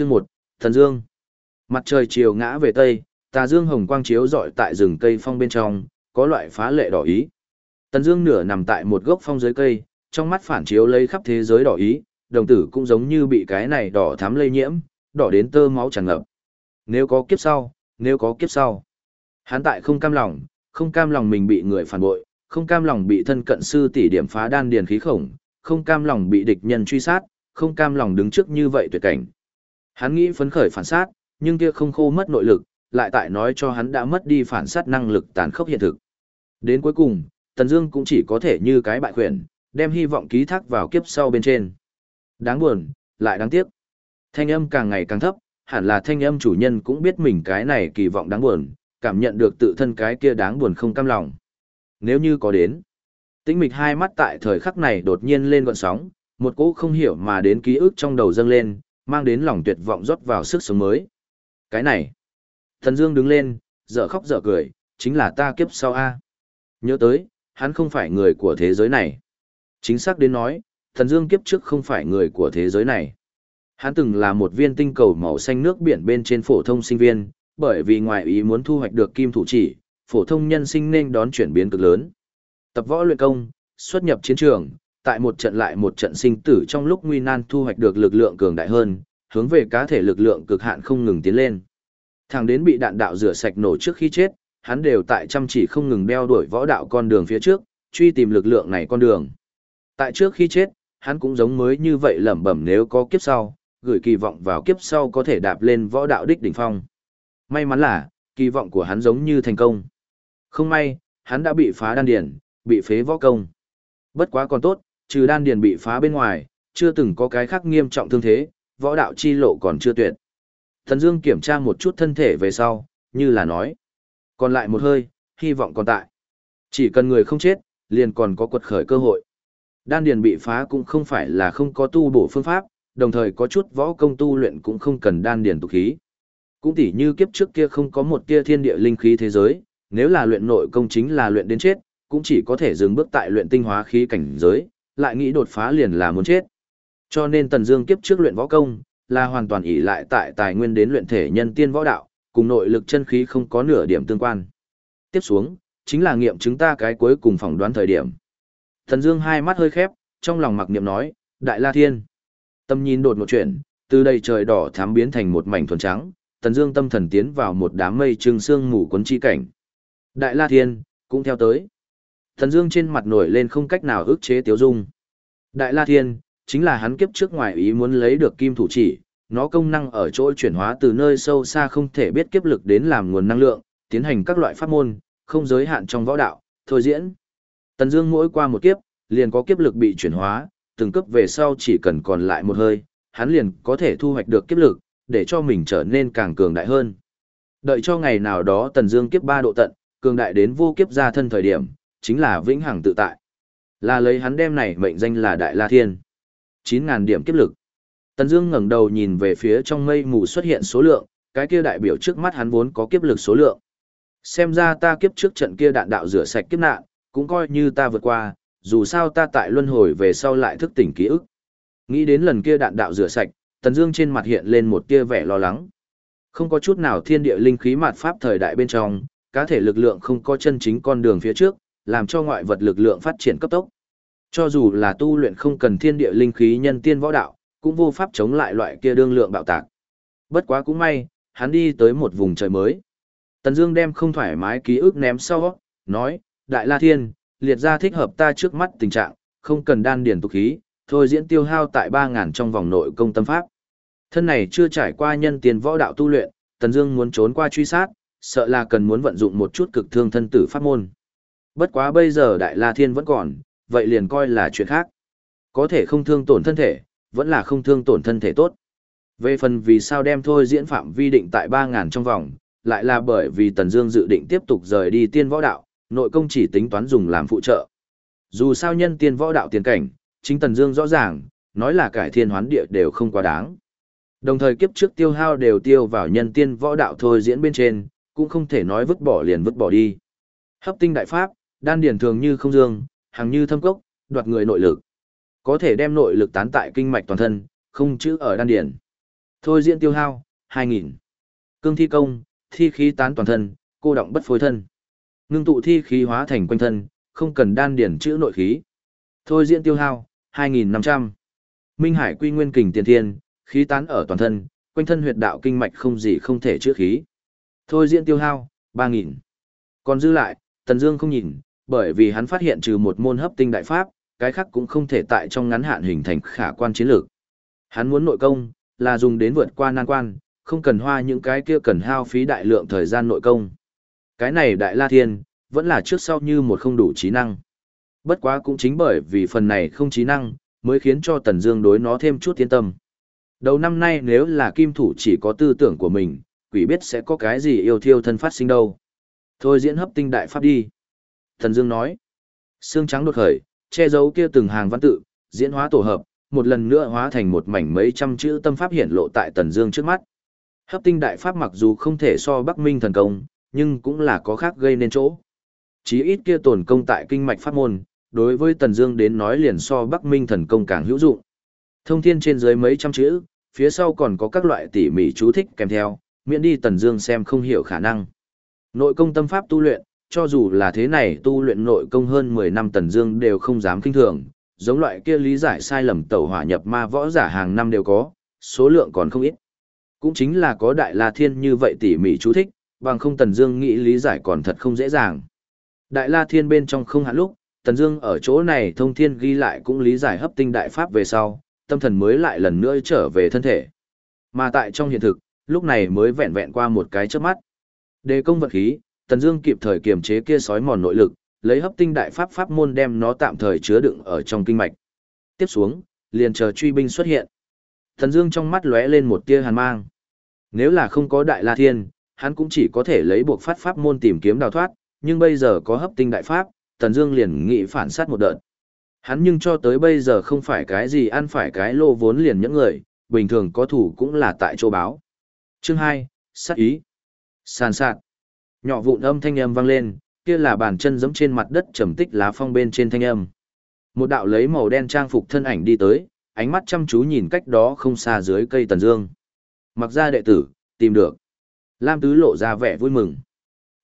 Chương một Thần Dương. Mặt trời chiều ngã về tây, tà dương hồng quang chiếu rọi tại rừng cây phong bên trong, có loại phá lệ đỏ ý. Tần Dương nửa nằm tại một gốc phong dưới cây, trong mắt phản chiếu lấy khắp thế giới đỏ ý, đồng tử cũng giống như bị cái này đỏ thắm lây nhiễm, đỏ đến tơ máu tràn ngập. Nếu có kiếp sau, nếu có kiếp sau. Hắn tại không cam lòng, không cam lòng mình bị người phản bội, không cam lòng bị thân cận sư tỷ điểm phá đan điền khí khổng, không cam lòng bị địch nhân truy sát, không cam lòng đứng trước như vậy tuyệt cảnh. Hắn nghĩ phấn khởi phản sát, nhưng kia không khô mất nội lực, lại tại nói cho hắn đã mất đi phản sát năng lực tàn khốc hiện thực. Đến cuối cùng, Tần Dương cũng chỉ có thể như cái bại quyền, đem hy vọng ký thác vào kiếp sau bên trên. Đáng buồn, lại đáng tiếc. Thanh âm càng ngày càng thấp, hẳn là thanh âm chủ nhân cũng biết mình cái này kỳ vọng đáng buồn, cảm nhận được tự thân cái kia đáng buồn không cam lòng. Nếu như có đến, tĩnh mịch hai mắt tại thời khắc này đột nhiên lên gợn sóng, một cỗ không hiểu mà đến ký ức trong đầu dâng lên, mang đến lòng tuyệt vọng rót vào sức sống mới. Cái này, thần dương đứng lên, dở khóc dở cười, chính là ta kiếp sau A. Nhớ tới, hắn không phải người của thế giới này. Chính xác đến nói, thần dương kiếp trước không phải người của thế giới này. Hắn từng là một viên tinh cầu màu xanh nước biển bên trên phổ thông sinh viên, bởi vì ngoài ý muốn thu hoạch được kim thủ chỉ, phổ thông nhân sinh nên đón chuyển biến cực lớn. Tập võ luyện công, xuất nhập chiến trường, tại một trận lại một trận sinh tử trong lúc nguy nan thu hoạch được lực lượng cường đại hơn, hướng về cá thể lực lượng cực hạn không ngừng tiến lên. Thằng đến bị đạn đạo rửa sạch nổ trước khi chết, hắn đều tại chăm chỉ không ngừng đeo đuổi võ đạo con đường phía trước, truy tìm lực lượng này con đường. Tại trước khi chết, hắn cũng giống mới như vậy lẩm bẩm nếu có kiếp sau, gửi kỳ vọng vào kiếp sau có thể đạp lên võ đạo đích đỉnh phong. May mắn là, kỳ vọng của hắn giống như thành công. Không may, hắn đã bị phá đan điển bị phế võ công. Bất quá còn tốt, trừ đan điền bị phá bên ngoài, chưa từng có cái khác nghiêm trọng thương thế, võ đạo chi lộ còn chưa tuyệt. Thần Dương kiểm tra một chút thân thể về sau, như là nói. Còn lại một hơi, hy vọng còn tại. Chỉ cần người không chết, liền còn có quật khởi cơ hội. Đan điền bị phá cũng không phải là không có tu bổ phương pháp, đồng thời có chút võ công tu luyện cũng không cần đan điền tục khí. Cũng tỉ như kiếp trước kia không có một tia thiên địa linh khí thế giới, nếu là luyện nội công chính là luyện đến chết, cũng chỉ có thể dừng bước tại luyện tinh hóa khí cảnh giới, lại nghĩ đột phá liền là muốn chết. Cho nên Tần Dương kiếp trước luyện võ công, là hoàn toàn ỷ lại tại tài nguyên đến luyện thể nhân tiên võ đạo, cùng nội lực chân khí không có nửa điểm tương quan. Tiếp xuống, chính là nghiệm chứng ta cái cuối cùng phỏng đoán thời điểm. Tần Dương hai mắt hơi khép, trong lòng mặc niệm nói, Đại La Thiên. Tâm nhìn đột một chuyện, từ đây trời đỏ thắm biến thành một mảnh thuần trắng, Tần Dương tâm thần tiến vào một đám mây trưng sương mù cuốn chi cảnh. Đại La Thiên cũng theo tới. Thần Dương trên mặt nổi lên không cách nào ức chế tiêu dung. Đại La Thiên chính là hắn kiếp trước ngoài ý muốn lấy được kim thủ chỉ, nó công năng ở chỗ chuyển hóa từ nơi sâu xa không thể biết kiếp lực đến làm nguồn năng lượng, tiến hành các loại pháp môn, không giới hạn trong võ đạo, thôi diễn. Tần Dương mỗi qua một kiếp, liền có kiếp lực bị chuyển hóa, từng cấp về sau chỉ cần còn lại một hơi, hắn liền có thể thu hoạch được kiếp lực, để cho mình trở nên càng cường đại hơn. Đợi cho ngày nào đó Tần Dương kiếp ba độ tận, cường đại đến vô kiếp ra thân thời điểm, chính là vĩnh hằng tự tại. Là lấy hắn đem này mệnh danh là Đại La Thiên. 9000 điểm kiếp lực. Tần Dương ngẩng đầu nhìn về phía trong mây mù xuất hiện số lượng, cái kia đại biểu trước mắt hắn vốn có kiếp lực số lượng. Xem ra ta kiếp trước trận kia đạn đạo rửa sạch kiếp nạn, cũng coi như ta vượt qua, dù sao ta tại luân hồi về sau lại thức tỉnh ký ức. Nghĩ đến lần kia đạn đạo rửa sạch, Tần Dương trên mặt hiện lên một tia vẻ lo lắng. Không có chút nào thiên địa linh khí mạt pháp thời đại bên trong, cá thể lực lượng không có chân chính con đường phía trước, làm cho ngoại vật lực lượng phát triển cấp tốc. Cho dù là tu luyện không cần thiên địa linh khí nhân tiên võ đạo, cũng vô pháp chống lại loại kia đương lượng bạo tạc. Bất quá cũng may, hắn đi tới một vùng trời mới. Tần Dương đem không thoải mái ký ức ném sau, nói: "Đại La Thiên, liệt ra thích hợp ta trước mắt tình trạng, không cần đan điền tục khí, thôi diễn tiêu hao tại 3000 trong vòng nội công tâm pháp." Thân này chưa trải qua nhân tiền võ đạo tu luyện, Tần Dương muốn trốn qua truy sát, sợ là cần muốn vận dụng một chút cực thương thân tử pháp môn. Bất quá bây giờ Đại La Thiên vẫn còn, vậy liền coi là chuyện khác. Có thể không thương tổn thân thể, vẫn là không thương tổn thân thể tốt. Về phần vì sao đem thôi diễn phạm vi định tại 3.000 trong vòng, lại là bởi vì Tần Dương dự định tiếp tục rời đi tiên võ đạo, nội công chỉ tính toán dùng làm phụ trợ. Dù sao nhân tiên võ đạo tiền cảnh, chính Tần Dương rõ ràng, nói là cải thiên hoán địa đều không quá đáng. Đồng thời kiếp trước tiêu hao đều tiêu vào nhân tiên võ đạo thôi diễn bên trên, cũng không thể nói vứt bỏ liền vứt bỏ đi. Hấp tinh đại pháp, đan điển thường như không dương, hàng như thâm cốc, đoạt người nội lực. Có thể đem nội lực tán tại kinh mạch toàn thân, không chữ ở đan điển. Thôi diễn tiêu hao, 2.000. Cương thi công, thi khí tán toàn thân, cô động bất phối thân. Ngưng tụ thi khí hóa thành quanh thân, không cần đan điển chữ nội khí. Thôi diễn tiêu hao, 2.500. Minh Hải quy nguyên kình tiền thiên, khí tán ở toàn thân, quanh thân huyệt đạo kinh mạch không gì không thể chữa khí. Thôi diễn tiêu hao, 3.000. Còn dư lại, Tần Dương không nhìn, bởi vì hắn phát hiện trừ một môn hấp tinh đại pháp, cái khác cũng không thể tại trong ngắn hạn hình thành khả quan chiến lược. Hắn muốn nội công, là dùng đến vượt qua nan quan, không cần hoa những cái kia cần hao phí đại lượng thời gian nội công. Cái này đại la thiên, vẫn là trước sau như một không đủ trí năng. Bất quá cũng chính bởi vì phần này không trí năng, mới khiến cho Tần Dương đối nó thêm chút yên tâm. Đầu năm nay nếu là kim thủ chỉ có tư tưởng của mình, quỷ biết sẽ có cái gì yêu thiêu thân phát sinh đâu. Thôi diễn hấp tinh đại pháp đi. Tần Dương nói. Xương trắng đột khởi, che giấu kia từng hàng văn tự, diễn hóa tổ hợp, một lần nữa hóa thành một mảnh mấy trăm chữ tâm pháp hiển lộ tại Tần Dương trước mắt. Hấp tinh đại pháp mặc dù không thể so Bắc Minh thần công, nhưng cũng là có khác gây nên chỗ. Chí ít kia tổn công tại kinh mạch pháp môn, đối với Tần Dương đến nói liền so Bắc Minh thần công càng hữu dụng. Thông thiên trên dưới mấy trăm chữ, phía sau còn có các loại tỉ mỉ chú thích kèm theo, miễn đi Tần Dương xem không hiểu khả năng. Nội công tâm pháp tu luyện, cho dù là thế này tu luyện nội công hơn 10 năm Tần Dương đều không dám kinh thường, giống loại kia lý giải sai lầm tẩu hỏa nhập ma võ giả hàng năm đều có, số lượng còn không ít. Cũng chính là có đại La Thiên như vậy tỉ mỉ chú thích, bằng không Tần Dương nghĩ lý giải còn thật không dễ dàng. Đại La Thiên bên trong không hạn lúc, Tần Dương ở chỗ này thông thiên ghi lại cũng lý giải hấp tinh đại pháp về sau, tâm thần mới lại lần nữa trở về thân thể. Mà tại trong hiện thực, lúc này mới vẹn vẹn qua một cái chớp mắt. Đề công vật khí, Tần Dương kịp thời kiềm chế kia sói mòn nội lực, lấy hấp tinh đại pháp pháp môn đem nó tạm thời chứa đựng ở trong kinh mạch. Tiếp xuống, liền chờ truy binh xuất hiện. Tần Dương trong mắt lóe lên một tia hàn mang. Nếu là không có Đại La Thiên, hắn cũng chỉ có thể lấy buộc phát pháp môn tìm kiếm đào thoát, nhưng bây giờ có hấp tinh đại pháp, Tần Dương liền nghĩ phản sát một đợt. Hắn nhưng cho tới bây giờ không phải cái gì ăn phải cái lô vốn liền những người, bình thường có thủ cũng là tại chỗ báo. Chương 2, sát ý. Sàn sạt. Nhỏ vụn âm thanh âm vang lên, kia là bàn chân giẫm trên mặt đất trầm tích lá phong bên trên thanh âm. Một đạo lấy màu đen trang phục thân ảnh đi tới, ánh mắt chăm chú nhìn cách đó không xa dưới cây tần dương. Mặc gia đệ tử, tìm được. Lam Tứ lộ ra vẻ vui mừng.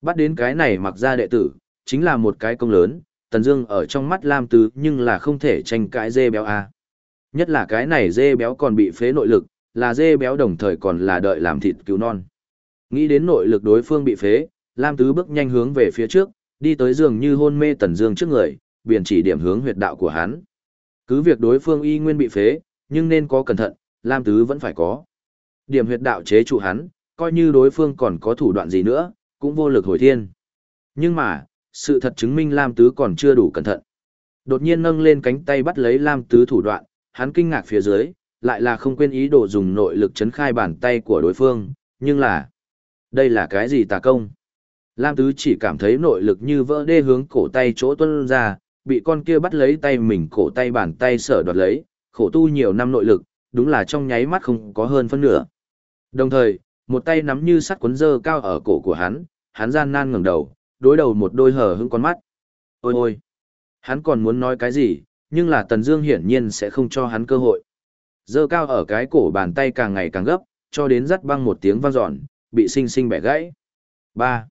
Bắt đến cái này mặc gia đệ tử, chính là một cái công lớn, Tần Dương ở trong mắt Lam Tứ nhưng là không thể tranh cãi dê béo a. Nhất là cái này dê béo còn bị phế nội lực, là dê béo đồng thời còn là đợi làm thịt cứu non. Nghĩ đến nội lực đối phương bị phế, Lam Tứ bước nhanh hướng về phía trước, đi tới giường như hôn mê Tần Dương trước người, biển chỉ điểm hướng huyệt đạo của hắn. Cứ việc đối phương y nguyên bị phế, nhưng nên có cẩn thận, Lam Tứ vẫn phải có. Điểm huyệt đạo chế trụ hắn, coi như đối phương còn có thủ đoạn gì nữa, cũng vô lực hồi thiên. Nhưng mà, sự thật chứng minh Lam Tứ còn chưa đủ cẩn thận. Đột nhiên nâng lên cánh tay bắt lấy Lam Tứ thủ đoạn, hắn kinh ngạc phía dưới, lại là không quên ý đồ dùng nội lực chấn khai bàn tay của đối phương, nhưng là... Đây là cái gì tà công? Lam Tứ chỉ cảm thấy nội lực như vỡ đê hướng cổ tay chỗ tuân ra, bị con kia bắt lấy tay mình cổ tay bàn tay sở đoạt lấy, khổ tu nhiều năm nội lực, đúng là trong nháy mắt không có hơn phân nửa. Đồng thời, một tay nắm như sắt cuốn dơ cao ở cổ của hắn, hắn gian nan ngẩng đầu, đối đầu một đôi hở hững con mắt. Ôi ôi! Hắn còn muốn nói cái gì, nhưng là Tần Dương hiển nhiên sẽ không cho hắn cơ hội. Dơ cao ở cái cổ bàn tay càng ngày càng gấp, cho đến rắt băng một tiếng vang dọn, bị sinh sinh bẻ gãy. 3.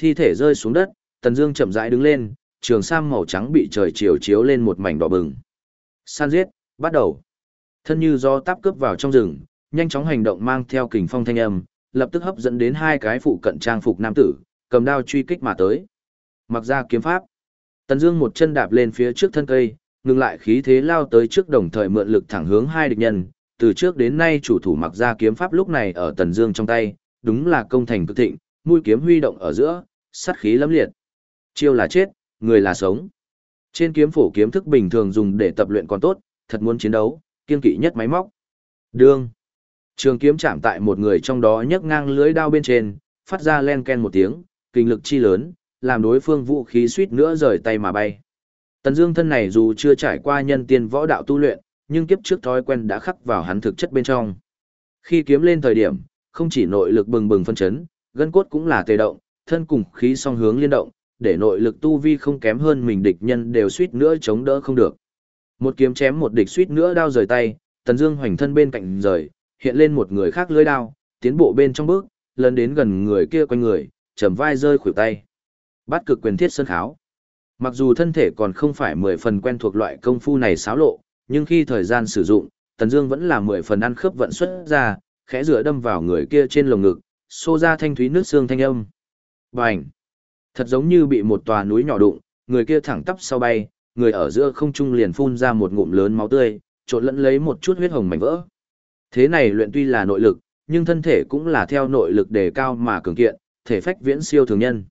Thi thể rơi xuống đất, Tần Dương chậm rãi đứng lên, trường sam màu trắng bị trời chiều chiếu lên một mảnh đỏ bừng. San giết, bắt đầu. Thân như do táp cướp vào trong rừng, nhanh chóng hành động mang theo kình phong thanh âm, lập tức hấp dẫn đến hai cái phụ cận trang phục nam tử, cầm đao truy kích mà tới. Mặc ra kiếm pháp. Tần Dương một chân đạp lên phía trước thân cây, ngừng lại khí thế lao tới trước đồng thời mượn lực thẳng hướng hai địch nhân, từ trước đến nay chủ thủ mặc ra kiếm pháp lúc này ở Tần Dương trong tay, đúng là công thành cực thịnh, mũi kiếm huy động ở giữa, sát khí lẫm liệt. Chiêu là chết, người là sống. Trên kiếm phổ kiếm thức bình thường dùng để tập luyện còn tốt, thật muốn chiến đấu, kiên kỵ nhất máy móc. Đương. Trường kiếm chạm tại một người trong đó nhấc ngang lưới đao bên trên, phát ra len ken một tiếng, kinh lực chi lớn, làm đối phương vũ khí suýt nữa rời tay mà bay. Tần Dương thân này dù chưa trải qua nhân tiên võ đạo tu luyện, nhưng kiếp trước thói quen đã khắc vào hắn thực chất bên trong. Khi kiếm lên thời điểm, không chỉ nội lực bừng bừng phân chấn, gân cốt cũng là tê động, thân cùng khí song hướng liên động, để nội lực tu vi không kém hơn mình địch nhân đều suýt nữa chống đỡ không được. Một kiếm chém một địch suýt nữa đao rời tay, Tần Dương hoành thân bên cạnh rời, hiện lên một người khác lưỡi đao, tiến bộ bên trong bước, lần đến gần người kia quanh người, chầm vai rơi khuỷu tay. Bắt cực quyền thiết sơn kháo. Mặc dù thân thể còn không phải mười phần quen thuộc loại công phu này xáo lộ, nhưng khi thời gian sử dụng, Tần Dương vẫn là mười phần ăn khớp vận xuất ra, khẽ rửa đâm vào người kia trên lồng ngực, xô ra thanh thúy nước xương thanh âm. Bành! Thật giống như bị một tòa núi nhỏ đụng, người kia thẳng tắp sau bay, người ở giữa không trung liền phun ra một ngụm lớn máu tươi, trộn lẫn lấy một chút huyết hồng mảnh vỡ. Thế này luyện tuy là nội lực, nhưng thân thể cũng là theo nội lực đề cao mà cường kiện, thể phách viễn siêu thường nhân.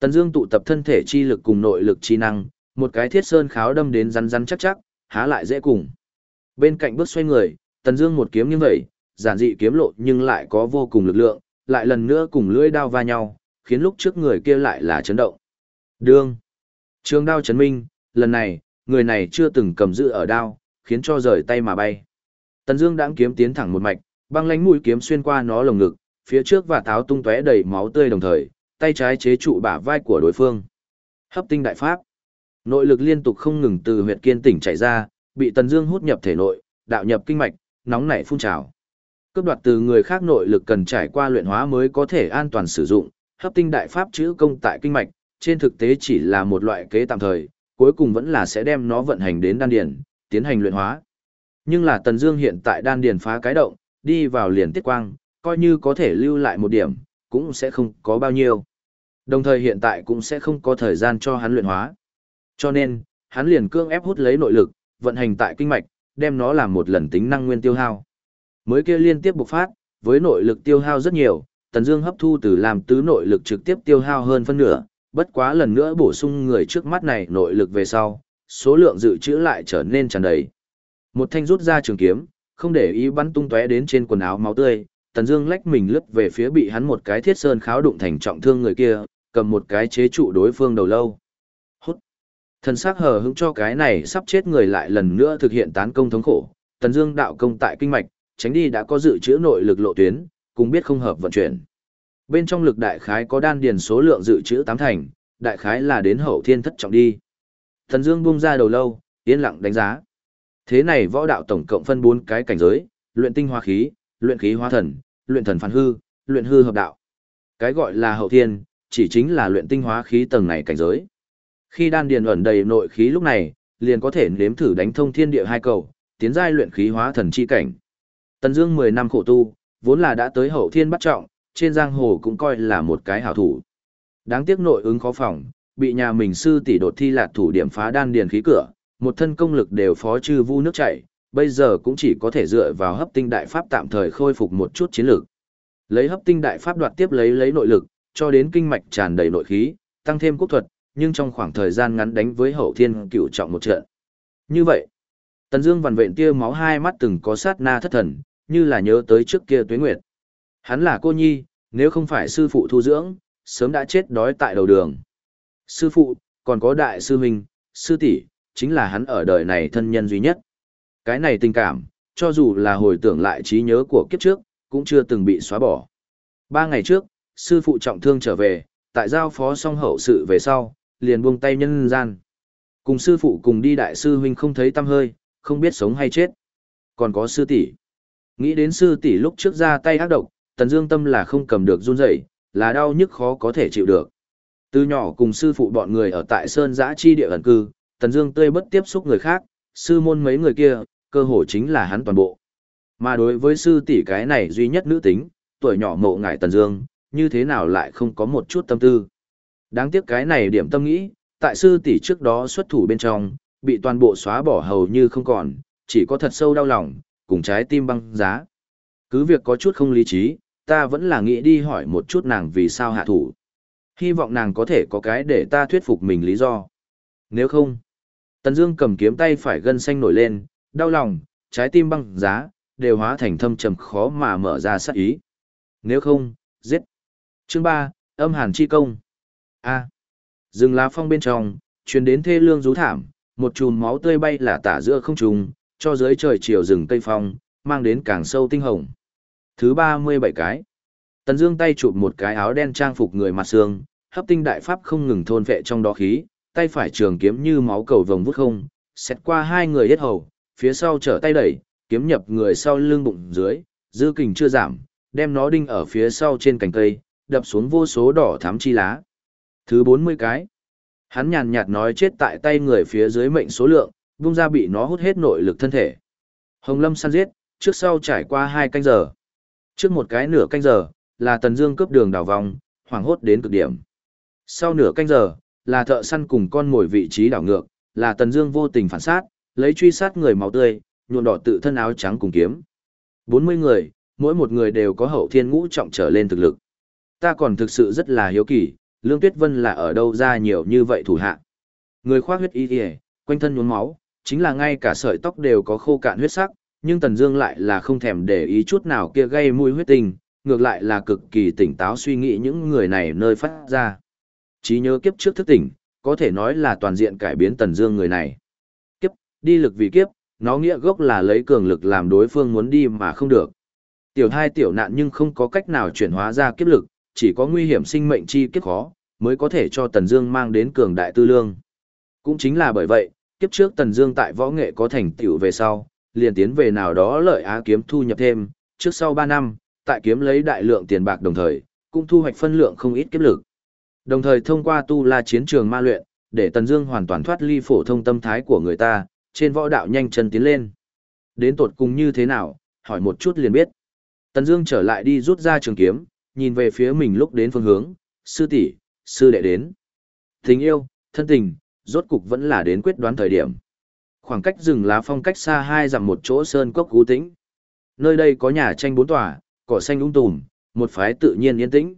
Tần Dương tụ tập thân thể chi lực cùng nội lực chi năng, một cái thiết sơn kháo đâm đến rắn rắn chắc chắc, há lại dễ cùng. Bên cạnh bước xoay người, Tần Dương một kiếm như vậy, giản dị kiếm lộ nhưng lại có vô cùng lực lượng, lại lần nữa cùng lưỡi đao va nhau, khiến lúc trước người kia lại là chấn động. Đương. Trường đao chấn minh, lần này, người này chưa từng cầm giữ ở đao, khiến cho rời tay mà bay. Tần Dương đãng kiếm tiến thẳng một mạch, băng lánh mũi kiếm xuyên qua nó lồng ngực, phía trước và táo tung tóe đầy máu tươi đồng thời, tay trái chế trụ bả vai của đối phương. Hấp tinh đại pháp. Nội lực liên tục không ngừng từ huyệt kiên tỉnh chảy ra, bị Tần Dương hút nhập thể nội, đạo nhập kinh mạch, nóng nảy phun trào. Cướp đoạt từ người khác nội lực cần trải qua luyện hóa mới có thể an toàn sử dụng, hấp tinh đại pháp chữ công tại kinh mạch, trên thực tế chỉ là một loại kế tạm thời, cuối cùng vẫn là sẽ đem nó vận hành đến đan điền, tiến hành luyện hóa. Nhưng là Tần Dương hiện tại đan điền phá cái động, đi vào liền tiết quang, coi như có thể lưu lại một điểm, cũng sẽ không có bao nhiêu. Đồng thời hiện tại cũng sẽ không có thời gian cho hắn luyện hóa. Cho nên, hắn liền cương ép hút lấy nội lực, vận hành tại kinh mạch, đem nó làm một lần tính năng nguyên tiêu hao. Mới kia liên tiếp bộc phát, với nội lực tiêu hao rất nhiều, Tần Dương hấp thu từ làm tứ nội lực trực tiếp tiêu hao hơn phân nửa, bất quá lần nữa bổ sung người trước mắt này nội lực về sau, số lượng dự trữ lại trở nên tràn đầy. Một thanh rút ra trường kiếm, không để ý bắn tung tóe đến trên quần áo máu tươi, Tần Dương lách mình lướt về phía bị hắn một cái thiết sơn kháo đụng thành trọng thương người kia, cầm một cái chế trụ đối phương đầu lâu. Hút. Thần sắc hờ hững cho cái này sắp chết người lại lần nữa thực hiện tán công thống khổ, Tần Dương đạo công tại kinh mạch, tránh đi đã có dự trữ nội lực lộ tuyến, cũng biết không hợp vận chuyển. Bên trong lực đại khái có đan điền số lượng dự trữ tám thành, đại khái là đến hậu thiên thất trọng đi. Thần Dương buông ra đầu lâu, yên lặng đánh giá. Thế này võ đạo tổng cộng phân bốn cái cảnh giới, luyện tinh hóa khí, luyện khí hóa thần, luyện thần phản hư, luyện hư hợp đạo. Cái gọi là hậu thiên, chỉ chính là luyện tinh hóa khí tầng này cảnh giới. Khi đan điền ẩn đầy nội khí lúc này, liền có thể nếm thử đánh thông thiên địa hai cầu, tiến giai luyện khí hóa thần chi cảnh. Tần Dương 10 năm khổ tu, vốn là đã tới hậu thiên bắt trọng, trên giang hồ cũng coi là một cái hảo thủ. Đáng tiếc nội ứng khó phòng, bị nhà mình sư tỷ đột thi lạt thủ điểm phá đan điền khí cửa, một thân công lực đều phó chư vu nước chảy, bây giờ cũng chỉ có thể dựa vào hấp tinh đại pháp tạm thời khôi phục một chút chiến lược. Lấy hấp tinh đại pháp đoạt tiếp lấy lấy nội lực, cho đến kinh mạch tràn đầy nội khí, tăng thêm quốc thuật, nhưng trong khoảng thời gian ngắn đánh với hậu thiên cựu trọng một trận. Như vậy, Tần Dương vằn vện tia máu hai mắt từng có sát na thất thần, như là nhớ tới trước kia Tuế Nguyệt. Hắn là cô nhi, nếu không phải sư phụ thu dưỡng, sớm đã chết đói tại đầu đường. Sư phụ, còn có đại sư huynh, sư tỷ, chính là hắn ở đời này thân nhân duy nhất. Cái này tình cảm, cho dù là hồi tưởng lại trí nhớ của kiếp trước, cũng chưa từng bị xóa bỏ. Ba ngày trước, sư phụ trọng thương trở về, tại giao phó xong hậu sự về sau, liền buông tay nhân gian. Cùng sư phụ cùng đi đại sư huynh không thấy tâm hơi, không biết sống hay chết. Còn có sư tỷ. Nghĩ đến sư tỷ lúc trước ra tay ác độc, Tần Dương tâm là không cầm được run rẩy, là đau nhức khó có thể chịu được. Từ nhỏ cùng sư phụ bọn người ở tại Sơn Giã chi địa ẩn cư, Tần Dương tươi bất tiếp xúc người khác, sư môn mấy người kia, cơ hội chính là hắn toàn bộ. Mà đối với sư tỷ cái này duy nhất nữ tính, tuổi nhỏ ngộ ngải Tần Dương, như thế nào lại không có một chút tâm tư. Đáng tiếc cái này điểm tâm nghĩ, tại sư tỷ trước đó xuất thủ bên trong, bị toàn bộ xóa bỏ hầu như không còn, chỉ có thật sâu đau lòng, cùng trái tim băng giá. Cứ việc có chút không lý trí, ta vẫn là nghĩ đi hỏi một chút nàng vì sao hạ thủ. Hy vọng nàng có thể có cái để ta thuyết phục mình lý do. Nếu không, Tần Dương cầm kiếm tay phải gân xanh nổi lên, đau lòng, trái tim băng giá, đều hóa thành thâm trầm khó mà mở ra sát ý. Nếu không, giết. Chương 3, âm hàn chi công. A. Dừng lá phong bên trong, truyền đến thê lương rú thảm, một chùm máu tươi bay là tả giữa không trung, cho dưới trời chiều rừng cây phong, mang đến càng sâu tinh hồng. Thứ 37 cái. Tần Dương tay chụp một cái áo đen trang phục người mặt xương, hấp tinh đại pháp không ngừng thôn vệ trong đó khí, tay phải trường kiếm như máu cầu vồng vút không, xét qua hai người yết hầu, phía sau trở tay đẩy, kiếm nhập người sau lưng bụng dưới, dư kình chưa giảm, đem nó đinh ở phía sau trên cành cây, đập xuống vô số đỏ thắm chi lá. Thứ 40 cái. Hắn nhàn nhạt nói chết tại tay người phía dưới mệnh số lượng, vung ra bị nó hút hết nội lực thân thể. Hồng Lâm săn giết, trước sau trải qua hai canh giờ. Trước một cái nửa canh giờ, là Tần Dương cướp đường đảo vòng, hoảng hốt đến cực điểm. Sau nửa canh giờ, là thợ săn cùng con ngồi vị trí đảo ngược, là Tần Dương vô tình phản sát, lấy truy sát người máu tươi, nhuộm đỏ tự thân áo trắng cùng kiếm. 40 người, mỗi một người đều có hậu thiên ngũ trọng trở lên thực lực. Ta còn thực sự rất là hiếu kỳ, Lương Tuyết Vân là ở đâu ra nhiều như vậy thủ hạ. Người khoác huyết y y, quanh thân nhuốm máu, chính là ngay cả sợi tóc đều có khô cạn huyết sắc, nhưng Tần Dương lại là không thèm để ý chút nào kia gây mùi huyết tình, ngược lại là cực kỳ tỉnh táo suy nghĩ những người này nơi phát ra. Trí nhớ kiếp trước thức tỉnh, có thể nói là toàn diện cải biến Tần Dương người này. Kiếp, đi lực vì kiếp, nó nghĩa gốc là lấy cường lực làm đối phương muốn đi mà không được. Tiểu hai tiểu nạn nhưng không có cách nào chuyển hóa ra kiếp lực, chỉ có nguy hiểm sinh mệnh chi kiếp khó, mới có thể cho Tần Dương mang đến cường đại tư lương. Cũng chính là bởi vậy, kiếp trước Tần Dương tại võ nghệ có thành tựu về sau, liền tiến về nào đó lợi á kiếm thu nhập thêm, trước sau 3 năm, tại kiếm lấy đại lượng tiền bạc đồng thời, cũng thu hoạch phân lượng không ít kiếp lực. Đồng thời thông qua tu la chiến trường ma luyện, để Tần Dương hoàn toàn thoát ly phổ thông tâm thái của người ta, trên võ đạo nhanh chân tiến lên. Đến tột cùng như thế nào, hỏi một chút liền biết. Tần Dương trở lại đi rút ra trường kiếm, nhìn về phía mình lúc đến phương hướng, sư tỷ, sư đệ đến. Tình yêu, thân tình, rốt cục vẫn là đến quyết đoán thời điểm. Khoảng cách rừng lá phong cách xa hai dặm một chỗ sơn cốc cú tĩnh. Nơi đây có nhà tranh bốn tòa, cỏ xanh ung tùm, một phái tự nhiên yên tĩnh.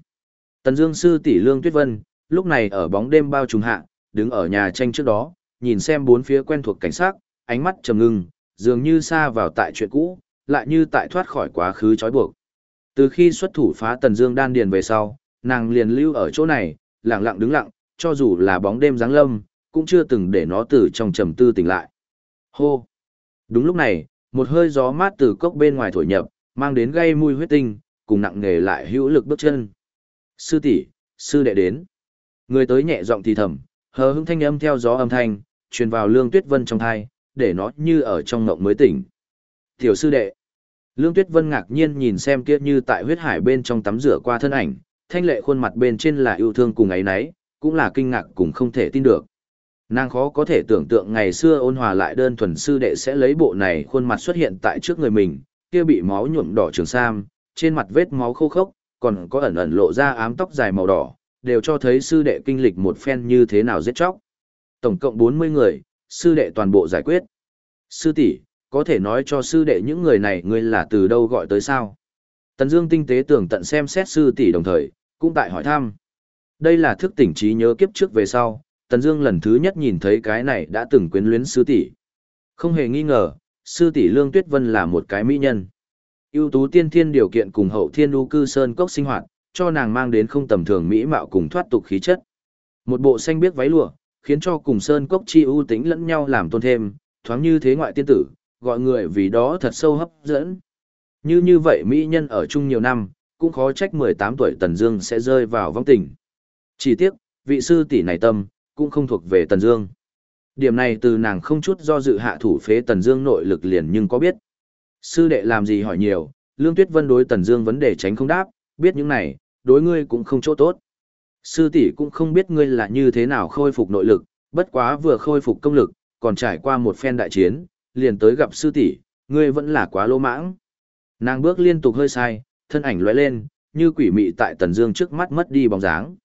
Tần Dương sư tỷ Lương Tuyết Vân, lúc này ở bóng đêm bao trùm hạ, đứng ở nhà tranh trước đó, nhìn xem bốn phía quen thuộc cảnh sắc, ánh mắt trầm ngưng, dường như xa vào tại chuyện cũ, lại như tại thoát khỏi quá khứ trói buộc. Từ khi xuất thủ phá Tần Dương đan điền về sau, nàng liền lưu ở chỗ này, lặng lặng đứng lặng, cho dù là bóng đêm giáng lâm, cũng chưa từng để nó từ trong trầm tư tỉnh lại. Hô. Đúng lúc này, một hơi gió mát từ cốc bên ngoài thổi nhập, mang đến gây mùi huyết tinh, cùng nặng nghề lại hữu lực bước chân. Sư tỷ, sư đệ đến. Người tới nhẹ giọng thì thầm, hờ hững thanh âm theo gió âm thanh, truyền vào Lương Tuyết Vân trong thai, để nó như ở trong ngộng mới tỉnh. Tiểu sư đệ. Lương Tuyết Vân ngạc nhiên nhìn xem kia như tại huyết hải bên trong tắm rửa qua thân ảnh, thanh lệ khuôn mặt bên trên là yêu thương cùng ấy nấy, cũng là kinh ngạc cùng không thể tin được. Nàng khó có thể tưởng tượng ngày xưa ôn hòa lại đơn thuần sư đệ sẽ lấy bộ này khuôn mặt xuất hiện tại trước người mình, kia bị máu nhuộm đỏ trường sam, trên mặt vết máu khô khốc, còn có ẩn ẩn lộ ra ám tóc dài màu đỏ, đều cho thấy sư đệ kinh lịch một phen như thế nào giết chóc. Tổng cộng 40 người, sư đệ toàn bộ giải quyết. Sư tỷ, có thể nói cho sư đệ những người này ngươi là từ đâu gọi tới sao? Tần Dương tinh tế tưởng tận xem xét sư tỷ đồng thời, cũng tại hỏi thăm. Đây là thức tỉnh trí nhớ kiếp trước về sau, Tần Dương lần thứ nhất nhìn thấy cái này đã từng quyến luyến sư tỷ. Không hề nghi ngờ, sư tỷ Lương Tuyết Vân là một cái mỹ nhân. ưu tú tiên thiên điều kiện cùng hậu thiên lưu cư sơn cốc sinh hoạt, cho nàng mang đến không tầm thường mỹ mạo cùng thoát tục khí chất. Một bộ xanh biếc váy lụa, khiến cho cùng sơn cốc chi ưu tính lẫn nhau làm tôn thêm, thoáng như thế ngoại tiên tử, gọi người vì đó thật sâu hấp dẫn. Như như vậy mỹ nhân ở chung nhiều năm, cũng khó trách 18 tuổi Tần Dương sẽ rơi vào vong tình. Chỉ tiếc, vị sư tỷ này tâm, cũng không thuộc về Tần Dương. Điểm này từ nàng không chút do dự hạ thủ phế Tần Dương nội lực liền nhưng có biết. Sư đệ làm gì hỏi nhiều, Lương Tuyết Vân đối Tần Dương vấn đề tránh không đáp, biết những này, đối ngươi cũng không chỗ tốt. Sư tỷ cũng không biết ngươi là như thế nào khôi phục nội lực, bất quá vừa khôi phục công lực, còn trải qua một phen đại chiến, liền tới gặp sư tỷ, ngươi vẫn là quá lỗ mãng. Nàng bước liên tục hơi sai, thân ảnh lóe lên, như quỷ mị tại Tần Dương trước mắt mất đi bóng dáng.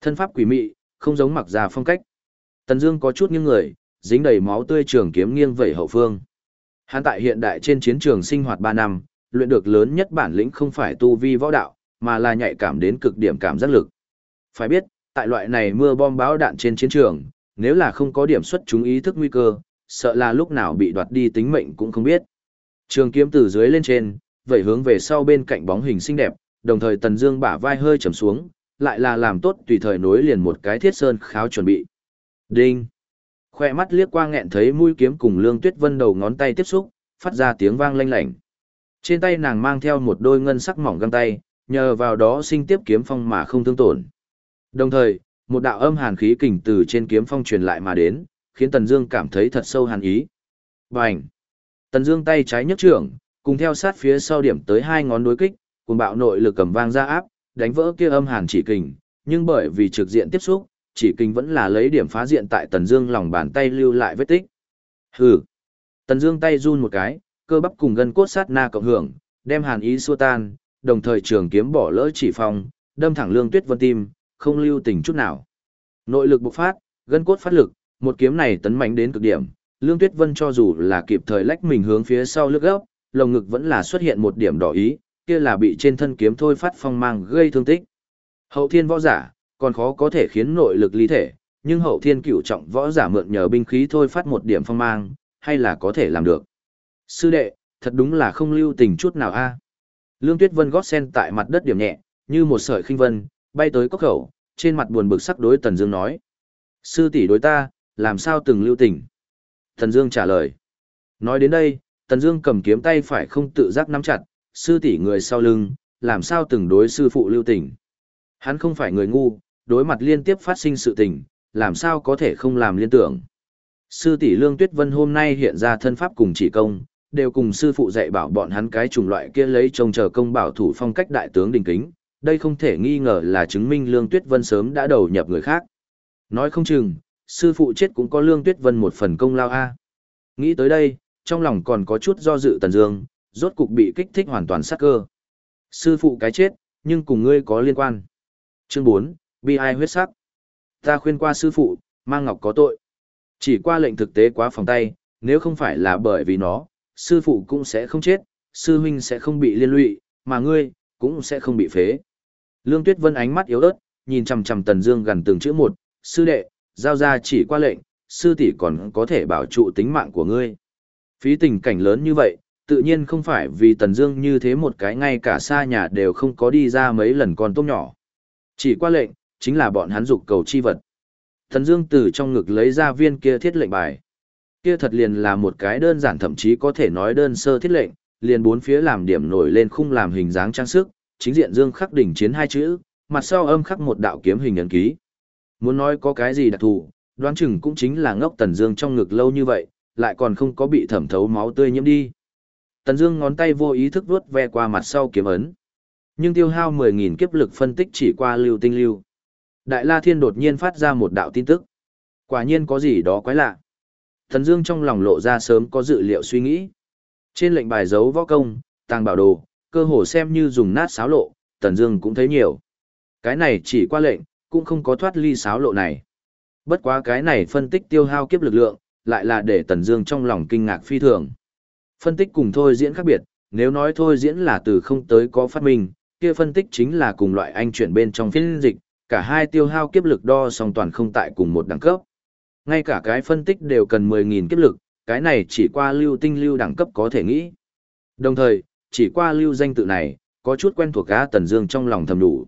Thân pháp quỷ mị, không giống mặc già phong cách. Tần Dương có chút nghiêng người, dính đầy máu tươi trường kiếm nghiêng vẩy hậu phương. Hắn tại hiện đại trên chiến trường sinh hoạt 3 năm, luyện được lớn nhất bản lĩnh không phải tu vi võ đạo, mà là nhạy cảm đến cực điểm cảm giác lực. Phải biết, tại loại này mưa bom báo đạn trên chiến trường, nếu là không có điểm xuất chúng ý thức nguy cơ, sợ là lúc nào bị đoạt đi tính mệnh cũng không biết. Trường kiếm từ dưới lên trên, vẩy hướng về sau bên cạnh bóng hình xinh đẹp, đồng thời Tần Dương bả vai hơi trầm xuống, lại là làm tốt tùy thời nối liền một cái thiết sơn kháo chuẩn bị. Đinh. Khoe mắt liếc qua nghẹn thấy mũi kiếm cùng Lương Tuyết Vân đầu ngón tay tiếp xúc, phát ra tiếng vang lanh lảnh. Trên tay nàng mang theo một đôi ngân sắc mỏng găng tay, nhờ vào đó sinh tiếp kiếm phong mà không thương tổn. Đồng thời, một đạo âm hàn khí kình từ trên kiếm phong truyền lại mà đến, khiến Tần Dương cảm thấy thật sâu hàn ý. Bành! Tần Dương tay trái nhấc trưởng, cùng theo sát phía sau điểm tới hai ngón đối kích, cùng bạo nội lực cầm vang ra áp, đánh vỡ kia âm hàn chỉ kình, nhưng bởi vì trực diện tiếp xúc, chỉ kình vẫn là lấy điểm phá diện tại Tần Dương lòng bàn tay lưu lại vết tích. Hừ. Tần Dương tay run một cái, cơ bắp cùng gân cốt sát na cộng hưởng, đem hàn ý xua tan, đồng thời trường kiếm bỏ lỡ chỉ phòng, đâm thẳng Lương Tuyết Vân tim, không lưu tình chút nào. Nội lực bộc phát, gân cốt phát lực, một kiếm này tấn mạnh đến cực điểm, Lương Tuyết Vân cho dù là kịp thời lách mình hướng phía sau lướt gấp, lồng ngực vẫn là xuất hiện một điểm đỏ ý, kia là bị trên thân kiếm thôi phát phong mang gây thương tích. Hậu thiên võ giả, còn khó có thể khiến nội lực ly thể, nhưng hậu thiên cửu trọng võ giả mượn nhờ binh khí thôi phát một điểm phong mang, hay là có thể làm được. Sư đệ, thật đúng là không lưu tình chút nào a. Lương Tuyết Vân gót sen tại mặt đất điểm nhẹ, như một sợi khinh vân, bay tới cốc khẩu, trên mặt buồn bực sắc đối Tần Dương nói: "Sư tỷ đối ta, làm sao từng lưu tình?" Tần Dương trả lời. Nói đến đây, Tần Dương cầm kiếm tay phải không tự giác nắm chặt, sư tỷ người sau lưng, làm sao từng đối sư phụ lưu tình. Hắn không phải người ngu, đối mặt liên tiếp phát sinh sự tình, làm sao có thể không làm liên tưởng. Sư tỷ Lương Tuyết Vân hôm nay hiện ra thân pháp cùng chỉ công, đều cùng sư phụ dạy bảo bọn hắn cái chủng loại kia lấy trông chờ công bảo thủ phong cách đại tướng đình kính, đây không thể nghi ngờ là chứng minh Lương Tuyết Vân sớm đã đầu nhập người khác. Nói không chừng, sư phụ chết cũng có Lương Tuyết Vân một phần công lao a. Nghĩ tới đây, trong lòng còn có chút do dự Tần Dương, rốt cục bị kích thích hoàn toàn sát cơ. Sư phụ cái chết, nhưng cùng ngươi có liên quan. Chương 4, bi ai huyết sắc. Ta khuyên qua sư phụ, mang ngọc có tội. Chỉ qua lệnh thực tế quá phòng tay, nếu không phải là bởi vì nó, sư phụ cũng sẽ không chết, sư huynh sẽ không bị liên lụy, mà ngươi, cũng sẽ không bị phế. Lương Tuyết Vân ánh mắt yếu ớt, nhìn chằm chằm Tần Dương gần từng chữ một, sư đệ, giao ra chỉ qua lệnh, sư tỷ còn có thể bảo trụ tính mạng của ngươi. Phí tình cảnh lớn như vậy, tự nhiên không phải vì Tần Dương như thế một cái ngay cả xa nhà đều không có đi ra mấy lần con tôm nhỏ. Chỉ qua lệnh, chính là bọn hắn dục cầu chi vật. Tần Dương từ trong ngực lấy ra viên kia thiết lệnh bài. Kia thật liền là một cái đơn giản thậm chí có thể nói đơn sơ thiết lệnh, liền bốn phía làm điểm nổi lên khung làm hình dáng trang sức, chính diện dương khắc đỉnh chiến hai chữ, mặt sau âm khắc một đạo kiếm hình ấn ký. Muốn nói có cái gì đặc thù, đoán chừng cũng chính là ngốc Tần Dương trong ngực lâu như vậy, lại còn không có bị thẩm thấu máu tươi nhiễm đi. Tần Dương ngón tay vô ý thức vuốt ve qua mặt sau kiếm ấn. Nhưng tiêu hao 10000 kiếp lực phân tích chỉ qua lưu tinh lưu. Đại La Thiên đột nhiên phát ra một đạo tin tức. Quả nhiên có gì đó quái lạ. Tần Dương trong lòng lộ ra sớm có dự liệu suy nghĩ. Trên lệnh bài dấu võ công, tàng bảo đồ, cơ hồ xem như dùng nát sáo lộ, Tần Dương cũng thấy nhiều. Cái này chỉ qua lệnh, cũng không có thoát ly sáo lộ này. Bất quá cái này phân tích tiêu hao kiếp lực lượng, lại là để Tần Dương trong lòng kinh ngạc phi thường. Phân tích cùng thôi diễn khác biệt, nếu nói thôi diễn là từ không tới có phát minh, kia phân tích chính là cùng loại anh chuyển bên trong phiên dịch, cả hai tiêu hao kiếp lực đo song toàn không tại cùng một đẳng cấp. Ngay cả cái phân tích đều cần 10.000 kiếp lực, cái này chỉ qua lưu tinh lưu đẳng cấp có thể nghĩ. Đồng thời, chỉ qua lưu danh tự này, có chút quen thuộc gã Tần Dương trong lòng thầm đủ.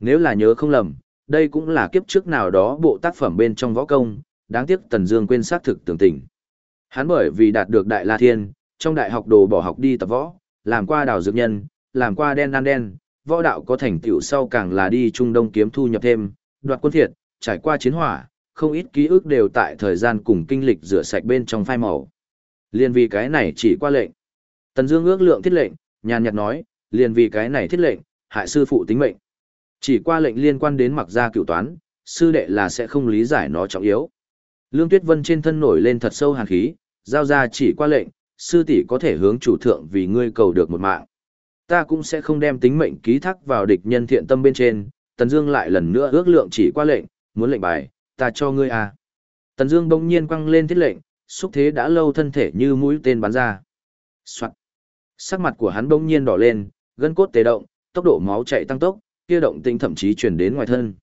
Nếu là nhớ không lầm, đây cũng là kiếp trước nào đó bộ tác phẩm bên trong võ công, đáng tiếc Tần Dương quên xác thực tưởng tình. Hắn bởi vì đạt được Đại La Thiên, trong đại học đồ bỏ học đi tập võ, làm qua đào dược nhân, làm qua đen ăn đen, võ đạo có thành tựu sau càng là đi Trung Đông kiếm thu nhập thêm, đoạt quân thiệt, trải qua chiến hỏa, không ít ký ức đều tại thời gian cùng kinh lịch rửa sạch bên trong phai màu. Liên vì cái này chỉ qua lệnh. Tần Dương ước lượng thiết lệnh, nhàn nhạt nói, liền vì cái này thiết lệnh, hại sư phụ tính mệnh. Chỉ qua lệnh liên quan đến mặc gia cửu toán, sư đệ là sẽ không lý giải nó trọng yếu. Lương Tuyết Vân trên thân nổi lên thật sâu hàn khí, giao ra chỉ qua lệnh, sư tỷ có thể hướng chủ thượng vì ngươi cầu được một mạng. Ta cũng sẽ không đem tính mệnh ký thác vào địch nhân thiện tâm bên trên, Tần Dương lại lần nữa ước lượng chỉ qua lệnh, muốn lệnh bài, ta cho ngươi à. Tần Dương bỗng nhiên quăng lên thiết lệnh, xúc thế đã lâu thân thể như mũi tên bắn ra. Soạt. Sắc mặt của hắn bỗng nhiên đỏ lên, gân cốt tê động, tốc độ máu chảy tăng tốc, kia động tinh thậm chí truyền đến ngoài thân.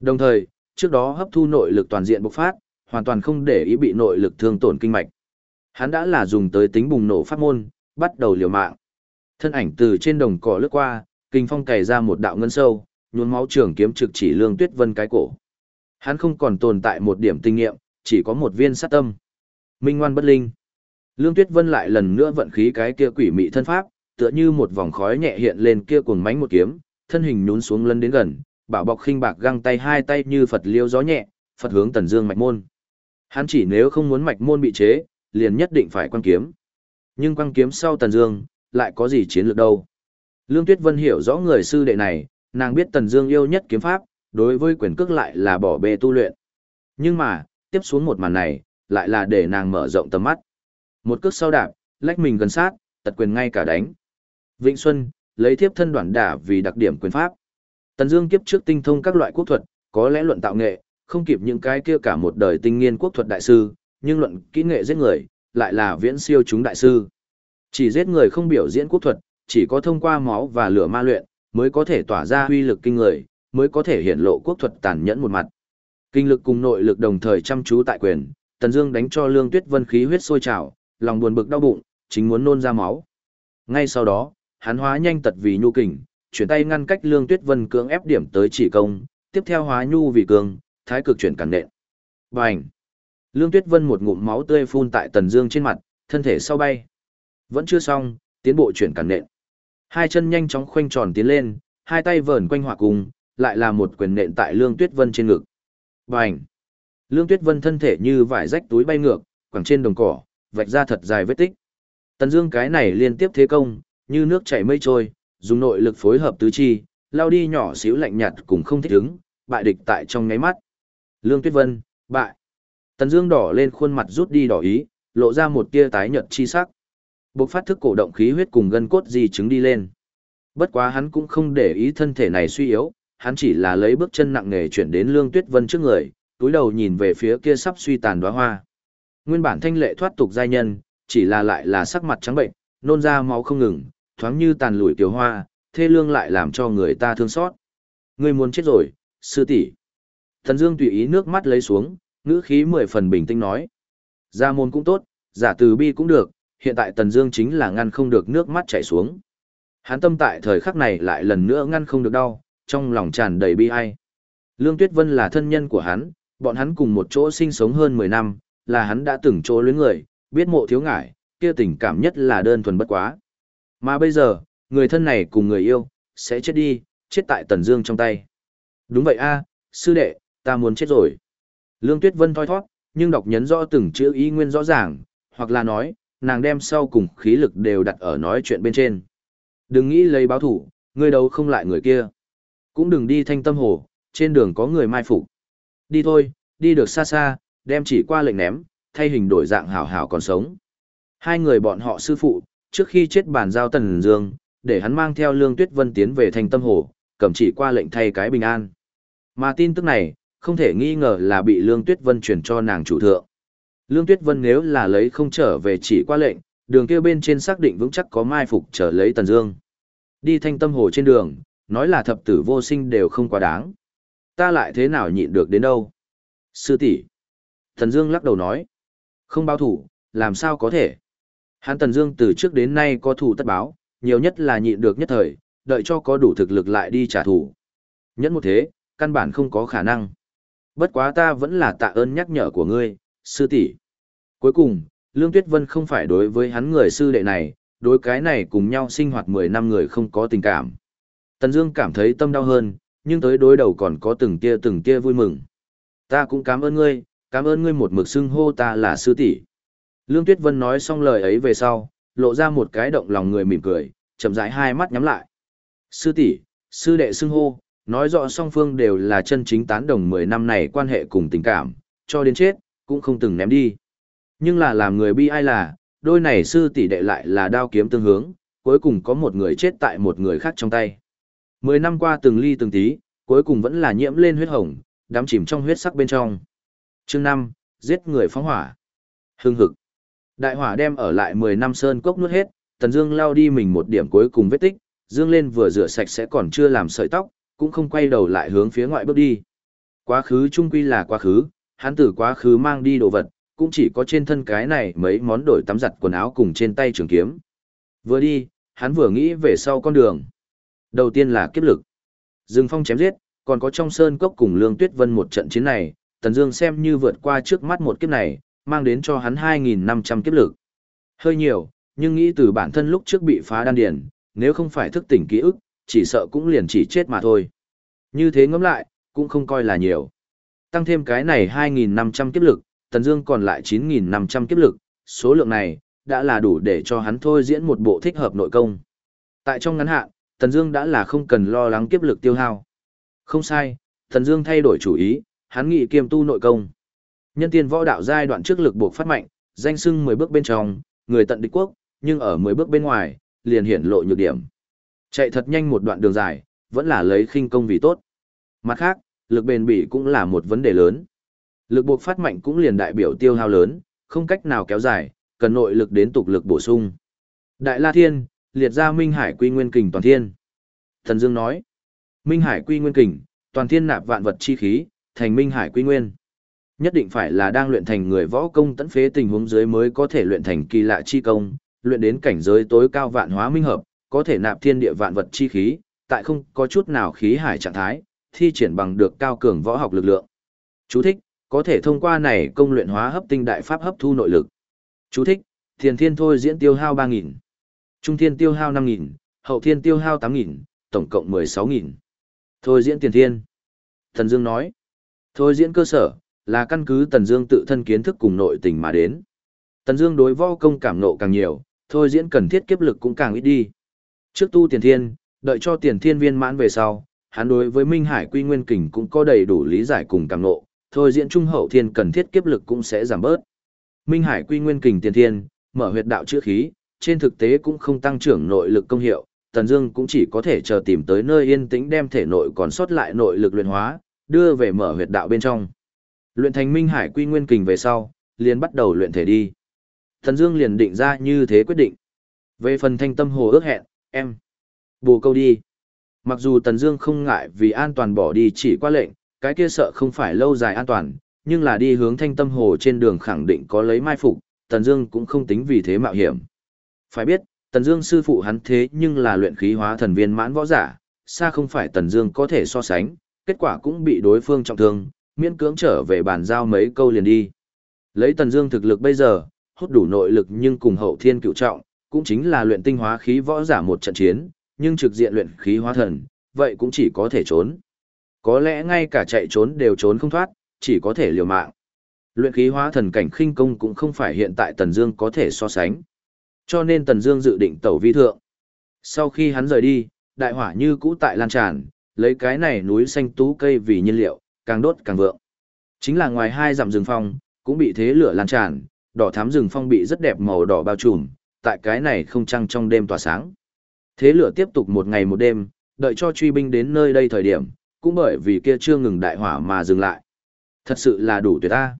Đồng thời, trước đó hấp thu nội lực toàn diện bộc phát, hoàn toàn không để ý bị nội lực thương tổn kinh mạch. Hắn đã là dùng tới tính bùng nổ pháp môn, bắt đầu liều mạng. Thân ảnh từ trên đồng cỏ lướt qua, kinh phong cày ra một đạo ngân sâu, nhuốm máu trường kiếm trực chỉ Lương Tuyết Vân cái cổ. Hắn không còn tồn tại một điểm tinh nghiệm, chỉ có một viên sát tâm. Minh ngoan bất linh. Lương Tuyết Vân lại lần nữa vận khí cái kia quỷ mị thân pháp, tựa như một vòng khói nhẹ hiện lên kia cuồng mánh một kiếm, thân hình nhún xuống lân đến gần, bảo bọc khinh bạc găng tay hai tay như Phật liêu gió nhẹ, Phật hướng Tần Dương mạch môn. Hắn chỉ nếu không muốn mạch môn bị chế, liền nhất định phải quăng kiếm. Nhưng quăng kiếm sau Tần Dương, lại có gì chiến lược đâu. Lương Tuyết Vân hiểu rõ người sư đệ này, nàng biết Tần Dương yêu nhất kiếm pháp, đối với quyền cước lại là bỏ bê tu luyện. Nhưng mà, tiếp xuống một màn này, lại là để nàng mở rộng tầm mắt. Một cước sau đạp, lách mình gần sát, tật quyền ngay cả đánh. Vịnh Xuân, lấy thiếp thân đoạn đả vì đặc điểm quyền pháp. Tần Dương kiếp trước tinh thông các loại quốc thuật, có lẽ luận tạo nghệ, không kịp những cái kia cả một đời tinh nghiên quốc thuật đại sư, nhưng luận kỹ nghệ giết người, lại là viễn siêu chúng đại sư. Chỉ giết người không biểu diễn quốc thuật, chỉ có thông qua máu và lửa ma luyện, mới có thể tỏa ra huy lực kinh người, mới có thể hiện lộ quốc thuật tàn nhẫn một mặt. Kinh lực cùng nội lực đồng thời chăm chú tại quyền, Tần Dương đánh cho Lương Tuyết Vân khí huyết sôi trào, lòng buồn bực đau bụng, chính muốn nôn ra máu. Ngay sau đó, hắn hóa nhanh tật vì nhu kình, chuyển tay ngăn cách Lương Tuyết Vân cưỡng ép điểm tới chỉ công, tiếp theo hóa nhu vì cường, thái cực chuyển cản nện. Bành! Lương Tuyết Vân một ngụm máu tươi phun tại Tần Dương trên mặt, thân thể sau bay. Vẫn chưa xong, tiến bộ chuyển cản nện. Hai chân nhanh chóng khoanh tròn tiến lên, hai tay vờn quanh hỏa cung, lại là một quyền nện tại Lương Tuyết Vân trên ngực. Bành! Lương Tuyết Vân thân thể như vải rách túi bay ngược, quẳng trên đồng cỏ, vạch ra thật dài vết tích. Tần Dương cái này liên tiếp thế công, như nước chảy mây trôi, dùng nội lực phối hợp tứ chi, lao đi nhỏ xíu lạnh nhạt cũng không thích ứng, bại địch tại trong ngáy mắt. Lương Tuyết Vân, bại. Tần Dương đỏ lên khuôn mặt rút đi đỏ ý, lộ ra một tia tái nhợt chi sắc. Bộc phát thức cổ động khí huyết cùng gân cốt gì chứng đi lên. Bất quá hắn cũng không để ý thân thể này suy yếu, hắn chỉ là lấy bước chân nặng nề chuyển đến Lương Tuyết Vân trước người, túi đầu nhìn về phía kia sắp suy tàn đóa hoa. Nguyên bản thanh lệ thoát tục giai nhân, chỉ là lại là sắc mặt trắng bệnh, nôn ra máu không ngừng, thoáng như tàn lủi tiểu hoa, thê lương lại làm cho người ta thương xót. Ngươi muốn chết rồi, sư tỷ. Thần Dương tùy ý nước mắt lấy xuống, ngữ khí mười phần bình tĩnh nói. Gia môn cũng tốt, giả từ bi cũng được, hiện tại Tần Dương chính là ngăn không được nước mắt chảy xuống. Hắn tâm tại thời khắc này lại lần nữa ngăn không được đau, trong lòng tràn đầy bi ai. Lương Tuyết Vân là thân nhân của hắn, bọn hắn cùng một chỗ sinh sống hơn 10 năm, là hắn đã từng chỗ luyến người, biết mộ thiếu ngải, kia tình cảm nhất là đơn thuần bất quá. Mà bây giờ, người thân này cùng người yêu, sẽ chết đi, chết tại Tần Dương trong tay. Đúng vậy a, sư đệ, ta muốn chết rồi. Lương Tuyết Vân thoi thoát, nhưng đọc nhấn rõ từng chữ ý nguyên rõ ràng, hoặc là nói, nàng đem sau cùng khí lực đều đặt ở nói chuyện bên trên. Đừng nghĩ lấy báo thủ, ngươi đâu không lại người kia. Cũng đừng đi thanh tâm hồ, trên đường có người mai phục. Đi thôi, đi được xa xa, đem chỉ qua lệnh ném, thay hình đổi dạng hảo hảo còn sống. Hai người bọn họ sư phụ, trước khi chết bàn giao Tần Dương, để hắn mang theo Lương Tuyết Vân tiến về thành tâm hồ, cầm chỉ qua lệnh thay cái bình an. Mà tin tức này, không thể nghi ngờ là bị Lương Tuyết Vân truyền cho nàng chủ thượng. Lương Tuyết Vân nếu là lấy không trở về chỉ qua lệnh, đường kia bên trên xác định vững chắc có mai phục trở lấy Tần Dương. Đi thanh tâm hồ trên đường, nói là thập tử vô sinh đều không quá đáng. Ta lại thế nào nhịn được đến đâu? Sư tỷ. Tần Dương lắc đầu nói, không báo thủ, làm sao có thể? Hắn Tần Dương từ trước đến nay có thủ tất báo, nhiều nhất là nhịn được nhất thời, đợi cho có đủ thực lực lại đi trả thù. Nhẫn một thế, căn bản không có khả năng. Bất quá ta vẫn là tạ ơn nhắc nhở của ngươi, sư tỷ. Cuối cùng, Lương Tuyết Vân không phải đối với hắn người sư đệ này, đối cái này cùng nhau sinh hoạt 10 năm người không có tình cảm. Tần Dương cảm thấy tâm đau hơn, nhưng tới đối đầu còn có từng tia từng tia vui mừng. Ta cũng cảm ơn ngươi, cảm ơn ngươi một mực xưng hô ta là sư tỷ. Lương Tuyết Vân nói xong lời ấy về sau, lộ ra một cái động lòng người mỉm cười, chậm rãi hai mắt nhắm lại. Sư tỷ, sư đệ xưng hô, nói rõ song phương đều là chân chính tán đồng 10 năm này quan hệ cùng tình cảm, cho đến chết, cũng không từng ném đi. Nhưng là làm người bi ai là, đôi này sư tỷ đệ lại là đao kiếm tương hướng, cuối cùng có một người chết tại một người khác trong tay. 10 năm qua từng ly từng tí, cuối cùng vẫn là nhiễm lên huyết hồng, đắm chìm trong huyết sắc bên trong. Chương 5, giết người phóng hỏa. Hưng hực. Đại hỏa đem ở lại 10 năm sơn cốc nuốt hết, Tần Dương lao đi mình một điểm cuối cùng vết tích, dương lên vừa rửa sạch sẽ còn chưa làm sợi tóc, cũng không quay đầu lại hướng phía ngoại bước đi. Quá khứ trung quy là quá khứ, hắn từ quá khứ mang đi đồ vật, cũng chỉ có trên thân cái này mấy món đổi tắm giặt quần áo cùng trên tay trường kiếm. Vừa đi, hắn vừa nghĩ về sau con đường. Đầu tiên là kiếp lực. Dừng phong chém giết, còn có trong sơn cốc cùng Lương Tuyết Vân một trận chiến này, Tần Dương xem như vượt qua trước mắt một kiếp này, mang đến cho hắn 2.500 kiếp lực. Hơi nhiều, nhưng nghĩ từ bản thân lúc trước bị phá đan điền, nếu không phải thức tỉnh ký ức, chỉ sợ cũng liền chỉ chết mà thôi. Như thế ngẫm lại, cũng không coi là nhiều. Tăng thêm cái này 2.500 kiếp lực, Tần Dương còn lại 9.500 kiếp lực, số lượng này, đã là đủ để cho hắn thôi diễn một bộ thích hợp nội công. Tại trong ngắn hạn, Tần Dương đã là không cần lo lắng kiếp lực tiêu hao. Không sai, Tần Dương thay đổi chủ ý, hắn nghị kiêm tu nội công. Nhân tiên võ đạo giai đoạn trước lực buộc phát mạnh, danh sưng 10 bước bên trong, người tận địch quốc, nhưng ở 10 bước bên ngoài, liền hiển lộ nhược điểm. Chạy thật nhanh một đoạn đường dài, vẫn là lấy khinh công vì tốt. Mặt khác, lực bền bỉ cũng là một vấn đề lớn. Lực buộc phát mạnh cũng liền đại biểu tiêu hao lớn, không cách nào kéo dài, cần nội lực đến tục lực bổ sung. Đại La Thiên, liệt ra Minh Hải Quy Nguyên Kình toàn thiên. Thần Dương nói, Minh Hải Quy Nguyên Kình, toàn thiên nạp vạn vật chi khí, thành Minh Hải Quy Nguyên. Nhất định phải là đang luyện thành người võ công tấn phế tình huống dưới mới có thể luyện thành kỳ lạ chi công, luyện đến cảnh giới tối cao vạn hóa minh hợp, có thể nạp thiên địa vạn vật chi khí, tại không có chút nào khí hải trạng thái, thi triển bằng được cao cường võ học lực lượng. Chú thích, có thể thông qua này công luyện hóa hấp tinh đại pháp hấp thu nội lực. Chú thích, thiền thiên thôi diễn tiêu hao 3.000, trung thiên tiêu hao 5.000, hậu thiên tiêu hao 8.000, tổng cộng 16.000. Thôi diễn tiền thiên. Thần Dương nói, thôi diễn cơ sở, là căn cứ Tần Dương tự thân kiến thức cùng nội tình mà đến. Tần Dương đối võ công cảm nộ càng nhiều, thôi diễn cần thiết kiếp lực cũng càng ít đi. Trước tu tiền thiên, đợi cho tiền thiên viên mãn về sau, hắn đối với Minh Hải Quy Nguyên Kình cũng có đầy đủ lý giải cùng cảm ngộ thôi diễn trung hậu thiên cần thiết kiếp lực cũng sẽ giảm bớt. Minh Hải Quy Nguyên Kình tiền thiên, mở huyệt đạo chữa khí, trên thực tế cũng không tăng trưởng nội lực công hiệu, Tần Dương cũng chỉ có thể chờ tìm tới nơi yên tĩnh đem thể nội còn sót lại nội lực luyện hóa, đưa về mở huyệt đạo bên trong. Luyện thành Minh Hải Quy Nguyên Kình về sau, liền bắt đầu luyện thể đi. Tần Dương liền định ra như thế quyết định. Về phần thanh tâm hồ ước hẹn, em bù câu đi. Mặc dù Tần Dương không ngại vì an toàn bỏ đi chỉ qua lệnh, cái kia sợ không phải lâu dài an toàn, nhưng là đi hướng thanh tâm hồ trên đường khẳng định có lấy mai phục, Tần Dương cũng không tính vì thế mạo hiểm. Phải biết, Tần Dương sư phụ hắn thế nhưng là luyện khí hóa thần viên mãn võ giả, xa không phải Tần Dương có thể so sánh, kết quả cũng bị đối phương trọng thương, miễn cưỡng trở về bàn giao mấy câu liền đi. Lấy Tần Dương thực lực bây giờ, hút đủ nội lực nhưng cùng hậu thiên cựu trọng, cũng chính là luyện tinh hóa khí võ giả một trận chiến, nhưng trực diện luyện khí hóa thần, vậy cũng chỉ có thể trốn. Có lẽ ngay cả chạy trốn đều trốn không thoát, chỉ có thể liều mạng. Luyện khí hóa thần cảnh khinh công cũng không phải hiện tại Tần Dương có thể so sánh. Cho nên Tần Dương dự định tẩu vi thượng. Sau khi hắn rời đi, đại hỏa như cũ tại lan tràn, lấy cái này núi xanh tú cây vì nhiên liệu, càng đốt càng vượng. Chính là ngoài hai dặm rừng phong, cũng bị thế lửa lan tràn, đỏ thắm rừng phong bị rất đẹp màu đỏ bao trùm, tại cái này không trăng trong đêm tỏa sáng. Thế lửa tiếp tục một ngày một đêm, đợi cho truy binh đến nơi đây thời điểm, cũng bởi vì kia chưa ngừng đại hỏa mà dừng lại. Thật sự là đủ tuyệt ta.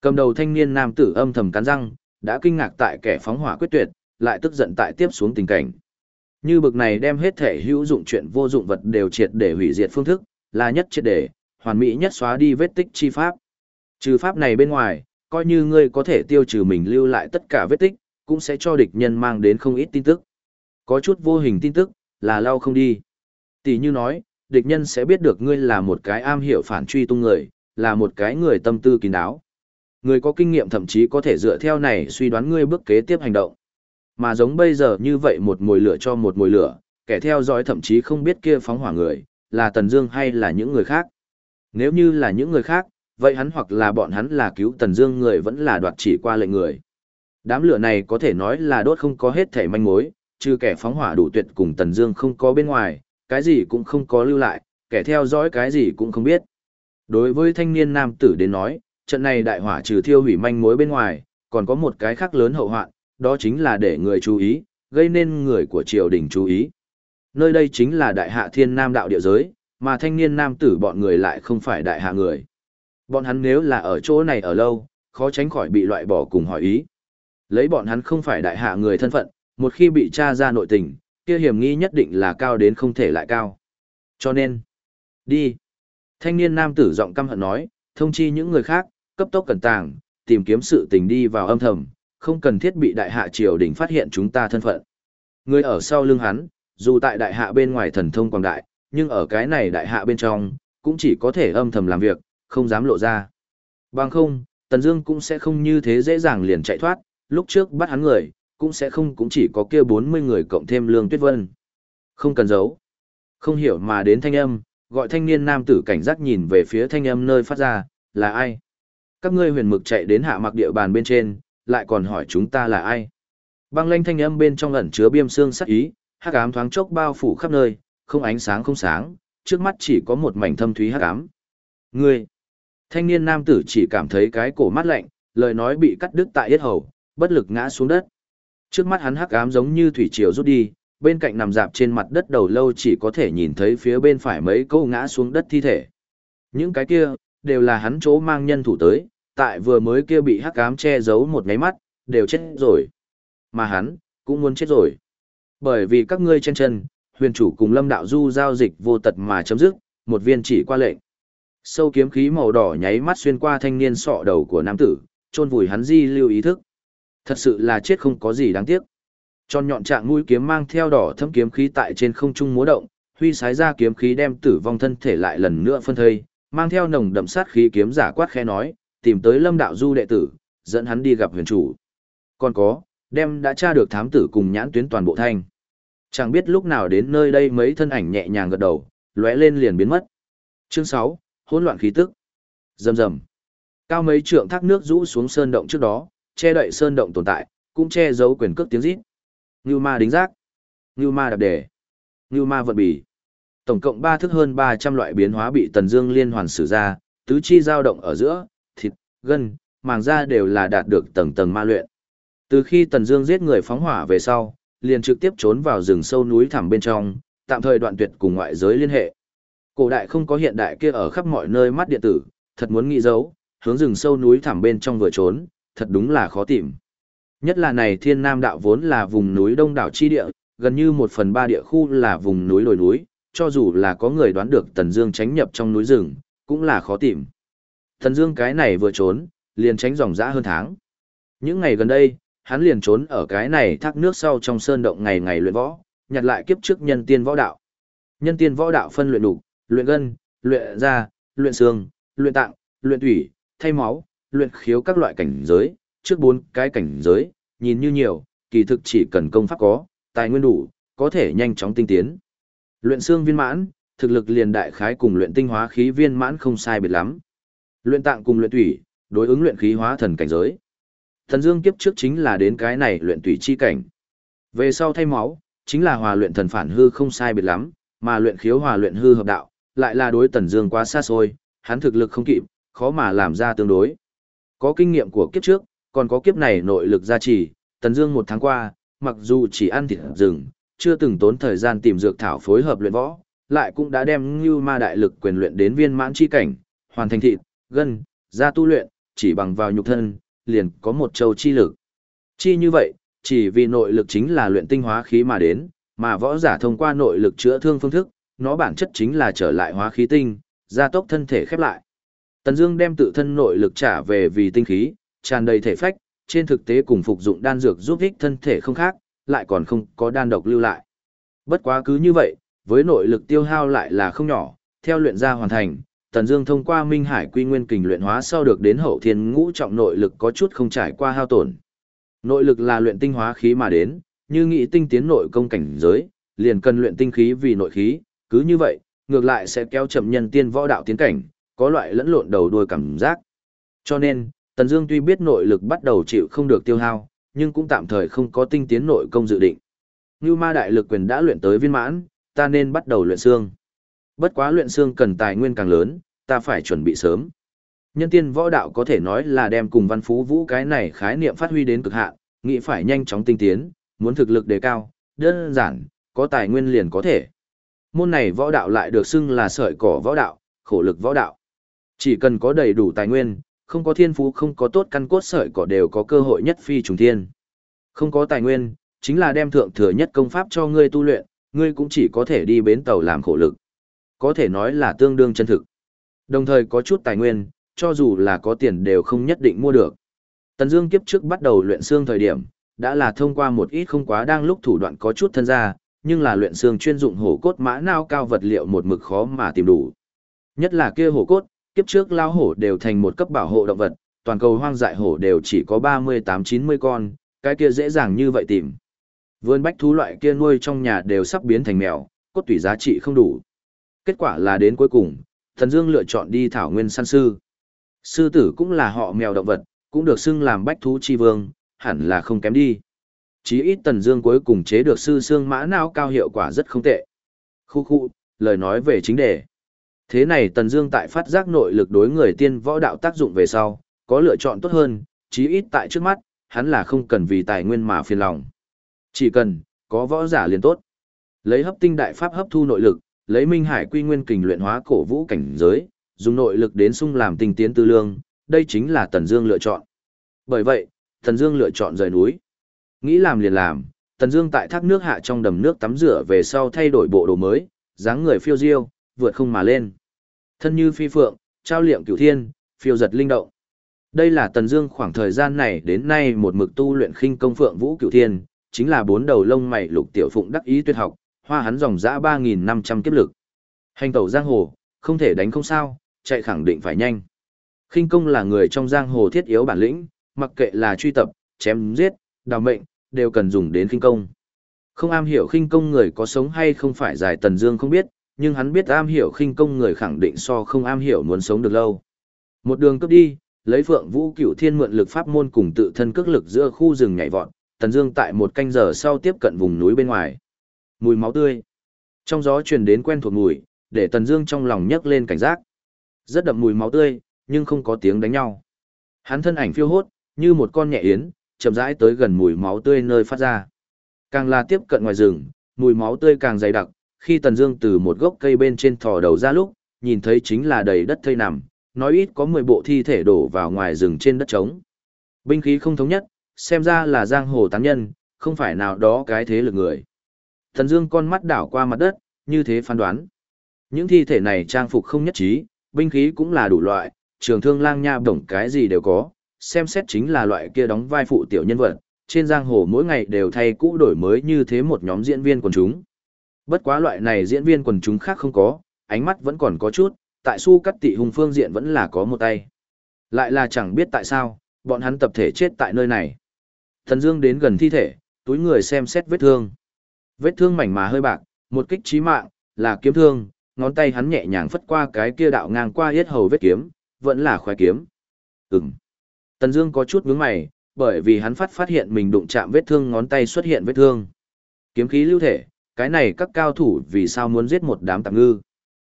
Cầm đầu thanh niên nam tử âm thầm cắn răng, đã kinh ngạc tại kẻ phóng hỏa quyết tuyệt, lại tức giận tại tiếp xuống tình cảnh. Như bực này đem hết thể hữu dụng chuyện vô dụng vật đều triệt để hủy diệt phương thức, là nhất triệt để, hoàn mỹ nhất xóa đi vết tích chi pháp. Trừ pháp này bên ngoài, coi như ngươi có thể tiêu trừ mình lưu lại tất cả vết tích, cũng sẽ cho địch nhân mang đến không ít tin tức. Có chút vô hình tin tức, là lao không đi. Tỷ như nói, địch nhân sẽ biết được ngươi là một cái am hiểu phản truy tung người, là một cái người tâm tư kín đáo. Người có kinh nghiệm thậm chí có thể dựa theo này suy đoán ngươi bước kế tiếp hành động. Mà giống bây giờ như vậy một mồi lửa cho một mồi lửa, kẻ theo dõi thậm chí không biết kia phóng hỏa người, là Tần Dương hay là những người khác. Nếu như là những người khác, vậy hắn hoặc là bọn hắn là cứu Tần Dương người vẫn là đoạt chỉ qua lệnh người. Đám lửa này có thể nói là đốt không có hết thể manh mối, trừ kẻ phóng hỏa đủ tuyệt cùng Tần Dương không có bên ngoài, cái gì cũng không có lưu lại, kẻ theo dõi cái gì cũng không biết. Đối với thanh niên nam tử đến nói, trận này đại hỏa trừ thiêu hủy manh mối bên ngoài, còn có một cái khác lớn hậu hoạn, đó chính là để người chú ý, gây nên người của triều đình chú ý. Nơi đây chính là đại hạ thiên nam đạo địa giới, mà thanh niên nam tử bọn người lại không phải đại hạ người. Bọn hắn nếu là ở chỗ này ở lâu, khó tránh khỏi bị loại bỏ cùng hỏi ý. Lấy bọn hắn không phải đại hạ người thân phận, một khi bị tra ra nội tình, kia hiểm nghi nhất định là cao đến không thể lại cao. Cho nên, đi. Thanh niên nam tử giọng căm hận nói, thông chi những người khác, cấp tốc cẩn tàng, tìm kiếm sự tình đi vào âm thầm, không cần thiết bị đại hạ triều đình phát hiện chúng ta thân phận. Người ở sau lưng hắn, dù tại đại hạ bên ngoài thần thông quảng đại, nhưng ở cái này đại hạ bên trong, cũng chỉ có thể âm thầm làm việc, không dám lộ ra. Bằng không, Tần Dương cũng sẽ không như thế dễ dàng liền chạy thoát, lúc trước bắt hắn người, cũng sẽ không cũng chỉ có kia 40 người cộng thêm Lương Tuyết Vân. Không cần giấu. Không hiểu mà đến thanh âm, gọi thanh niên nam tử cảnh giác nhìn về phía thanh âm nơi phát ra, là ai? Các ngươi huyền mực chạy đến hạ mặc địa bàn bên trên, lại còn hỏi chúng ta là ai? Băng lanh thanh âm bên trong ẩn chứa biêm xương sắc ý, hắc ám thoáng chốc bao phủ khắp nơi, không ánh sáng không sáng, trước mắt chỉ có một mảnh thâm thúy hắc ám. Ngươi! Thanh niên nam tử chỉ cảm thấy cái cổ mát lạnh, lời nói bị cắt đứt tại yết hầu, bất lực ngã xuống đất. Trước mắt hắn hắc ám giống như thủy triều rút đi, bên cạnh nằm dạp trên mặt đất đầu lâu chỉ có thể nhìn thấy phía bên phải mấy câu ngã xuống đất thi thể. Những cái kia, đều là hắn chỗ mang nhân thủ tới, tại vừa mới kia bị hắc ám che giấu một ngáy mắt, đều chết rồi. Mà hắn, cũng muốn chết rồi. Bởi vì các ngươi trên chân, huyền chủ cùng lâm đạo du giao dịch vô tật mà chấm dứt, một viên chỉ qua lệnh. Sâu kiếm khí màu đỏ nháy mắt xuyên qua thanh niên sọ đầu của nam tử, chôn vùi hắn di lưu ý thức. Thật sự là chết không có gì đáng tiếc. Tròn nhọn trạng mũi kiếm mang theo đỏ thâm kiếm khí tại trên không trung múa động, huy sái ra kiếm khí đem tử vong thân thể lại lần nữa phân thây, mang theo nồng đậm sát khí kiếm giả quát khẽ nói, tìm tới Lâm đạo du đệ tử, dẫn hắn đi gặp huyền chủ. Còn có, đem đã tra được thám tử cùng nhãn tuyến toàn bộ thanh. Chẳng biết lúc nào đến nơi đây mấy thân ảnh nhẹ nhàng gật đầu, lóe lên liền biến mất. Chương 6, hỗn loạn khí tức. Rầm rầm. Cao mấy trượng thác nước rũ xuống sơn động trước đó, che đậy sơn động tồn tại, cũng che giấu quyền cước tiếng rít. Ngưu ma đính giác, Ngưu ma đạp đề, Ngưu ma vận bì. Tổng cộng 3 thức hơn 300 loại biến hóa bị Tần Dương liên hoàn sử ra, tứ chi dao động ở giữa, thịt, gân, màng da đều là đạt được tầng tầng ma luyện. Từ khi Tần Dương giết người phóng hỏa về sau, liền trực tiếp trốn vào rừng sâu núi thẳm bên trong, tạm thời đoạn tuyệt cùng ngoại giới liên hệ. Cổ đại không có hiện đại kia ở khắp mọi nơi mắt điện tử, thật muốn nghĩ giấu, hướng rừng sâu núi thẳm bên trong vừa trốn, thật đúng là khó tìm. Nhất là này thiên nam đạo vốn là vùng núi đông đảo chi địa, gần như một phần ba địa khu là vùng núi đồi núi, cho dù là có người đoán được Tần Dương tránh nhập trong núi rừng, cũng là khó tìm. Tần Dương cái này vừa trốn, liền tránh dòng dã hơn tháng. Những ngày gần đây, hắn liền trốn ở cái này thác nước sau trong sơn động ngày ngày luyện võ, nhặt lại kiếp trước nhân tiên võ đạo. Nhân tiên võ đạo phân luyện đủ, luyện gân, luyện da, luyện xương, luyện tạng, luyện thủy, thay máu, luyện khiếu các loại cảnh giới, trước bốn cái cảnh giới, nhìn như nhiều, kỳ thực chỉ cần công pháp có, tài nguyên đủ, có thể nhanh chóng tinh tiến. Luyện xương viên mãn, thực lực liền đại khái cùng luyện tinh hóa khí viên mãn không sai biệt lắm. Luyện tạng cùng luyện thủy, đối ứng luyện khí hóa thần cảnh giới. Thần Dương kiếp trước chính là đến cái này luyện tủy chi cảnh. Về sau thay máu, chính là hòa luyện thần phản hư không sai biệt lắm, mà luyện khiếu hòa luyện hư hợp đạo, lại là đối Tần Dương quá xa xôi, hắn thực lực không kịp, khó mà làm ra tương đối. Có kinh nghiệm của kiếp trước, còn có kiếp này nội lực gia trì, Tần Dương một tháng qua, mặc dù chỉ ăn thịt rừng, chưa từng tốn thời gian tìm dược thảo phối hợp luyện võ, lại cũng đã đem Ngưu Ma đại lực quyền luyện đến viên mãn chi cảnh, hoàn thành thịt, gân, ra tu luyện, chỉ bằng vào nhục thân, liền có một châu chi lực. Chi như vậy, chỉ vì nội lực chính là luyện tinh hóa khí mà đến, mà võ giả thông qua nội lực chữa thương phương thức, nó bản chất chính là trở lại hóa khí tinh, gia tốc thân thể khép lại. Tần Dương đem tự thân nội lực trả về vì tinh khí, tràn đầy thể phách, trên thực tế cùng phục dụng đan dược giúp ích thân thể không khác, lại còn không có đan độc lưu lại. Bất quá cứ như vậy, với nội lực tiêu hao lại là không nhỏ, theo luyện ra hoàn thành, Tần Dương thông qua Minh Hải Quy Nguyên Kình luyện hóa sau được đến hậu thiên ngũ trọng nội lực có chút không trải qua hao tổn. Nội lực là luyện tinh hóa khí mà đến, như nghĩ tinh tiến nội công cảnh giới, liền cần luyện tinh khí vì nội khí, cứ như vậy, ngược lại sẽ kéo chậm nhân tiên võ đạo tiến cảnh, có loại lẫn lộn đầu đuôi cảm giác. Cho nên, Tần Dương tuy biết nội lực bắt đầu chịu không được tiêu hao, nhưng cũng tạm thời không có tinh tiến nội công dự định. Như ma đại lực quyền đã luyện tới viên mãn, ta nên bắt đầu luyện xương. Bất quá luyện xương cần tài nguyên càng lớn, ta phải chuẩn bị sớm. Nhân tiên võ đạo có thể nói là đem cùng văn phú vũ cái này khái niệm phát huy đến cực hạn, nghĩ phải nhanh chóng tinh tiến, muốn thực lực đề cao, đơn giản, có tài nguyên liền có thể. Môn này võ đạo lại được xưng là sợi cỏ võ đạo, khổ lực võ đạo. Chỉ cần có đầy đủ tài nguyên, không có thiên phú không có tốt căn cốt sợi cỏ đều có cơ hội nhất phi trùng thiên. Không có tài nguyên, chính là đem thượng thừa nhất công pháp cho ngươi tu luyện, ngươi cũng chỉ có thể đi bến tàu làm khổ lực. Có thể nói là tương đương chân thực. Đồng thời có chút tài nguyên, cho dù là có tiền đều không nhất định mua được. Tần Dương kiếp trước bắt đầu luyện xương thời điểm, đã là thông qua một ít không quá đang lúc thủ đoạn có chút thân ra, nhưng là luyện xương chuyên dụng hổ cốt mã nao cao vật liệu một mực khó mà tìm đủ. Nhất là kia hổ cốt, kiếp trước lao hổ đều thành một cấp bảo hộ động vật, toàn cầu hoang dại hổ đều chỉ có 38-90 con, cái kia dễ dàng như vậy tìm. Vườn bách thú loại kia nuôi trong nhà đều sắp biến thành mèo, cốt tủy giá trị không đủ. Kết quả là đến cuối cùng, Thần Dương lựa chọn đi thảo nguyên săn sư. Sư tử cũng là họ mèo động vật, cũng được xưng làm bách thú chi vương, hẳn là không kém đi. Chí ít Tần Dương cuối cùng chế được sư xương mã não cao hiệu quả rất không tệ. Khu khu, lời nói về chính đề. Thế này Tần Dương tại phát giác nội lực đối người tiên võ đạo tác dụng về sau, có lựa chọn tốt hơn, chí ít tại trước mắt, hắn là không cần vì tài nguyên mà phiền lòng. Chỉ cần có võ giả liền tốt. Lấy hấp tinh đại pháp hấp thu nội lực, lấy minh hải quy nguyên kình luyện hóa cổ vũ cảnh giới, dùng nội lực đến sung làm tinh tiến tư lương, đây chính là Tần Dương lựa chọn. Bởi vậy, Tần Dương lựa chọn rời núi. Nghĩ làm liền làm, Tần Dương tại thác nước hạ trong đầm nước tắm rửa về sau thay đổi bộ đồ mới, dáng người phiêu diêu, vượt không mà lên. Thân như phi phượng, trao liệm cửu thiên, phiêu giật linh động. Đây là Tần Dương khoảng thời gian này đến nay một mực tu luyện khinh công phượng vũ cửu thiên, chính là bốn đầu lông mày lục tiểu phụng đắc ý tuyệt học, hoa hắn dòng dã 3500 kiếp lực. Hành tẩu giang hồ, không thể đánh không sao, chạy khẳng định phải nhanh. Khinh công là người trong giang hồ thiết yếu bản lĩnh, mặc kệ là truy tập, chém giết, đào mệnh, đều cần dùng đến khinh công. Không am hiểu khinh công người có sống hay không phải giải tần dương không biết, nhưng hắn biết am hiểu khinh công người khẳng định so không am hiểu muốn sống được lâu. Một đường cướp đi, lấy Phượng Vũ Cửu Thiên mượn lực pháp môn cùng tự thân cước lực giữa khu rừng nhảy vọt, Tần Dương tại một canh giờ sau tiếp cận vùng núi bên ngoài. Mùi máu tươi. Trong gió truyền đến quen thuộc mùi, để Tần Dương trong lòng nhấc lên cảnh giác. Rất đậm mùi máu tươi, nhưng không có tiếng đánh nhau. Hắn thân ảnh phiêu hốt, như một con nhẹ yến, chậm rãi tới gần mùi máu tươi nơi phát ra. Càng là tiếp cận ngoài rừng, mùi máu tươi càng dày đặc, khi Tần Dương từ một gốc cây bên trên thò đầu ra lúc, nhìn thấy chính là đầy đất thây nằm, nói ít có 10 bộ thi thể đổ vào ngoài rừng trên đất trống. Binh khí không thống nhất, xem ra là giang hồ tán nhân, không phải nào đó cái thế lực người. Tần Dương con mắt đảo qua mặt đất, như thế phán đoán. Những thi thể này trang phục không nhất trí, binh khí cũng là đủ loại, trường thương lang nha bổng cái gì đều có, xem xét chính là loại kia đóng vai phụ tiểu nhân vật, trên giang hồ mỗi ngày đều thay cũ đổi mới như thế một nhóm diễn viên quần chúng. Bất quá loại này diễn viên quần chúng khác không có, ánh mắt vẫn còn có chút, tại su cắt tị hùng phương diện vẫn là có một tay. Lại là chẳng biết tại sao, bọn hắn tập thể chết tại nơi này. Thần Dương đến gần thi thể, túi người xem xét vết thương. Vết thương mảnh mà hơi bạc, một kích chí mạng, là kiếm thương, ngón tay hắn nhẹ nhàng phất qua cái kia đạo ngang qua yết hầu vết kiếm, vẫn là khoái kiếm. Ừm. Tần Dương có chút nhướng mày, bởi vì hắn phát phát hiện mình đụng chạm vết thương ngón tay xuất hiện vết thương. Kiếm khí lưu thể, cái này các cao thủ vì sao muốn giết một đám tạm ngư?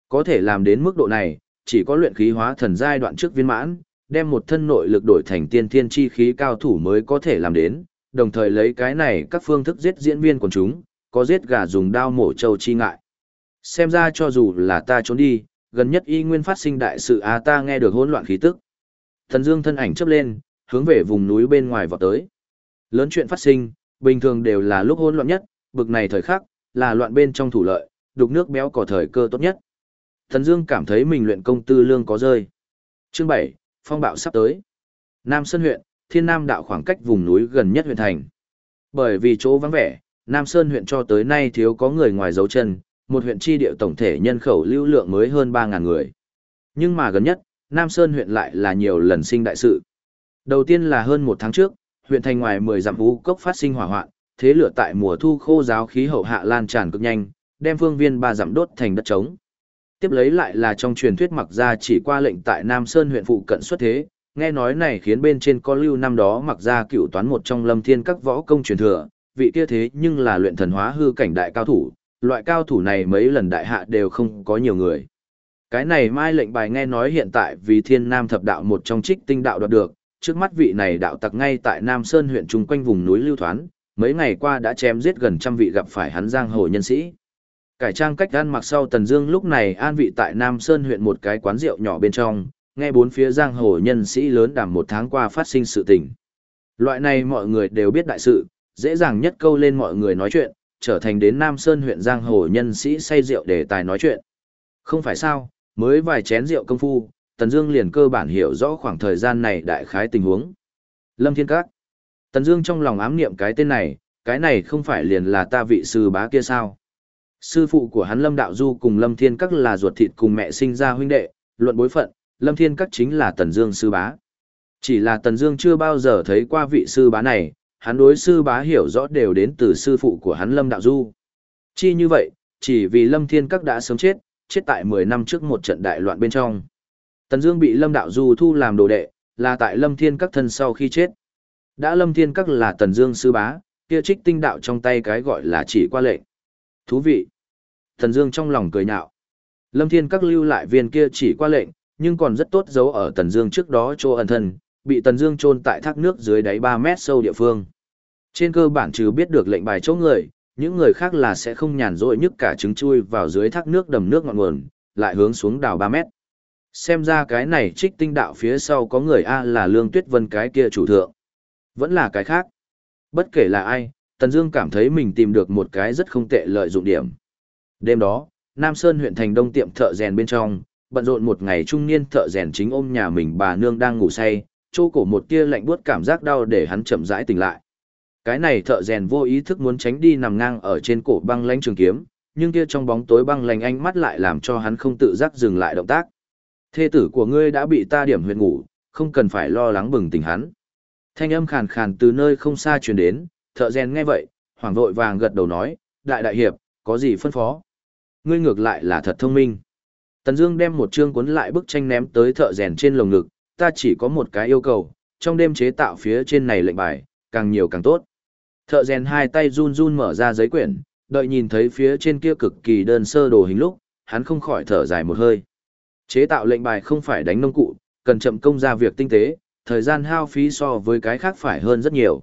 Có thể làm đến mức độ này, chỉ có luyện khí hóa thần giai đoạn trước viên mãn, đem một thân nội lực đổi thành tiên thiên chi khí cao thủ mới có thể làm đến, đồng thời lấy cái này các phương thức giết diễn viên của chúng, có giết gà dùng đao mổ trâu chi ngại. Xem ra cho dù là ta trốn đi, gần nhất y nguyên phát sinh đại sự a ta nghe được hỗn loạn khí tức. Thần Dương thân ảnh chớp lên, hướng về vùng núi bên ngoài vọt tới. Lớn chuyện phát sinh, bình thường đều là lúc hỗn loạn nhất, bực này thời khắc, là loạn bên trong thủ lợi, đục nước béo cỏ thời cơ tốt nhất. Thần Dương cảm thấy mình luyện công tư lương có rơi. Chương 7, phong bạo sắp tới. Nam Sơn huyện, Thiên Nam đạo khoảng cách vùng núi gần nhất huyện thành. Bởi vì chỗ vắng vẻ, Nam Sơn huyện cho tới nay thiếu có người ngoài dấu chân, một huyện chi địa tổng thể nhân khẩu lưu lượng mới hơn 3.000 người. Nhưng mà gần nhất, Nam Sơn huyện lại là nhiều lần sinh đại sự. Đầu tiên là hơn một tháng trước, huyện thành ngoài 10 dặm vũ cốc phát sinh hỏa hoạn, thế lửa tại mùa thu khô giáo khí hậu hạ lan tràn cực nhanh, đem phương viên ba dặm đốt thành đất trống. Tiếp lấy lại là trong truyền thuyết mặc ra chỉ qua lệnh tại Nam Sơn huyện phụ cận xuất thế, nghe nói này khiến bên trên có lưu năm đó mặc ra cựu toán một trong lâm thiên các võ công truyền thừa, vị kia thế nhưng là luyện thần hóa hư cảnh đại cao thủ, loại cao thủ này mấy lần đại hạ đều không có nhiều người. Cái này mai lệnh bài nghe nói hiện tại vì thiên nam thập đạo một trong trích tinh đạo đoạt được, trước mắt vị này đạo tặc ngay tại Nam Sơn huyện trung quanh vùng núi lưu thoán, mấy ngày qua đã chém giết gần trăm vị gặp phải hắn giang hồ nhân sĩ. Cải trang cách ăn mặc sau Tần Dương lúc này an vị tại Nam Sơn huyện một cái quán rượu nhỏ bên trong, nghe bốn phía giang hồ nhân sĩ lớn đàm một tháng qua phát sinh sự tình. Loại này mọi người đều biết đại sự, dễ dàng nhất câu lên mọi người nói chuyện, trở thành đến Nam Sơn huyện giang hồ nhân sĩ say rượu để tài nói chuyện. Không phải sao, mới vài chén rượu công phu, Tần Dương liền cơ bản hiểu rõ khoảng thời gian này đại khái tình huống. Lâm Thiên Các. Tần Dương trong lòng ám niệm cái tên này, cái này không phải liền là ta vị sư bá kia sao? Sư phụ của hắn Lâm Đạo Du cùng Lâm Thiên Các là ruột thịt cùng mẹ sinh ra huynh đệ, luận bối phận, Lâm Thiên Các chính là Tần Dương sư bá. Chỉ là Tần Dương chưa bao giờ thấy qua vị sư bá này, hắn đối sư bá hiểu rõ đều đến từ sư phụ của hắn Lâm Đạo Du. Chi như vậy, chỉ vì Lâm Thiên Các đã sớm chết, chết tại 10 năm trước một trận đại loạn bên trong. Tần Dương bị Lâm Đạo Du thu làm đồ đệ, là tại Lâm Thiên Các thân sau khi chết. Đã Lâm Thiên Các là Tần Dương sư bá, kia trích tinh đạo trong tay cái gọi là chỉ qua lệnh. Thú vị. Thần Dương trong lòng cười nhạo. Lâm Thiên các lưu lại viên kia chỉ qua lệnh, nhưng còn rất tốt giấu ở Tần Dương trước đó chỗ ẩn thân, bị Tần Dương chôn tại thác nước dưới đáy 3 mét sâu địa phương. Trên cơ bản trừ biết được lệnh bài chỗ người, những người khác là sẽ không nhàn rỗi nhức cả trứng chui vào dưới thác nước đầm nước ngọn nguồn, lại hướng xuống đào 3 mét. Xem ra cái này trích tinh đạo phía sau có người A là Lương Tuyết Vân cái kia chủ thượng. Vẫn là cái khác. Bất kể là ai, Tần Dương cảm thấy mình tìm được một cái rất không tệ lợi dụng điểm. Đêm đó, Nam Sơn huyện thành đông tiệm thợ rèn bên trong, bận rộn một ngày trung niên thợ rèn chính ôm nhà mình bà nương đang ngủ say, chỗ cổ một tia lạnh buốt cảm giác đau để hắn chậm rãi tỉnh lại. Cái này thợ rèn vô ý thức muốn tránh đi nằm ngang ở trên cổ băng lãnh trường kiếm, nhưng kia trong bóng tối băng lãnh ánh mắt lại làm cho hắn không tự giác dừng lại động tác. Thê tử của ngươi đã bị ta điểm huyệt ngủ, không cần phải lo lắng bừng tỉnh hắn. Thanh âm khàn khàn từ nơi không xa truyền đến, thợ rèn nghe vậy, hoảng vội vàng gật đầu nói, đại đại hiệp, có gì phân phó? Ngươi ngược lại là thật thông minh. Tần Dương đem một chương cuốn lại bức tranh ném tới thợ rèn trên lồng ngực, ta chỉ có một cái yêu cầu, trong đêm chế tạo phía trên này lệnh bài, càng nhiều càng tốt. Thợ rèn hai tay run run mở ra giấy quyển, đợi nhìn thấy phía trên kia cực kỳ đơn sơ đồ hình lúc, hắn không khỏi thở dài một hơi. Chế tạo lệnh bài không phải đánh nông cụ, cần chậm công ra việc tinh tế, thời gian hao phí so với cái khác phải hơn rất nhiều.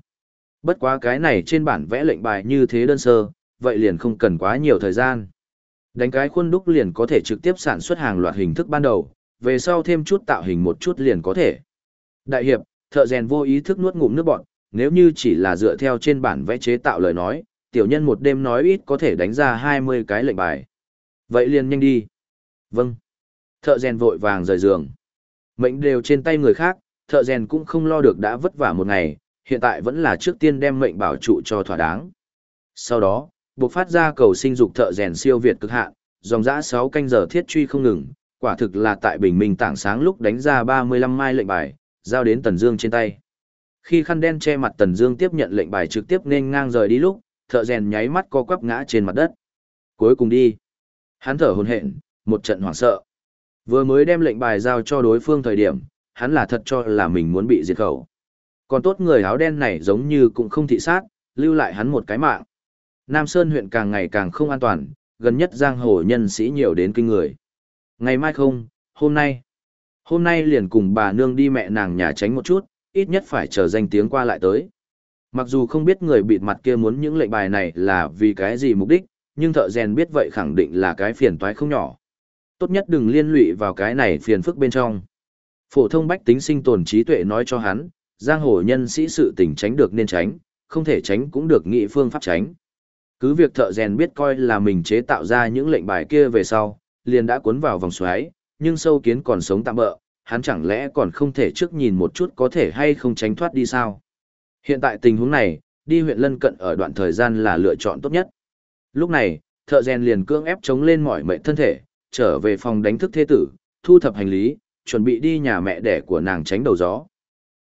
Bất quá cái này trên bản vẽ lệnh bài như thế đơn sơ, vậy liền không cần quá nhiều thời gian. Đánh cái khuôn đúc liền có thể trực tiếp sản xuất hàng loạt hình thức ban đầu, về sau thêm chút tạo hình một chút liền có thể. Đại hiệp, thợ rèn vô ý thức nuốt ngụm nước bọt, nếu như chỉ là dựa theo trên bản vẽ chế tạo lời nói, tiểu nhân một đêm nói ít có thể đánh ra 20 cái lệnh bài. Vậy liền nhanh đi. Vâng. Thợ rèn vội vàng rời giường. Mệnh đều trên tay người khác, thợ rèn cũng không lo được đã vất vả một ngày, hiện tại vẫn là trước tiên đem mệnh bảo trụ cho thỏa đáng. Sau đó, buộc phát ra cầu sinh dục thợ rèn siêu việt cực hạn, dòng dã 6 canh giờ thiết truy không ngừng, quả thực là tại bình minh tảng sáng lúc đánh ra 35 mai lệnh bài, giao đến Tần Dương trên tay. Khi khăn đen che mặt Tần Dương tiếp nhận lệnh bài trực tiếp nên ngang rời đi lúc, thợ rèn nháy mắt co quắp ngã trên mặt đất. Cuối cùng đi. Hắn thở hổn hển, một trận hoảng sợ. Vừa mới đem lệnh bài giao cho đối phương thời điểm, hắn là thật cho là mình muốn bị diệt khẩu. Còn tốt người áo đen này giống như cũng không thị sát, lưu lại hắn một cái mạng. Nam Sơn huyện càng ngày càng không an toàn, gần nhất giang hồ nhân sĩ nhiều đến kinh người. Ngày mai không, hôm nay. Hôm nay liền cùng bà nương đi mẹ nàng nhà tránh một chút, ít nhất phải chờ danh tiếng qua lại tới. Mặc dù không biết người bịt mặt kia muốn những lệnh bài này là vì cái gì mục đích, nhưng thợ rèn biết vậy khẳng định là cái phiền toái không nhỏ. Tốt nhất đừng liên lụy vào cái này phiền phức bên trong. Phổ thông bách tính sinh tồn trí tuệ nói cho hắn, giang hồ nhân sĩ sự tình tránh được nên tránh, không thể tránh cũng được nghị phương pháp tránh. Cứ việc thợ rèn biết coi là mình chế tạo ra những lệnh bài kia về sau, liền đã cuốn vào vòng xoáy, nhưng sâu kiến còn sống tạm bỡ, hắn chẳng lẽ còn không thể trước nhìn một chút có thể hay không tránh thoát đi sao? Hiện tại tình huống này, đi huyện lân cận ở đoạn thời gian là lựa chọn tốt nhất. Lúc này, thợ rèn liền cưỡng ép chống lên mọi mệnh thân thể, trở về phòng đánh thức thế tử, thu thập hành lý, chuẩn bị đi nhà mẹ đẻ của nàng tránh đầu gió.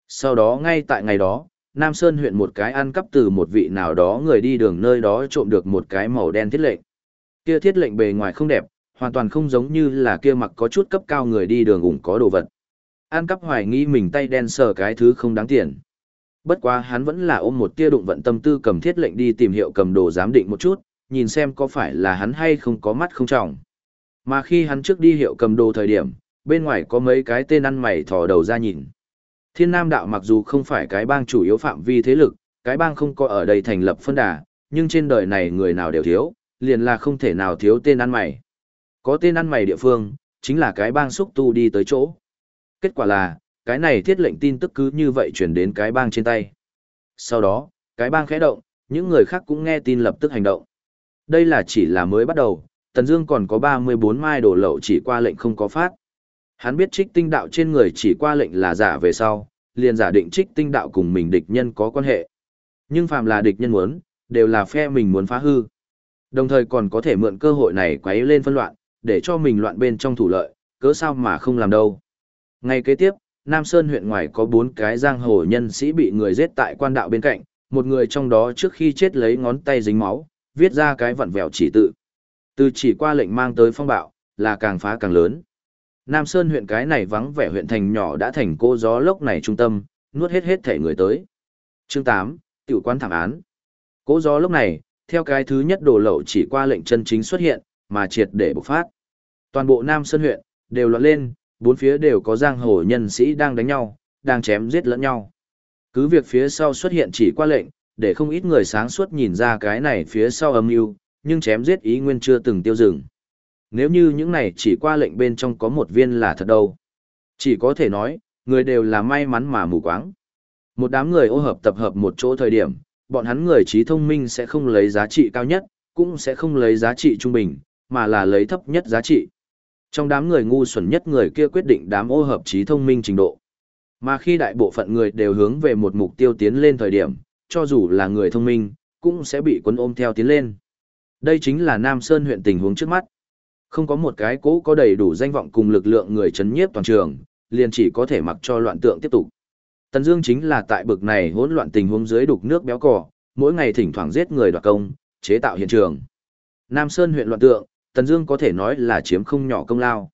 Sau đó ngay tại ngày đó, Nam Sơn huyện một cái ăn cắp từ một vị nào đó người đi đường nơi đó trộm được một cái màu đen thiết lệnh. Kia thiết lệnh bề ngoài không đẹp, hoàn toàn không giống như là kia mặc có chút cấp cao người đi đường ủng có đồ vật. An cắp hoài nghi mình tay đen sờ cái thứ không đáng tiền. Bất quá hắn vẫn là ôm một tia đụng vận tâm tư cầm thiết lệnh đi tìm hiệu cầm đồ giám định một chút, nhìn xem có phải là hắn hay không có mắt không trọng. Mà khi hắn trước đi hiệu cầm đồ thời điểm, bên ngoài có mấy cái tên ăn mày thò đầu ra nhìn. Thiên Nam đạo mặc dù không phải cái bang chủ yếu phạm vi thế lực, cái bang không có ở đây thành lập phân đà, nhưng trên đời này người nào đều thiếu, liền là không thể nào thiếu tên ăn mày. Có tên ăn mày địa phương, chính là cái bang xúc tu đi tới chỗ. Kết quả là, cái này thiết lệnh tin tức cứ như vậy chuyển đến cái bang trên tay. Sau đó, cái bang khẽ động, những người khác cũng nghe tin lập tức hành động. Đây là chỉ là mới bắt đầu, Tần Dương còn có 34 mai đồ lậu chỉ qua lệnh không có phát. Hắn biết trích tinh đạo trên người chỉ qua lệnh là giả về sau, liền giả định trích tinh đạo cùng mình địch nhân có quan hệ. Nhưng phàm là địch nhân muốn, đều là phe mình muốn phá hư. Đồng thời còn có thể mượn cơ hội này quấy lên phân loạn, để cho mình loạn bên trong thủ lợi, cớ sao mà không làm đâu. Ngay kế tiếp, Nam Sơn huyện ngoài có bốn cái giang hồ nhân sĩ bị người giết tại quan đạo bên cạnh, một người trong đó trước khi chết lấy ngón tay dính máu, viết ra cái vặn vẹo chỉ tự. Từ chỉ qua lệnh mang tới phong bạo, là càng phá càng lớn. Nam Sơn huyện cái này vắng vẻ huyện thành nhỏ đã thành cô gió lốc này trung tâm, nuốt hết hết thể người tới. Chương 8, tiểu quan thảm án. Cố gió lốc này, theo cái thứ nhất đồ lậu chỉ qua lệnh chân chính xuất hiện, mà triệt để bộc phát. Toàn bộ Nam Sơn huyện, đều loạn lên, bốn phía đều có giang hồ nhân sĩ đang đánh nhau, đang chém giết lẫn nhau. Cứ việc phía sau xuất hiện chỉ qua lệnh, để không ít người sáng suốt nhìn ra cái này phía sau âm mưu, nhưng chém giết ý nguyên chưa từng tiêu dừng. Nếu như những này chỉ qua lệnh bên trong có một viên là thật đâu. Chỉ có thể nói, người đều là may mắn mà mù quáng. Một đám người ô hợp tập hợp một chỗ thời điểm, bọn hắn người trí thông minh sẽ không lấy giá trị cao nhất, cũng sẽ không lấy giá trị trung bình, mà là lấy thấp nhất giá trị. Trong đám người ngu xuẩn nhất người kia quyết định đám ô hợp trí thông minh trình độ. Mà khi đại bộ phận người đều hướng về một mục tiêu tiến lên thời điểm, cho dù là người thông minh, cũng sẽ bị quân ôm theo tiến lên. Đây chính là Nam Sơn huyện tình huống trước mắt. Không có một cái cố có đầy đủ danh vọng cùng lực lượng người chấn nhiếp toàn trường, liền chỉ có thể mặc cho loạn tượng tiếp tục. Tần Dương chính là tại bực này hỗn loạn tình huống dưới đục nước béo cò, mỗi ngày thỉnh thoảng giết người đoạt công, chế tạo hiện trường. Nam Sơn huyện loạn tượng, Tần Dương có thể nói là chiếm không nhỏ công lao.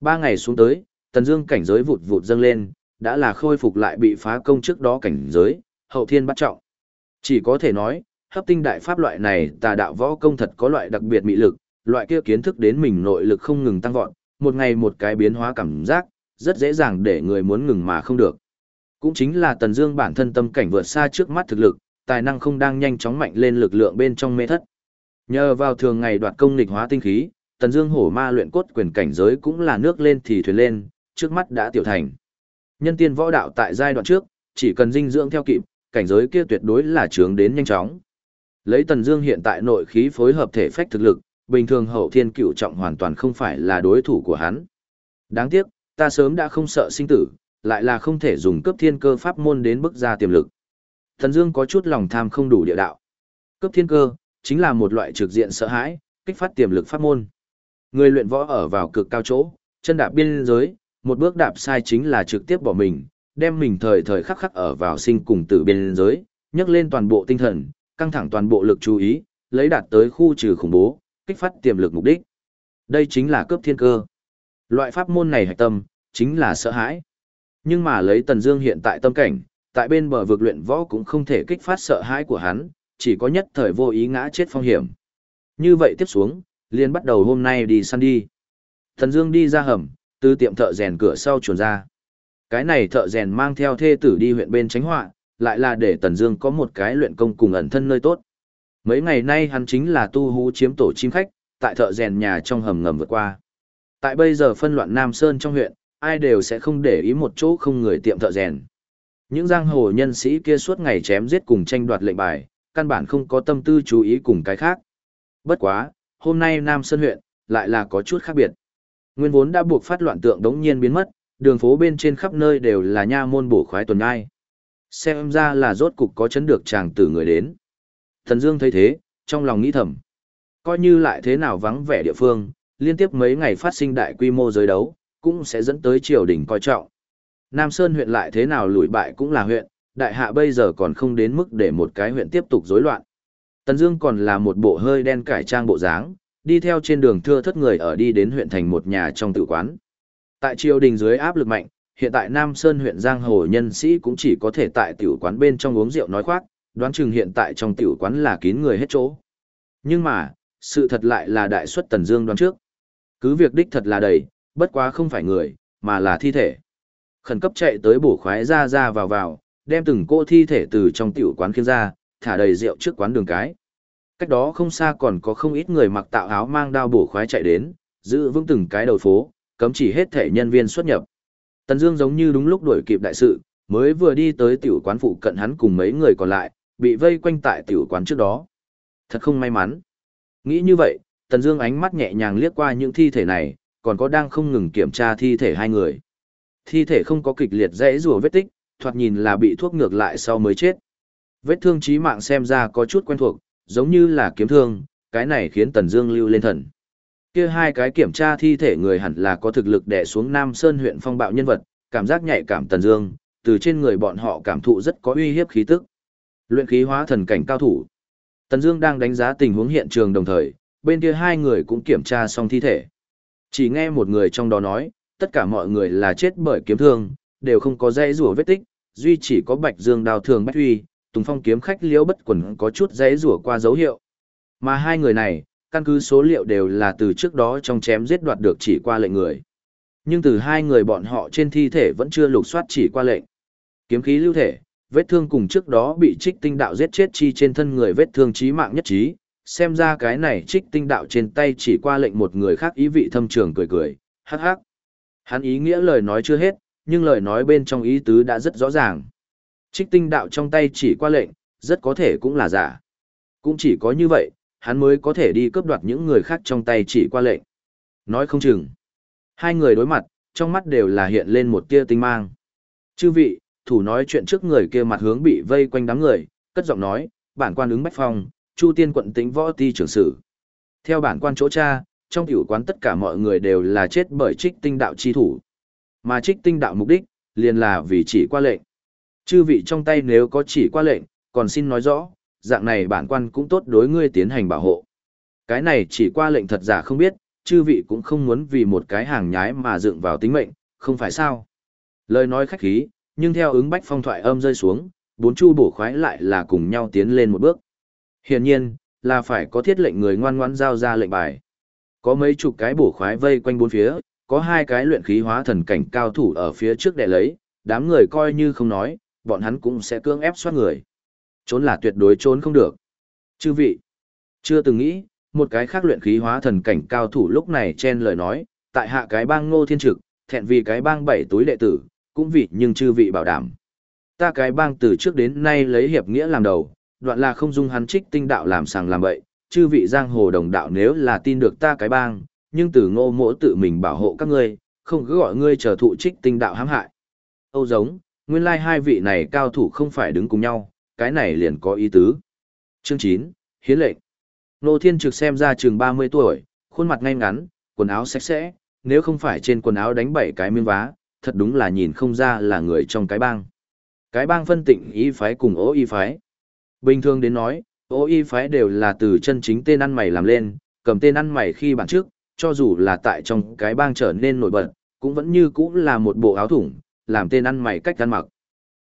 Ba ngày xuống tới, Tần Dương cảnh giới vụt vụt dâng lên, đã là khôi phục lại bị phá công trước đó cảnh giới, hậu thiên bắt trọng. Chỉ có thể nói, hấp tinh đại pháp loại này tà đạo võ công thật có loại đặc biệt mị lực, loại kia kiến thức đến mình nội lực không ngừng tăng vọt, một ngày một cái biến hóa cảm giác, rất dễ dàng để người muốn ngừng mà không được. Cũng chính là Tần Dương bản thân tâm cảnh vượt xa trước mắt thực lực, tài năng không đang nhanh chóng mạnh lên lực lượng bên trong mê thất. Nhờ vào thường ngày đoạt công nghịch hóa tinh khí, Tần Dương hổ ma luyện cốt quyền cảnh giới cũng là nước lên thì thuyền lên, trước mắt đã tiểu thành. Nhân tiên võ đạo tại giai đoạn trước, chỉ cần dinh dưỡng theo kịp, cảnh giới kia tuyệt đối là trưởng đến nhanh chóng. Lấy Tần Dương hiện tại nội khí phối hợp thể phách thực lực, bình thường hậu thiên cửu trọng hoàn toàn không phải là đối thủ của hắn. Đáng tiếc, ta sớm đã không sợ sinh tử, lại là không thể dùng cấp thiên cơ pháp môn đến bức ra tiềm lực. Thần Dương có chút lòng tham không đủ địa đạo. Cấp thiên cơ chính là một loại trực diện sợ hãi, kích phát tiềm lực pháp môn. Người luyện võ ở vào cực cao chỗ, chân đạp biên giới, một bước đạp sai chính là trực tiếp bỏ mình, đem mình thời thời khắc khắc ở vào sinh cùng tử biên giới, nhấc lên toàn bộ tinh thần, căng thẳng toàn bộ lực chú ý, lấy đạt tới khu trừ khủng bố, kích phát tiềm lực mục đích. Đây chính là cướp thiên cơ. Loại pháp môn này hạch tâm, chính là sợ hãi. Nhưng mà lấy Tần Dương hiện tại tâm cảnh, tại bên bờ vực luyện võ cũng không thể kích phát sợ hãi của hắn, chỉ có nhất thời vô ý ngã chết phong hiểm. Như vậy tiếp xuống, liền bắt đầu hôm nay đi săn đi. Tần Dương đi ra hầm, từ tiệm thợ rèn cửa sau chuồn ra. Cái này thợ rèn mang theo thê tử đi huyện bên tránh họa, lại là để Tần Dương có một cái luyện công cùng ẩn thân nơi tốt. Mấy ngày nay hắn chính là tu hú chiếm tổ chim khách, tại thợ rèn nhà trong hầm ngầm vượt qua. Tại bây giờ phân loạn Nam Sơn trong huyện, ai đều sẽ không để ý một chỗ không người tiệm thợ rèn. Những giang hồ nhân sĩ kia suốt ngày chém giết cùng tranh đoạt lệnh bài, căn bản không có tâm tư chú ý cùng cái khác. Bất quá, hôm nay Nam Sơn huyện, lại là có chút khác biệt. Nguyên vốn đã buộc phát loạn tượng đống nhiên biến mất, đường phố bên trên khắp nơi đều là nha môn bổ khoái tuần ai. Xem ra là rốt cục có chấn được chàng tử người đến. Thần Dương thấy thế, trong lòng nghĩ thầm. Coi như lại thế nào vắng vẻ địa phương, liên tiếp mấy ngày phát sinh đại quy mô giới đấu, cũng sẽ dẫn tới triều đình coi trọng. Nam Sơn huyện lại thế nào lùi bại cũng là huyện, đại hạ bây giờ còn không đến mức để một cái huyện tiếp tục rối loạn. Tần Dương còn là một bộ hơi đen cải trang bộ dáng, đi theo trên đường thưa thất người ở đi đến huyện thành một nhà trong tử quán. Tại triều đình dưới áp lực mạnh, hiện tại Nam Sơn huyện Giang Hồ nhân sĩ cũng chỉ có thể tại tiểu quán bên trong uống rượu nói khoác, đoán chừng hiện tại trong tiểu quán là kín người hết chỗ. Nhưng mà, sự thật lại là đại suất Tần Dương đoán trước. Cứ việc đích thật là đầy, bất quá không phải người, mà là thi thể. Khẩn cấp chạy tới bổ khoái ra ra vào vào, đem từng cô thi thể từ trong tiểu quán khiêng ra, thả đầy rượu trước quán đường cái. Cách đó không xa còn có không ít người mặc tạo áo mang đao bổ khoái chạy đến, giữ vững từng cái đầu phố, cấm chỉ hết thể nhân viên xuất nhập. Tần Dương giống như đúng lúc đuổi kịp đại sự, mới vừa đi tới tiểu quán phụ cận hắn cùng mấy người còn lại, bị vây quanh tại tiểu quán trước đó. Thật không may mắn. Nghĩ như vậy, Tần Dương ánh mắt nhẹ nhàng liếc qua những thi thể này, còn có đang không ngừng kiểm tra thi thể hai người. Thi thể không có kịch liệt rẽ rùa vết tích, thoạt nhìn là bị thuốc ngược lại sau mới chết. Vết thương chí mạng xem ra có chút quen thuộc, giống như là kiếm thương, cái này khiến Tần Dương lưu lên thần. Kia hai cái kiểm tra thi thể người hẳn là có thực lực đè xuống Nam Sơn huyện phong bạo nhân vật, cảm giác nhạy cảm Tần Dương, từ trên người bọn họ cảm thụ rất có uy hiếp khí tức. Luyện khí hóa thần cảnh cao thủ. Tần Dương đang đánh giá tình huống hiện trường đồng thời, bên kia hai người cũng kiểm tra xong thi thể. Chỉ nghe một người trong đó nói, tất cả mọi người là chết bởi kiếm thương, đều không có dây rùa vết tích, duy chỉ có Bạch Dương đào thường bách huy, Tùng Phong kiếm khách Liễu Bất Quần có chút dãy rủa qua dấu hiệu. Mà hai người này, căn cứ số liệu đều là từ trước đó trong chém giết đoạt được chỉ qua lệnh người. Nhưng từ hai người bọn họ trên thi thể vẫn chưa lục soát chỉ qua lệnh. Kiếm khí lưu thể, vết thương cùng trước đó bị trích tinh đạo giết chết chi trên thân người vết thương chí mạng nhất trí, xem ra cái này trích tinh đạo trên tay chỉ qua lệnh một người khác ý vị thâm trường cười cười, hắc hắc. Hắn ý nghĩa lời nói chưa hết, nhưng lời nói bên trong ý tứ đã rất rõ ràng. Trích tinh đạo trong tay chỉ qua lệnh, rất có thể cũng là giả. Cũng chỉ có như vậy, hắn mới có thể đi cướp đoạt những người khác trong tay chỉ qua lệnh. Nói không chừng. Hai người đối mặt, trong mắt đều là hiện lên một tia tinh mang. Chư vị, thủ nói chuyện trước người kia mặt hướng bị vây quanh đám người, cất giọng nói, bản quan ứng bách phong, Chu Tiên quận tính võ ti trưởng sử. Theo bản quan chỗ cha, trong tiểu quán tất cả mọi người đều là chết bởi trích tinh đạo chi thủ. Mà trích tinh đạo mục đích, liền là vì chỉ qua lệnh. Chư vị trong tay nếu có chỉ qua lệnh, còn xin nói rõ, dạng này bản quan cũng tốt đối ngươi tiến hành bảo hộ. Cái này chỉ qua lệnh thật giả không biết, chư vị cũng không muốn vì một cái hàng nhái mà dựng vào tính mệnh, không phải sao. Lời nói khách khí, nhưng theo ứng bách phong thoại âm rơi xuống, bốn chu bổ khoái lại là cùng nhau tiến lên một bước. Hiển nhiên, là phải có thiết lệnh người ngoan ngoãn giao ra lệnh bài. Có mấy chục cái bổ khoái vây quanh bốn phía, có hai cái luyện khí hóa thần cảnh cao thủ ở phía trước đệ lấy, đám người coi như không nói, bọn hắn cũng sẽ cưỡng ép soát người. Trốn là tuyệt đối trốn không được. Chư vị, chưa từng nghĩ, một cái khác luyện khí hóa thần cảnh cao thủ lúc này chen lời nói, tại hạ cái bang ngô thiên trực, thẹn vì cái bang bảy túi đệ tử, cũng vị nhưng chư vị bảo đảm. Ta cái bang từ trước đến nay lấy hiệp nghĩa làm đầu, đoạn là không dung hắn trích tinh đạo làm sàng làm bậy, chư vị giang hồ đồng đạo nếu là tin được ta cái bang, nhưng từ ngô mỗ tự mình bảo hộ các ngươi, không cứ gọi ngươi trở thụ trích tinh đạo hãm hại. Âu giống, nguyên lai hai vị này cao thủ không phải đứng cùng nhau, cái này liền có ý tứ. Chương 9, Hiến lệnh. Nô Thiên Trực xem ra chừng 30 tuổi, khuôn mặt ngay ngắn, quần áo sạch sẽ, nếu không phải trên quần áo đánh bảy cái miếng vá, thật đúng là nhìn không ra là người trong cái bang. Cái bang phân tịnh y phái cùng ố y phái. Bình thường đến nói, ố y phái đều là từ chân chính tên ăn mày làm lên, cầm tên ăn mày khi bản trước, cho dù là tại trong cái bang trở nên nổi bật, cũng vẫn như cũ là một bộ áo thủng, làm tên ăn mày cách ăn mặc.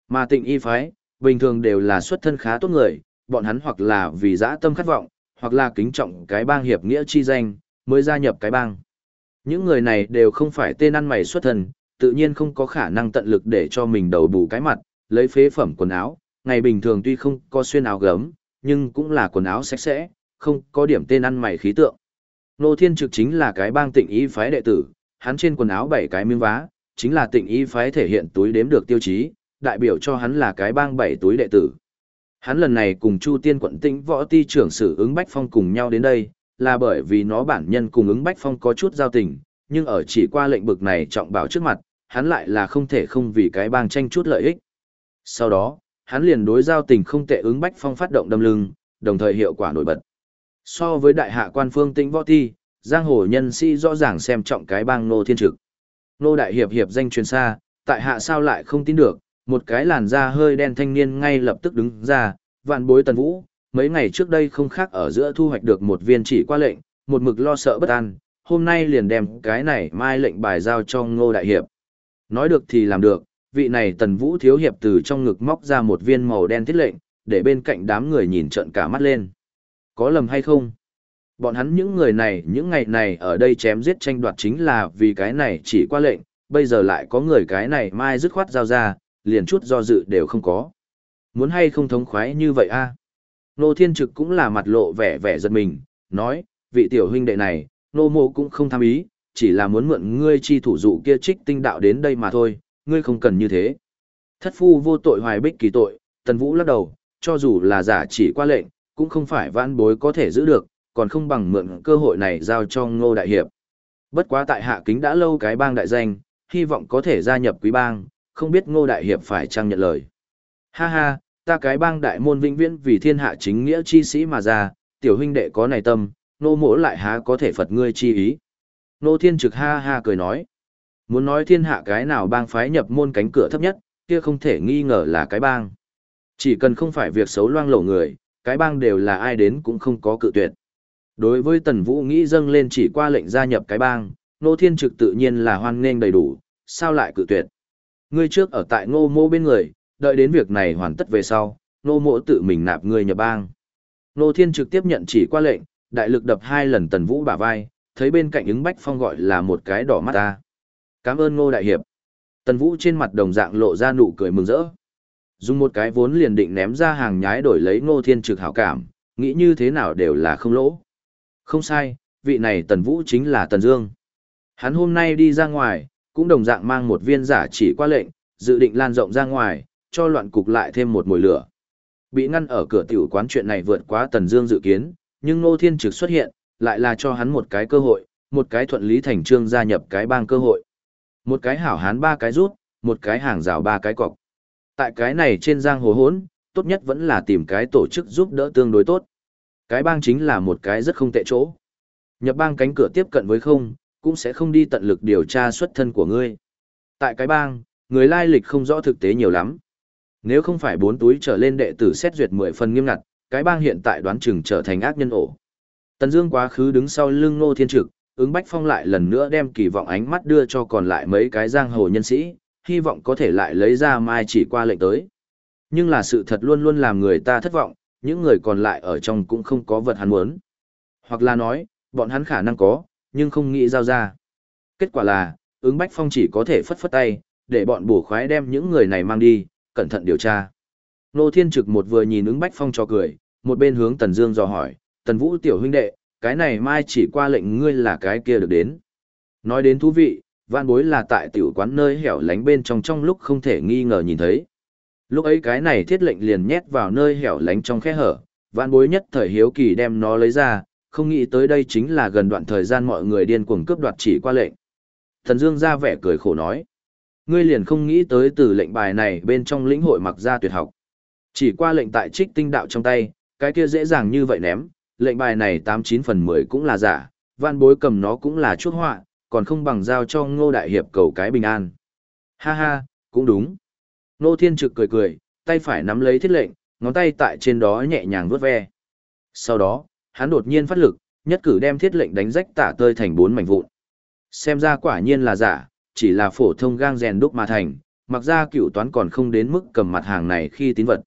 Mà tịnh y phái, bình thường đều là xuất thân khá tốt người, bọn hắn hoặc là vì dã tâm khát vọng, hoặc là kính trọng cái bang hiệp nghĩa chi danh, mới gia nhập cái bang. Những người này đều không phải tên ăn mày xuất thân, tự nhiên không có khả năng tận lực để cho mình đầu bù cái mặt, lấy phế phẩm quần áo, ngày bình thường tuy không có xuyên áo gấm, nhưng cũng là quần áo sạch sẽ, không có điểm tên ăn mày khí tượng. Nô Thiên Trực chính là cái bang tịnh y phái đệ tử, hắn trên quần áo bảy cái miếng vá, chính là tịnh y phái thể hiện túi đếm được tiêu chí, đại biểu cho hắn là cái bang bảy túi đệ tử. Hắn lần này cùng Chu Tiên quận tĩnh võ ti trưởng sử ứng Bách Phong cùng nhau đến đây, là bởi vì nó bản nhân cùng ứng Bách Phong có chút giao tình, nhưng ở chỉ qua lệnh bực này trọng bảo trước mặt, hắn lại là không thể không vì cái bang tranh chút lợi ích. Sau đó, hắn liền đối giao tình không tệ ứng Bách Phong phát động đâm lưng, đồng thời hiệu quả nổi bật. So với đại hạ quan phương tĩnh võ thi, giang hồ nhân sĩ rõ ràng xem trọng cái bang nô thiên trực. Nô đại hiệp hiệp danh truyền xa, tại hạ sao lại không tin được, một cái làn da hơi đen thanh niên ngay lập tức đứng ra, vạn bối tần vũ, mấy ngày trước đây không khác ở giữa thu hoạch được một viên chỉ qua lệnh, một mực lo sợ bất an, hôm nay liền đem cái này mai lệnh bài giao cho ngô đại hiệp. Nói được thì làm được, vị này tần vũ thiếu hiệp từ trong ngực móc ra một viên màu đen thiết lệnh, để bên cạnh đám người nhìn trợn cả mắt lên. Có lầm hay không? Bọn hắn những người này những ngày này ở đây chém giết tranh đoạt chính là vì cái này chỉ qua lệnh, bây giờ lại có người cái này mai dứt khoát giao ra, liền chút do dự đều không có. Muốn hay không thống khoái như vậy a? Nô Thiên Trực cũng là mặt lộ vẻ vẻ giật mình, nói, vị tiểu huynh đệ này, nô mộ cũng không tham ý, chỉ là muốn mượn ngươi chi thủ dụ kia trích tinh đạo đến đây mà thôi, ngươi không cần như thế. Thất phu vô tội hoài bích kỳ tội, tần vũ lắc đầu, cho dù là giả chỉ qua lệnh, cũng không phải vãn bối có thể giữ được, còn không bằng mượn cơ hội này giao cho ngô đại hiệp. Bất quá tại hạ kính đã lâu cái bang đại danh, hy vọng có thể gia nhập quý bang, không biết ngô đại hiệp phải chăng nhận lời. Ha ha, ta cái bang đại môn vĩnh viễn vì thiên hạ chính nghĩa chi sĩ mà ra, tiểu huynh đệ có này tâm, nô mỗ lại há có thể phật ngươi chi ý. Nô thiên trực ha ha cười nói, muốn nói thiên hạ cái nào bang phái nhập môn cánh cửa thấp nhất, kia không thể nghi ngờ là cái bang. Chỉ cần không phải việc xấu loang lổ người, cái bang đều là ai đến cũng không có cự tuyệt. Đối với Tần Vũ nghĩ dâng lên chỉ qua lệnh gia nhập cái bang, Nô Thiên Trực tự nhiên là hoan nghênh đầy đủ, sao lại cự tuyệt. Ngươi trước ở tại ngô mô bên người, đợi đến việc này hoàn tất về sau, nô mỗ tự mình nạp người nhập bang. Nô Thiên trực tiếp nhận chỉ qua lệnh, đại lực đập hai lần Tần Vũ bả vai, thấy bên cạnh ứng bách phong gọi là một cái đỏ mắt ta. Cảm ơn ngô đại hiệp. Tần Vũ trên mặt đồng dạng lộ ra nụ cười mừng rỡ. Dùng một cái vốn liền định ném ra hàng nhái đổi lấy ngô thiên trực hảo cảm, nghĩ như thế nào đều là không lỗ. Không sai, vị này Tần Vũ chính là Tần Dương. Hắn hôm nay đi ra ngoài, cũng đồng dạng mang một viên giả chỉ qua lệnh, dự định lan rộng ra ngoài, cho loạn cục lại thêm một mùi lửa. Bị ngăn ở cửa tiểu quán chuyện này vượt quá Tần Dương dự kiến, nhưng Ngô Thiên Trực xuất hiện, lại là cho hắn một cái cơ hội, một cái thuận lý thành trương gia nhập cái bang cơ hội. Một cái hảo hán ba cái rút, một cái hàng rào ba cái cọc. Tại cái này trên giang hồ hỗn, tốt nhất vẫn là tìm cái tổ chức giúp đỡ tương đối tốt. Cái bang chính là một cái rất không tệ chỗ. Nhập bang cánh cửa tiếp cận với không, cũng sẽ không đi tận lực điều tra xuất thân của ngươi. Tại cái bang, người lai lịch không rõ thực tế nhiều lắm. Nếu không phải bốn túi trở lên đệ tử xét duyệt mười phần nghiêm ngặt, cái bang hiện tại đoán chừng trở thành ác nhân ổ. Tần Dương quá khứ đứng sau lưng Ngô Thiên Trực, ứng Bách Phong lại lần nữa đem kỳ vọng ánh mắt đưa cho còn lại mấy cái giang hồ nhân sĩ, hy vọng có thể lại lấy ra mai chỉ qua lệnh tới. Nhưng là sự thật luôn luôn làm người ta thất vọng, những người còn lại ở trong cũng không có vật hắn muốn. Hoặc là nói, bọn hắn khả năng có, nhưng không nghĩ giao ra. Kết quả là, ứng Bách Phong chỉ có thể phất phất tay, để bọn bổ khoái đem những người này mang đi, cẩn thận điều tra. Nô Thiên Trực một vừa nhìn ứng Bách Phong cho cười, một bên hướng Tần Dương dò hỏi, Tần Vũ tiểu huynh đệ, cái này mai chỉ qua lệnh ngươi là cái kia được đến. Nói đến thú vị, vạn bối là tại tiểu quán nơi hẻo lánh bên trong trong lúc không thể nghi ngờ nhìn thấy. Lúc ấy cái này thiết lệnh liền nhét vào nơi hẻo lánh trong khe hở, vạn bối nhất thời hiếu kỳ đem nó lấy ra, không nghĩ tới đây chính là gần đoạn thời gian mọi người điên cuồng cướp đoạt chỉ qua lệnh. Thần Dương ra vẻ cười khổ nói, ngươi liền không nghĩ tới từ lệnh bài này bên trong lĩnh hội mặc ra tuyệt học. Chỉ qua lệnh tại trích tinh đạo trong tay, cái kia dễ dàng như vậy ném, lệnh bài này tám chín phần mười cũng là giả, văn bối cầm nó cũng là chuốc họa, còn không bằng giao cho ngô đại hiệp cầu cái bình an. Ha ha, cũng đúng. Ngô thiên trực cười cười, tay phải nắm lấy thiết lệnh, ngón tay tại trên đó nhẹ nhàng vuốt ve. Sau đó, hắn đột nhiên phát lực, nhất cử đem thiết lệnh đánh rách tả tơi thành bốn mảnh vụn. Xem ra quả nhiên là giả, chỉ là phổ thông gang rèn đúc mà thành, mặc ra cựu toán còn không đến mức cầm mặt hàng này khi tín vật.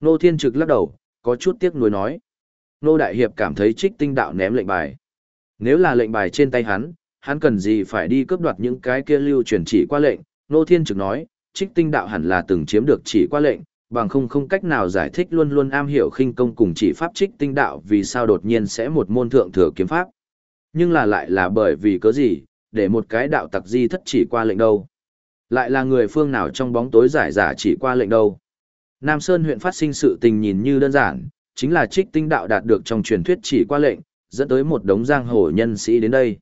Nô Thiên Trực lắc đầu, có chút tiếc nuối nói. Nô Đại Hiệp cảm thấy trích tinh đạo ném lệnh bài. Nếu là lệnh bài trên tay hắn, hắn cần gì phải đi cướp đoạt những cái kia lưu truyền chỉ qua lệnh. Nô Thiên Trực nói, trích tinh đạo hẳn là từng chiếm được chỉ qua lệnh, bằng không không cách nào giải thích luôn luôn am hiểu khinh công cùng chỉ pháp trích tinh đạo vì sao đột nhiên sẽ một môn thượng thừa kiếm pháp. Nhưng là lại là bởi vì cớ gì, để một cái đạo tặc di thất chỉ qua lệnh đâu. Lại là người phương nào trong bóng tối giải giả chỉ qua lệnh đâu. Nam Sơn huyện phát sinh sự tình nhìn như đơn giản, chính là trích tinh đạo đạt được trong truyền thuyết chỉ qua lệnh, dẫn tới một đống giang hồ nhân sĩ đến đây.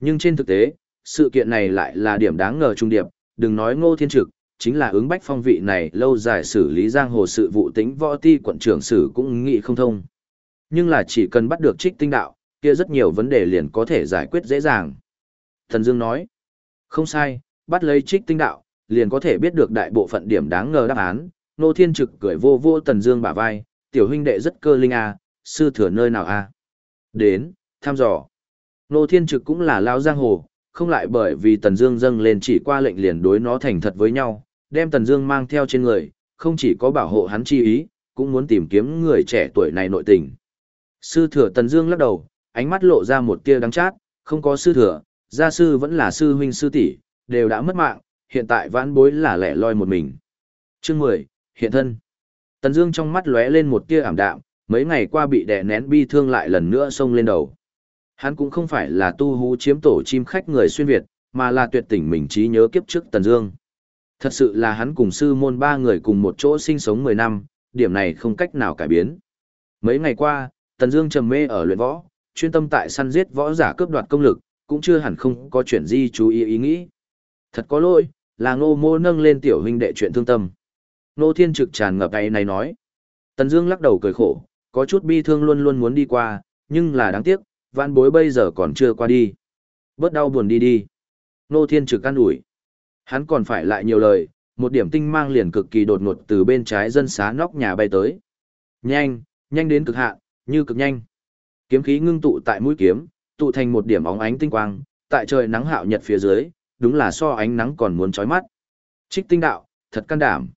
Nhưng trên thực tế, sự kiện này lại là điểm đáng ngờ trung điệp, đừng nói ngô thiên trực, chính là ứng bách phong vị này lâu dài xử lý giang hồ sự vụ tính võ ti quận trưởng sử cũng nghĩ không thông. Nhưng là chỉ cần bắt được trích tinh đạo, kia rất nhiều vấn đề liền có thể giải quyết dễ dàng. Thần Dương nói, không sai, bắt lấy trích tinh đạo, liền có thể biết được đại bộ phận điểm đáng ngờ đáp án, Nô Thiên Trực cười vô vô Tần Dương bả vai, tiểu huynh đệ rất cơ linh a, à, sư thừa nơi nào a? À? Đến, thăm dò. Nô Thiên Trực cũng là lao giang hồ, không lại bởi vì Tần Dương dâng lên chỉ qua lệnh liền đối nó thành thật với nhau, đem Tần Dương mang theo trên người, không chỉ có bảo hộ hắn chi ý, cũng muốn tìm kiếm người trẻ tuổi này nội tình. Sư thừa Tần Dương lắc đầu, ánh mắt lộ ra một tia đắng chát, không có sư thừa, gia sư vẫn là sư huynh sư tỷ, đều đã mất mạng, hiện tại vãn bối là lẻ loi một mình. Chương 10, hiện thân. Tần Dương trong mắt lóe lên một tia ảm đạm, mấy ngày qua bị đè nén bi thương lại lần nữa xông lên đầu. Hắn cũng không phải là tu hú chiếm tổ chim khách người xuyên Việt, mà là tuyệt tỉnh mình trí nhớ kiếp trước Tần Dương. Thật sự là hắn cùng sư môn ba người cùng một chỗ sinh sống 10 năm, điểm này không cách nào cải biến. Mấy ngày qua, Tần Dương trầm mê ở luyện võ, chuyên tâm tại săn giết võ giả cướp đoạt công lực, cũng chưa hẳn không có chuyện gì chú ý ý nghĩ. Thật có lỗi, là Ngô Mô nâng lên tiểu huynh đệ chuyện thương tâm. Nô Thiên Trực tràn ngập ấy này nói. Tần Dương lắc đầu cười khổ, có chút bi thương luôn luôn muốn đi qua, nhưng là đáng tiếc, vạn bối bây giờ còn chưa qua đi. Bớt đau buồn đi đi. Nô Thiên Trực can ủi. Hắn còn phải lại nhiều lời, một điểm tinh mang liền cực kỳ đột ngột từ bên trái dân xá nóc nhà bay tới. Nhanh, nhanh đến cực hạn, như cực nhanh. Kiếm khí ngưng tụ tại mũi kiếm, tụ thành một điểm óng ánh tinh quang, tại trời nắng hạo nhật phía dưới, đúng là so ánh nắng còn muốn chói mắt. Trích tinh đạo, thật can đảm.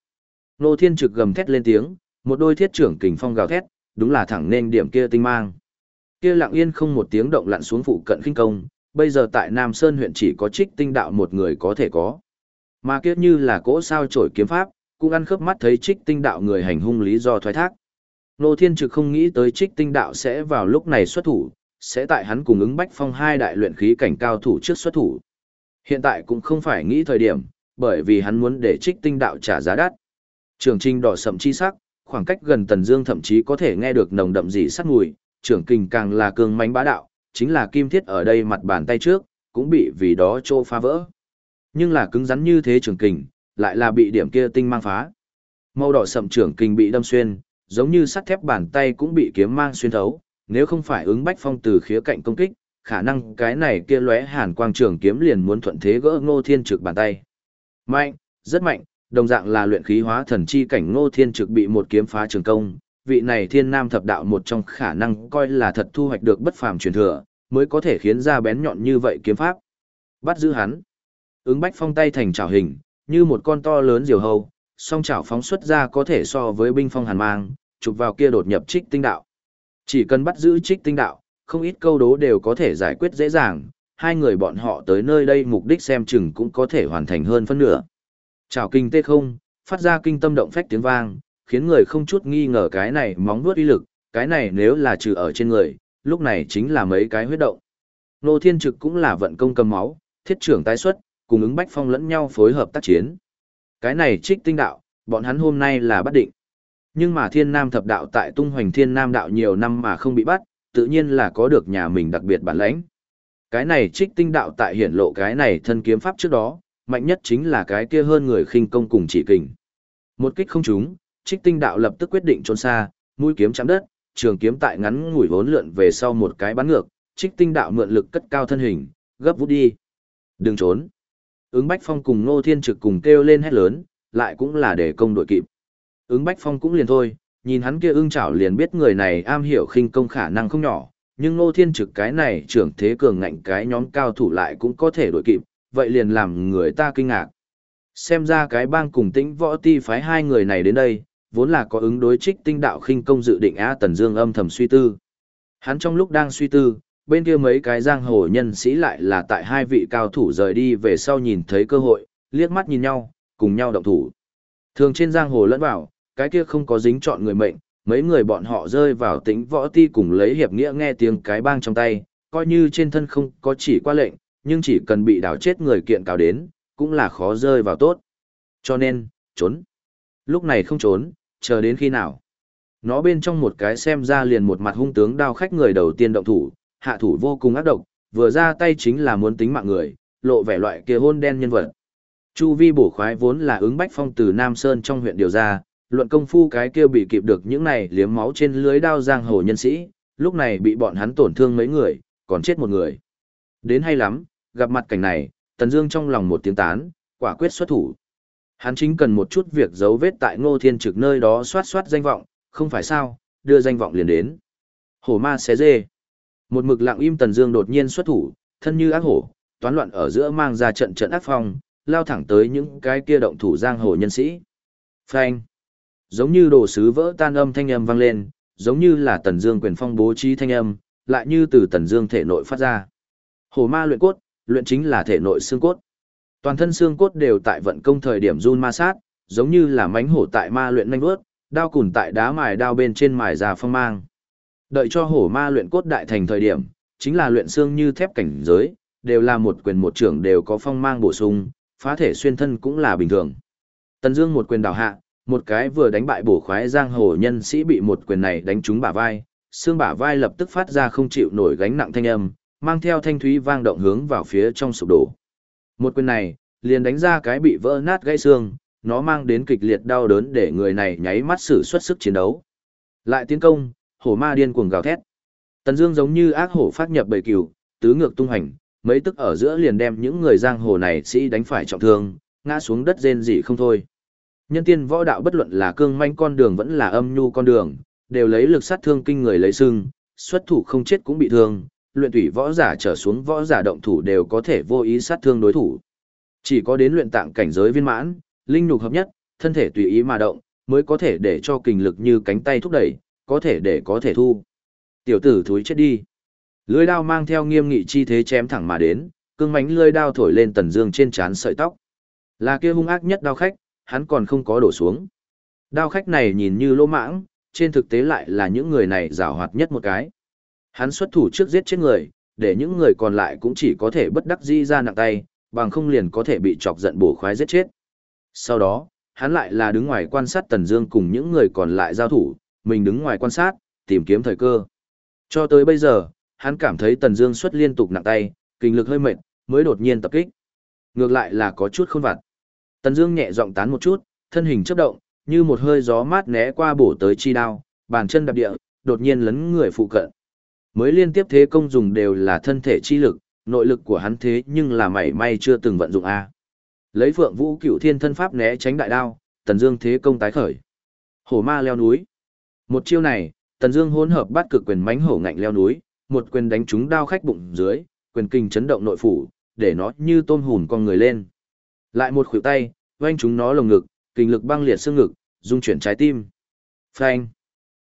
Nô Thiên Trực gầm thét lên tiếng, Một đôi thiết trưởng kình phong gào thét, đúng là thẳng nên điểm kia tinh mang. Kia lặng yên không một tiếng động lặn xuống phụ cận khinh công, bây giờ tại Nam Sơn huyện chỉ có trích tinh đạo một người có thể có. Mà kiếp như là cỗ sao trổi kiếm pháp, cũng ăn khớp mắt thấy trích tinh đạo người hành hung lý do thoái thác. Nô Thiên Trực không nghĩ tới trích tinh đạo sẽ vào lúc này xuất thủ, sẽ tại hắn cùng ứng bách phong hai đại luyện khí cảnh cao thủ trước xuất thủ. Hiện tại cũng không phải nghĩ thời điểm, bởi vì hắn muốn để trích tinh đạo trả giá đắt. Trường trinh đỏ sậm chi sắc, khoảng cách gần Tần Dương thậm chí có thể nghe được nồng đậm dị sắc mùi, trưởng kình càng là cường mãnh bá đạo, chính là kim thiết ở đây mặt bàn tay trước, cũng bị vì đó trô phá vỡ. Nhưng là cứng rắn như thế trưởng kình, lại là bị điểm kia tinh mang phá. Màu đỏ sậm trưởng kình bị đâm xuyên, giống như sắt thép bàn tay cũng bị kiếm mang xuyên thấu, nếu không phải ứng bách phong từ khía cạnh công kích, khả năng cái này kia lóe hàn quang trường kiếm liền muốn thuận thế gỡ Ngô Thiên Trực bàn tay. Mạnh, rất mạnh, đồng dạng là luyện khí hóa thần chi cảnh Ngô Thiên Trực bị một kiếm phá trường công, vị này Thiên Nam thập đạo một trong khả năng coi là thật thu hoạch được bất phàm truyền thừa, mới có thể khiến ra bén nhọn như vậy kiếm pháp. Bắt giữ hắn. Ứng Bách Phong tay thành chảo hình, như một con to lớn diều hâu, song chảo phóng xuất ra có thể so với binh phong hàn mang, chụp vào kia đột nhập trích tinh đạo. Chỉ cần bắt giữ trích tinh đạo, không ít câu đố đều có thể giải quyết dễ dàng, hai người bọn họ tới nơi đây mục đích xem chừng cũng có thể hoàn thành hơn phân nửa. Chào kinh tê không, phát ra kinh tâm động phách tiếng vang, khiến người không chút nghi ngờ cái này móng vuốt uy lực, cái này nếu là trừ ở trên người, lúc này chính là mấy cái huyết động. Nô Thiên Trực cũng là vận công cầm máu, thiết trưởng tái xuất, cùng ứng bách phong lẫn nhau phối hợp tác chiến. Cái này trích tinh đạo, bọn hắn hôm nay là bắt định. Nhưng mà thiên nam thập đạo tại tung hoành thiên nam đạo nhiều năm mà không bị bắt, tự nhiên là có được nhà mình đặc biệt bản lãnh. Cái này trích tinh đạo tại hiển lộ cái này thân kiếm pháp trước đó, mạnh nhất chính là cái kia hơn người khinh công cùng chỉ kình. Một kích không trúng, trích tinh đạo lập tức quyết định trốn xa, mũi kiếm chạm đất, trường kiếm tại ngắn ngủi vốn lượn về sau một cái bắn ngược, trích tinh đạo mượn lực cất cao thân hình, gấp vút đi. Đừng trốn. Ứng Bách Phong cùng Ngô Thiên Trực cùng kêu lên hét lớn, lại cũng là để công đội kịp. Ứng Bách Phong cũng liền thôi, nhìn hắn kia ưng chảo liền biết người này am hiểu khinh công khả năng không nhỏ, nhưng Ngô Thiên Trực cái này trưởng thế cường ngạnh cái nhóm cao thủ lại cũng có thể đội kịp, vậy liền làm người ta kinh ngạc. Xem ra cái bang cùng tĩnh võ ti phái hai người này đến đây, vốn là có ứng đối trích tinh đạo khinh công dự định A Tần Dương âm thầm suy tư. Hắn trong lúc đang suy tư, bên kia mấy cái giang hồ nhân sĩ lại là tại hai vị cao thủ rời đi về sau nhìn thấy cơ hội, liếc mắt nhìn nhau, cùng nhau động thủ. Thường trên giang hồ lẫn vào, cái kia không có dính chọn người mệnh, mấy người bọn họ rơi vào tính võ ti cùng lấy hiệp nghĩa nghe tiếng cái bang trong tay, coi như trên thân không có chỉ qua lệnh, nhưng chỉ cần bị đảo chết người kiện cáo đến, cũng là khó rơi vào tốt. Cho nên, trốn. Lúc này không trốn, chờ đến khi nào. Nó bên trong một cái xem ra liền một mặt hung tướng đao khách người đầu tiên động thủ, hạ thủ vô cùng ác độc, vừa ra tay chính là muốn tính mạng người, lộ vẻ loại kia hôn đen nhân vật. Chu vi bổ khoái vốn là ứng bách phong từ Nam Sơn trong huyện điều ra, luận công phu cái kia bị kịp được những này liếm máu trên lưới đao giang hồ nhân sĩ, lúc này bị bọn hắn tổn thương mấy người, còn chết một người. Đến hay lắm, gặp mặt cảnh này, Tần Dương trong lòng một tiếng tán, quả quyết xuất thủ. Hắn chính cần một chút việc giấu vết tại Ngô Thiên Trực nơi đó soát soát danh vọng, không phải sao, đưa danh vọng liền đến. Hổ ma xé dê. Một mực lặng im Tần Dương đột nhiên xuất thủ, thân như ác hổ, toán loạn ở giữa mang ra trận trận ác phong, lao thẳng tới những cái kia động thủ giang hồ nhân sĩ. Phanh. Giống như đồ sứ vỡ tan âm thanh âm vang lên, giống như là Tần Dương quyền phong bố trí thanh âm, lại như từ Tần Dương thể nội phát ra. Hổ ma luyện cốt, luyện chính là thể nội xương cốt. Toàn thân xương cốt đều tại vận công thời điểm run ma sát, giống như là mánh hổ tại ma luyện nhanh bước, đao cùn tại đá mài đao bên trên mài ra phong mang. Đợi cho hổ ma luyện cốt đại thành thời điểm, chính là luyện xương như thép cảnh giới, đều là một quyền một trưởng đều có phong mang bổ sung, phá thể xuyên thân cũng là bình thường. Tần Dương một quyền đảo hạ, một cái vừa đánh bại bổ khoái giang hồ nhân sĩ bị một quyền này đánh trúng bả vai, xương bả vai lập tức phát ra không chịu nổi gánh nặng thanh âm, mang theo thanh thúy vang động hướng vào phía trong sụp đổ. Một quyền này, liền đánh ra cái bị vỡ nát gãy xương, nó mang đến kịch liệt đau đớn để người này nháy mắt sử xuất sức chiến đấu. Lại tiến công, hổ ma điên cuồng gào thét. Tần Dương giống như ác hổ phát nhập bầy cừu, tứ ngược tung hành, mấy tức ở giữa liền đem những người giang hồ này sĩ đánh phải trọng thương, ngã xuống đất rên rỉ không thôi. Nhân tiên võ đạo bất luận là cương manh con đường vẫn là âm nhu con đường, đều lấy lực sát thương kinh người lấy sưng, xuất thủ không chết cũng bị thương, luyện tủy võ giả trở xuống võ giả động thủ đều có thể vô ý sát thương đối thủ. Chỉ có đến luyện tạng cảnh giới viên mãn, linh nhục hợp nhất, thân thể tùy ý mà động, mới có thể để cho kinh lực như cánh tay thúc đẩy, có thể để có thể thu. Tiểu tử thúi chết đi. Lưỡi đao mang theo nghiêm nghị chi thế chém thẳng mà đến, cương mánh lưỡi đao thổi lên Tần Dương trên trán sợi tóc. Là kia hung ác nhất đao khách, hắn còn không có đổ xuống. Đao khách này nhìn như lỗ mãng, trên thực tế lại là những người này giàu hoạt nhất một cái. Hắn xuất thủ trước giết chết người, để những người còn lại cũng chỉ có thể bất đắc dĩ ra nặng tay, bằng không liền có thể bị chọc giận bổ khoái giết chết. Sau đó, hắn lại là đứng ngoài quan sát Tần Dương cùng những người còn lại giao thủ, mình đứng ngoài quan sát, tìm kiếm thời cơ. Cho tới bây giờ, hắn cảm thấy Tần Dương xuất liên tục nặng tay, kinh lực hơi mệt, mới đột nhiên tập kích. Ngược lại là có chút khôn vặt. Tần Dương nhẹ giọng tán một chút, thân hình chớp động, như một hơi gió mát né qua bổ tới chi đao, bàn chân đạp địa, đột nhiên lấn người phụ cận. Mới liên tiếp thế công dùng đều là thân thể chi lực, nội lực của hắn thế nhưng là mảy may chưa từng vận dụng a. Lấy Phượng Vũ Cửu Thiên thân pháp né tránh đại đao, Tần Dương thế công tái khởi. Hổ ma leo núi. Một chiêu này, Tần Dương hỗn hợp bắt cực quyền mãnh hổ ngạnh leo núi, một quyền đánh trúng đao khách bụng dưới, quyền kinh chấn động nội phủ, để nó như tôm hùn con người lên. Lại một khuỷu tay, vênh chúng nó lồng ngực, kinh lực băng liệt xương ngực, dung chuyển trái tim. Phanh.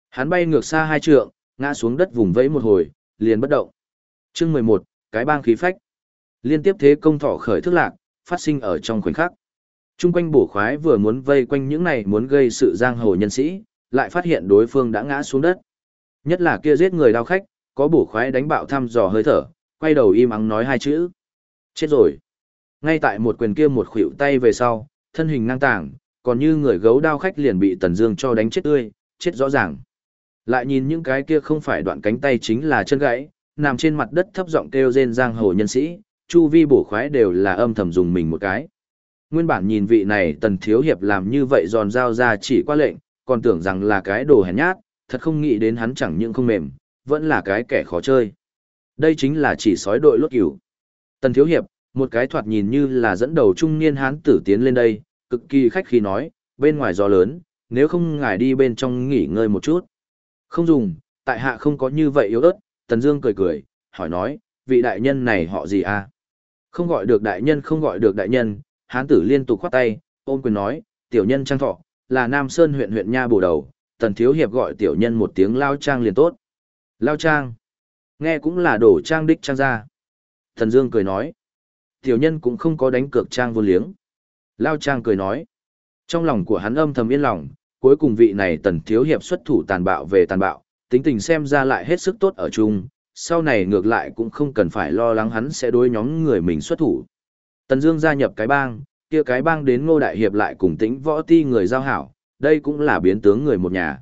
Hắn bay ngược xa hai trượng, ngã xuống đất vùng vẫy một hồi, liền bất động. Chương mười một, cái bang khí phách. Liên tiếp thế công thỏ khởi thức lạc, phát sinh ở trong khoảnh khắc. Trung quanh bổ khoái vừa muốn vây quanh những này muốn gây sự giang hồ nhân sĩ, lại phát hiện đối phương đã ngã xuống đất. Nhất là kia giết người đao khách, có bổ khoái đánh bạo thăm dò hơi thở, quay đầu im ắng nói hai chữ. Chết rồi. Ngay tại một quyền kia một khuỷu tay về sau, thân hình ngang tàng, còn như người gấu đao khách liền bị Tần Dương cho đánh chết tươi, chết rõ ràng. Lại nhìn những cái kia không phải đoạn cánh tay chính là chân gãy, nằm trên mặt đất thấp giọng kêu rên giang hồ nhân sĩ, chu vi bổ khoái đều là âm thầm dùng mình một cái. Nguyên bản nhìn vị này Tần thiếu hiệp làm như vậy giòn dao ra chỉ qua lệnh, còn tưởng rằng là cái đồ hèn nhát, thật không nghĩ đến hắn chẳng những không mềm, vẫn là cái kẻ khó chơi. Đây chính là chỉ sói đội lốt cửu. Tần thiếu hiệp, một cái thoạt nhìn như là dẫn đầu trung niên hán tử tiến lên đây, cực kỳ khách khí nói, bên ngoài gió lớn, nếu không ngài đi bên trong nghỉ ngơi một chút. Không dùng, tại hạ không có như vậy yếu ớt, Tần Dương cười cười, hỏi nói, vị đại nhân này họ gì à? Không gọi được đại nhân không gọi được đại nhân, hán tử liên tục khoát tay, ôm quyền nói, tiểu nhân trang thọ, là Nam Sơn huyện huyện nha bổ đầu, Tần thiếu hiệp gọi tiểu nhân một tiếng lao trang liền tốt. Lao trang. Nghe cũng là đổ trang đích trang ra. Tần Dương cười nói, tiểu nhân cũng không có đánh cược trang vô liếng. Lao trang cười nói, trong lòng của hắn âm thầm yên lòng, cuối cùng vị này tần thiếu hiệp xuất thủ tàn bạo về tàn bạo, tính tình xem ra lại hết sức tốt ở chung, sau này ngược lại cũng không cần phải lo lắng hắn sẽ đối nhóm người mình xuất thủ. Tần Dương gia nhập cái bang, kia cái bang đến Ngô đại hiệp lại cùng tính võ ti người giao hảo, đây cũng là biến tướng người một nhà.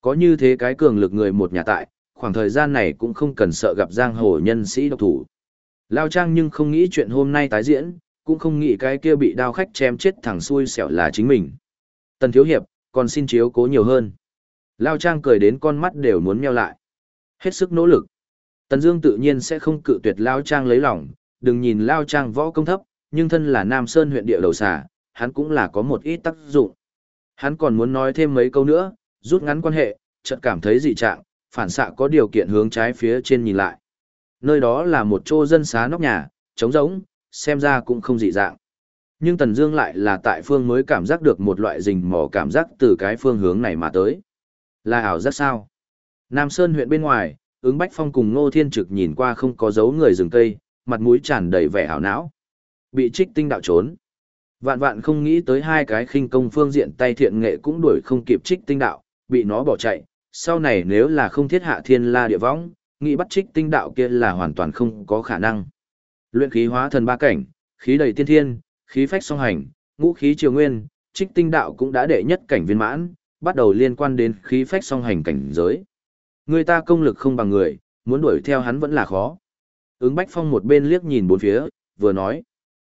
Có như thế cái cường lực người một nhà tại, khoảng thời gian này cũng không cần sợ gặp giang hồ nhân sĩ độc thủ. Lao Trang nhưng không nghĩ chuyện hôm nay tái diễn, cũng không nghĩ cái kia bị đao khách chém chết thẳng xuôi xẻo là chính mình. Tần Thiếu Hiệp, còn xin chiếu cố nhiều hơn. Lao Trang cười đến con mắt đều muốn meo lại. Hết sức nỗ lực. Tần Dương tự nhiên sẽ không cự tuyệt Lao Trang lấy lòng, đừng nhìn Lao Trang võ công thấp, nhưng thân là Nam Sơn huyện địa đầu xà, hắn cũng là có một ít tác dụng. Hắn còn muốn nói thêm mấy câu nữa, rút ngắn quan hệ, chợt cảm thấy dị trạng, phản xạ có điều kiện hướng trái phía trên nhìn lại. Nơi đó là một chỗ dân xá nóc nhà, trống rỗng, xem ra cũng không dị dạng. Nhưng Tần Dương lại là tại phương mới cảm giác được một loại rình mò cảm giác từ cái phương hướng này mà tới. Là ảo giác sao? Nam Sơn huyện bên ngoài, ứng Bách Phong cùng Ngô Thiên Trực nhìn qua không có dấu người rừng cây, mặt mũi tràn đầy vẻ ảo não. Bị trích tinh đạo trốn. Vạn vạn không nghĩ tới hai cái khinh công phương diện tay thiện nghệ cũng đuổi không kịp trích tinh đạo, bị nó bỏ chạy. Sau này nếu là không thiết hạ thiên la địa võng, nghĩ bắt trích tinh đạo kia là hoàn toàn không có khả năng. Luyện khí hóa thần ba cảnh, khí đầy tiên thiên, khí phách song hành, ngũ khí triều nguyên, trích tinh đạo cũng đã đệ nhất cảnh viên mãn, bắt đầu liên quan đến khí phách song hành cảnh giới. Người ta công lực không bằng người, muốn đuổi theo hắn vẫn là khó. Ứng Bách Phong một bên liếc nhìn bốn phía, vừa nói.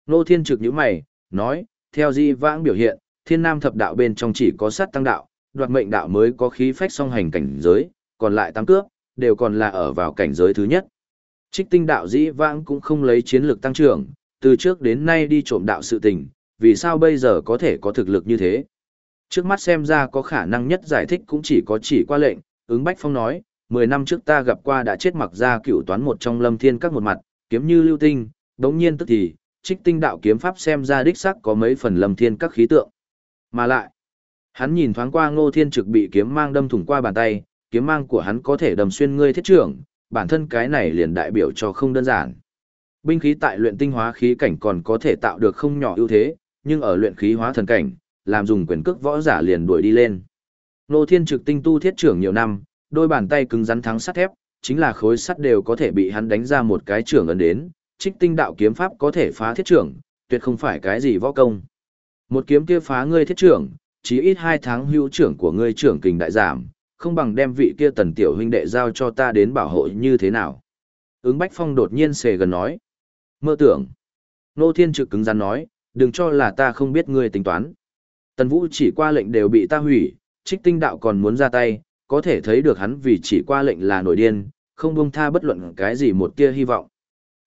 Nô Thiên trực như mày, nói, theo di vãng biểu hiện, thiên nam thập đạo bên trong chỉ có sát tăng đạo, đoạt mệnh đạo mới có khí phách song hành cảnh giới, còn lại tám cước đều còn là ở vào cảnh giới thứ nhất. Trích tinh đạo dĩ vãng cũng không lấy chiến lược tăng trưởng, từ trước đến nay đi trộm đạo sự tình, vì sao bây giờ có thể có thực lực như thế. Trước mắt xem ra có khả năng nhất giải thích cũng chỉ có chỉ qua lệnh, ứng Bách Phong nói, 10 năm trước ta gặp qua đã chết mặc ra cựu toán một trong lâm thiên các một mặt, kiếm như lưu tinh, đống nhiên tức thì, trích tinh đạo kiếm pháp xem ra đích sắc có mấy phần lâm thiên các khí tượng. Mà lại, Hắn nhìn thoáng qua Ngô Thiên Trực bị kiếm mang đâm thủng qua bàn tay, kiếm mang của hắn có thể đâm xuyên ngươi thiết trưởng, bản thân cái này liền đại biểu cho không đơn giản. Binh khí tại luyện tinh hóa khí cảnh còn có thể tạo được không nhỏ ưu thế, nhưng ở luyện khí hóa thần cảnh, làm dùng quyền cước võ giả liền đuổi đi lên. nô Thiên Trực tinh tu thiết trưởng nhiều năm, đôi bàn tay cứng rắn thắng sắt thép, chính là khối sắt đều có thể bị hắn đánh ra một cái trưởng ấn đến, trích tinh đạo kiếm pháp có thể phá thiết trưởng, tuyệt không phải cái gì võ công. Một kiếm kia phá ngươi thiết trưởng, chí ít hai tháng hữu trưởng của ngươi trưởng kình đại giảm, không bằng đem vị kia tần tiểu huynh đệ giao cho ta đến bảo hộ như thế nào. Ứng Bách Phong đột nhiên xề gần nói. Mơ tưởng. Nô Thiên trực cứng rắn nói, đừng cho là ta không biết ngươi tính toán. Tần Vũ chỉ qua lệnh đều bị ta hủy, trích tinh đạo còn muốn ra tay, có thể thấy được hắn vì chỉ qua lệnh là nổi điên, không buông tha bất luận cái gì một tia hy vọng.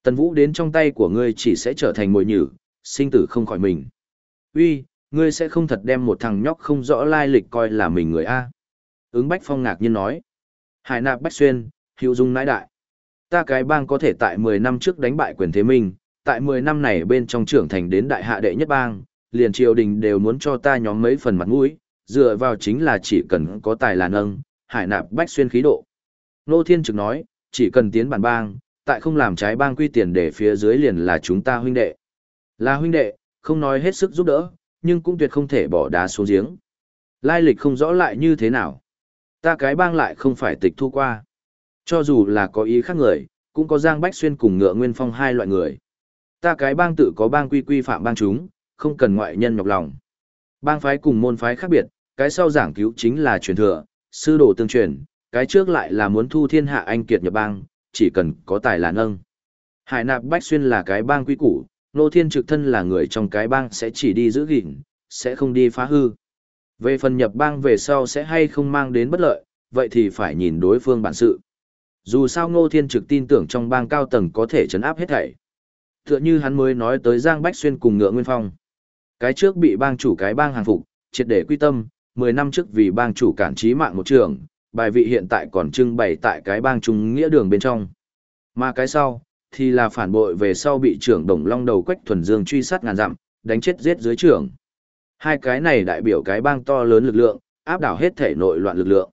Tần Vũ đến trong tay của ngươi chỉ sẽ trở thành mồi nhử, sinh tử không khỏi mình. Uy, ngươi sẽ không thật đem một thằng nhóc không rõ lai lịch coi là mình người A. Ứng Bách Phong ngạc nhiên nói. Hải nạp Bách Xuyên, hữu dung nãi đại. Ta cái bang có thể tại 10 năm trước đánh bại quyền thế minh, tại 10 năm này bên trong trưởng thành đến đại hạ đệ nhất bang, liền triều đình đều muốn cho ta nhóm mấy phần mặt mũi, dựa vào chính là chỉ cần có tài là nâng, hải nạp Bách Xuyên khí độ. Nô Thiên Trực nói, chỉ cần tiến bản bang, tại không làm trái bang quy tiền để phía dưới liền là chúng ta huynh đệ. Là huynh đệ, không nói hết sức giúp đỡ, nhưng cũng tuyệt không thể bỏ đá xuống giếng. Lai lịch không rõ lại như thế nào. Ta cái bang lại không phải tịch thu qua. Cho dù là có ý khác người, cũng có Giang Bách Xuyên cùng Ngựa Nguyên Phong hai loại người. Ta cái bang tự có bang quy quy phạm bang chúng, không cần ngoại nhân nhọc lòng. Bang phái cùng môn phái khác biệt, cái sau giảng cứu chính là truyền thừa, sư đồ tương truyền, cái trước lại là muốn thu thiên hạ anh kiệt nhập bang, chỉ cần có tài là nâng. Hải nạp Bách Xuyên là cái bang quy củ, Nô Thiên Trực thân là người trong cái bang sẽ chỉ đi giữ gìn, sẽ không đi phá hư. Về phần nhập bang về sau sẽ hay không mang đến bất lợi, vậy thì phải nhìn đối phương bản sự. Dù sao Ngô Thiên Trực tin tưởng trong bang cao tầng có thể chấn áp hết thảy. Tựa như hắn mới nói tới Giang Bách Xuyên cùng Ngựa Nguyên Phong. Cái trước bị bang chủ cái bang hàng phục, triệt để quy tâm, 10 năm trước vì bang chủ cản trí mạng một trường, bài vị hiện tại còn trưng bày tại cái bang trung nghĩa đường bên trong. Mà cái sau, thì là phản bội về sau bị trưởng Đồng Long đầu Quách Thuần Dương truy sát ngàn dặm, đánh chết giết dưới trưởng. Hai cái này đại biểu cái bang to lớn lực lượng, áp đảo hết thể nội loạn lực lượng.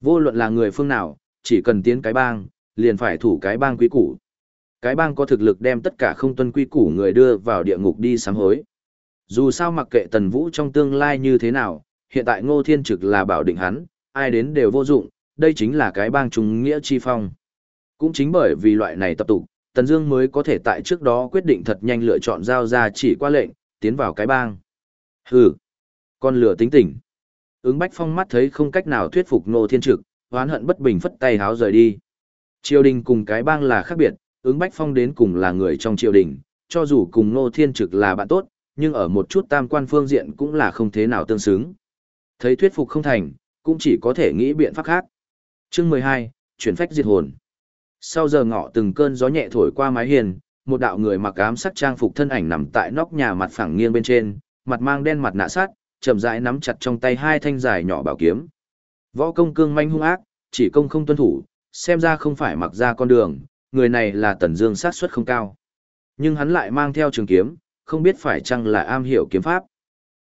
Vô luận là người phương nào, chỉ cần tiến cái bang, liền phải thủ cái bang quý củ. Cái bang có thực lực đem tất cả không tuân quy củ người đưa vào địa ngục đi sám hối. Dù sao mặc kệ Tần Vũ trong tương lai như thế nào, hiện tại Ngô Thiên Trực là bảo định hắn, ai đến đều vô dụng, đây chính là cái bang trung nghĩa chi phong. Cũng chính bởi vì loại này tập tục, Tần Dương mới có thể tại trước đó quyết định thật nhanh lựa chọn giao ra chỉ qua lệnh, tiến vào cái bang. Hừ, con lửa tính tình. Ứng Bách Phong mắt thấy không cách nào thuyết phục Ngô Thiên Trực, hoán hận bất bình phất tay háo rời đi. Triều đình cùng cái bang là khác biệt, ứng Bách Phong đến cùng là người trong triều đình, cho dù cùng Ngô Thiên Trực là bạn tốt, nhưng ở một chút tam quan phương diện cũng là không thế nào tương xứng. Thấy thuyết phục không thành, cũng chỉ có thể nghĩ biện pháp khác. Chương 12, chuyển phách diệt hồn. Sau giờ ngọ từng cơn gió nhẹ thổi qua mái hiền, một đạo người mặc ám sắc trang phục thân ảnh nằm tại nóc nhà mặt phẳng nghiêng bên trên, mặt mang đen mặt nạ sát, chậm rãi nắm chặt trong tay hai thanh dài nhỏ bảo kiếm. Võ công cương manh hung ác, chỉ công không tuân thủ, xem ra không phải mặc ra con đường, người này là Tần Dương sát suất không cao. Nhưng hắn lại mang theo trường kiếm, không biết phải chăng là am hiểu kiếm pháp.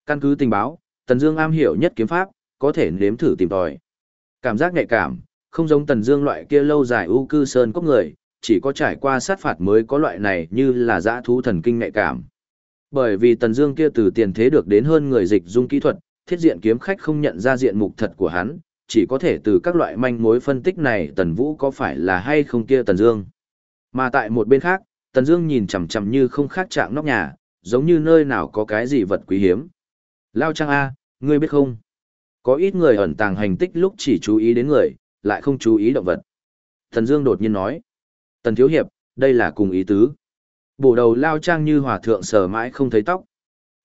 Căn cứ tình báo, Tần Dương am hiểu nhất kiếm pháp, có thể nếm thử tìm tòi. Cảm giác nhạy cảm, không giống Tần Dương loại kia lâu dài u cư sơn cốc người, chỉ có trải qua sát phạt mới có loại này như là dã thú thần kinh nhạy cảm. Bởi vì Tần Dương kia từ tiền thế được đến hơn người dịch dung kỹ thuật, thiết diện kiếm khách không nhận ra diện mục thật của hắn, chỉ có thể từ các loại manh mối phân tích này Tần Vũ có phải là hay không kia Tần Dương. Mà tại một bên khác, Tần Dương nhìn chằm chằm như không khác trạng nóc nhà, giống như nơi nào có cái gì vật quý hiếm. Lao Trang A, ngươi biết không? Có ít người ẩn tàng hành tích lúc chỉ chú ý đến người, lại không chú ý động vật. tần Dương đột nhiên nói. Tần Thiếu Hiệp, đây là cùng ý tứ. Bổ đầu Lao Trang như hòa thượng sờ mãi không thấy tóc.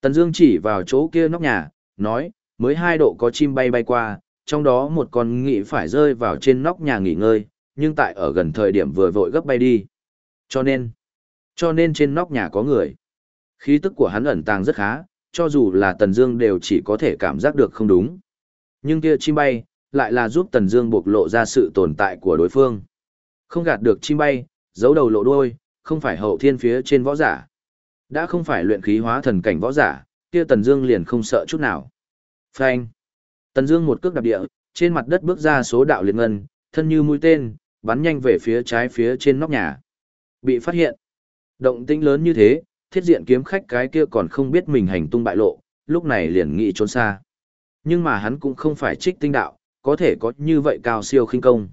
Tần Dương chỉ vào chỗ kia nóc nhà, nói, mới hai độ có chim bay bay qua, trong đó một con nghị phải rơi vào trên nóc nhà nghỉ ngơi, nhưng tại ở gần thời điểm vừa vội gấp bay đi. Cho nên, cho nên trên nóc nhà có người. Khí tức của hắn ẩn tàng rất khá, cho dù là Tần Dương đều chỉ có thể cảm giác được không đúng. Nhưng kia chim bay, lại là giúp Tần Dương bộc lộ ra sự tồn tại của đối phương. Không gạt được chim bay, giấu đầu lộ đuôi, không phải hậu thiên phía trên võ giả. Đã không phải luyện khí hóa thần cảnh võ giả, kia Tần Dương liền không sợ chút nào. Phanh! Tần Dương một cước đạp địa, trên mặt đất bước ra số đạo liệt ngân, thân như mũi tên, bắn nhanh về phía trái phía trên nóc nhà. Bị phát hiện. Động tĩnh lớn như thế, thiết diện kiếm khách cái kia còn không biết mình hành tung bại lộ, lúc này liền nghĩ trốn xa. Nhưng mà hắn cũng không phải trích tinh đạo, có thể có như vậy cao siêu khinh công.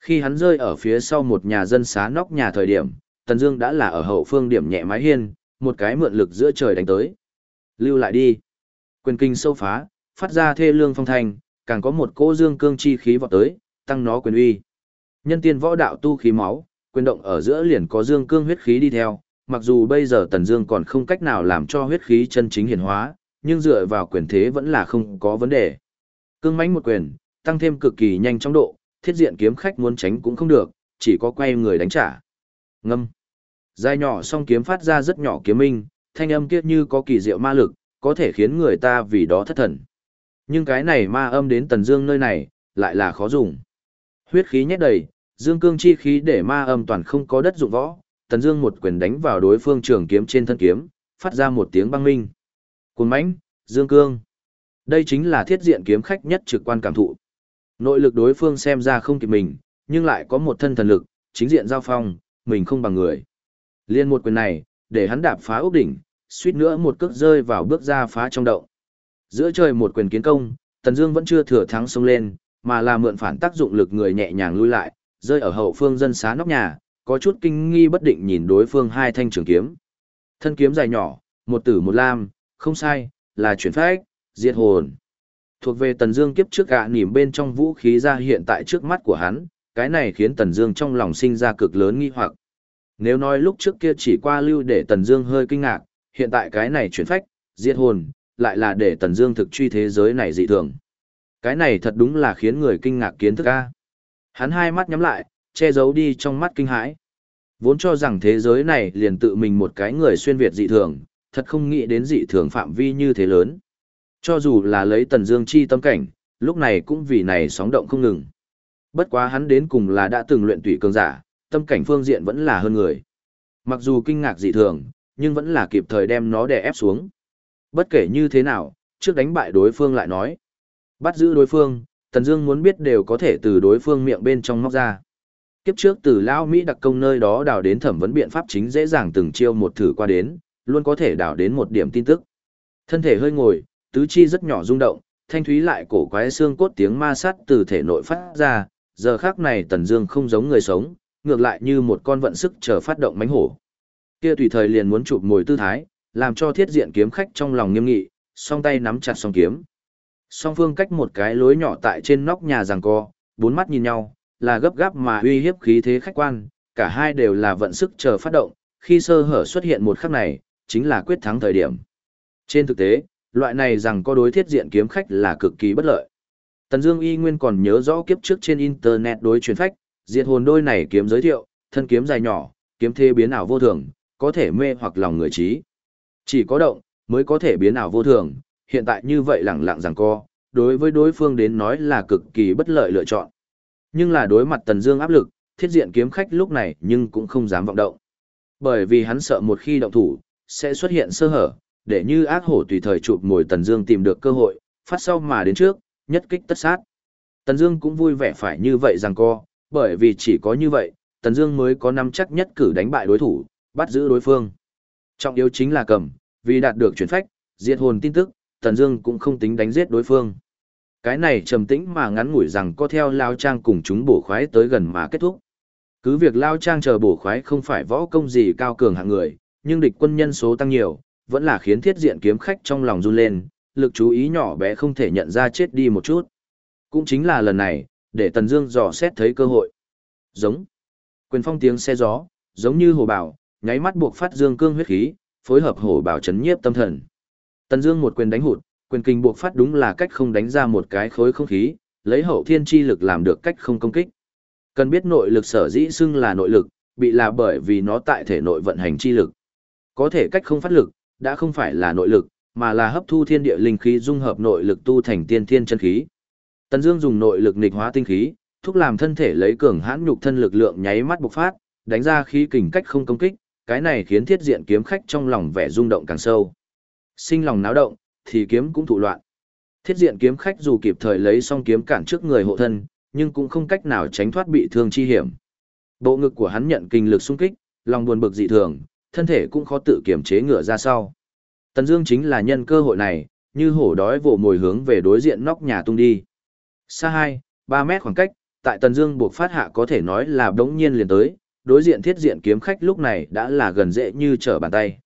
Khi hắn rơi ở phía sau một nhà dân xá nóc nhà thời điểm, Tần Dương đã là ở hậu phương điểm nhẹ mái hiên, một cái mượn lực giữa trời đánh tới. Lưu lại đi. Quyền kinh sâu phá, phát ra thê lương phong thanh, càng có một cỗ dương cương chi khí vọt tới, tăng nó quyền uy. Nhân tiên võ đạo tu khí máu, quyền động ở giữa liền có dương cương huyết khí đi theo, mặc dù bây giờ Tần Dương còn không cách nào làm cho huyết khí chân chính hiển hóa, nhưng dựa vào quyền thế vẫn là không có vấn đề. Cương mãnh một quyền, tăng thêm cực kỳ nhanh chóng độ, thiết diện kiếm khách muốn tránh cũng không được, chỉ có quay người đánh trả. Ngâm. Dài nhỏ song kiếm phát ra rất nhỏ kiếm minh, thanh âm kia như có kỳ diệu ma lực, có thể khiến người ta vì đó thất thần. Nhưng cái này ma âm đến Tần Dương nơi này, lại là khó dùng. Huyết khí nhét đầy, dương cương chi khí để ma âm toàn không có đất dụng võ, Tần Dương một quyền đánh vào đối phương trường kiếm trên thân kiếm, phát ra một tiếng băng minh. Cuồn mãnh, dương cương. Đây chính là thiết diện kiếm khách nhất trực quan cảm thụ. Nội lực đối phương xem ra không kịp mình, nhưng lại có một thân thần lực, chính diện giao phong, mình không bằng người. Liên một quyền này, để hắn đạp phá ốc đỉnh, suýt nữa một cước rơi vào bước ra phá trong động. Giữa trời một quyền kiến công, Tần Dương vẫn chưa thừa thắng xông lên, mà là mượn phản tác dụng lực người nhẹ nhàng lui lại, rơi ở hậu phương dân xá nóc nhà, có chút kinh nghi bất định nhìn đối phương hai thanh trường kiếm. Thân kiếm dài nhỏ, một tử một lam, không sai, là chuyển phách, diệt hồn. Thuộc về Tần Dương kiếp trước gạ nỉm bên trong vũ khí ra hiện tại trước mắt của hắn, cái này khiến Tần Dương trong lòng sinh ra cực lớn nghi hoặc. Nếu nói lúc trước kia chỉ qua lưu để Tần Dương hơi kinh ngạc, hiện tại cái này chuyển phách, diệt hồn, lại là để Tần Dương thực truy thế giới này dị thường. Cái này thật đúng là khiến người kinh ngạc kiến thức a. Hắn hai mắt nhắm lại, che giấu đi trong mắt kinh hãi. Vốn cho rằng thế giới này liền tự mình một cái người xuyên việt dị thường, thật không nghĩ đến dị thường phạm vi như thế lớn. Cho dù là lấy Tần Dương chi tâm cảnh, lúc này cũng vì này sóng động không ngừng. Bất quá hắn đến cùng là đã từng luyện tụy cường giả, tâm cảnh phương diện vẫn là hơn người. Mặc dù kinh ngạc dị thường, nhưng vẫn là kịp thời đem nó đè ép xuống. Bất kể như thế nào, trước đánh bại đối phương lại nói. Bắt giữ đối phương, Tần Dương muốn biết đều có thể từ đối phương miệng bên trong móc ra. Kiếp trước từ Lão Mỹ đặc công nơi đó đào đến thẩm vấn biện pháp chính dễ dàng từng chiêu một thử qua đến, luôn có thể đào đến một điểm tin tức. Thân thể hơi ngồi, tứ chi rất nhỏ rung động, thanh thúy lại cổ quái xương cốt tiếng ma sát từ thể nội phát ra, giờ khắc này Tần Dương không giống người sống, ngược lại như một con vận sức chờ phát động mãnh hổ. Kia tùy thời liền muốn chụp mồi tư thái, làm cho thiết diện kiếm khách trong lòng nghiêm nghị, song tay nắm chặt song kiếm. Song phương cách một cái lối nhỏ tại trên nóc nhà giằng co, bốn mắt nhìn nhau, là gấp gáp mà uy hiếp khí thế khách quan, cả hai đều là vận sức chờ phát động, khi sơ hở xuất hiện một khắc này, chính là quyết thắng thời điểm. Trên thực tế, loại này rằng có đối thiết diện kiếm khách là cực kỳ bất lợi. Tần Dương y nguyên còn nhớ rõ kiếp trước trên internet đối truyền phách, diệt hồn đôi này kiếm giới thiệu, thân kiếm dài nhỏ, kiếm thế biến ảo vô thường, có thể mê hoặc lòng người trí. Chỉ có động, mới có thể biến ảo vô thường, hiện tại như vậy lẳng lặng rằng co, đối với đối phương đến nói là cực kỳ bất lợi lựa chọn. Nhưng là đối mặt Tần Dương áp lực, thiết diện kiếm khách lúc này nhưng cũng không dám vọng động. Bởi vì hắn sợ một khi động thủ, sẽ xuất hiện sơ hở, để như ác hổ tùy thời chụp mồi Tần Dương tìm được cơ hội, phát sau mà đến trước, nhất kích tất sát. Tần Dương cũng vui vẻ phải như vậy rằng co, bởi vì chỉ có như vậy, Tần Dương mới có nắm chắc nhất cử đánh bại đối thủ, bắt giữ đối phương. Trọng yếu chính là cầm, vì đạt được chuyển phách, diệt hồn tin tức, Tần Dương cũng không tính đánh giết đối phương. Cái này trầm tĩnh mà ngắn ngủi rằng có theo Lao Trang cùng chúng bổ khoái tới gần mà kết thúc. Cứ việc Lao Trang chờ bổ khoái không phải võ công gì cao cường hạng người, nhưng địch quân nhân số tăng nhiều, vẫn là khiến thiết diện kiếm khách trong lòng run lên, lực chú ý nhỏ bé không thể nhận ra chết đi một chút. Cũng chính là lần này, để Tần Dương dò xét thấy cơ hội. Giống. Quyền phong tiếng xe gió, giống như hồ bảo, nháy mắt buộc phát dương cương huyết khí, phối hợp hổ bảo chấn nhiếp tâm thần. Tần Dương một quyền đánh hụt, quyền kinh buộc phát đúng là cách không đánh ra một cái khối không khí, lấy hậu thiên chi lực làm được cách không công kích. Cần biết nội lực sở dĩ xưng là nội lực, bị là bởi vì nó tại thể nội vận hành chi lực. Có thể cách không phát lực, đã không phải là nội lực, mà là hấp thu thiên địa linh khí dung hợp nội lực tu thành tiên thiên chân khí. Tần Dương dùng nội lực nghịch hóa tinh khí, thúc làm thân thể lấy cường hãn nhục thân lực lượng nháy mắt bộc phát, đánh ra khí kình cách không công kích, cái này khiến thiết diện kiếm khách trong lòng vẻ rung động càng sâu. Sinh lòng náo động, thì kiếm cũng thụ loạn. Thiết diện kiếm khách dù kịp thời lấy xong kiếm cản trước người hộ thân, nhưng cũng không cách nào tránh thoát bị thương chi hiểm. Bộ ngực của hắn nhận kinh lực xung kích, lòng buồn bực dị thường, thân thể cũng khó tự kiểm chế ngựa ra sau. Tần Dương chính là nhân cơ hội này, như hổ đói vồ mồi hướng về đối diện nóc nhà tung đi. Xa 2, 3 mét khoảng cách, tại Tần Dương buộc phát hạ có thể nói là đống nhiên liền tới, đối diện thiết diện kiếm khách lúc này đã là gần dễ như trở bàn tay.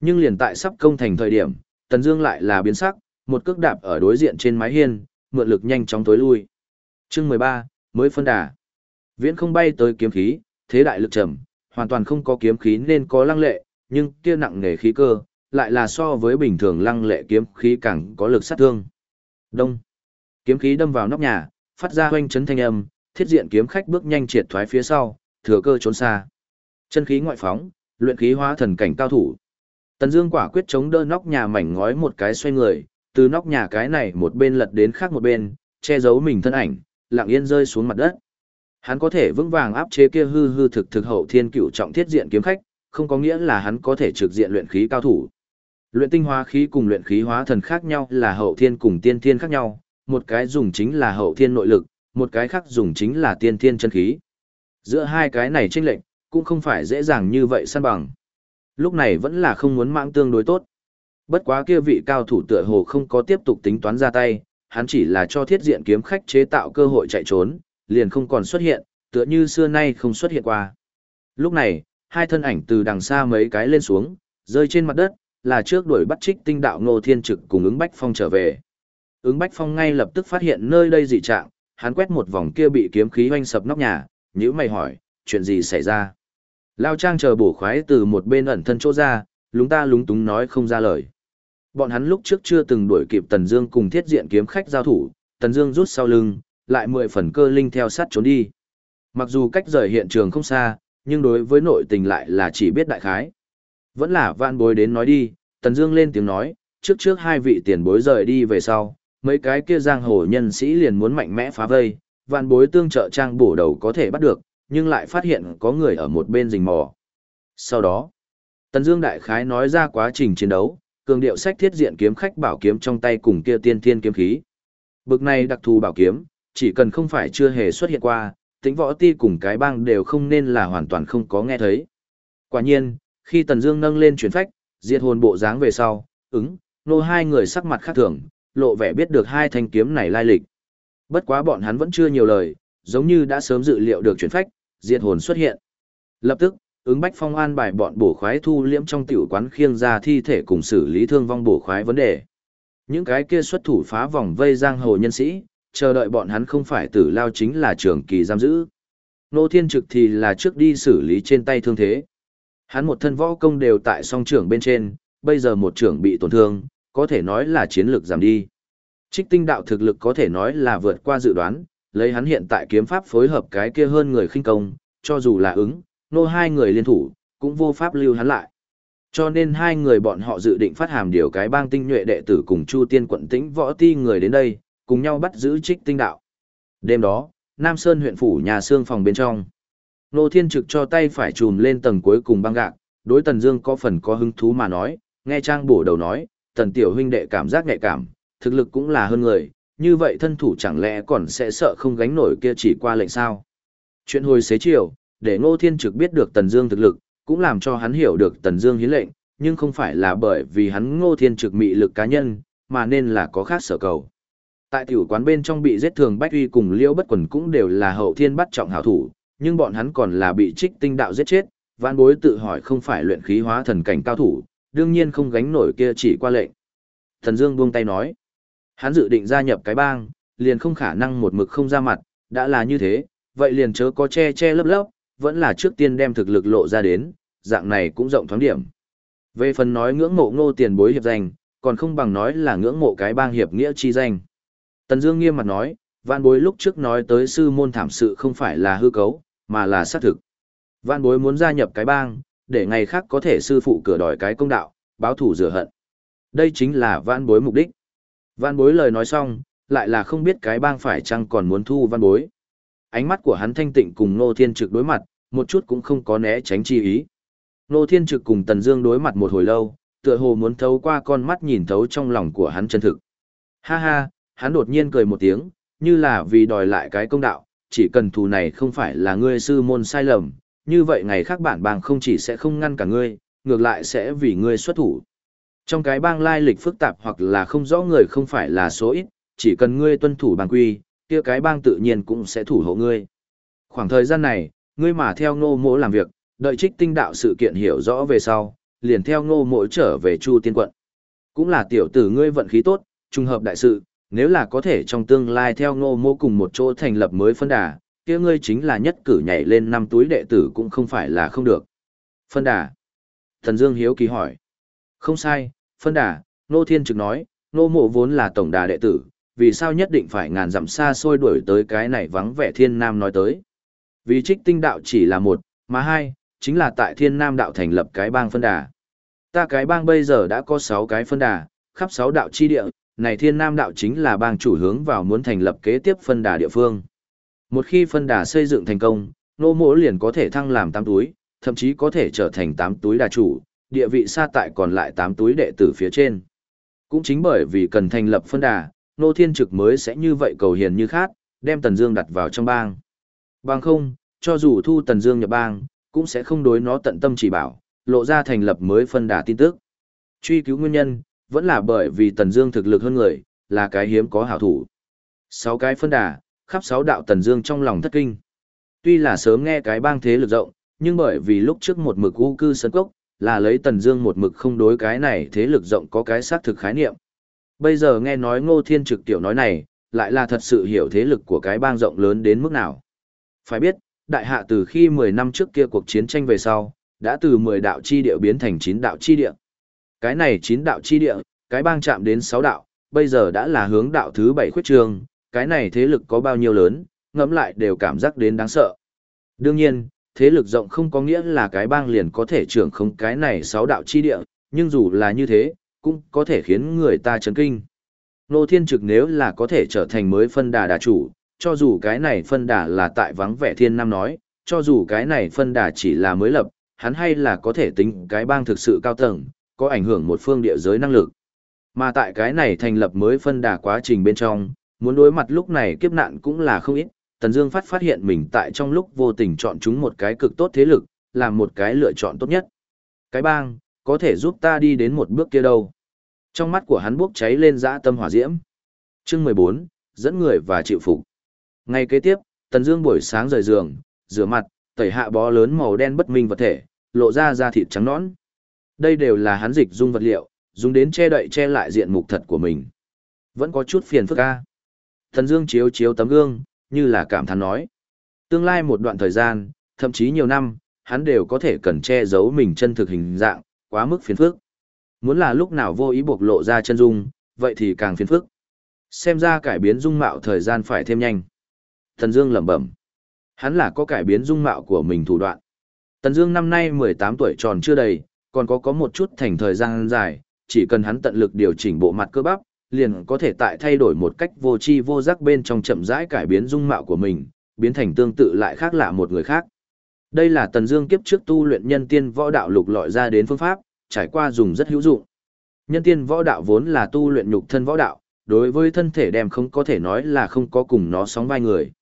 Nhưng liền tại sắp công thành thời điểm, Tần Dương lại là biến sắc, một cước đạp ở đối diện trên mái hiên, mượn lực nhanh chóng tối lui. Chương 13, mới phân đà. Viễn không bay tới kiếm khí, thế đại lực trầm, hoàn toàn không có kiếm khí nên có lăng lệ, nhưng kia nặng nề khí cơ, lại là so với bình thường lăng lệ kiếm khí càng có lực sát thương. Đông. Kiếm khí đâm vào nóc nhà, phát ra hoanh chấn thanh âm, thiết diện kiếm khách bước nhanh triệt thoái phía sau, thừa cơ trốn xa. Chân khí ngoại phóng, luyện khí hóa thần cảnh cao thủ. Tần Dương quả quyết chống đỡ nóc nhà mảnh ngói một cái xoay người, từ nóc nhà cái này một bên lật đến khác một bên, che giấu mình thân ảnh, lặng yên rơi xuống mặt đất. Hắn có thể vững vàng áp chế kia hư hư thực thực hậu thiên cựu trọng thiết diện kiếm khách, không có nghĩa là hắn có thể trực diện luyện khí cao thủ. Luyện tinh hóa khí cùng luyện khí hóa thần khác nhau là hậu thiên cùng tiên thiên khác nhau, một cái dùng chính là hậu thiên nội lực, một cái khác dùng chính là tiên thiên chân khí. Giữa hai cái này chênh lệnh, cũng không phải dễ dàng như vậy săn bằng. Lúc này vẫn là không muốn mạng tương đối tốt. Bất quá kia vị cao thủ tựa hồ không có tiếp tục tính toán ra tay, hắn chỉ là cho thiết diện kiếm khách chế tạo cơ hội chạy trốn, liền không còn xuất hiện, tựa như xưa nay không xuất hiện qua. Lúc này, hai thân ảnh từ đằng xa mấy cái lên xuống, rơi trên mặt đất, là trước đuổi bắt trích tinh đạo ngô thiên trực cùng ứng bách phong trở về. Ứng bách phong ngay lập tức phát hiện nơi đây dị trạng, hắn quét một vòng kia bị kiếm khí hoanh sập nóc nhà, nhữ mày hỏi, chuyện gì xảy ra? Lao trang chờ bổ khoái từ một bên ẩn thân chỗ ra, lúng ta lúng túng nói không ra lời. Bọn hắn lúc trước chưa từng đuổi kịp Tần Dương cùng thiết diện kiếm khách giao thủ, Tần Dương rút sau lưng, lại mười phần cơ linh theo sát trốn đi. Mặc dù cách rời hiện trường không xa, nhưng đối với nội tình lại là chỉ biết đại khái. Vẫn là vạn bối đến nói đi, Tần Dương lên tiếng nói, trước trước hai vị tiền bối rời đi về sau, mấy cái kia giang hồ nhân sĩ liền muốn mạnh mẽ phá vây, vạn bối tương trợ trang bổ đầu có thể bắt được, nhưng lại phát hiện có người ở một bên rình mò. Sau đó, Tần Dương đại khái nói ra quá trình chiến đấu, cường điệu sách thiết diện kiếm khách bảo kiếm trong tay cùng kia tiên thiên kiếm khí. Bực này đặc thù bảo kiếm, chỉ cần không phải chưa hề xuất hiện qua, tính võ ti cùng cái bang đều không nên là hoàn toàn không có nghe thấy. Quả nhiên, khi Tần Dương nâng lên chuyển phách, diệt hồn bộ dáng về sau, ứng, nô hai người sắc mặt khác thường, lộ vẻ biết được hai thanh kiếm này lai lịch. Bất quá bọn hắn vẫn chưa nhiều lời, giống như đã sớm dự liệu được chuyển phách, diệt hồn xuất hiện. Lập tức, ứng bách phong an bài bọn bổ khoái thu liễm trong tiểu quán khiêng ra thi thể cùng xử lý thương vong bổ khoái vấn đề. Những cái kia xuất thủ phá vòng vây giang hồ nhân sĩ, chờ đợi bọn hắn không phải tử lao chính là trường kỳ giam giữ. Nô Thiên Trực thì là trước đi xử lý trên tay thương thế. Hắn một thân võ công đều tại song trưởng bên trên, bây giờ một trưởng bị tổn thương, có thể nói là chiến lược giảm đi. Trích tinh đạo thực lực có thể nói là vượt qua dự đoán, lấy hắn hiện tại kiếm pháp phối hợp cái kia hơn người khinh công, cho dù là ứng, nô hai người liên thủ, cũng vô pháp lưu hắn lại. Cho nên hai người bọn họ dự định phát hàm điều cái bang tinh nhuệ đệ tử cùng Chu Tiên quận tĩnh võ ti người đến đây, cùng nhau bắt giữ trích tinh đạo. Đêm đó, Nam Sơn huyện phủ nhà xương phòng bên trong. Nô Thiên Trực cho tay phải chùm lên tầng cuối cùng băng gạc, đối Tần Dương có phần có hứng thú mà nói, nghe Trang bổ đầu nói, Tần tiểu huynh đệ cảm giác nhạy cảm, thực lực cũng là hơn người, như vậy thân thủ chẳng lẽ còn sẽ sợ không gánh nổi kia chỉ qua lệnh sao? Chuyện hồi xế chiều, để Ngô Thiên Trực biết được Tần Dương thực lực, cũng làm cho hắn hiểu được Tần Dương hiến lệnh, nhưng không phải là bởi vì hắn Ngô Thiên Trực mị lực cá nhân, mà nên là có khác sở cầu. Tại tiểu quán bên trong bị giết thường Bách Uy cùng Liễu Bất Quần cũng đều là hậu thiên bắt trọng hảo thủ, nhưng bọn hắn còn là bị Trích Tinh đạo giết chết, Vãn Bối tự hỏi không phải luyện khí hóa thần cảnh cao thủ, đương nhiên không gánh nổi kia chỉ qua lệnh. Thần Dương buông tay nói, hắn dự định gia nhập cái bang, liền không khả năng một mực không ra mặt, đã là như thế, vậy liền chớ có che che lấp lấp, vẫn là trước tiên đem thực lực lộ ra đến, dạng này cũng rộng thoáng điểm. Về phần nói ngưỡng mộ ngô tiền bối hiệp danh, còn không bằng nói là ngưỡng mộ cái bang hiệp nghĩa chi danh. Tần Dương nghiêm mặt nói, Vạn Bối lúc trước nói tới sư môn thảm sự không phải là hư cấu, mà là xác thực. Vạn Bối muốn gia nhập cái bang, để ngày khác có thể sư phụ cửa đòi cái công đạo, báo thù rửa hận. Đây chính là Vạn Bối mục đích. Văn Bối lời nói xong, lại là không biết cái bang phải chăng còn muốn thu Văn Bối. Ánh mắt của hắn thanh tịnh cùng Nô Thiên Trực đối mặt, một chút cũng không có né tránh chi ý. Nô Thiên Trực cùng Tần Dương đối mặt một hồi lâu, tựa hồ muốn thấu qua con mắt nhìn thấu trong lòng của hắn chân thực. Ha ha, hắn đột nhiên cười một tiếng, như là vì đòi lại cái công đạo, chỉ cần thù này không phải là ngươi sư môn sai lầm, như vậy ngày khác bản bang không chỉ sẽ không ngăn cả ngươi, ngược lại sẽ vì ngươi xuất thủ. Trong cái bang lai lịch phức tạp hoặc là không rõ người không phải là số ít, chỉ cần ngươi tuân thủ bang quy, kia cái bang tự nhiên cũng sẽ thủ hộ ngươi. Khoảng thời gian này, ngươi mà theo ngô mỗ làm việc, đợi trích tinh đạo sự kiện hiểu rõ về sau, liền theo ngô mỗ trở về Chu Tiên Quận. Cũng là tiểu tử ngươi vận khí tốt, trùng hợp đại sự, nếu là có thể trong tương lai theo ngô mỗ cùng một chỗ thành lập mới phân đà, kia ngươi chính là nhất cử nhảy lên năm túi đệ tử cũng không phải là không được. Phân đà. Thần Dương Hiếu kỳ hỏi. Không sai, phân đà, Nô Thiên Trực nói, Nô Mộ vốn là tổng đà đệ tử, vì sao nhất định phải ngàn dặm xa xôi đuổi tới cái này vắng vẻ thiên nam nói tới. Vì trích tinh đạo chỉ là một, mà hai, chính là tại thiên nam đạo thành lập cái bang phân đà. Ta cái bang bây giờ đã có sáu cái phân đà, khắp sáu đạo chi địa, này thiên nam đạo chính là bang chủ hướng vào muốn thành lập kế tiếp phân đà địa phương. Một khi phân đà xây dựng thành công, nô mỗ liền có thể thăng làm tám túi, thậm chí có thể trở thành tám túi đà chủ, địa vị xa tại còn lại tám túi đệ tử phía trên. Cũng chính bởi vì cần thành lập phân đà, nô thiên trực mới sẽ như vậy cầu hiền như khác, đem Tần Dương đặt vào trong bang. bang không, cho dù thu Tần Dương nhập bang, cũng sẽ không đối nó tận tâm chỉ bảo, lộ ra thành lập mới phân đà tin tức. Truy cứu nguyên nhân, vẫn là bởi vì Tần Dương thực lực hơn người, là cái hiếm có hảo thủ. Sáu cái phân đà, khắp sáu đạo Tần Dương trong lòng thất kinh. Tuy là sớm nghe cái bang thế lực rộng, nhưng bởi vì lúc trước một mực u cư sân cốc, là lấy Tần Dương một mực không đối cái này thế lực rộng có cái xác thực khái niệm. Bây giờ nghe nói Ngô Thiên trực tiểu nói này, lại là thật sự hiểu thế lực của cái bang rộng lớn đến mức nào. Phải biết, đại hạ từ khi 10 năm trước kia cuộc chiến tranh về sau, đã từ 10 đạo chi địa biến thành 9 đạo chi địa. Cái này 9 đạo chi địa, cái bang chạm đến 6 đạo, bây giờ đã là hướng đạo thứ 7 khuyết trường, cái này thế lực có bao nhiêu lớn, ngẫm lại đều cảm giác đến đáng sợ. Đương nhiên, thế lực rộng không có nghĩa là cái bang liền có thể trưởng không cái này sáu đạo chi địa, nhưng dù là như thế, cũng có thể khiến người ta chấn kinh. Nô Thiên Trực nếu là có thể trở thành mới phân đà đà chủ, cho dù cái này phân đà là tại vắng vẻ thiên nam nói, cho dù cái này phân đà chỉ là mới lập, hắn hay là có thể tính cái bang thực sự cao tầng, có ảnh hưởng một phương địa giới năng lực. Mà tại cái này thành lập mới phân đà quá trình bên trong, muốn đối mặt lúc này kiếp nạn cũng là không ít, Tần Dương phát phát hiện mình tại trong lúc vô tình chọn chúng một cái cực tốt thế lực, làm một cái lựa chọn tốt nhất. Cái bang, có thể giúp ta đi đến một bước kia đâu. Trong mắt của hắn bốc cháy lên dã tâm hỏa diễm. Chương 14, dẫn người và chịu phục. Ngày kế tiếp, Tần Dương buổi sáng rời giường, rửa mặt, tẩy hạ bó lớn màu đen bất minh vật thể, lộ ra da thịt trắng nõn. Đây đều là hắn dịch dung vật liệu, dùng đến che đậy che lại diện mục thật của mình. Vẫn có chút phiền phức a. Tần Dương chiếu chiếu tấm gương, như là cảm thán nói. Tương lai một đoạn thời gian, thậm chí nhiều năm, hắn đều có thể cần che giấu mình chân thực hình dạng, quá mức phiền phức. Muốn là lúc nào vô ý bộc lộ ra chân dung, vậy thì càng phiền phức. Xem ra cải biến dung mạo thời gian phải thêm nhanh. thần Dương lẩm bẩm. Hắn là có cải biến dung mạo của mình thủ đoạn. Tần Dương năm nay 18 tuổi tròn chưa đầy, còn có có một chút thành thời gian dài, chỉ cần hắn tận lực điều chỉnh bộ mặt cơ bắp, liền có thể tại thay đổi một cách vô tri vô giác bên trong chậm rãi cải biến dung mạo của mình, biến thành tương tự lại khác lạ một người khác. Đây là Tần Dương kiếp trước tu luyện nhân tiên võ đạo lục lọi ra đến phương pháp, trải qua dùng rất hữu dụng. Nhân tiên võ đạo vốn là tu luyện nhục thân võ đạo, đối với thân thể đem không có thể nói là không có cùng nó sóng vai người.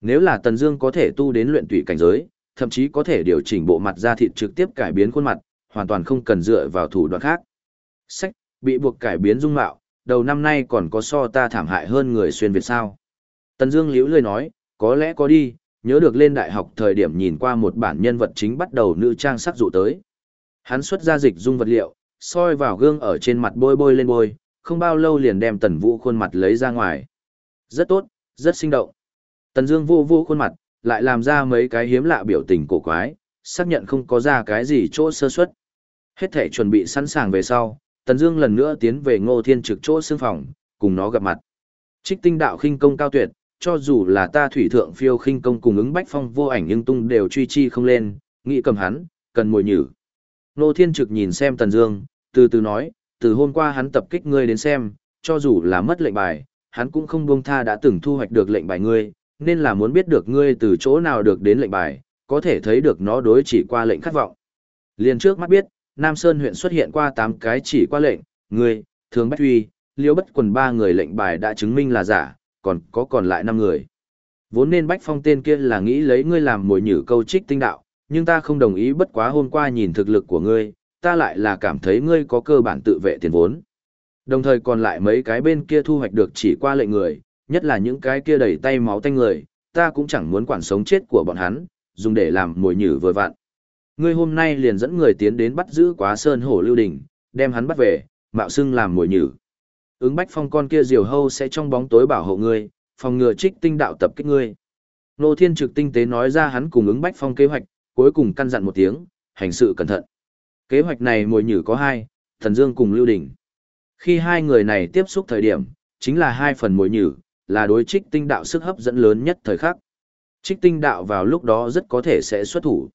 Nếu là Tần Dương có thể tu đến luyện tụy cảnh giới, thậm chí có thể điều chỉnh bộ mặt da thịt trực tiếp cải biến khuôn mặt, hoàn toàn không cần dựa vào thủ đoạn khác. Sách, bị buộc cải biến dung mạo, đầu năm nay còn có so ta thảm hại hơn người xuyên Việt sao. Tần Dương liễu lười nói, có lẽ có đi, nhớ được lên đại học thời điểm nhìn qua một bản nhân vật chính bắt đầu nữ trang sắc dụ tới. Hắn xuất ra dịch dung vật liệu, soi vào gương ở trên mặt bôi bôi lên bôi, không bao lâu liền đem Tần Vũ khuôn mặt lấy ra ngoài. Rất tốt, rất sinh động. Tần Dương vô vô khuôn mặt, lại làm ra mấy cái hiếm lạ biểu tình cổ quái, xác nhận không có ra cái gì chỗ sơ suất. Hết thể chuẩn bị sẵn sàng về sau, Tần Dương lần nữa tiến về Ngô Thiên Trực chỗ xương phòng, cùng nó gặp mặt. Trích Tinh đạo khinh công cao tuyệt, cho dù là ta thủy thượng phiêu khinh công cùng ứng bách phong vô ảnh nhưng tung đều truy chi không lên, nghĩ cầm hắn, cần mồi nhử. Ngô Thiên Trực nhìn xem Tần Dương, từ từ nói, từ hôm qua hắn tập kích ngươi đến xem, cho dù là mất lệnh bài, hắn cũng không buông tha đã từng thu hoạch được lệnh bài ngươi, nên là muốn biết được ngươi từ chỗ nào được đến lệnh bài, có thể thấy được nó đối chỉ qua lệnh khát vọng. Liền trước mắt biết, Nam Sơn huyện xuất hiện qua 8 cái chỉ qua lệnh, người Thường Bách Huy, liêu bất quần ba người lệnh bài đã chứng minh là giả, còn có còn lại năm người. Vốn nên Bách Phong tên kia là nghĩ lấy ngươi làm mồi nhử câu trích tinh đạo, nhưng ta không đồng ý bất quá hôm qua nhìn thực lực của ngươi, ta lại là cảm thấy ngươi có cơ bản tự vệ tiền vốn. Đồng thời còn lại mấy cái bên kia thu hoạch được chỉ qua lệnh người, nhất là những cái kia đầy tay máu tanh người, ta cũng chẳng muốn quản sống chết của bọn hắn, dùng để làm mồi nhử vừa vặn. Ngươi hôm nay liền dẫn người tiến đến bắt giữ quá sơn hổ lưu đình, đem hắn bắt về, mạo xưng làm mồi nhử. Ứng bách phong con kia diều hâu sẽ trong bóng tối bảo hộ ngươi, phòng ngừa trích tinh đạo tập kích ngươi. Nô Thiên Trực tinh tế nói ra hắn cùng ứng bách phong kế hoạch, cuối cùng căn dặn một tiếng, hành sự cẩn thận. Kế hoạch này mồi nhử có hai, Thần Dương cùng Lưu Đình. Khi hai người này tiếp xúc thời điểm, chính là hai phần mồi nhử, là đối trích tinh đạo sức hấp dẫn lớn nhất thời khắc. Trích tinh đạo vào lúc đó rất có thể sẽ xuất thủ.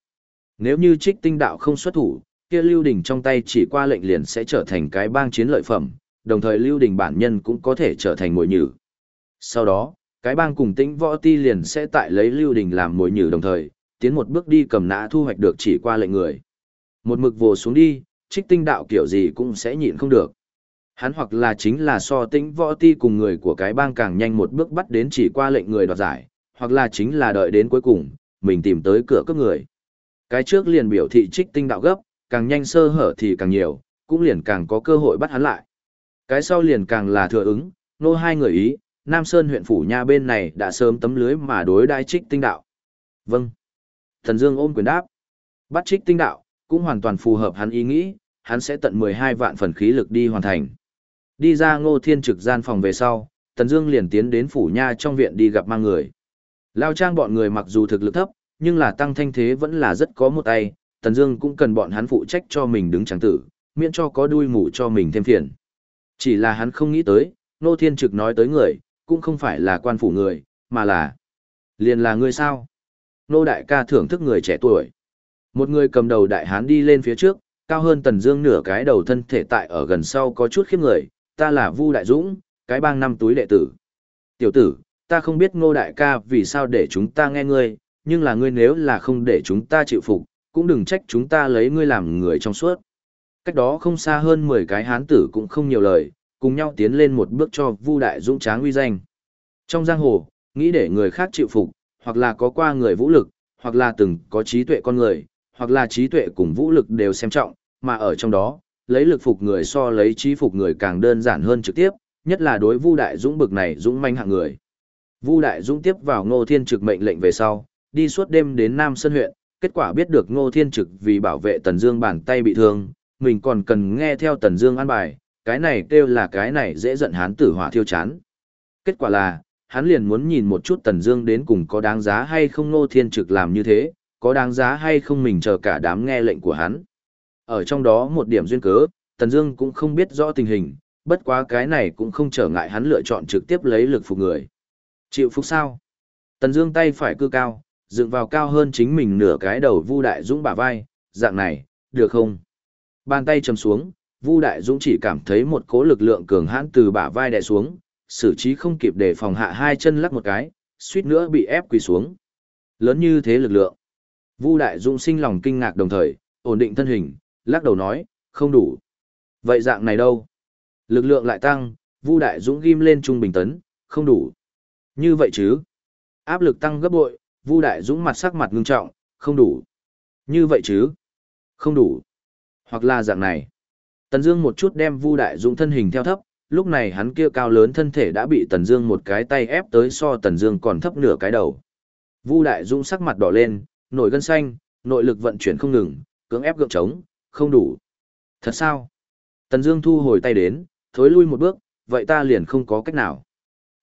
Nếu như trích tinh đạo không xuất thủ, kia Lưu Đình trong tay chỉ qua lệnh liền sẽ trở thành cái bang chiến lợi phẩm, đồng thời Lưu Đình bản nhân cũng có thể trở thành mồi nhử. Sau đó, cái bang cùng tĩnh võ ti liền sẽ tại lấy Lưu Đình làm mồi nhử đồng thời, tiến một bước đi cầm nã thu hoạch được chỉ qua lệnh người. Một mực vồ xuống đi, trích tinh đạo kiểu gì cũng sẽ nhịn không được. Hắn hoặc là chính là so tĩnh võ ti cùng người của cái bang càng nhanh một bước bắt đến chỉ qua lệnh người đoạt giải, hoặc là chính là đợi đến cuối cùng, mình tìm tới cửa cướp người. Cái trước liền biểu thị trích tinh đạo gấp, càng nhanh sơ hở thì càng nhiều, cũng liền càng có cơ hội bắt hắn lại. Cái sau liền càng là thừa ứng, nô hai người ý, Nam Sơn huyện phủ nha bên này đã sớm tấm lưới mà đối đai trích tinh đạo. Vâng. Thần Dương ôm quyền đáp. Bắt trích tinh đạo, cũng hoàn toàn phù hợp hắn ý nghĩ, hắn sẽ tận 12 vạn phần khí lực đi hoàn thành. Đi ra ngô thiên trực gian phòng về sau, Tần Dương liền tiến đến phủ nha trong viện đi gặp mang người. Lao trang bọn người mặc dù thực lực thấp, nhưng là tăng thanh thế vẫn là rất có một tay, Tần Dương cũng cần bọn hắn phụ trách cho mình đứng chẳng tử, miễn cho có đuôi mù cho mình thêm phiền. Chỉ là hắn không nghĩ tới, nô Thiên Trực nói tới người, cũng không phải là quan phủ người, mà là liền là người sao? Nô đại ca thưởng thức người trẻ tuổi. Một người cầm đầu đại hán đi lên phía trước, cao hơn Tần Dương nửa cái đầu thân thể tại ở gần sau có chút khiếp người, ta là Vu Đại Dũng, cái bang năm túi đệ tử. Tiểu tử, ta không biết Ngô đại ca vì sao để chúng ta nghe ngươi, nhưng là ngươi nếu là không để chúng ta chịu phục, cũng đừng trách chúng ta lấy ngươi làm người trong suốt. Cách đó không xa hơn 10 cái hán tử cũng không nhiều lời, cùng nhau tiến lên một bước cho Vu Đại Dũng tráng uy danh. Trong giang hồ, nghĩ để người khác chịu phục, hoặc là có qua người vũ lực, hoặc là từng có trí tuệ con người, hoặc là trí tuệ cùng vũ lực đều xem trọng, mà ở trong đó, lấy lực phục người so lấy trí phục người càng đơn giản hơn trực tiếp, nhất là đối Vu Đại Dũng bực này dũng manh hạng người. Vu Đại Dũng tiếp vào Ngô Thiên Trực mệnh lệnh về sau, đi suốt đêm đến Nam Sơn huyện, kết quả biết được Ngô Thiên Trực vì bảo vệ Tần Dương bàn tay bị thương, mình còn cần nghe theo Tần Dương an bài, cái này kêu là cái này dễ giận hán tử hỏa thiêu chán. Kết quả là, hắn liền muốn nhìn một chút Tần Dương đến cùng có đáng giá hay không Ngô Thiên Trực làm như thế, có đáng giá hay không mình chờ cả đám nghe lệnh của hắn. Ở trong đó một điểm duyên cớ, Tần Dương cũng không biết rõ tình hình, bất quá cái này cũng không trở ngại hắn lựa chọn trực tiếp lấy lực phục người. Chịu phục sao? Tần Dương tay phải cư cao, dựng vào cao hơn chính mình nửa cái đầu Vu Đại Dũng bả vai, dạng này, được không? Bàn tay trầm xuống, Vu Đại Dũng chỉ cảm thấy một cỗ lực lượng cường hãn từ bả vai đè xuống, xử trí không kịp để phòng hạ hai chân lắc một cái, suýt nữa bị ép quỳ xuống. Lớn như thế lực lượng. Vu Đại Dũng sinh lòng kinh ngạc đồng thời, ổn định thân hình, lắc đầu nói, không đủ. Vậy dạng này đâu? Lực lượng lại tăng, Vu Đại Dũng ghim lên trung bình tấn, không đủ. Như vậy chứ? Áp lực tăng gấp bội, Vu Đại Dũng mặt sắc mặt ngưng trọng, không đủ. Như vậy chứ? Không đủ. Hoặc là dạng này. Tần Dương một chút đem Vu Đại Dũng thân hình theo thấp, lúc này hắn kia cao lớn thân thể đã bị Tần Dương một cái tay ép tới so Tần Dương còn thấp nửa cái đầu. Vu Đại Dũng sắc mặt đỏ lên, nổi gân xanh, nội lực vận chuyển không ngừng, cưỡng ép gượng chống, không đủ. Thật sao? Tần Dương thu hồi tay đến, thối lui một bước, vậy ta liền không có cách nào.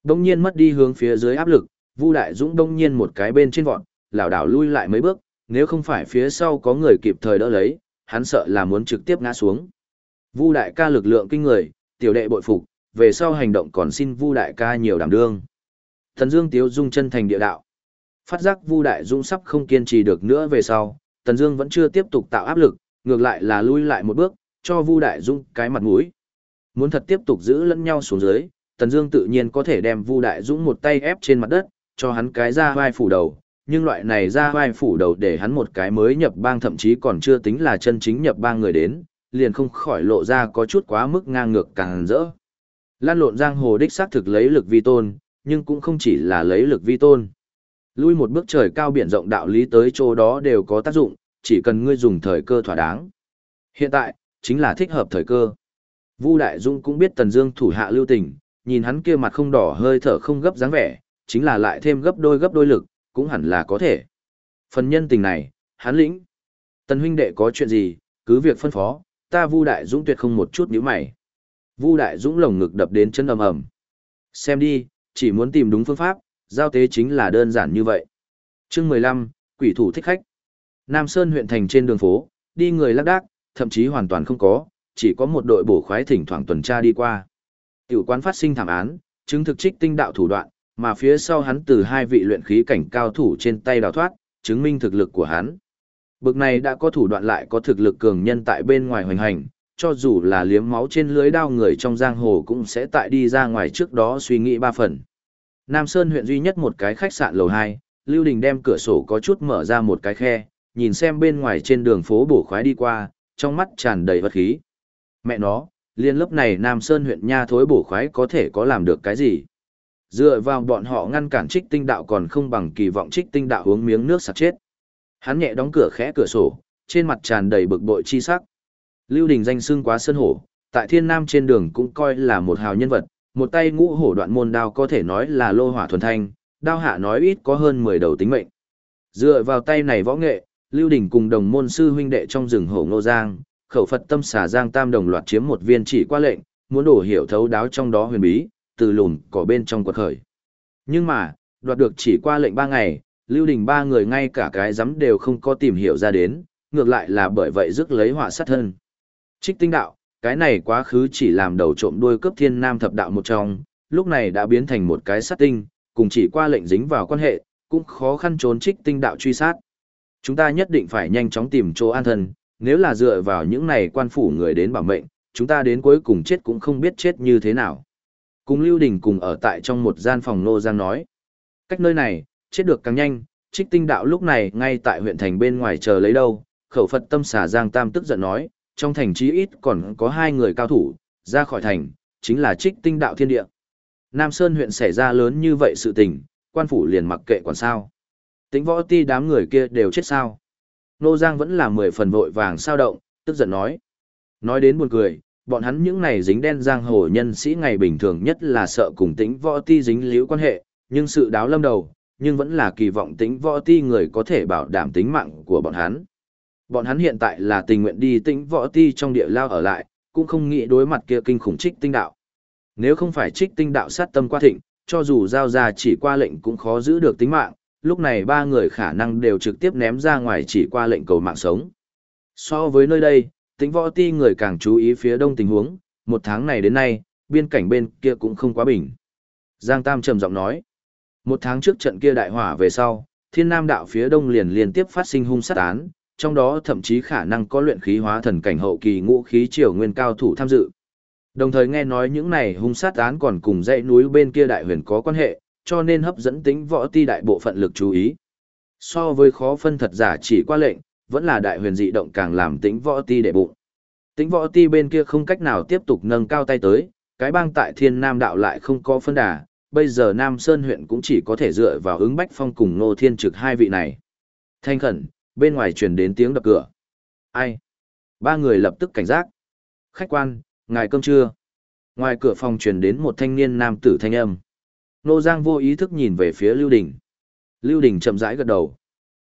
Đông nhiên mất đi hướng phía dưới áp lực, Vu Đại Dũng đông nhiên một cái bên trên vọt, lảo đảo lui lại mấy bước, nếu không phải phía sau có người kịp thời đỡ lấy, hắn sợ là muốn trực tiếp ngã xuống. Vu Đại ca lực lượng kinh người, tiểu đệ bội phục, về sau hành động còn xin Vu Đại ca nhiều đảm đương. Thần Dương Tiếu dung chân thành địa đạo. Phát giác Vu Đại Dũng sắp không kiên trì được nữa về sau, Tần Dương vẫn chưa tiếp tục tạo áp lực, ngược lại là lui lại một bước, cho Vu Đại Dũng cái mặt mũi. Muốn thật tiếp tục giữ lẫn nhau xuống dưới, Tần Dương tự nhiên có thể đem Vu Đại Dũng một tay ép trên mặt đất, cho hắn cái ra vai phủ đầu, nhưng loại này ra vai phủ đầu để hắn một cái mới nhập bang thậm chí còn chưa tính là chân chính nhập bang người đến, liền không khỏi lộ ra có chút quá mức ngang ngược càng rỡ. Lan lộn giang hồ đích xác thực lấy lực vi tôn, nhưng cũng không chỉ là lấy lực vi tôn. Lui một bước trời cao biển rộng đạo lý tới chỗ đó đều có tác dụng, chỉ cần ngươi dùng thời cơ thỏa đáng. Hiện tại, chính là thích hợp thời cơ. Vu Đại Dung cũng biết Tần Dương thủ hạ lưu tình, nhìn hắn kia mặt không đỏ hơi thở không gấp dáng vẻ, chính là lại thêm gấp đôi gấp đôi lực, cũng hẳn là có thể. Phần nhân tình này, hắn lĩnh. Tần huynh đệ có chuyện gì, cứ việc phân phó, ta Vu Đại Dũng tuyệt không một chút nhíu mày. Vu Đại Dũng lồng ngực đập đến chân ầm ầm. Xem đi, chỉ muốn tìm đúng phương pháp, giao tế chính là đơn giản như vậy. Chương 15, quỷ thủ thích khách. Nam Sơn huyện thành trên đường phố, đi người lác đác, thậm chí hoàn toàn không có, chỉ có một đội bổ khoái thỉnh thoảng tuần tra đi qua. Tiểu quán phát sinh thảm án, chứng thực trích tinh đạo thủ đoạn, mà phía sau hắn từ hai vị luyện khí cảnh cao thủ trên tay đào thoát, chứng minh thực lực của hắn. Bực này đã có thủ đoạn lại có thực lực cường nhân tại bên ngoài hoành hành, cho dù là liếm máu trên lưới đao người trong giang hồ cũng sẽ tại đi ra ngoài trước đó suy nghĩ ba phần. Nam Sơn huyện duy nhất một cái khách sạn lầu 2, Lưu Đình đem cửa sổ có chút mở ra một cái khe, nhìn xem bên ngoài trên đường phố bổ khoái đi qua, trong mắt tràn đầy vật khí. Mẹ nó, liên lớp này Nam Sơn huyện nha thối bổ khoái có thể có làm được cái gì? Dựa vào bọn họ ngăn cản trích tinh đạo còn không bằng kỳ vọng trích tinh đạo uống miếng nước sạch chết. Hắn nhẹ đóng cửa khẽ cửa sổ, trên mặt tràn đầy bực bội chi sắc. Lưu Đình danh xưng quá sơn hổ, tại thiên nam trên đường cũng coi là một hào nhân vật, một tay ngũ hổ đoạn môn đao có thể nói là lô hỏa thuần thanh, đao hạ nói ít có hơn 10 đầu tính mệnh. Dựa vào tay này võ nghệ, Lưu Đình cùng đồng môn sư huynh đệ trong rừng hổ ngô giang, khẩu Phật tâm xả giang tam đồng loạt chiếm một viên chỉ qua lệnh, muốn đổ hiểu thấu đáo trong đó huyền bí, từ lùn cỏ bên trong quật khởi. Nhưng mà, đoạt được chỉ qua lệnh ba ngày, Lưu Đình ba người ngay cả cái giấm đều không có tìm hiểu ra đến, ngược lại là bởi vậy rước lấy họa sát thân. Trích tinh đạo, cái này quá khứ chỉ làm đầu trộm đuôi cấp thiên nam thập đạo một trong, lúc này đã biến thành một cái sát tinh, cùng chỉ qua lệnh dính vào quan hệ, cũng khó khăn trốn trích tinh đạo truy sát. Chúng ta nhất định phải nhanh chóng tìm chỗ an thân, nếu là dựa vào những này quan phủ người đến bảo mệnh, chúng ta đến cuối cùng chết cũng không biết chết như thế nào. Cùng Lưu Đình cùng ở tại trong một gian phòng nô giang nói. Cách nơi này, chết được càng nhanh, trích tinh đạo lúc này ngay tại huyện thành bên ngoài chờ lấy đâu. Khẩu Phật tâm xả Giang Tam tức giận nói, trong thành chí ít còn có hai người cao thủ, ra khỏi thành, chính là trích tinh đạo thiên địa. Nam Sơn huyện xảy ra lớn như vậy sự tình, quan phủ liền mặc kệ còn sao. Tính võ ti đám người kia đều chết sao. Nô Giang vẫn là mười phần vội vàng sao động, tức giận nói. Nói đến buồn cười, bọn hắn những này dính đen giang hồ nhân sĩ ngày bình thường nhất là sợ cùng tính võ ti dính liễu quan hệ, nhưng sự đáo lâm đầu, nhưng vẫn là kỳ vọng tính võ ti người có thể bảo đảm tính mạng của bọn hắn. Bọn hắn hiện tại là tình nguyện đi tính võ ti trong địa lao ở lại, cũng không nghĩ đối mặt kia kinh khủng trích tinh đạo. Nếu không phải trích tinh đạo sát tâm qua thịnh, cho dù giao ra chỉ qua lệnh cũng khó giữ được tính mạng, lúc này ba người khả năng đều trực tiếp ném ra ngoài chỉ qua lệnh cầu mạng sống. So với nơi đây, tính võ ti người càng chú ý phía đông tình huống, một tháng này đến nay, biên cảnh bên kia cũng không quá bình. Giang Tam trầm giọng nói, một tháng trước trận kia đại hỏa về sau, thiên nam đạo phía đông liền liên tiếp phát sinh hung sát án, trong đó thậm chí khả năng có luyện khí hóa thần cảnh hậu kỳ ngũ khí triều nguyên cao thủ tham dự. Đồng thời nghe nói những này hung sát án còn cùng dãy núi bên kia đại huyền có quan hệ, cho nên hấp dẫn tính võ ti đại bộ phận lực chú ý. So với khó phân thật giả chỉ qua lệnh, vẫn là đại huyền dị động càng làm tính võ ti để bụng. Tính võ ti bên kia không cách nào tiếp tục nâng cao tay tới, cái bang tại thiên nam đạo lại không có phân đà, bây giờ Nam Sơn huyện cũng chỉ có thể dựa vào ứng bách phong cùng nô thiên trực hai vị này. Thanh khẩn, bên ngoài truyền đến tiếng đập cửa. Ai? Ba người lập tức cảnh giác. Khách quan, ngài cơm trưa. Ngoài cửa phòng truyền đến một thanh niên nam tử thanh âm. Nô Giang vô ý thức nhìn về phía Lưu Đình. Lưu Đình chậm rãi gật đầu.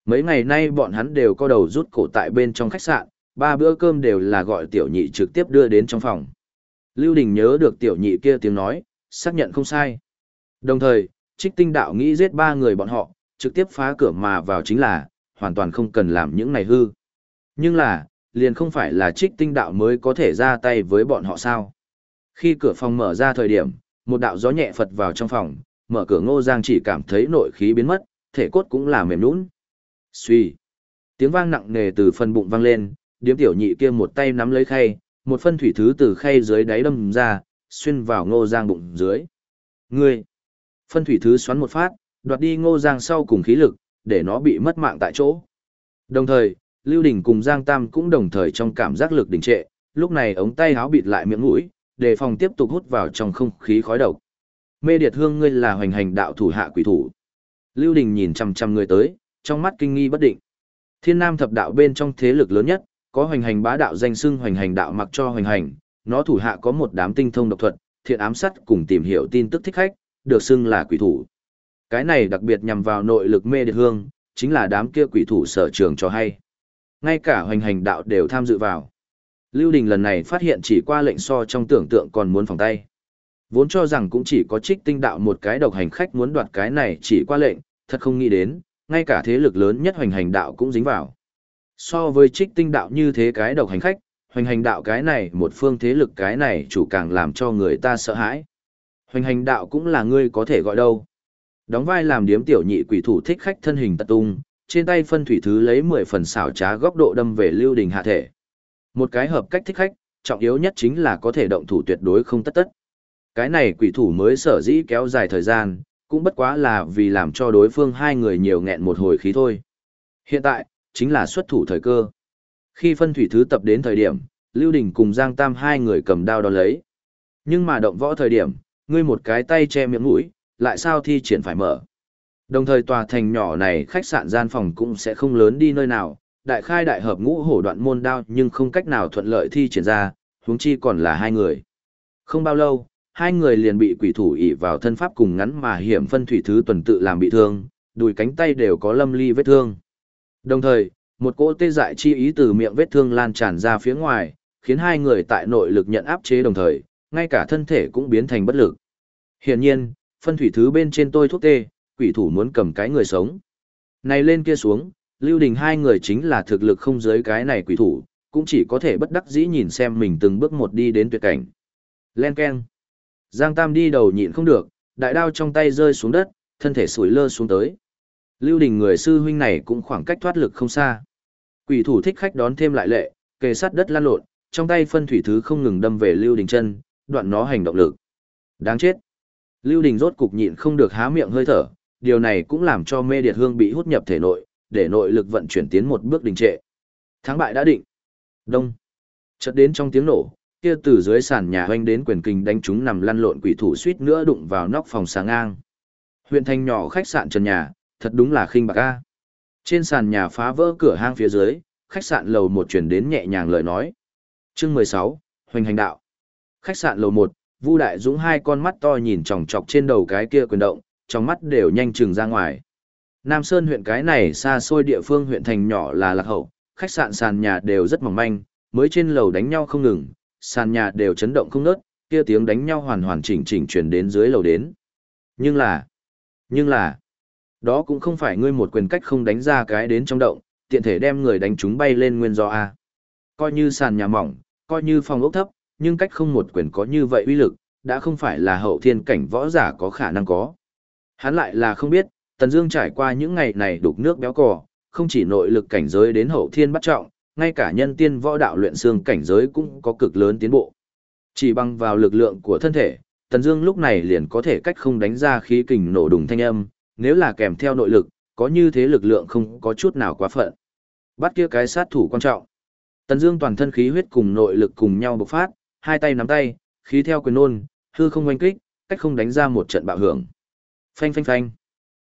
Mấy ngày nay bọn hắn đều có đầu rút cổ tại bên trong khách sạn, ba bữa cơm đều là gọi tiểu nhị trực tiếp đưa đến trong phòng. Lưu Đình nhớ được tiểu nhị kia tiếng nói, xác nhận không sai. Đồng thời, trích tinh đạo nghĩ giết ba người bọn họ, trực tiếp phá cửa mà vào chính là, hoàn toàn không cần làm những này hư. Nhưng là, liền không phải là trích tinh đạo mới có thể ra tay với bọn họ sao. Khi cửa phòng mở ra thời điểm, một đạo gió nhẹ phật vào trong phòng, mở cửa ngô giang chỉ cảm thấy nội khí biến mất, thể cốt cũng là mềm nũng suy, Tiếng vang nặng nề từ phần bụng vang lên, điếm tiểu nhị kia một tay nắm lấy khay, một phân thủy thứ từ khay dưới đáy đâm ra, xuyên vào ngô giang bụng dưới. Ngươi! Phân thủy thứ xoắn một phát, đoạt đi ngô giang sau cùng khí lực, để nó bị mất mạng tại chỗ. Đồng thời, Lưu Đình cùng Giang Tam cũng đồng thời trong cảm giác lực đình trệ, lúc này ống tay áo bịt lại miệng mũi, đề phòng tiếp tục hút vào trong không khí khói độc. Mê Điệt Hương ngươi là hoành hành đạo thủ hạ quỷ thủ. Lưu Đình nhìn chằm chằm người tới, trong mắt kinh nghi bất định. Thiên Nam thập đạo bên trong thế lực lớn nhất, có hoành hành bá đạo danh xưng hoành hành đạo mặc cho hoành hành, nó thủ hạ có một đám tinh thông độc thuật, thiện ám sát cùng tìm hiểu tin tức thích khách, được xưng là quỷ thủ. Cái này đặc biệt nhằm vào nội lực mê điệt hương, chính là đám kia quỷ thủ sở trường cho hay. Ngay cả hoành hành đạo đều tham dự vào. Lưu Đình lần này phát hiện chỉ qua lệnh so trong tưởng tượng còn muốn phòng tay. Vốn cho rằng cũng chỉ có trích tinh đạo một cái độc hành khách muốn đoạt cái này chỉ qua lệnh, thật không nghĩ đến, ngay cả thế lực lớn nhất hoành hành đạo cũng dính vào. So với trích tinh đạo như thế cái độc hành khách, hoành hành đạo cái này một phương thế lực cái này chủ càng làm cho người ta sợ hãi. Hoành hành đạo cũng là ngươi có thể gọi đâu. Đóng vai làm điếm tiểu nhị quỷ thủ thích khách thân hình tật tung, trên tay phân thủy thứ lấy 10 phần xảo trá góc độ đâm về lưu đình hạ thể. Một cái hợp cách thích khách, trọng yếu nhất chính là có thể động thủ tuyệt đối không tất tất. Cái này quỷ thủ mới sở dĩ kéo dài thời gian, cũng bất quá là vì làm cho đối phương hai người nhiều nghẹn một hồi khí thôi. Hiện tại, chính là xuất thủ thời cơ. Khi phân thủy thứ tập đến thời điểm, Lưu Đình cùng Giang Tam hai người cầm đao đón lấy. Nhưng mà động võ thời điểm, ngươi một cái tay che miệng mũi, lại sao thi triển phải mở. Đồng thời tòa thành nhỏ này khách sạn gian phòng cũng sẽ không lớn đi nơi nào, đại khai đại hợp ngũ hổ đoạn môn đao nhưng không cách nào thuận lợi thi triển ra, huống chi còn là hai người. Không bao lâu, hai người liền bị quỷ thủ ỉ vào thân pháp cùng ngắn mà hiểm phân thủy thứ tuần tự làm bị thương, đùi cánh tay đều có lâm ly vết thương. Đồng thời, một cỗ tê dại chi ý từ miệng vết thương lan tràn ra phía ngoài, khiến hai người tại nội lực nhận áp chế đồng thời, ngay cả thân thể cũng biến thành bất lực. Hiển nhiên, phân thủy thứ bên trên tôi thuốc tê, quỷ thủ muốn cầm cái người sống. Này lên kia xuống, lưu đình hai người chính là thực lực không giới cái này quỷ thủ, cũng chỉ có thể bất đắc dĩ nhìn xem mình từng bước một đi đến tuyệt cảnh. Len Ken. Giang Tam đi đầu nhịn không được, đại đao trong tay rơi xuống đất, thân thể sủi lơ xuống tới. Lưu đình người sư huynh này cũng khoảng cách thoát lực không xa. Quỷ thủ thích khách đón thêm lại lệ, kề sát đất lan lộn, trong tay phân thủy thứ không ngừng đâm về Lưu đình chân, đoạn nó hành động lực. Đáng chết. Lưu đình rốt cục nhịn không được há miệng hơi thở, điều này cũng làm cho mê điệt hương bị hút nhập thể nội, để nội lực vận chuyển tiến một bước đình trệ. Thắng bại đã định. Đông. Chợt đến trong tiếng nổ, kia từ dưới sàn nhà hoanh đến quyền kinh đánh chúng nằm lăn lộn quỷ thủ suýt nữa đụng vào nóc phòng sáng ngang. Huyện thành nhỏ khách sạn trần nhà, thật đúng là khinh bạc a. Trên sàn nhà phá vỡ cửa hang phía dưới, khách sạn lầu một chuyển đến nhẹ nhàng lời nói. Chương mười sáu Hoành hành đạo. Khách sạn lầu một Vu Đại Dũng hai con mắt to nhìn chòng chọc trên đầu cái kia quyền động, trong mắt đều nhanh chừng ra ngoài. Nam Sơn huyện cái này xa xôi địa phương huyện thành nhỏ là lạc hậu, khách sạn sàn nhà đều rất mỏng manh, mới trên lầu đánh nhau không ngừng, sàn nhà đều chấn động không nớt, kia tiếng đánh nhau hoàn hoàn chỉnh chỉnh truyền đến dưới lầu đến. Nhưng là, nhưng là, đó cũng không phải ngươi một quyền cách không đánh ra cái đến trong động, tiện thể đem người đánh chúng bay lên nguyên do A. Coi như sàn nhà mỏng, coi như phòng ốc thấp, nhưng cách không một quyền có như vậy uy lực, đã không phải là hậu thiên cảnh võ giả có khả năng có. Hắn lại là không biết, Tần Dương trải qua những ngày này đục nước béo cò, không chỉ nội lực cảnh giới đến hậu thiên bắt trọng, ngay cả nhân tiên võ đạo luyện xương cảnh giới cũng có cực lớn tiến bộ. Chỉ bằng vào lực lượng của thân thể, Tần Dương lúc này liền có thể cách không đánh ra khí kình nổ đùng thanh âm, nếu là kèm theo nội lực, có như thế lực lượng không có chút nào quá phận. Bắt kia cái sát thủ quan trọng. Tần Dương toàn thân khí huyết cùng nội lực cùng nhau bộc phát, hai tay nắm tay, khí theo quyền nôn, hư không oanh kích, cách không đánh ra một trận bạo hưởng. Phanh phanh phanh.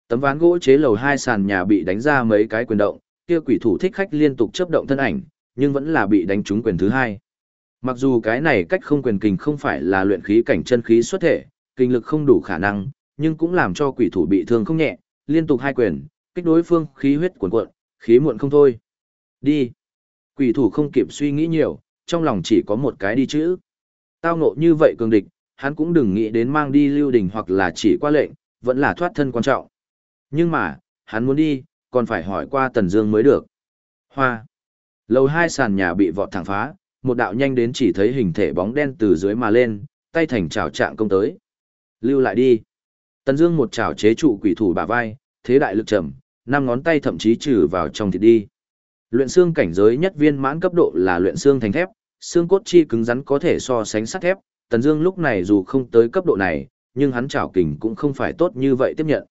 Tấm ván gỗ chế lầu hai sàn nhà bị đánh ra mấy cái quyền động, kia quỷ thủ thích khách liên tục chấp động thân ảnh, nhưng vẫn là bị đánh trúng quyền thứ hai. Mặc dù cái này cách không quyền kình không phải là luyện khí cảnh chân khí xuất thể, kinh lực không đủ khả năng, nhưng cũng làm cho quỷ thủ bị thương không nhẹ, liên tục hai quyền, kích đối phương khí huyết cuồn cuộn, khí muộn không thôi. Đi. Quỷ thủ không kịp suy nghĩ nhiều, trong lòng chỉ có một cái đi chữ. Tao ngộ như vậy cường địch, hắn cũng đừng nghĩ đến mang đi lưu đình hoặc là chỉ qua lệnh, vẫn là thoát thân quan trọng. Nhưng mà, hắn muốn đi, còn phải hỏi qua Tần Dương mới được. Hoa. Lầu hai sàn nhà bị vọt thẳng phá, một đạo nhanh đến chỉ thấy hình thể bóng đen từ dưới mà lên, tay thành chảo trạng công tới. Lưu lại đi. Tần Dương một chảo chế trụ quỷ thủ bả vai, thế đại lực trầm, năm ngón tay thậm chí trừ vào trong thịt đi. Luyện xương cảnh giới nhất viên mãn cấp độ là luyện xương thành thép, xương cốt chi cứng rắn có thể so sánh sắt thép, Tần Dương lúc này dù không tới cấp độ này, nhưng hắn chảo kình cũng không phải tốt như vậy tiếp nhận.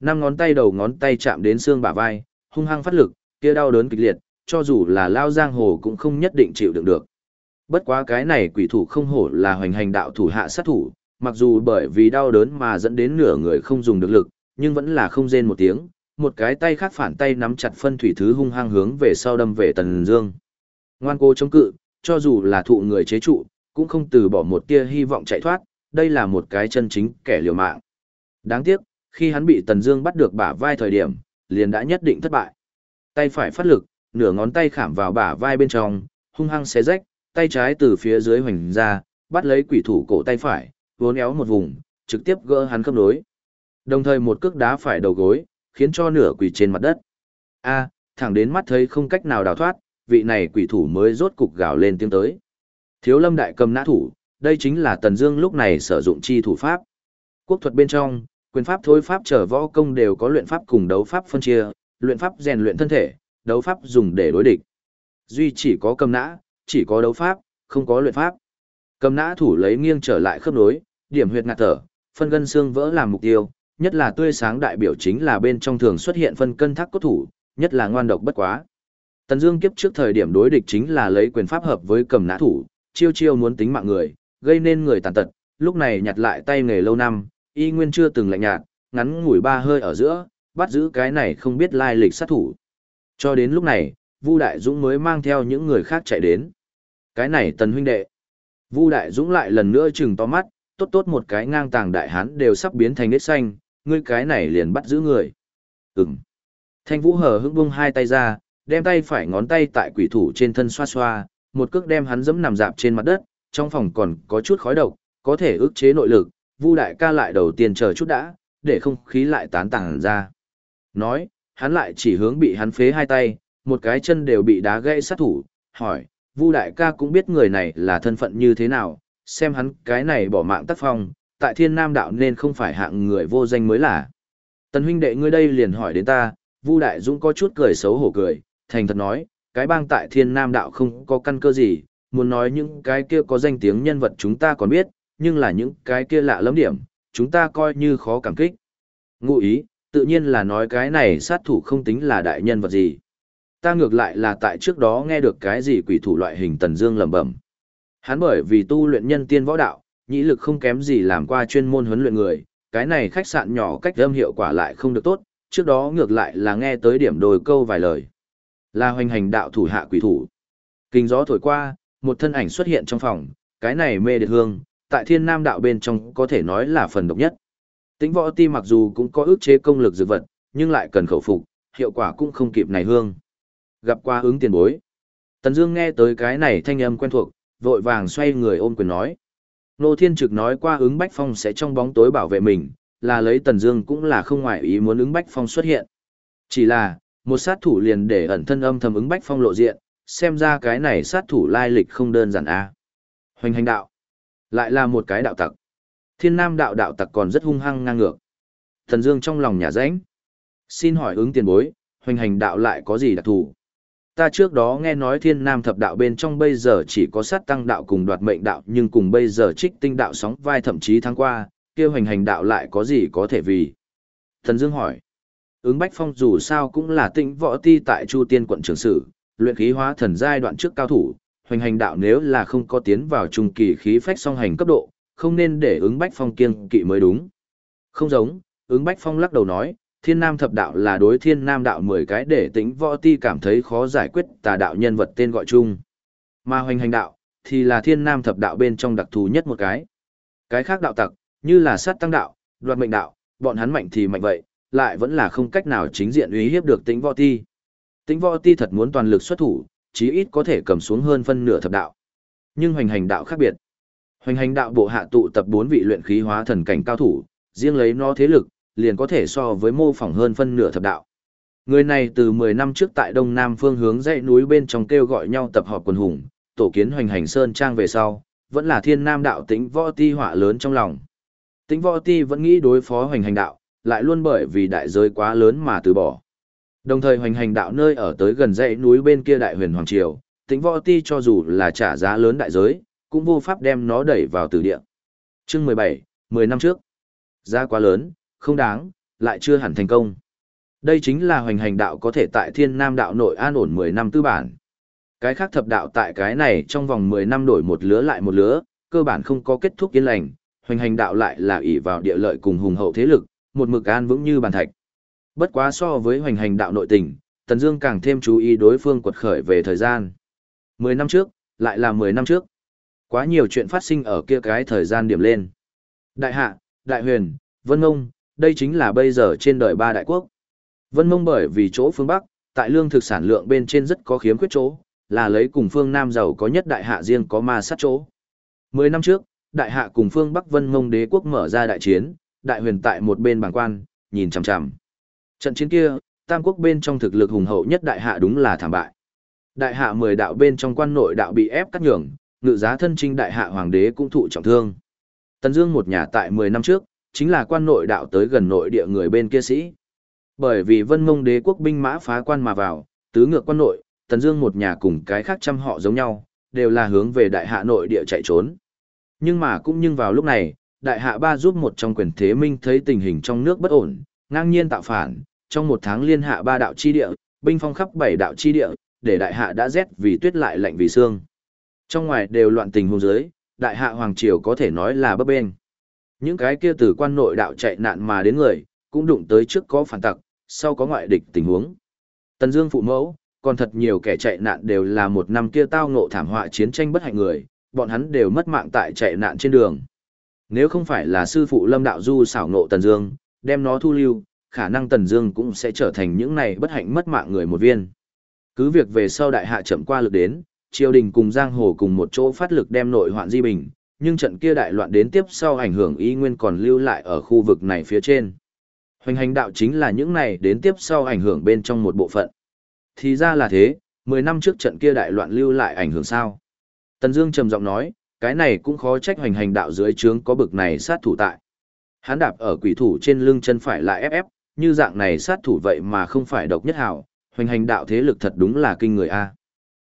Năm ngón tay đầu ngón tay chạm đến xương bả vai, hung hăng phát lực, kia đau đớn kịch liệt, cho dù là lao giang hồ cũng không nhất định chịu đựng được. Bất quá cái này quỷ thủ không hổ là hoành hành đạo thủ hạ sát thủ, mặc dù bởi vì đau đớn mà dẫn đến nửa người không dùng được lực, nhưng vẫn là không rên một tiếng, một cái tay khác phản tay nắm chặt phân thủy thứ hung hăng hướng về sau đâm về Tần Dương. Ngoan cố chống cự, cho dù là thụ người chế trụ, cũng không từ bỏ một tia hy vọng chạy thoát, đây là một cái chân chính kẻ liều mạng. Đáng tiếc, khi hắn bị Tần Dương bắt được bả vai thời điểm, liền đã nhất định thất bại. Tay phải phát lực, nửa ngón tay khảm vào bả vai bên trong, hung hăng xé rách, tay trái từ phía dưới hoành ra, bắt lấy quỷ thủ cổ tay phải, vốn éo một vùng, trực tiếp gỡ hắn khớp nối. Đồng thời một cước đá phải đầu gối, khiến cho nửa quỷ trên mặt đất. A, thẳng đến mắt thấy không cách nào đào thoát, vị này quỷ thủ mới rốt cục gào lên tiếng tới. Thiếu lâm đại cầm nã thủ, đây chính là Tần Dương lúc này sử dụng chi thủ pháp. Quốc thuật bên trong, quyền pháp thối pháp trở võ công đều có luyện pháp cùng đấu pháp phân chia, luyện pháp rèn luyện thân thể, đấu pháp dùng để đối địch. Duy chỉ có cầm nã, chỉ có đấu pháp, không có luyện pháp. Cầm nã thủ lấy nghiêng trở lại khớp nối, điểm huyệt ngạt thở, phân gân xương vỡ làm mục tiêu, nhất là tươi sáng đại biểu chính là bên trong thường xuất hiện phân cân thác cốt thủ, nhất là ngoan độc bất quá. Tần Dương kiếp trước thời điểm đối địch chính là lấy quyền pháp hợp với cầm nã thủ, chiêu chiêu muốn tính mạng người, gây nên người tàn tật, lúc này nhặt lại tay nghề lâu năm, y nguyên chưa từng lạnh nhạt, ngắn ngủi ba hơi ở giữa, bắt giữ cái này không biết lai lịch sát thủ. Cho đến lúc này, Vu Đại Dũng mới mang theo những người khác chạy đến. Cái này Tần huynh đệ. Vu Đại Dũng lại lần nữa trừng to mắt, tốt tốt một cái ngang tàng đại hán đều sắp biến thành nết xanh, ngươi cái này liền bắt giữ người. Ừm. Thanh Vũ hờ hững bung hai tay ra, đem tay phải ngón tay tại quỷ thủ trên thân xoa xoa, một cước đem hắn dẫm nằm dạp trên mặt đất, trong phòng còn có chút khói độc, có thể ức chế nội lực, Vu đại ca lại đầu tiên chờ chút đã, để không khí lại tán tàng ra. Nói, hắn lại chỉ hướng bị hắn phế hai tay, một cái chân đều bị đá gãy sát thủ, hỏi, Vu đại ca cũng biết người này là thân phận như thế nào, xem hắn cái này bỏ mạng tác phong, tại thiên nam đạo nên không phải hạng người vô danh mới là. Tần huynh đệ ngươi đây liền hỏi đến ta, Vu đại dũng có chút cười xấu hổ cười, thành thật nói, cái bang tại thiên nam đạo không có căn cơ gì, muốn nói những cái kia có danh tiếng nhân vật chúng ta còn biết, nhưng là những cái kia lạ lắm điểm, chúng ta coi như khó cảm kích. Ngụ ý, tự nhiên là nói cái này sát thủ không tính là đại nhân vật gì. Ta ngược lại là tại trước đó nghe được cái gì quỷ thủ loại hình tần dương lẩm bẩm. Hắn bởi vì tu luyện nhân tiên võ đạo, nhĩ lực không kém gì làm qua chuyên môn huấn luyện người, cái này khách sạn nhỏ cách âm hiệu quả lại không được tốt, trước đó ngược lại là nghe tới điểm đồi câu vài lời. Là hoành hành đạo thủ hạ quỷ thủ. Kinh gió thổi qua, một thân ảnh xuất hiện trong phòng, cái này mê điệt hương, tại thiên nam đạo bên trong có thể nói là phần độc nhất. Tính võ ti mặc dù cũng có ước chế công lực dược vật, nhưng lại cần khẩu phục, hiệu quả cũng không kịp này hương. Gặp qua ứng tiền bối. Tần Dương nghe tới cái này thanh âm quen thuộc, vội vàng xoay người ôm quyền nói. Nô Thiên Trực nói qua ứng Bách Phong sẽ trong bóng tối bảo vệ mình, là lấy Tần Dương cũng là không ngoại ý muốn ứng Bách Phong xuất hiện. Chỉ là, một sát thủ liền để ẩn thân âm thầm ứng Bách Phong lộ diện, xem ra cái này sát thủ lai lịch không đơn giản a. À. Hoành hành đạo, lại là một cái đạo tặc. Thiên Nam đạo đạo tặc còn rất hung hăng ngang ngược. Thần Dương trong lòng nhà rãnh. Xin hỏi ứng tiền bối, hoành hành đạo lại có gì đặc thù? Ta trước đó nghe nói thiên nam thập đạo bên trong bây giờ chỉ có sát tăng đạo cùng đoạt mệnh đạo nhưng cùng bây giờ trích tinh đạo sóng vai thậm chí tháng qua, kia hoành hành đạo lại có gì có thể vì? Thần Dương hỏi. Ứng Bách Phong dù sao cũng là tĩnh võ ti tại Chu Tiên quận trường sử, luyện khí hóa thần giai đoạn trước cao thủ, hoành hành đạo nếu là không có tiến vào trung kỳ khí phách song hành cấp độ, không nên để ứng Bách Phong kiêng kỵ mới đúng. Không giống, ứng Bách Phong lắc đầu nói, thiên nam thập đạo là đối thiên nam đạo 10 cái để tĩnh võ ti cảm thấy khó giải quyết tà đạo nhân vật tên gọi chung. Mà hoành hành đạo, thì là thiên nam thập đạo bên trong đặc thù nhất một cái. Cái khác đạo tặc, như là sát tăng đạo, đoạt mệnh đạo, bọn hắn mạnh thì mạnh vậy, lại vẫn là không cách nào chính diện uy hiếp được tĩnh võ ti. Tĩnh võ ti thật muốn toàn lực xuất thủ, chí ít có thể cầm xuống hơn phân nửa thập đạo. Nhưng hoành hành đạo khác biệt. Hoành hành đạo bộ hạ tụ tập bốn vị luyện khí hóa thần cảnh cao thủ, riêng lấy nó thế lực, liền có thể so với mô phỏng hơn phân nửa thập đạo. Người này từ 10 năm trước tại đông nam phương hướng dãy núi bên trong kêu gọi nhau tập họp quần hùng, tổ kiến hoành hành sơn trang về sau, vẫn là thiên nam đạo tĩnh võ ti họa lớn trong lòng. Tĩnh võ ti vẫn nghĩ đối phó hoành hành đạo, lại luôn bởi vì đại giới quá lớn mà từ bỏ. Đồng thời hoành hành đạo nơi ở tới gần dãy núi bên kia đại huyền hoàng triều, tính võ ti cho dù là trả giá lớn đại giới, cũng vô pháp đem nó đẩy vào từ địa. Chương 17, 10 năm trước. Giá quá lớn, không đáng, lại chưa hẳn thành công. Đây chính là hoành hành đạo có thể tại thiên nam đạo nội an ổn 10 năm tư bản. Cái khác thập đạo tại cái này trong vòng 10 năm đổi một lứa lại một lứa, cơ bản không có kết thúc yên lành, hoành hành đạo lại là ỷ vào địa lợi cùng hùng hậu thế lực, một mực an vững như bàn thạch. Bất quá so với hoành hành đạo nội tình, Tần Dương càng thêm chú ý đối phương quật khởi về thời gian. 10 năm trước, lại là 10 năm trước. Quá nhiều chuyện phát sinh ở kia cái thời gian điểm lên. Đại hạ, Đại Huyền, Vân Mông, đây chính là bây giờ trên đời ba đại quốc. Vân Mông bởi vì chỗ phương Bắc, tại lương thực sản lượng bên trên rất có khiếm khuyết chỗ, là lấy cùng phương Nam giàu có nhất đại hạ riêng có ma sát chỗ. Mười năm trước, đại hạ cùng phương Bắc Vân Mông đế quốc mở ra đại chiến, đại huyền tại một bên bảng quan, nhìn chằm chằm. Trận chiến kia, tam quốc bên trong thực lực hùng hậu nhất đại hạ đúng là thảm bại. Đại hạ mười đạo bên trong quan nội đạo bị ép cắt nhường, ngự giá thân trinh đại hạ hoàng đế cũng thụ trọng thương. Tần Dương một nhà tại 10 năm trước, chính là quan nội đạo tới gần nội địa người bên kia sĩ. Bởi vì Vân Mông đế quốc binh mã phá quan mà vào, tứ ngược quan nội, Tần Dương một nhà cùng cái khác trăm họ giống nhau, đều là hướng về đại hạ nội địa chạy trốn. Nhưng mà cũng nhưng vào lúc này, đại hạ ba giúp một trong quyền thế minh thấy tình hình trong nước bất ổn, ngang nhiên tạo phản, trong một tháng liên hạ ba đạo chi địa, binh phong khắp bảy đạo chi địa, để đại hạ đã rét vì tuyết lại lạnh vì xương. Trong ngoài đều loạn tình hôn giới, đại hạ hoàng triều có thể nói là bấp bênh. Những cái kia từ quan nội đạo chạy nạn mà đến người, cũng đụng tới trước có phản tặc, sau có ngoại địch tình huống. Tần Dương phụ mẫu, còn thật nhiều kẻ chạy nạn đều là một năm kia tao ngộ thảm họa chiến tranh bất hạnh người, bọn hắn đều mất mạng tại chạy nạn trên đường. Nếu không phải là sư phụ Lâm Đạo Du xảo ngộ Tần Dương, đem nó thu lưu, khả năng Tần Dương cũng sẽ trở thành những này bất hạnh mất mạng người một viên. Cứ việc về sau đại hạ chậm qua lực đến, triều đình cùng giang hồ cùng một chỗ phát lực đem nội hoạn di bình, nhưng trận kia đại loạn đến tiếp sau ảnh hưởng y nguyên còn lưu lại ở khu vực này phía trên. Hoành hành đạo chính là những này đến tiếp sau ảnh hưởng bên trong một bộ phận. Thì ra là thế, 10 năm trước trận kia đại loạn lưu lại ảnh hưởng sao? Tần Dương trầm giọng nói, cái này cũng khó trách hoành hành đạo dưới trướng có bực này sát thủ tại. Hắn đạp ở quỷ thủ trên lưng chân phải lại ép ép, như dạng này sát thủ vậy mà không phải độc nhất hảo, hoành hành đạo thế lực thật đúng là kinh người a.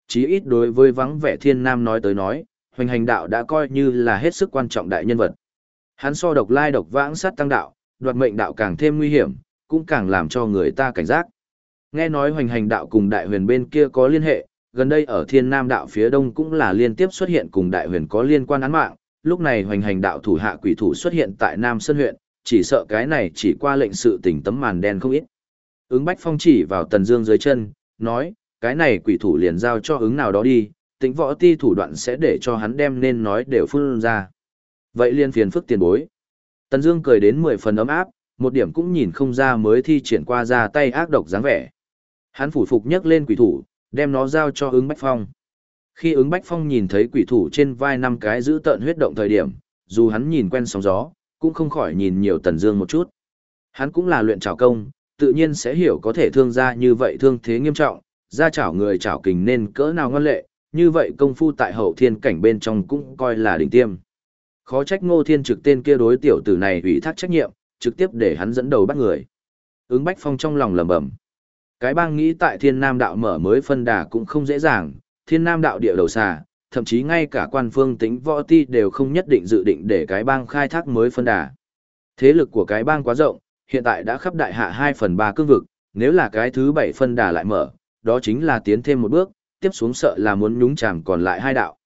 Chí ít đối với vắng vẻ thiên nam nói tới nói, hoành hành đạo đã coi như là hết sức quan trọng đại nhân vật. Hắn so độc lai độc vãng sát tăng đạo, đoạt mệnh đạo càng thêm nguy hiểm, cũng càng làm cho người ta cảnh giác. Nghe nói hoành hành đạo cùng đại huyền bên kia có liên hệ, gần đây ở thiên nam đạo phía đông cũng là liên tiếp xuất hiện cùng đại huyền có liên quan án mạng, lúc này hoành hành đạo thủ hạ quỷ thủ xuất hiện tại Nam Sơn huyện, chỉ sợ cái này chỉ qua lệnh sự tỉnh tấm màn đen không ít. Ứng Bách Phong chỉ vào Tần Dương dưới chân, nói, cái này quỷ thủ liền giao cho ứng nào đó đi, tính võ ti thủ đoạn sẽ để cho hắn đem nên nói đều phun ra. Vậy liên phiền phức tiền bối. Tần Dương cười đến mười phần ấm áp, một điểm cũng nhìn không ra mới thi triển qua ra tay ác độc dáng vẻ. Hắn phủ phục nhấc lên quỷ thủ, đem nó giao cho ứng Bách Phong. Khi ứng Bách Phong nhìn thấy quỷ thủ trên vai năm cái giữ tợn huyết động thời điểm, dù hắn nhìn quen sóng gió, cũng không khỏi nhìn nhiều Tần Dương một chút. Hắn cũng là luyện trảo công, tự nhiên sẽ hiểu có thể thương ra như vậy thương thế nghiêm trọng, ra chảo người chảo kình nên cỡ nào ngoan lệ, như vậy công phu tại hậu thiên cảnh bên trong cũng coi là đỉnh tiêm. Khó trách ngô thiên trực tên kia đối tiểu tử này ủy thác trách nhiệm, trực tiếp để hắn dẫn đầu bắt người. Ứng Bách Phong trong lòng lẩm bẩm, Cái bang nghĩ tại thiên nam đạo mở mới phân đà cũng không dễ dàng, thiên nam đạo địa đầu xà, thậm chí ngay cả quan phương tính võ ti đều không nhất định dự định để cái bang khai thác mới phân đà. Thế lực của cái bang quá rộng, hiện tại đã khắp đại hạ 2 phần 3 cương vực, nếu là cái thứ 7 phân đà lại mở, đó chính là tiến thêm một bước, tiếp xuống sợ là muốn nhúng chàm còn lại hai đạo.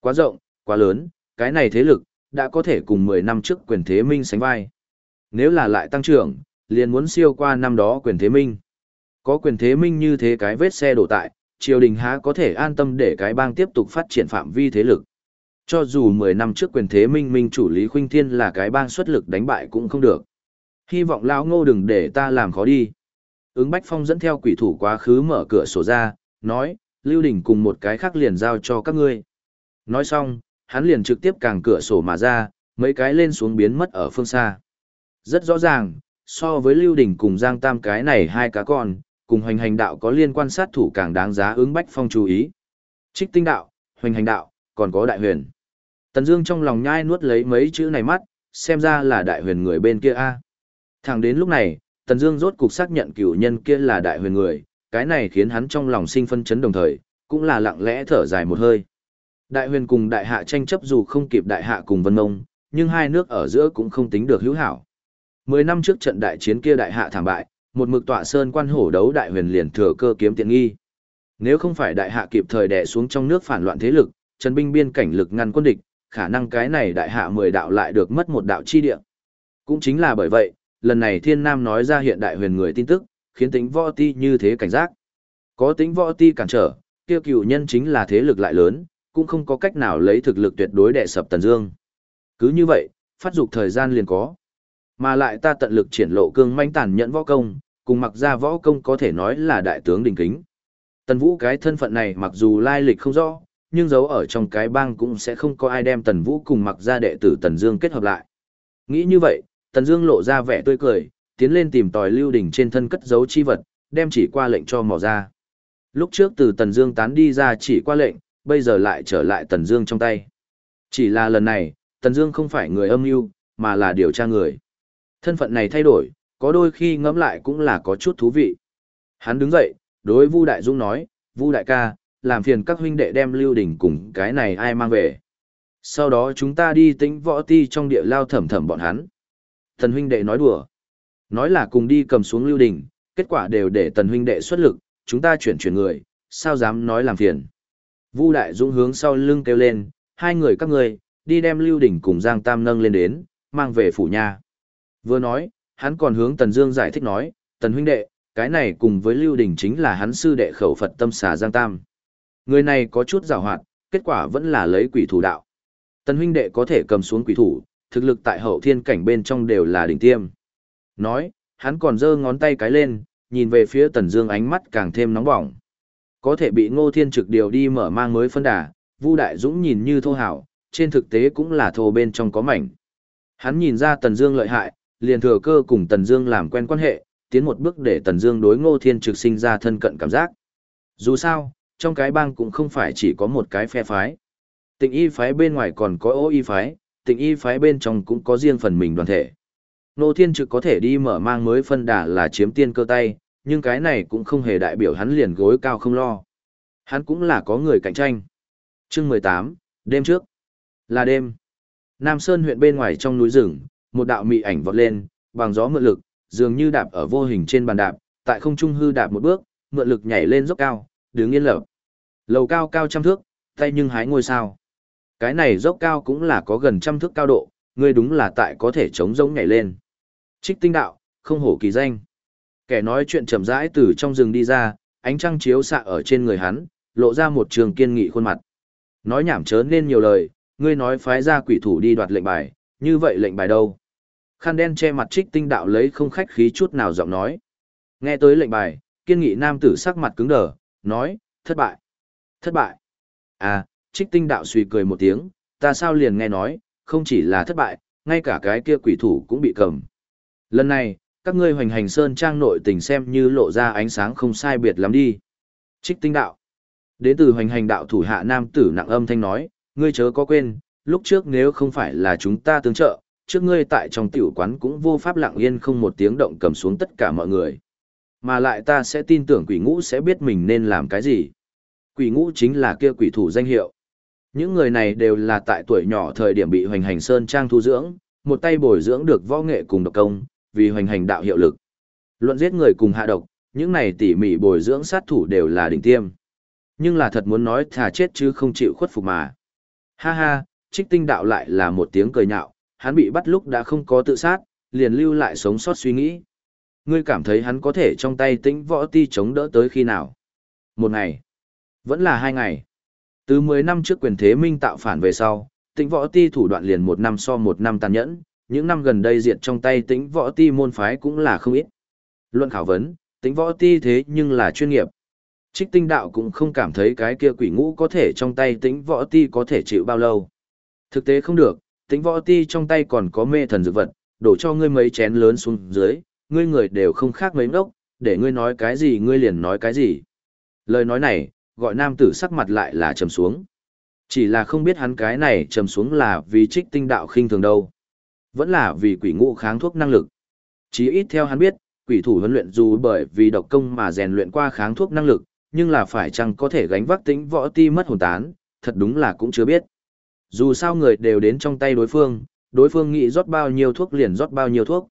Quá rộng, quá lớn, cái này thế lực, đã có thể cùng 10 năm trước quyền thế minh sánh vai. Nếu là lại tăng trưởng, liền muốn siêu qua năm đó quyền thế minh. Có quyền thế minh như thế cái vết xe đổ tại, triều đình há có thể an tâm để cái bang tiếp tục phát triển phạm vi thế lực. Cho dù 10 năm trước quyền thế minh minh chủ Lý Khuynh Thiên là cái bang xuất lực đánh bại cũng không được. Hy vọng lão ngô đừng để ta làm khó đi. Ứng Bách Phong dẫn theo quỷ thủ quá khứ mở cửa sổ ra, nói, Lưu Đình cùng một cái khác liền giao cho các ngươi. Nói xong, hắn liền trực tiếp càng cửa sổ mà ra, mấy cái lên xuống biến mất ở phương xa. Rất rõ ràng, so với Lưu Đình cùng Giang Tam cái này hai cá con, cùng hoành hành đạo có liên quan sát thủ càng đáng giá ứng Bách Phong chú ý. Trích tinh đạo, hoành hành đạo, còn có đại huyền. Tần Dương trong lòng nhai nuốt lấy mấy chữ này mắt, xem ra là đại huyền người bên kia a. Thẳng đến lúc này, Tần Dương rốt cục xác nhận cửu nhân kia là đại huyền người, cái này khiến hắn trong lòng sinh phân chấn đồng thời, cũng là lặng lẽ thở dài một hơi. Đại huyền cùng đại hạ tranh chấp dù không kịp đại hạ cùng vân mông, nhưng hai nước ở giữa cũng không tính được hữu hảo. Mười năm trước trận đại chiến kia đại hạ thảm bại, một mực tọa sơn quan hổ đấu đại huyền liền thừa cơ kiếm tiện nghi. Nếu không phải đại hạ kịp thời đè xuống trong nước phản loạn thế lực, trấn binh biên cảnh lực ngăn quân địch, khả năng cái này đại hạ mười đạo lại được mất một đạo chi địa. Cũng chính là bởi vậy, lần này thiên nam nói ra hiện đại huyền người tin tức, khiến tính võ ti như thế cảnh giác. Có tính võ ti cản trở, kia cựu nhân chính là thế lực lại lớn, cũng không có cách nào lấy thực lực tuyệt đối đè sập Tần Dương. Cứ như vậy, phát dục thời gian liền có. Mà lại ta tận lực triển lộ cương manh tàn nhẫn võ công, cùng mặc ra võ công có thể nói là đại tướng đình kính. Tần Vũ cái thân phận này mặc dù lai lịch không rõ, nhưng giấu ở trong cái bang cũng sẽ không có ai đem Tần Vũ cùng mặc ra đệ tử Tần Dương kết hợp lại. Nghĩ như vậy, Tần Dương lộ ra vẻ tươi cười, tiến lên tìm tòi lưu đỉnh trên thân cất giấu chi vật, đem chỉ qua lệnh cho mò ra. Lúc trước từ Tần Dương tán đi ra chỉ qua lệnh, bây giờ lại trở lại Tần Dương trong tay. Chỉ là lần này, Tần Dương không phải người âm mưu, mà là điều tra người. Thân phận này thay đổi, có đôi khi ngẫm lại cũng là có chút thú vị. Hắn đứng dậy, đối Vu Đại Dung nói, Vu Đại ca, làm phiền các huynh đệ đem Lưu Đình cùng cái này ai mang về. Sau đó chúng ta đi tính võ ti trong địa lao thẩm thẩm bọn hắn. Tần huynh đệ nói đùa. Nói là cùng đi cầm xuống Lưu Đình, kết quả đều để tần huynh đệ xuất lực, chúng ta chuyển chuyển người, sao dám nói làm phiền. Vu Đại Dũng hướng sau lưng kêu lên, hai người các ngươi, đi đem Lưu Đình cùng Giang Tam nâng lên đến, mang về phủ nha. Vừa nói, hắn còn hướng Tần Dương giải thích nói, Tần huynh đệ, cái này cùng với Lưu Đình chính là hắn sư đệ khẩu Phật tâm xà Giang Tam. Người này có chút giàu hoạt, kết quả vẫn là lấy quỷ thủ đạo. Tần huynh đệ có thể cầm xuống quỷ thủ, thực lực tại hậu thiên cảnh bên trong đều là đỉnh tiêm. Nói, hắn còn giơ ngón tay cái lên, nhìn về phía Tần Dương ánh mắt càng thêm nóng bỏng. Có thể bị Ngô Thiên trực điều đi mở mang mới phân đà, Vu Đại Dũng nhìn như thô hảo, trên thực tế cũng là thô bên trong có mảnh. Hắn nhìn ra Tần Dương lợi hại, liền thừa cơ cùng Tần Dương làm quen quan hệ, tiến một bước để Tần Dương đối Ngô Thiên trực sinh ra thân cận cảm giác. Dù sao, trong cái bang cũng không phải chỉ có một cái phe phái. Tịnh y phái bên ngoài còn có ô y phái, tịnh y phái bên trong cũng có riêng phần mình đoàn thể. Ngô Thiên trực có thể đi mở mang mới phân đà là chiếm tiên cơ tay, nhưng cái này cũng không hề đại biểu hắn liền gối cao không lo. Hắn cũng là có người cạnh tranh. Chương 18, đêm trước. Là đêm. Nam Sơn huyện bên ngoài trong núi rừng, một đạo mị ảnh vọt lên, bằng gió mượn lực, dường như đạp ở vô hình trên bàn đạp, tại không trung hư đạp một bước, mượn lực nhảy lên dốc cao, đứng yên lập. Lầu cao cao trăm thước, tay nhưng hái ngôi sao. Cái này dốc cao cũng là có gần trăm thước cao độ, ngươi đúng là tại có thể chống giống nhảy lên. Trích tinh đạo, không hổ kỳ danh. Kẻ nói chuyện chậm rãi từ trong rừng đi ra, ánh trăng chiếu xạ ở trên người hắn, lộ ra một trường kiên nghị khuôn mặt. Nói nhảm chớ nên nhiều lời, ngươi nói phái ra quỷ thủ đi đoạt lệnh bài, như vậy lệnh bài đâu? Khăn đen che mặt trích tinh đạo lấy không khách khí chút nào giọng nói. Nghe tới lệnh bài, kiên nghị nam tử sắc mặt cứng đờ, nói, thất bại. Thất bại. À, trích tinh đạo suy cười một tiếng, ta sao liền nghe nói, không chỉ là thất bại, ngay cả cái kia quỷ thủ cũng bị cầm. Lần này, các ngươi hoành hành sơn trang nội tình xem như lộ ra ánh sáng không sai biệt lắm đi. Trích tinh đạo. Đến từ hoành hành đạo thủ hạ nam tử nặng âm thanh nói, ngươi chớ có quên, lúc trước nếu không phải là chúng ta tương trợ, trước ngươi tại trong tiểu quán cũng vô pháp lặng yên không một tiếng động cầm xuống tất cả mọi người. Mà lại ta sẽ tin tưởng quỷ ngũ sẽ biết mình nên làm cái gì. Quỷ ngũ chính là kia quỷ thủ danh hiệu. Những người này đều là tại tuổi nhỏ thời điểm bị hoành hành sơn trang thu dưỡng, một tay bồi dưỡng được võ nghệ cùng độc công, vì hoành hành đạo hiệu lực. Luận giết người cùng hạ độc, những này tỉ mỉ bồi dưỡng sát thủ đều là đỉnh tiêm. Nhưng là thật muốn nói thà chết chứ không chịu khuất phục mà. Ha ha, trích tinh đạo lại là một tiếng cười nhạo, hắn bị bắt lúc đã không có tự sát, liền lưu lại sống sót suy nghĩ. Ngươi cảm thấy hắn có thể trong tay tĩnh võ ti chống đỡ tới khi nào? Một ngày. Vẫn là hai ngày. Từ 10 năm trước quyền thế minh tạo phản về sau, tĩnh võ ti thủ đoạn liền một năm so một năm tàn nhẫn, những năm gần đây diệt trong tay tĩnh võ ti môn phái cũng là không ít. Luận khảo vấn, tĩnh võ ti thế nhưng là chuyên nghiệp. Trích tinh đạo cũng không cảm thấy cái kia quỷ ngũ có thể trong tay tĩnh võ ti có thể chịu bao lâu. Thực tế không được, Tính võ ti trong tay còn có mê thần dược vật, đổ cho ngươi mấy chén lớn xuống dưới, ngươi người đều không khác mấy ngốc, để ngươi nói cái gì ngươi liền nói cái gì. Lời nói này, gọi nam tử sắc mặt lại là trầm xuống. Chỉ là không biết hắn cái này trầm xuống là vì trích tinh đạo khinh thường đâu. Vẫn là vì quỷ ngũ kháng thuốc năng lực. Chí ít theo hắn biết, quỷ thủ huấn luyện dù bởi vì độc công mà rèn luyện qua kháng thuốc năng lực, nhưng là phải chăng có thể gánh vác tính võ ti mất hồn tán, thật đúng là cũng chưa biết. Dù sao người đều đến trong tay đối phương, đối phương nghĩ rót bao nhiêu thuốc liền rót bao nhiêu thuốc.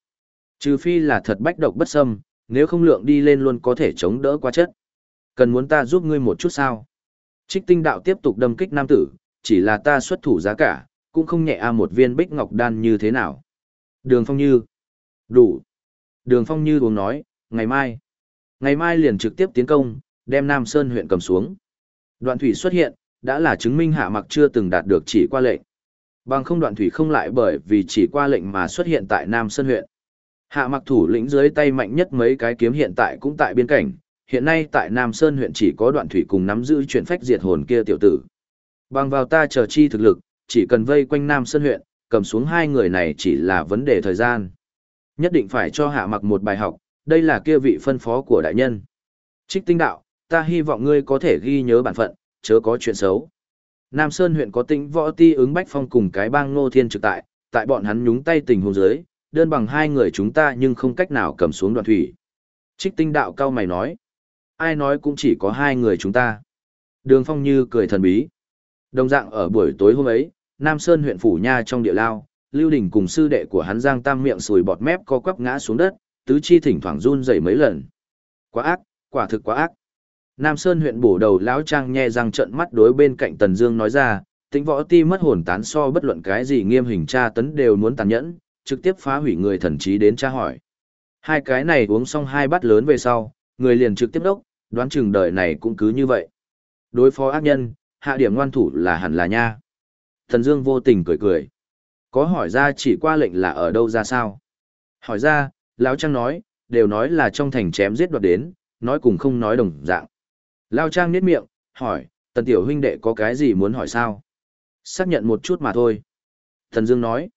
Trừ phi là thật bách độc bất xâm, nếu không lượng đi lên luôn có thể chống đỡ quá chất. Cần muốn ta giúp ngươi một chút sao? Trích tinh đạo tiếp tục đâm kích nam tử, chỉ là ta xuất thủ giá cả, cũng không nhẹ a một viên bích ngọc đan như thế nào. Đường Phong Như. Đủ. Đường Phong Như uống nói, ngày mai. Ngày mai liền trực tiếp tiến công, đem Nam Sơn huyện cầm xuống. Đoạn thủy xuất hiện, đã là chứng minh hạ mặc chưa từng đạt được chỉ qua lệnh. Bằng không đoạn thủy không lại bởi vì chỉ qua lệnh mà xuất hiện tại Nam Sơn huyện. Hạ mặc thủ lĩnh dưới tay mạnh nhất mấy cái kiếm hiện tại cũng tại biên cảnh, hiện nay tại Nam Sơn huyện chỉ có đoạn thủy cùng nắm giữ chuyện phách diệt hồn kia tiểu tử. Bằng vào ta chờ chi thực lực, chỉ cần vây quanh Nam Sơn huyện, cầm xuống hai người này chỉ là vấn đề thời gian. Nhất định phải cho hạ mặc một bài học, đây là kia vị phân phó của đại nhân. Trích tinh đạo, ta hy vọng ngươi có thể ghi nhớ bản phận, chớ có chuyện xấu. Nam Sơn huyện có tĩnh võ ti ứng bách phong cùng cái bang ngô thiên trực tại, tại bọn hắn nhúng tay tình huống dưới, đơn bằng hai người chúng ta nhưng không cách nào cầm xuống đoạn thủy. Trích tinh đạo cao mày nói, ai nói cũng chỉ có hai người chúng ta. Đường phong như cười thần bí. Đồng dạng ở buổi tối hôm ấy, Nam Sơn huyện Phủ Nha trong địa lao, Lưu Đình cùng sư đệ của hắn Giang Tam miệng sùi bọt mép co quắp ngã xuống đất, tứ chi thỉnh thoảng run rẩy mấy lần. Quá ác, quả thực quá ác. Nam Sơn huyện bổ đầu lão trang nhe răng trợn mắt đối bên cạnh Tần Dương nói ra, tính võ ti mất hồn tán so bất luận cái gì nghiêm hình tra tấn đều muốn tàn nhẫn, trực tiếp phá hủy người thần trí đến tra hỏi. Hai cái này uống xong hai bát lớn về sau, người liền trực tiếp đốc, đoán chừng đời này cũng cứ như vậy. Đối phó ác nhân, hạ điểm ngoan thủ là hẳn là nha. Thần Dương vô tình cười cười. Có hỏi ra chỉ qua lệnh là ở đâu ra sao? Hỏi ra, Lão Trang nói, đều nói là trong thành chém giết đoạt đến, nói cùng không nói đồng dạng. Lão Trang nhếch miệng, hỏi, tần tiểu huynh đệ có cái gì muốn hỏi sao? Xác nhận một chút mà thôi. Thần Dương nói,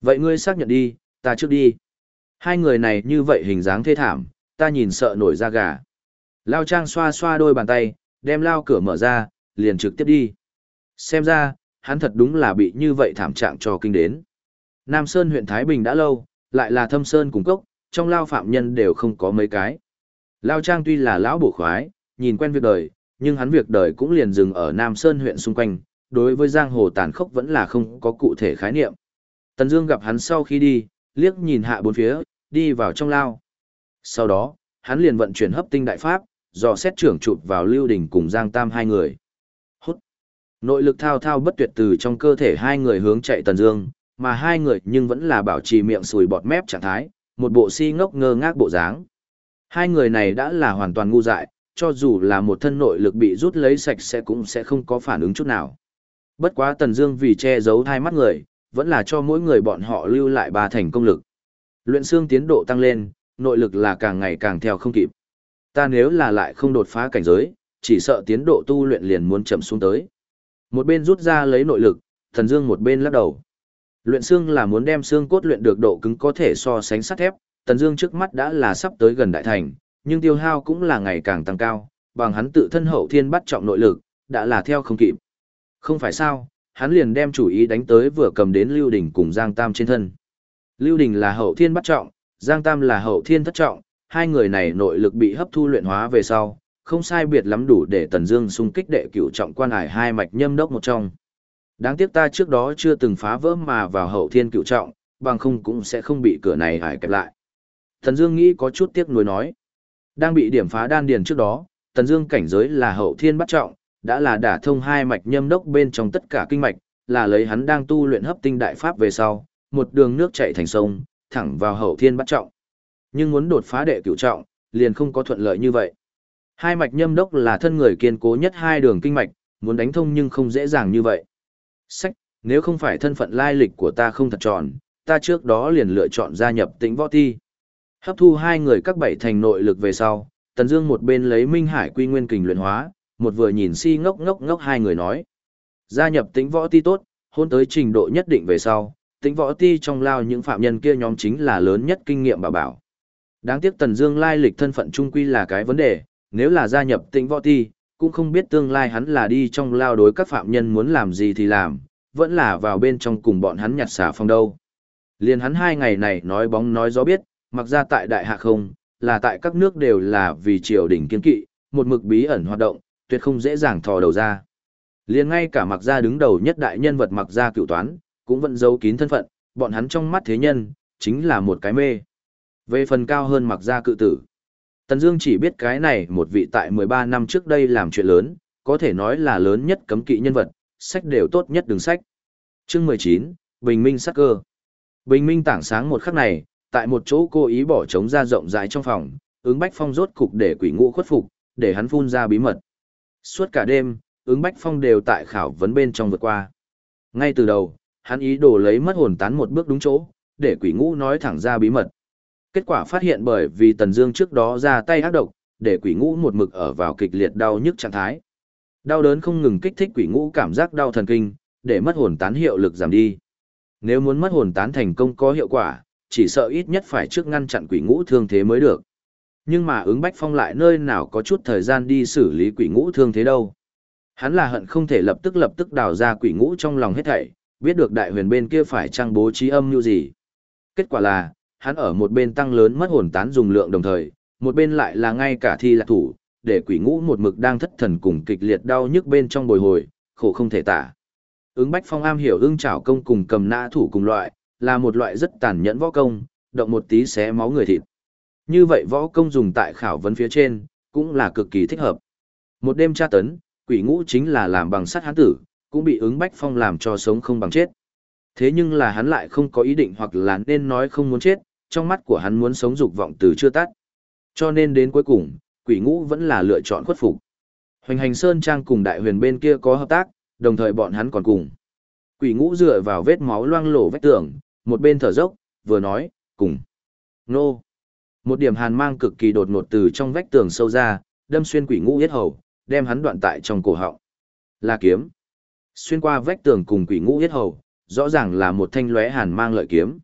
vậy ngươi xác nhận đi, ta trước đi. Hai người này như vậy hình dáng thê thảm, ta nhìn sợ nổi da gà. Lao Trang xoa xoa đôi bàn tay, đem lao cửa mở ra, liền trực tiếp đi. Xem ra, hắn thật đúng là bị như vậy thảm trạng cho kinh đến. Nam Sơn huyện Thái Bình đã lâu, lại là thâm sơn cùng cốc, trong lao phạm nhân đều không có mấy cái. Lao Trang tuy là lão bổ khoái, nhìn quen việc đời, nhưng hắn việc đời cũng liền dừng ở Nam Sơn huyện xung quanh, đối với giang hồ tàn khốc vẫn là không có cụ thể khái niệm. Tần Dương gặp hắn sau khi đi, liếc nhìn hạ bốn phía, đi vào trong lao. Sau đó, hắn liền vận chuyển hấp tinh đại pháp, dò xét trưởng chụp vào Lưu Đình cùng Giang Tam hai người. hút Nội lực thao thao bất tuyệt từ trong cơ thể hai người hướng chạy Tần Dương, mà hai người nhưng vẫn là bảo trì miệng sùi bọt mép trạng thái, một bộ si ngốc ngơ ngác bộ dáng. Hai người này đã là hoàn toàn ngu dại, cho dù là một thân nội lực bị rút lấy sạch sẽ cũng sẽ không có phản ứng chút nào. Bất quá Tần Dương vì che giấu hai mắt người, vẫn là cho mỗi người bọn họ lưu lại ba thành công lực. Luyện xương tiến độ tăng lên, nội lực là càng ngày càng theo không kịp. Ta nếu là lại không đột phá cảnh giới, chỉ sợ tiến độ tu luyện liền muốn chậm xuống tới. Một bên rút ra lấy nội lực, thần dương một bên lắc đầu. Luyện xương là muốn đem xương cốt luyện được độ cứng có thể so sánh sắt thép, Tần Dương trước mắt đã là sắp tới gần đại thành, nhưng tiêu hao cũng là ngày càng tăng cao, bằng hắn tự thân hậu thiên bắt trọng nội lực, đã là theo không kịp. Không phải sao, hắn liền đem chủ ý đánh tới vừa cầm đến Lưu Đình cùng Giang Tam trên thân. Lưu Đình là hậu thiên bắt trọng, Giang Tam là hậu thiên thất trọng, hai người này nội lực bị hấp thu luyện hóa về sau, không sai biệt lắm đủ để Tần Dương xung kích đệ cửu trọng quan hải hai mạch nhâm đốc một trong. Đáng tiếc ta trước đó chưa từng phá vỡ mà vào hậu thiên cửu trọng, bằng không cũng sẽ không bị cửa này hải kẹp lại. Tần Dương nghĩ có chút tiếc nuối nói, đang bị điểm phá đan điền trước đó, Tần Dương cảnh giới là hậu thiên bắt trọng, đã là đả thông hai mạch nhâm đốc bên trong tất cả kinh mạch, là lấy hắn đang tu luyện hấp tinh đại pháp về sau, một đường nước chảy thành sông, thẳng vào hậu thiên bắt trọng. Nhưng muốn đột phá đệ cửu trọng, liền không có thuận lợi như vậy. Hai mạch nhâm đốc là thân người kiên cố nhất hai đường kinh mạch, muốn đánh thông nhưng không dễ dàng như vậy. Sách, nếu không phải thân phận lai lịch của ta không thật tròn, ta trước đó liền lựa chọn gia nhập tĩnh võ ti. Hấp thu hai người các bảy thành nội lực về sau, Tần Dương một bên lấy Minh Hải Quy Nguyên Kình luyện hóa, một vừa nhìn si ngốc ngốc ngốc hai người nói. Gia nhập tĩnh võ ti tốt, hôn tới trình độ nhất định về sau, tĩnh võ ti trong lao những phạm nhân kia nhóm chính là lớn nhất kinh nghiệm bảo bảo. Đáng tiếc Tần Dương lai lịch thân phận trung quy là cái vấn đề, nếu là gia nhập tĩnh võ ti, cũng không biết tương lai hắn là đi trong lao đối các phạm nhân muốn làm gì thì làm, vẫn là vào bên trong cùng bọn hắn nhặt xả phong đâu. Liên hắn hai ngày này nói bóng nói gió biết, mặc ra tại đại hạ không, là tại các nước đều là vì triều đình kiên kỵ, một mực bí ẩn hoạt động, tuyệt không dễ dàng thò đầu ra. Liên ngay cả mặc ra đứng đầu nhất đại nhân vật mặc ra cựu toán, cũng vẫn giấu kín thân phận, bọn hắn trong mắt thế nhân, chính là một cái mê. Về phần cao hơn mặc ra cự tử. Tần Dương chỉ biết cái này một vị tại 13 năm trước đây làm chuyện lớn, có thể nói là lớn nhất cấm kỵ nhân vật, sách đều tốt nhất đường sách. Chương 19, Bình Minh sắc cơ. Bình Minh tảng sáng một khắc này, tại một chỗ cố ý bỏ trống ra rộng rãi trong phòng, ứng Bách Phong rốt cục để quỷ ngũ khuất phục, để hắn phun ra bí mật. Suốt cả đêm, ứng Bách Phong đều tại khảo vấn bên trong vượt qua. Ngay từ đầu, hắn ý đồ lấy mất hồn tán một bước đúng chỗ, để quỷ ngũ nói thẳng ra bí mật. Kết quả phát hiện bởi vì Tần Dương trước đó ra tay ác độc, để quỷ ngũ một mực ở vào kịch liệt đau nhức trạng thái. Đau đớn không ngừng kích thích quỷ ngũ cảm giác đau thần kinh, để mất hồn tán hiệu lực giảm đi. Nếu muốn mất hồn tán thành công có hiệu quả, chỉ sợ ít nhất phải trước ngăn chặn quỷ ngũ thương thế mới được. Nhưng mà ứng bách phong lại nơi nào có chút thời gian đi xử lý quỷ ngũ thương thế đâu. Hắn là hận không thể lập tức lập tức đào ra quỷ ngũ trong lòng hết thảy, biết được đại huyền bên kia phải trang bố trí âm như gì. Kết quả là, hắn ở một bên tăng lớn mất hồn tán dùng lượng đồng thời, một bên lại là ngay cả thi lạc thủ, để quỷ ngũ một mực đang thất thần cùng kịch liệt đau nhức bên trong bồi hồi, khổ không thể tả. Ứng Bách Phong am hiểu ưng chảo công cùng cầm nã thủ cùng loại, là một loại rất tàn nhẫn võ công, động một tí xé máu người thịt. Như vậy võ công dùng tại khảo vấn phía trên, cũng là cực kỳ thích hợp. Một đêm tra tấn, quỷ ngũ chính là làm bằng sắt hán tử, cũng bị ứng Bách Phong làm cho sống không bằng chết. Thế nhưng là hắn lại không có ý định hoặc là nên nói không muốn chết, trong mắt của hắn muốn sống dục vọng từ chưa tắt. Cho nên đến cuối cùng, quỷ ngũ vẫn là lựa chọn khuất phục. Hoành hành Sơn Trang cùng đại huyền bên kia có hợp tác, đồng thời bọn hắn còn cùng. Quỷ ngũ dựa vào vết máu loang lổ vách tường, một bên thở dốc, vừa nói, cùng. Nô. Một điểm hàn mang cực kỳ đột ngột từ trong vách tường sâu ra, đâm xuyên quỷ ngũ yết hầu, đem hắn đoạn tại trong cổ họng. Là kiếm. Xuyên qua vách tường cùng quỷ ngũ yết hầu, rõ ràng là một thanh lóe hàn mang lợi kiếm.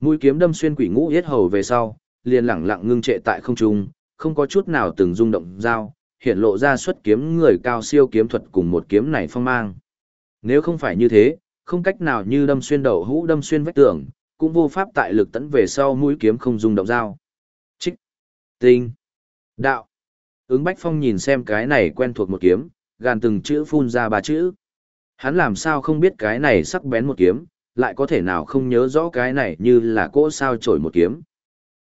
Mũi kiếm đâm xuyên quỷ ngũ yết hầu về sau, liền lẳng lặng ngưng trệ tại không trung, không có chút nào từng rung động dao, hiện lộ ra xuất kiếm người cao siêu kiếm thuật cùng một kiếm này phong mang. Nếu không phải như thế, không cách nào như đâm xuyên đầu hũ đâm xuyên vách tường, cũng vô pháp tại lực tấn về sau mũi kiếm không dùng động dao. Trích, tinh, đạo. Ứng Bách Phong nhìn xem cái này quen thuộc một kiếm, gàn từng chữ phun ra ba chữ. Hắn làm sao không biết cái này sắc bén một kiếm, lại có thể nào không nhớ rõ cái này như là cỗ sao trổi một kiếm.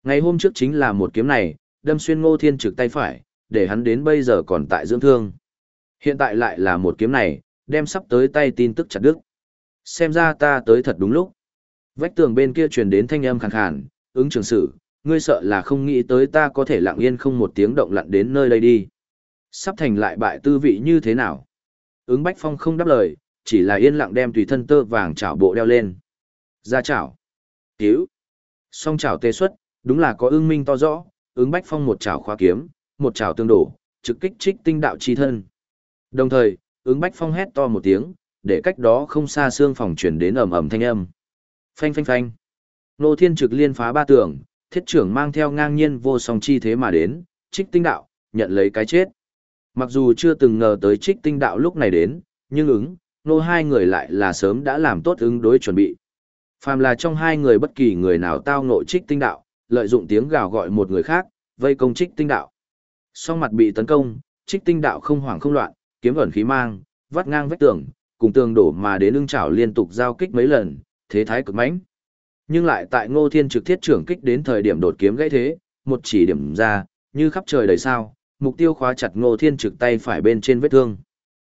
Ngày hôm trước chính là một kiếm này, đâm xuyên ngô thiên trực tay phải, để hắn đến bây giờ còn tại dưỡng thương. Hiện tại lại là một kiếm này, đem sắp tới tay tin tức chặt đứt. Xem ra ta tới thật đúng lúc. Vách tường bên kia truyền đến thanh âm khàn khàn, ứng trường sử, ngươi sợ là không nghĩ tới ta có thể lặng yên không một tiếng động lặn đến nơi đây đi. Sắp thành lại bại tư vị như thế nào? Ứng Bách Phong không đáp lời, chỉ là yên lặng đem tùy thân tơ vàng chảo bộ đeo lên. Ra chảo. Cứu. Song chảo tê xuất, đúng là có ưng minh to rõ, ứng Bách Phong một chảo khóa kiếm, một chảo tương đổ, trực kích trích tinh đạo chi thân. Đồng thời, ứng Bách Phong hét to một tiếng, để cách đó không xa xương phòng chuyển đến ầm ầm thanh âm. Phanh phanh phanh. Nô Thiên trực liên phá ba tường, thiết trưởng mang theo ngang nhiên vô song chi thế mà đến, trích tinh đạo, nhận lấy cái chết. Mặc dù chưa từng ngờ tới trích tinh đạo lúc này đến, nhưng ứng, nô hai người lại là sớm đã làm tốt ứng đối chuẩn bị. Phàm là trong hai người bất kỳ người nào tao ngộ trích tinh đạo, lợi dụng tiếng gào gọi một người khác, vây công trích tinh đạo. Song mặt bị tấn công, trích tinh đạo không hoảng không loạn, kiếm ẩn khí mang, vắt ngang vách tường, cùng tường đổ mà đến lưng chảo liên tục giao kích mấy lần, thế thái cực mãnh. Nhưng lại tại Ngô Thiên trực thiết trưởng kích đến thời điểm đột kiếm gãy thế, một chỉ điểm ra, như khắp trời đầy sao, mục tiêu khóa chặt Ngô Thiên trực tay phải bên trên vết thương.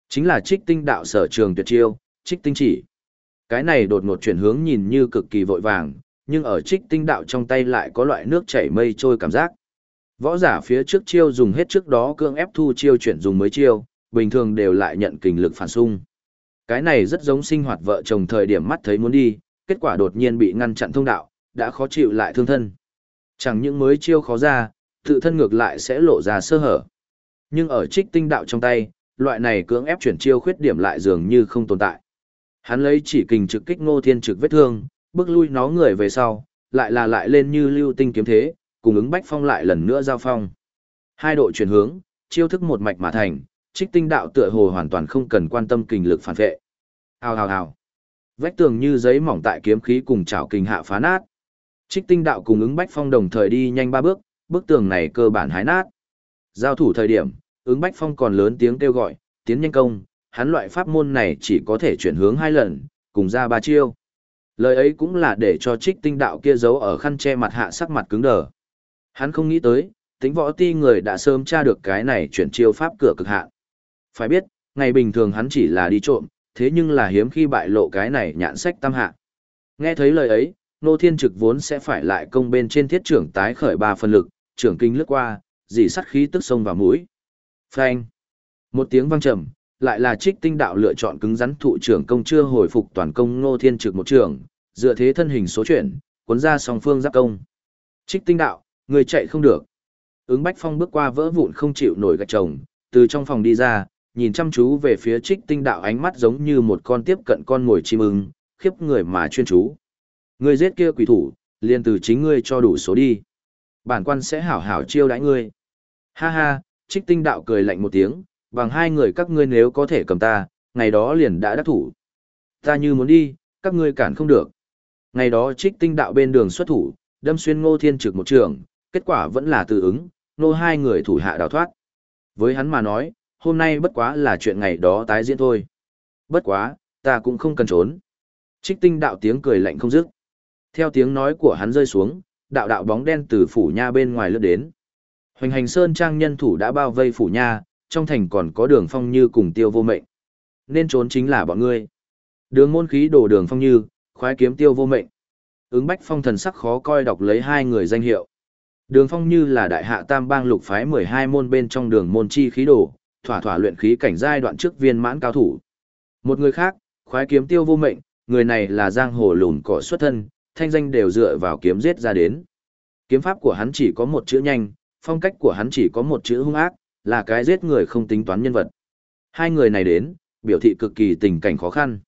Chính là Trích Tinh đạo sở trường tuyệt chiêu, Trích Tinh chỉ. Cái này đột ngột chuyển hướng nhìn như cực kỳ vội vàng, nhưng ở Trích Tinh đạo trong tay lại có loại nước chảy mây trôi cảm giác. Võ giả phía trước chiêu dùng hết trước đó cương ép thu chiêu chuyển dùng mới chiêu, bình thường đều lại nhận kình lực phản xung. Cái này rất giống sinh hoạt vợ chồng thời điểm mắt thấy muốn đi, kết quả đột nhiên bị ngăn chặn thông đạo, đã khó chịu lại thương thân. Chẳng những mới chiêu khó ra, tự thân ngược lại sẽ lộ ra sơ hở. Nhưng ở trích tinh đạo trong tay, loại này cưỡng ép chuyển chiêu khuyết điểm lại dường như không tồn tại. Hắn lấy chỉ kình trực kích ngô thiên trực vết thương, bước lui nó người về sau, lại là lại lên như lưu tinh kiếm thế, cùng ứng bách phong lại lần nữa giao phong. Hai độ chuyển hướng, chiêu thức một mạch mà thành, trích tinh đạo tựa hồ hoàn toàn không cần quan tâm kình lực phản vệ. Hào hào hào. Vách tường như giấy mỏng tại kiếm khí cùng chảo kình hạ phá nát. Trích tinh đạo cùng ứng bách phong đồng thời đi nhanh ba bước, bức tường này cơ bản hái nát. Giao thủ thời điểm, ứng bách phong còn lớn tiếng kêu gọi, tiến nhanh công, hắn loại pháp môn này chỉ có thể chuyển hướng hai lần, cùng ra ba chiêu. Lời ấy cũng là để cho trích tinh đạo kia giấu ở khăn che mặt hạ sắc mặt cứng đờ. Hắn không nghĩ tới, tính võ ti người đã sớm tra được cái này chuyển chiêu pháp cửa cực hạn. Phải biết, ngày bình thường hắn chỉ là đi trộm, thế nhưng là hiếm khi bại lộ cái này nhãn sách tam hạ. Nghe thấy lời ấy, Nô Thiên Trực vốn sẽ phải lại công bên trên thiết trưởng tái khởi ba phần lực, trưởng kinh lướt qua, dì sắt khí tức sông vào mũi. Phanh. Một tiếng vang trầm, lại là trích tinh đạo lựa chọn cứng rắn thụ trưởng công chưa hồi phục toàn công Nô Thiên Trực một trưởng, dựa thế thân hình số chuyển, cuốn ra song phương giáp công. Trích tinh đạo, người chạy không được. Ứng Bách Phong bước qua vỡ vụn không chịu nổi gạch chồng, từ trong phòng đi ra, nhìn chăm chú về phía trích tinh đạo ánh mắt giống như một con tiếp cận con mồi chim ưng, khiếp người mà chuyên chú. Người giết kia quỷ thủ, liền từ chính ngươi cho đủ số đi. Bản quan sẽ hảo hảo chiêu đãi ngươi. Ha ha, trích tinh đạo cười lạnh một tiếng, bằng hai người các ngươi nếu có thể cầm ta, ngày đó liền đã đắc thủ. Ta như muốn đi, các ngươi cản không được. Ngày đó trích tinh đạo bên đường xuất thủ, đâm xuyên ngô thiên trực một trường, kết quả vẫn là tự ứng, nô hai người thủ hạ đào thoát. Với hắn mà nói, hôm nay bất quá là chuyện ngày đó tái diễn thôi. Bất quá, ta cũng không cần trốn. Trích tinh đạo tiếng cười lạnh không dứt. Theo tiếng nói của hắn rơi xuống, đạo đạo bóng đen từ phủ nha bên ngoài lướt đến. Hoành hành sơn trang nhân thủ đã bao vây phủ nha, trong thành còn có đường phong như cùng tiêu vô mệnh. Nên trốn chính là bọn ngươi. Đường môn khí đổ đường phong như, khoái kiếm tiêu vô mệnh. Ứng bách phong thần sắc khó coi đọc lấy hai người danh hiệu. Đường phong như là đại hạ tam bang lục phái 12 môn bên trong đường môn chi khí đổ, thỏa thỏa luyện khí cảnh giai đoạn trước viên mãn cao thủ. Một người khác, khoái kiếm tiêu vô mệnh, người này là giang hồ lùn cỏ xuất thân, thanh danh đều dựa vào kiếm giết ra đến. Kiếm pháp của hắn chỉ có một chữ nhanh, phong cách của hắn chỉ có một chữ hung ác, là cái giết người không tính toán nhân vật. Hai người này đến, biểu thị cực kỳ tình cảnh khó khăn.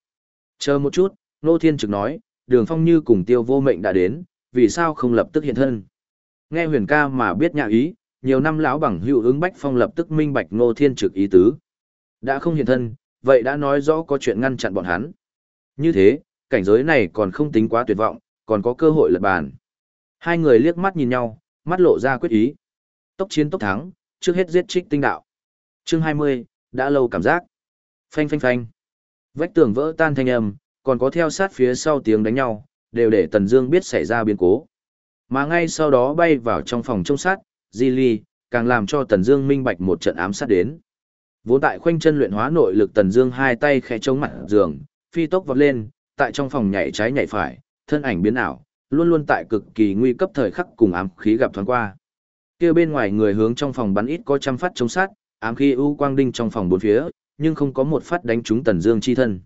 Chờ một chút, Nô Thiên Trực nói, đường phong như cùng tiêu vô mệnh đã đến, vì sao không lập tức hiện thân. Nghe huyền ca mà biết nhà ý, nhiều năm lão bằng hữu ứng bách phong lập tức minh bạch Nô Thiên Trực ý tứ. Đã không hiện thân, vậy đã nói rõ có chuyện ngăn chặn bọn hắn. Như thế, cảnh giới này còn không tính quá tuyệt vọng, còn có cơ hội lật bàn. Hai người liếc mắt nhìn nhau, mắt lộ ra quyết ý. Tốc chiến tốc thắng, trước hết giết trích tinh đạo. Chương 20, đã lâu cảm giác. Phanh phanh phanh. Vách tường vỡ tan thanh âm, còn có theo sát phía sau tiếng đánh nhau, đều để Tần Dương biết xảy ra biến cố. Mà ngay sau đó bay vào trong phòng trông sát, Di Ly, càng làm cho Tần Dương minh bạch một trận ám sát đến. Vốn tại khoanh chân luyện hóa nội lực Tần Dương hai tay khẽ chống mặt giường, phi tốc vọt lên, tại trong phòng nhảy trái nhảy phải, thân ảnh biến ảo, luôn luôn tại cực kỳ nguy cấp thời khắc cùng ám khí gặp thoáng qua. Kia bên ngoài người hướng trong phòng bắn ít có trăm phát chống sát, ám khí u quang đinh trong phòng bốn phía, nhưng không có một phát đánh trúng Tần Dương chi thân.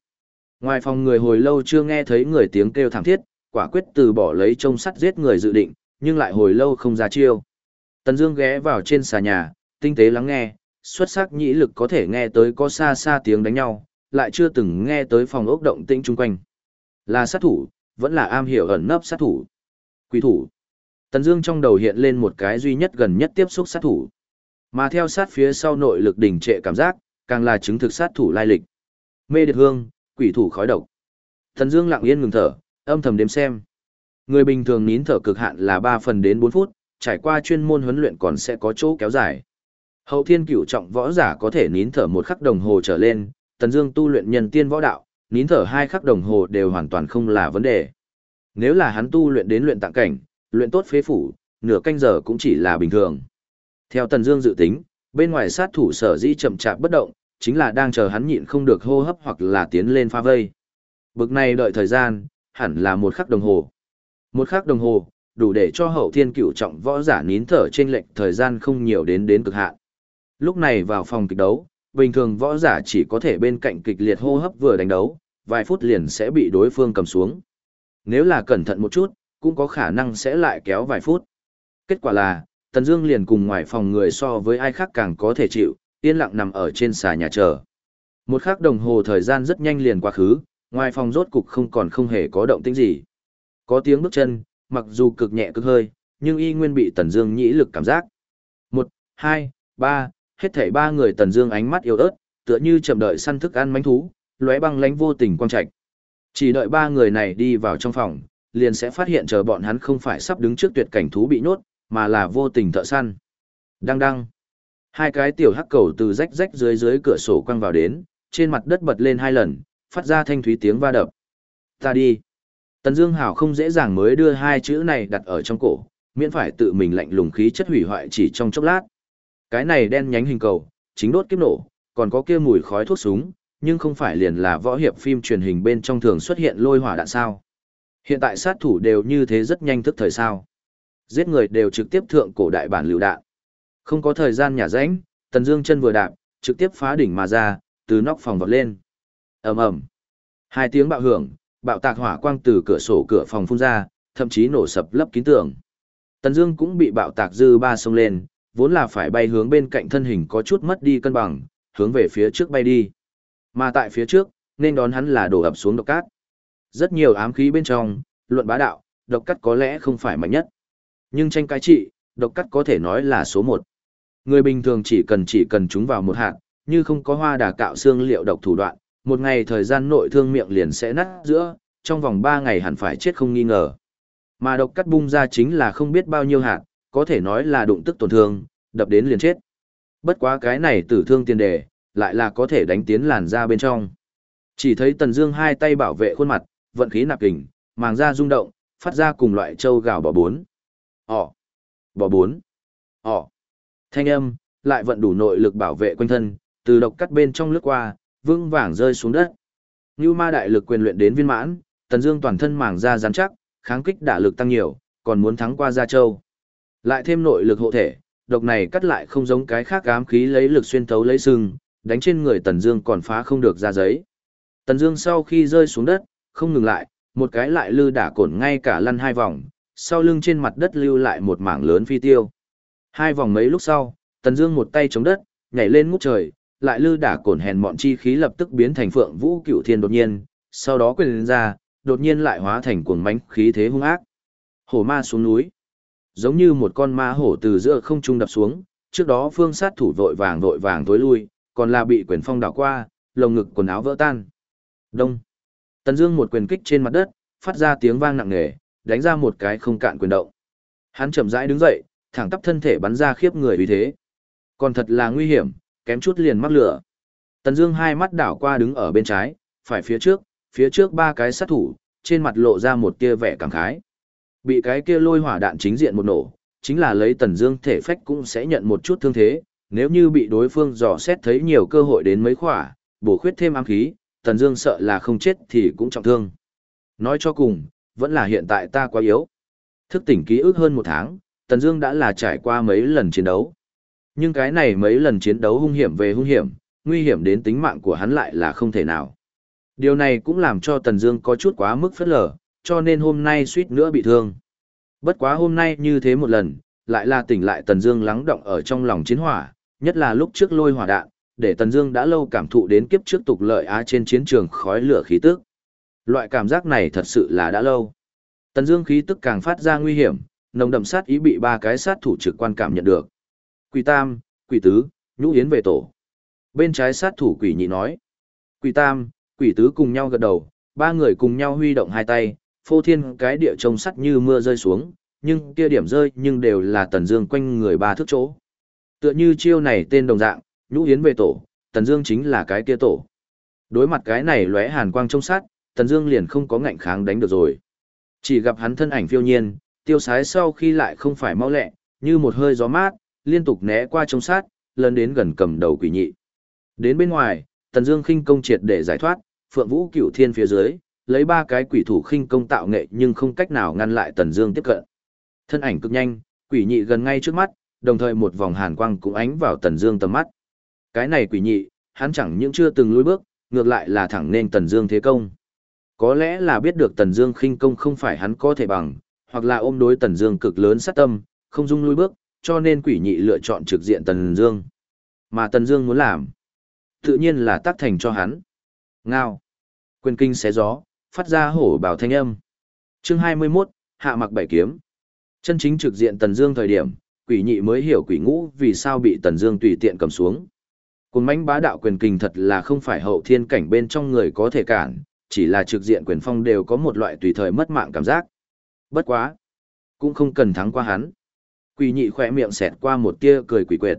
Ngoài phòng người hồi lâu chưa nghe thấy người tiếng kêu thảm thiết, quả quyết từ bỏ lấy trông sắt giết người dự định, nhưng lại hồi lâu không ra chiêu. Tần Dương ghé vào trên xà nhà, tinh tế lắng nghe, xuất sắc nhĩ lực có thể nghe tới có xa xa tiếng đánh nhau, lại chưa từng nghe tới phòng ốc động tĩnh chung quanh. Là sát thủ, vẫn là am hiểu ẩn nấp sát thủ. Quỷ thủ. Tần Dương trong đầu hiện lên một cái duy nhất gần nhất tiếp xúc sát thủ. Mà theo sát phía sau nội lực đỉnh trệ cảm giác, càng là chứng thực sát thủ lai lịch. Mê Điệt Hương, quỷ thủ khói độc. Tần Dương lặng yên ngừng thở, âm thầm đếm xem. Người bình thường nín thở cực hạn là 3 phần đến 4 phút, trải qua chuyên môn huấn luyện còn sẽ có chỗ kéo dài. Hậu thiên cửu trọng võ giả có thể nín thở một khắc đồng hồ trở lên, Tần Dương tu luyện nhân tiên võ đạo, nín thở hai khắc đồng hồ đều hoàn toàn không là vấn đề. Nếu là hắn tu luyện đến luyện tạng cảnh, luyện tốt phế phủ, nửa canh giờ cũng chỉ là bình thường. Theo Tần Dương dự tính, bên ngoài sát thủ sở dĩ chậm chạp bất động, chính là đang chờ hắn nhịn không được hô hấp hoặc là tiến lên pha vây. Bực này đợi thời gian, hẳn là một khắc đồng hồ. Một khắc đồng hồ, đủ để cho hậu thiên cửu trọng võ giả nín thở trên lệnh thời gian không nhiều đến đến cực hạn. Lúc này vào phòng kịch đấu, bình thường võ giả chỉ có thể bên cạnh kịch liệt hô hấp vừa đánh đấu, vài phút liền sẽ bị đối phương cầm xuống. Nếu là cẩn thận một chút, cũng có khả năng sẽ lại kéo vài phút. Kết quả là, Tần Dương liền cùng ngoài phòng người so với ai khác càng có thể chịu, yên lặng nằm ở trên xà nhà chờ. Một khắc đồng hồ thời gian rất nhanh liền qua khứ, ngoài phòng rốt cục không còn không hề có động tĩnh gì. Có tiếng bước chân, mặc dù cực nhẹ cực hơi, nhưng y nguyên bị Tần Dương nhĩ lực cảm giác. Một, hai, ba, hết thảy ba người Tần Dương ánh mắt yếu ớt, tựa như chậm đợi săn thức ăn mãnh thú, lóe băng lánh vô tình quang trạch. Chỉ đợi ba người này đi vào trong phòng, liền sẽ phát hiện chờ bọn hắn không phải sắp đứng trước tuyệt cảnh thú bị nhốt, mà là vô tình thợ săn. đang đang Hai cái tiểu hắc cầu từ rách rách dưới dưới cửa sổ quăng vào đến, trên mặt đất bật lên hai lần, phát ra thanh thúy tiếng va đập. Ta đi. Tần Dương Hảo không dễ dàng mới đưa hai chữ này đặt ở trong cổ, miễn phải tự mình lạnh lùng khí chất hủy hoại chỉ trong chốc lát. Cái này đen nhánh hình cầu, chính đốt kiếp nổ, còn có kia mùi khói thuốc súng, nhưng không phải liền là võ hiệp phim truyền hình bên trong thường xuất hiện lôi hỏa đạn sao. Hiện tại sát thủ đều như thế rất nhanh thức thời sao. Giết người đều trực tiếp thượng cổ đại bản lưu đạn. Không có thời gian nhả rãnh, Tần Dương chân vừa đạp, trực tiếp phá đỉnh mà ra, từ nóc phòng vọt lên. Ầm ầm. Hai tiếng bạo hưởng, bạo tạc hỏa quang từ cửa sổ cửa phòng phun ra, thậm chí nổ sập lấp kín tường. Tần Dương cũng bị bạo tạc dư ba xông lên, vốn là phải bay hướng bên cạnh thân hình có chút mất đi cân bằng, hướng về phía trước bay đi. Mà tại phía trước, nên đón hắn là đổ ập xuống độc cát. Rất nhiều ám khí bên trong, luận bá đạo, độc cát có lẽ không phải mạnh nhất. Nhưng tranh cái trị, độc cát có thể nói là số một. Người bình thường chỉ cần chỉ cần chúng vào một hạt, như không có hoa đà cạo xương liệu độc thủ đoạn, một ngày thời gian nội thương miệng liền sẽ nát giữa, trong vòng 3 ngày hẳn phải chết không nghi ngờ. Mà độc cắt bung ra chính là không biết bao nhiêu hạt, có thể nói là đụng tức tổn thương, đập đến liền chết. Bất quá cái này tử thương tiền đề, lại là có thể đánh tiến làn ra bên trong. Chỉ thấy Tần Dương hai tay bảo vệ khuôn mặt, vận khí nạp kình, màng da rung động, phát ra cùng loại châu gào bỏ bốn. Ỏ. Bỏ bốn. Ỏ. Thanh âm, lại vận đủ nội lực bảo vệ quanh thân, từ độc cắt bên trong lướt qua, vững vàng rơi xuống đất. Như ma đại lực quyền luyện đến viên mãn, Tần Dương toàn thân màng da rắn chắc, kháng kích đả lực tăng nhiều, còn muốn thắng qua Gia Châu. Lại thêm nội lực hộ thể, độc này cắt lại không giống cái khác ám khí lấy lực xuyên thấu lấy sừng, đánh trên người Tần Dương còn phá không được ra giấy. Tần Dương sau khi rơi xuống đất, không ngừng lại, một cái lại lư đả cổn ngay cả lăn hai vòng, sau lưng trên mặt đất lưu lại một mảng lớn phi tiêu. Hai vòng mấy lúc sau, Tần Dương một tay chống đất, nhảy lên ngút trời, lại lư đả cổn hèn mọn chi khí lập tức biến thành phượng vũ cựu thiên đột nhiên, sau đó quyền ra, đột nhiên lại hóa thành cuồng mãnh khí thế hung ác. Hổ ma xuống núi, giống như một con ma hổ từ giữa không trung đập xuống, trước đó phương sát thủ vội vàng vội vàng tối lui, còn là bị quyền phong đảo qua, lồng ngực quần áo vỡ tan. Đông. Tần Dương một quyền kích trên mặt đất, phát ra tiếng vang nặng nề, đánh ra một cái không cạn quyền động. Hắn chậm rãi đứng dậy, thẳng tắp thân thể bắn ra khiếp người uy thế. Còn thật là nguy hiểm, kém chút liền mắc lửa. Tần Dương hai mắt đảo qua đứng ở bên trái, phải phía trước, phía trước ba cái sát thủ, trên mặt lộ ra một tia vẻ cảm khái. Bị cái kia lôi hỏa đạn chính diện một nổ, chính là lấy Tần Dương thể phách cũng sẽ nhận một chút thương thế, nếu như bị đối phương dò xét thấy nhiều cơ hội đến mấy khỏa, bổ khuyết thêm ám khí, Tần Dương sợ là không chết thì cũng trọng thương. Nói cho cùng, vẫn là hiện tại ta quá yếu. Thức tỉnh ký ức hơn một tháng, Tần Dương đã là trải qua mấy lần chiến đấu. Nhưng cái này mấy lần chiến đấu hung hiểm về hung hiểm, nguy hiểm đến tính mạng của hắn lại là không thể nào. Điều này cũng làm cho Tần Dương có chút quá mức phất lờ, cho nên hôm nay suýt nữa bị thương. Bất quá hôm nay như thế một lần, lại là tỉnh lại Tần Dương lắng động ở trong lòng chiến hỏa, nhất là lúc trước lôi hỏa đạn, để Tần Dương đã lâu cảm thụ đến kiếp trước tục lợi á trên chiến trường khói lửa khí tức. Loại cảm giác này thật sự là đã lâu. Tần Dương khí tức càng phát ra nguy hiểm, nồng đậm sát ý bị ba cái sát thủ trực quan cảm nhận được. Quỷ Tam, Quỷ Tứ, Nhũ Yến về tổ. Bên trái sát thủ Quỷ Nhị nói. Quỷ Tam, Quỷ Tứ cùng nhau gật đầu, ba người cùng nhau huy động hai tay, phô thiên cái địa trông sắt như mưa rơi xuống, nhưng kia điểm rơi nhưng đều là Tần Dương quanh người ba thước chỗ. Tựa như chiêu này tên đồng dạng, Nhũ Yến về tổ, Tần Dương chính là cái kia tổ. Đối mặt cái này lóe hàn quang trông sát, Tần Dương liền không có ngạnh kháng đánh được rồi. Chỉ gặp hắn thân ảnh phiêu nhiên, tiêu sái sau khi lại không phải mau lẹ, như một hơi gió mát, liên tục né qua trông sát, lần đến gần cầm đầu quỷ nhị. Đến bên ngoài, Tần Dương khinh công triệt để giải thoát, Phượng Vũ Cửu Thiên phía dưới, lấy ba cái quỷ thủ khinh công tạo nghệ nhưng không cách nào ngăn lại Tần Dương tiếp cận. Thân ảnh cực nhanh, quỷ nhị gần ngay trước mắt, đồng thời một vòng hàn quang cũng ánh vào Tần Dương tầm mắt. Cái này quỷ nhị, hắn chẳng những chưa từng lùi bước, ngược lại là thẳng nên Tần Dương thế công. Có lẽ là biết được Tần Dương khinh công không phải hắn có thể bằng, hoặc là ôm đối Tần Dương cực lớn sát tâm, không dung lùi bước, cho nên quỷ nhị lựa chọn trực diện Tần Dương. Mà Tần Dương muốn làm, tự nhiên là tác thành cho hắn. Ngao. Quyền kinh xé gió, phát ra hổ bảo thanh âm. Chương 21, hạ mặc bảy kiếm. Chân chính trực diện Tần Dương thời điểm, quỷ nhị mới hiểu quỷ ngũ vì sao bị Tần Dương tùy tiện cầm xuống. Cuồng mãnh bá đạo quyền kinh thật là không phải hậu thiên cảnh bên trong người có thể cản, chỉ là trực diện quyền phong đều có một loại tùy thời mất mạng cảm giác. Bất quá, cũng không cần thắng qua hắn. Quỷ nhị khỏe miệng xẹt qua một tia cười quỷ quyệt.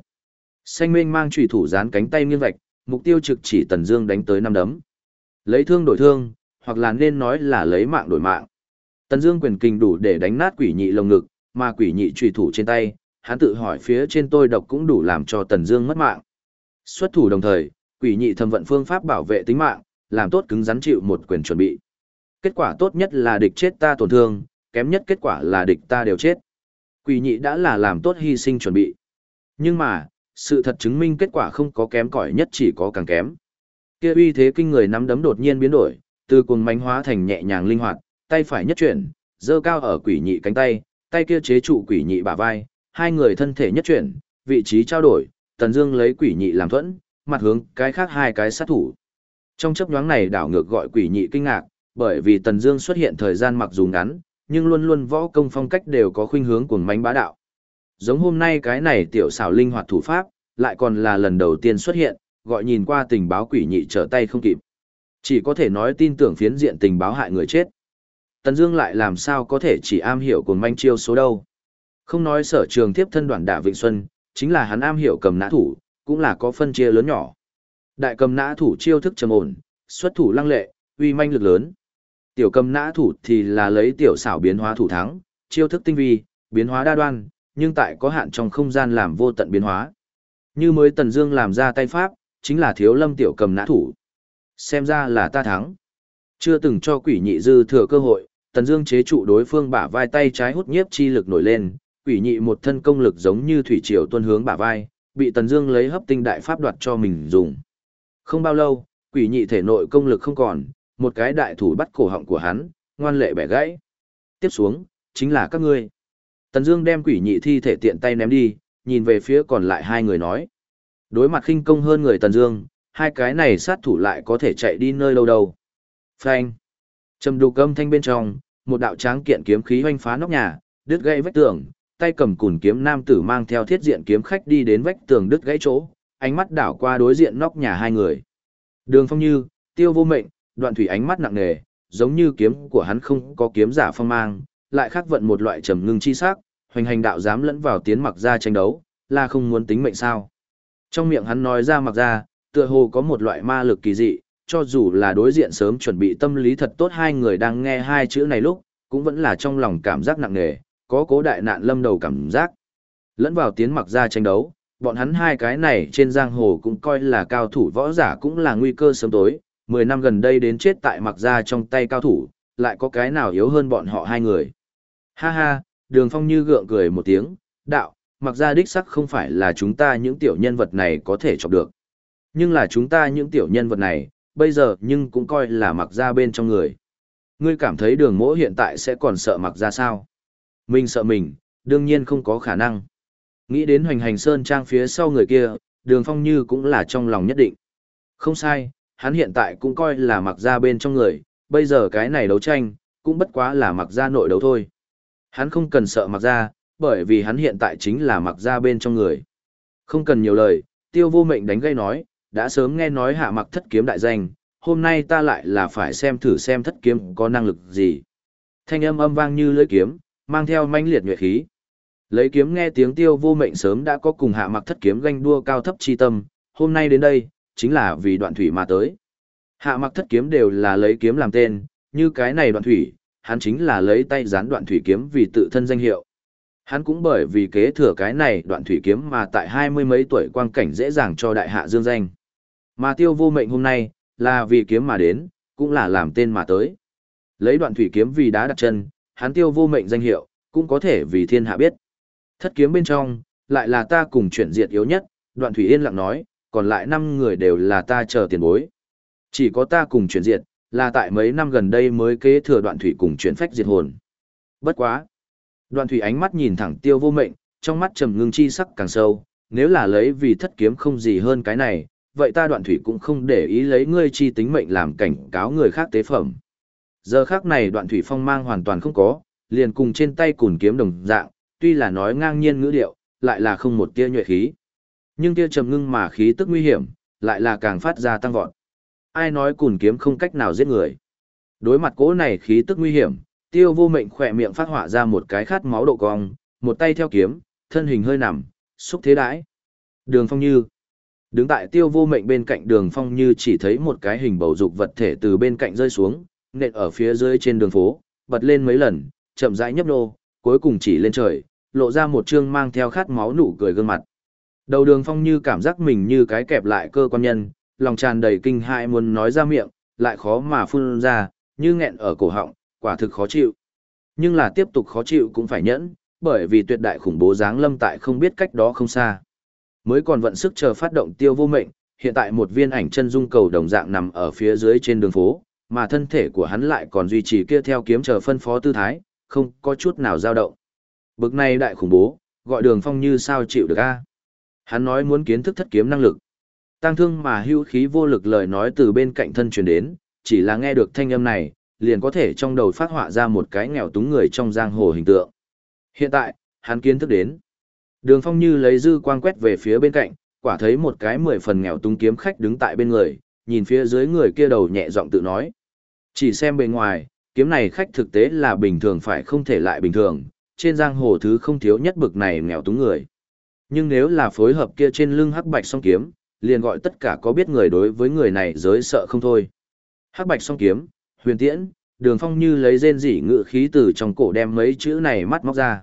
Xanh Minh mang chủy thủ dán cánh tay nghiêng vạch, mục tiêu trực chỉ Tần Dương đánh tới năm đấm. Lấy thương đổi thương, hoặc là nên nói là lấy mạng đổi mạng. Tần Dương quyền kình đủ để đánh nát quỷ nhị lồng ngực, mà quỷ nhị trùy thủ trên tay, hắn tự hỏi phía trên tôi độc cũng đủ làm cho Tần Dương mất mạng. Xuất thủ đồng thời, quỷ nhị thâm vận phương pháp bảo vệ tính mạng, làm tốt cứng rắn chịu một quyền chuẩn bị. Kết quả tốt nhất là địch chết ta tổn thương, kém nhất kết quả là địch ta đều chết. Quỷ nhị đã là làm tốt hy sinh chuẩn bị. Nhưng mà, sự thật chứng minh kết quả không có kém cỏi nhất chỉ có càng kém. Kia uy thế kinh người nắm đấm đột nhiên biến đổi, từ cuồng mánh hóa thành nhẹ nhàng linh hoạt, tay phải nhất chuyển, giơ cao ở quỷ nhị cánh tay, tay kia chế trụ quỷ nhị bả vai, hai người thân thể nhất chuyển, vị trí trao đổi, Tần Dương lấy quỷ nhị làm thuẫn, mặt hướng cái khác hai cái sát thủ. Trong chớp nhoáng này đảo ngược gọi quỷ nhị kinh ngạc, bởi vì Tần Dương xuất hiện thời gian mặc dù ngắn, nhưng luôn luôn võ công phong cách đều có khuynh hướng cuồng mánh bá đạo. Giống hôm nay cái này tiểu xảo linh hoạt thủ pháp, lại còn là lần đầu tiên xuất hiện, gọi nhìn qua tình báo quỷ nhị trở tay không kịp. Chỉ có thể nói tin tưởng phiến diện tình báo hại người chết. Tần Dương lại làm sao có thể chỉ am hiểu cuồng manh chiêu số đâu. Không nói sở trường tiếp thân đoạn đả Vịnh Xuân, chính là hắn am hiểu cầm nã thủ, cũng là có phân chia lớn nhỏ. Đại cầm nã thủ chiêu thức trầm ổn, xuất thủ lăng lệ, uy manh lực lớn. Tiểu cầm nã thủ thì là lấy tiểu xảo biến hóa thủ thắng, chiêu thức tinh vi, biến hóa đa đoan, nhưng tại có hạn trong không gian làm vô tận biến hóa. Như mới Tần Dương làm ra tay pháp, chính là thiếu lâm tiểu cầm nã thủ. Xem ra là ta thắng. Chưa từng cho quỷ nhị dư thừa cơ hội, Tần Dương chế trụ đối phương bả vai tay trái hút nhiếp chi lực nổi lên, quỷ nhị một thân công lực giống như thủy triều tuôn hướng bả vai, bị Tần Dương lấy hấp tinh đại pháp đoạt cho mình dùng. Không bao lâu, quỷ nhị thể nội công lực không còn, một cái đại thủ bắt cổ họng của hắn, ngoan lệ bẻ gãy. Tiếp xuống, chính là các ngươi. Tần Dương đem quỷ nhị thi thể tiện tay ném đi, nhìn về phía còn lại hai người nói. Đối mặt khinh công hơn người Tần Dương, hai cái này sát thủ lại có thể chạy đi nơi đâu đâu. Phanh. Trầm đục âm thanh bên trong, một đạo tráng kiện kiếm khí hoành phá nóc nhà, đứt gãy vách tường, tay cầm cùn kiếm nam tử mang theo thiết diện kiếm khách đi đến vách tường đứt gãy chỗ, ánh mắt đảo qua đối diện nóc nhà hai người. Đường Phong Như, Tiêu Vô Mệnh, Đoạn Thủy ánh mắt nặng nề, giống như kiếm của hắn không có kiếm giả phong mang, lại khắc vận một loại trầm ngưng chi sắc, hoành hành đạo dám lẫn vào tiến mặc ra tranh đấu, là không muốn tính mệnh sao? Trong miệng hắn nói ra mặc ra, tựa hồ có một loại ma lực kỳ dị, cho dù là đối diện sớm chuẩn bị tâm lý thật tốt hai người đang nghe hai chữ này lúc, cũng vẫn là trong lòng cảm giác nặng nề, có cố đại nạn lâm đầu cảm giác. Lẫn vào tiến mặc ra tranh đấu, bọn hắn hai cái này trên giang hồ cũng coi là cao thủ võ giả cũng là nguy cơ sớm tối, mười năm gần đây đến chết tại mặc ra trong tay cao thủ, lại có cái nào yếu hơn bọn họ hai người. Ha ha, đường phong như gượng cười một tiếng, đạo, mặc ra đích sắc không phải là chúng ta những tiểu nhân vật này có thể chọc được. Nhưng là chúng ta những tiểu nhân vật này, bây giờ nhưng cũng coi là mặc ra bên trong người. Ngươi cảm thấy đường mỗ hiện tại sẽ còn sợ mặc ra sao? Mình sợ mình, đương nhiên không có khả năng. Nghĩ đến hoành hành sơn trang phía sau người kia, đường phong như cũng là trong lòng nhất định. Không sai, hắn hiện tại cũng coi là mặc ra bên trong người, bây giờ cái này đấu tranh, cũng bất quá là mặc ra nội đấu thôi. Hắn không cần sợ mặc ra, bởi vì hắn hiện tại chính là mặc ra bên trong người. Không cần nhiều lời, tiêu vô mệnh đánh gây nói, đã sớm nghe nói hạ mặc thất kiếm đại danh, hôm nay ta lại là phải xem thử xem thất kiếm có năng lực gì. Thanh âm âm vang như lưỡi kiếm, mang theo manh liệt nhuệ khí. Lấy kiếm nghe tiếng tiêu vô mệnh sớm đã có cùng hạ mặc thất kiếm ganh đua cao thấp chi tâm, hôm nay đến đây, chính là vì đoạn thủy mà tới. Hạ mặc thất kiếm đều là lấy kiếm làm tên, như cái này đoạn thủy, hắn chính là lấy tay gián đoạn thủy kiếm vì tự thân danh hiệu. Hắn cũng bởi vì kế thừa cái này đoạn thủy kiếm mà tại hai mươi mấy tuổi quang cảnh dễ dàng cho đại hạ dương danh. Mà tiêu vô mệnh hôm nay, là vì kiếm mà đến, cũng là làm tên mà tới. Lấy đoạn thủy kiếm vì đá đặt chân, hắn tiêu vô mệnh danh hiệu, cũng có thể vì thiên hạ biết. Thất kiếm bên trong, lại là ta cùng chuyển diệt yếu nhất, đoạn thủy yên lặng nói, còn lại năm người đều là ta chờ tiền bối. Chỉ có ta cùng chuyển diệt, là tại mấy năm gần đây mới kế thừa đoạn thủy cùng chuyển phách diệt hồn. Bất quá. Đoạn thủy ánh mắt nhìn thẳng tiêu vô mệnh, trong mắt trầm ngưng chi sắc càng sâu, nếu là lấy vì thất kiếm không gì hơn cái này, vậy ta đoạn thủy cũng không để ý lấy ngươi chi tính mệnh làm cảnh cáo người khác tế phẩm. Giờ khác này đoạn thủy phong mang hoàn toàn không có, liền cùng trên tay cùn kiếm đồng dạng, tuy là nói ngang nhiên ngữ điệu, lại là không một tia nhuệ khí. Nhưng tia trầm ngưng mà khí tức nguy hiểm, lại là càng phát ra tăng vọt. Ai nói cùn kiếm không cách nào giết người. Đối mặt cỗ này khí tức nguy hiểm, tiêu vô mệnh khỏe miệng phát họa ra một cái khát máu độ cong, một tay theo kiếm, thân hình hơi nằm, xúc thế đãi. Đường phong như. Đứng tại tiêu vô mệnh bên cạnh đường phong như chỉ thấy một cái hình bầu dục vật thể từ bên cạnh rơi xuống, nện ở phía dưới trên đường phố, bật lên mấy lần, chậm rãi nhấp nô, cuối cùng chỉ lên trời, lộ ra một trương mang theo khát máu nụ cười gương mặt. Đầu đường phong như cảm giác mình như cái kẹp lại cơ quan nhân, lòng tràn đầy kinh hại muốn nói ra miệng, lại khó mà phun ra, như nghẹn ở cổ họng, quả thực khó chịu. Nhưng là tiếp tục khó chịu cũng phải nhẫn, bởi vì tuyệt đại khủng bố giáng lâm tại không biết cách đó không xa. Mới còn vận sức chờ phát động tiêu vô mệnh, hiện tại một viên ảnh chân dung cầu đồng dạng nằm ở phía dưới trên đường phố, mà thân thể của hắn lại còn duy trì kia theo kiếm chờ phân phó tư thái, không có chút nào dao động. Bực này đại khủng bố, gọi đường phong như sao chịu được a Hắn nói muốn kiến thức thất kiếm năng lực. Tăng thương mà hưu khí vô lực lời nói từ bên cạnh thân truyền đến, chỉ là nghe được thanh âm này, liền có thể trong đầu phát họa ra một cái nghèo túng người trong giang hồ hình tượng. Hiện tại, hắn kiến thức đến. Đường phong như lấy dư quang quét về phía bên cạnh, quả thấy một cái mười phần nghèo túng kiếm khách đứng tại bên người, nhìn phía dưới người kia đầu nhẹ giọng tự nói. Chỉ xem bề ngoài, kiếm này khách thực tế là bình thường phải không thể lại bình thường, trên giang hồ thứ không thiếu nhất bực này nghèo túng người. Nhưng nếu là phối hợp kia trên lưng hắc bạch song kiếm, liền gọi tất cả có biết người đối với người này giới sợ không thôi. Hắc bạch song kiếm, huyền tiễn, đường phong như lấy rên rỉ ngự khí từ trong cổ đem mấy chữ này mắt móc ra.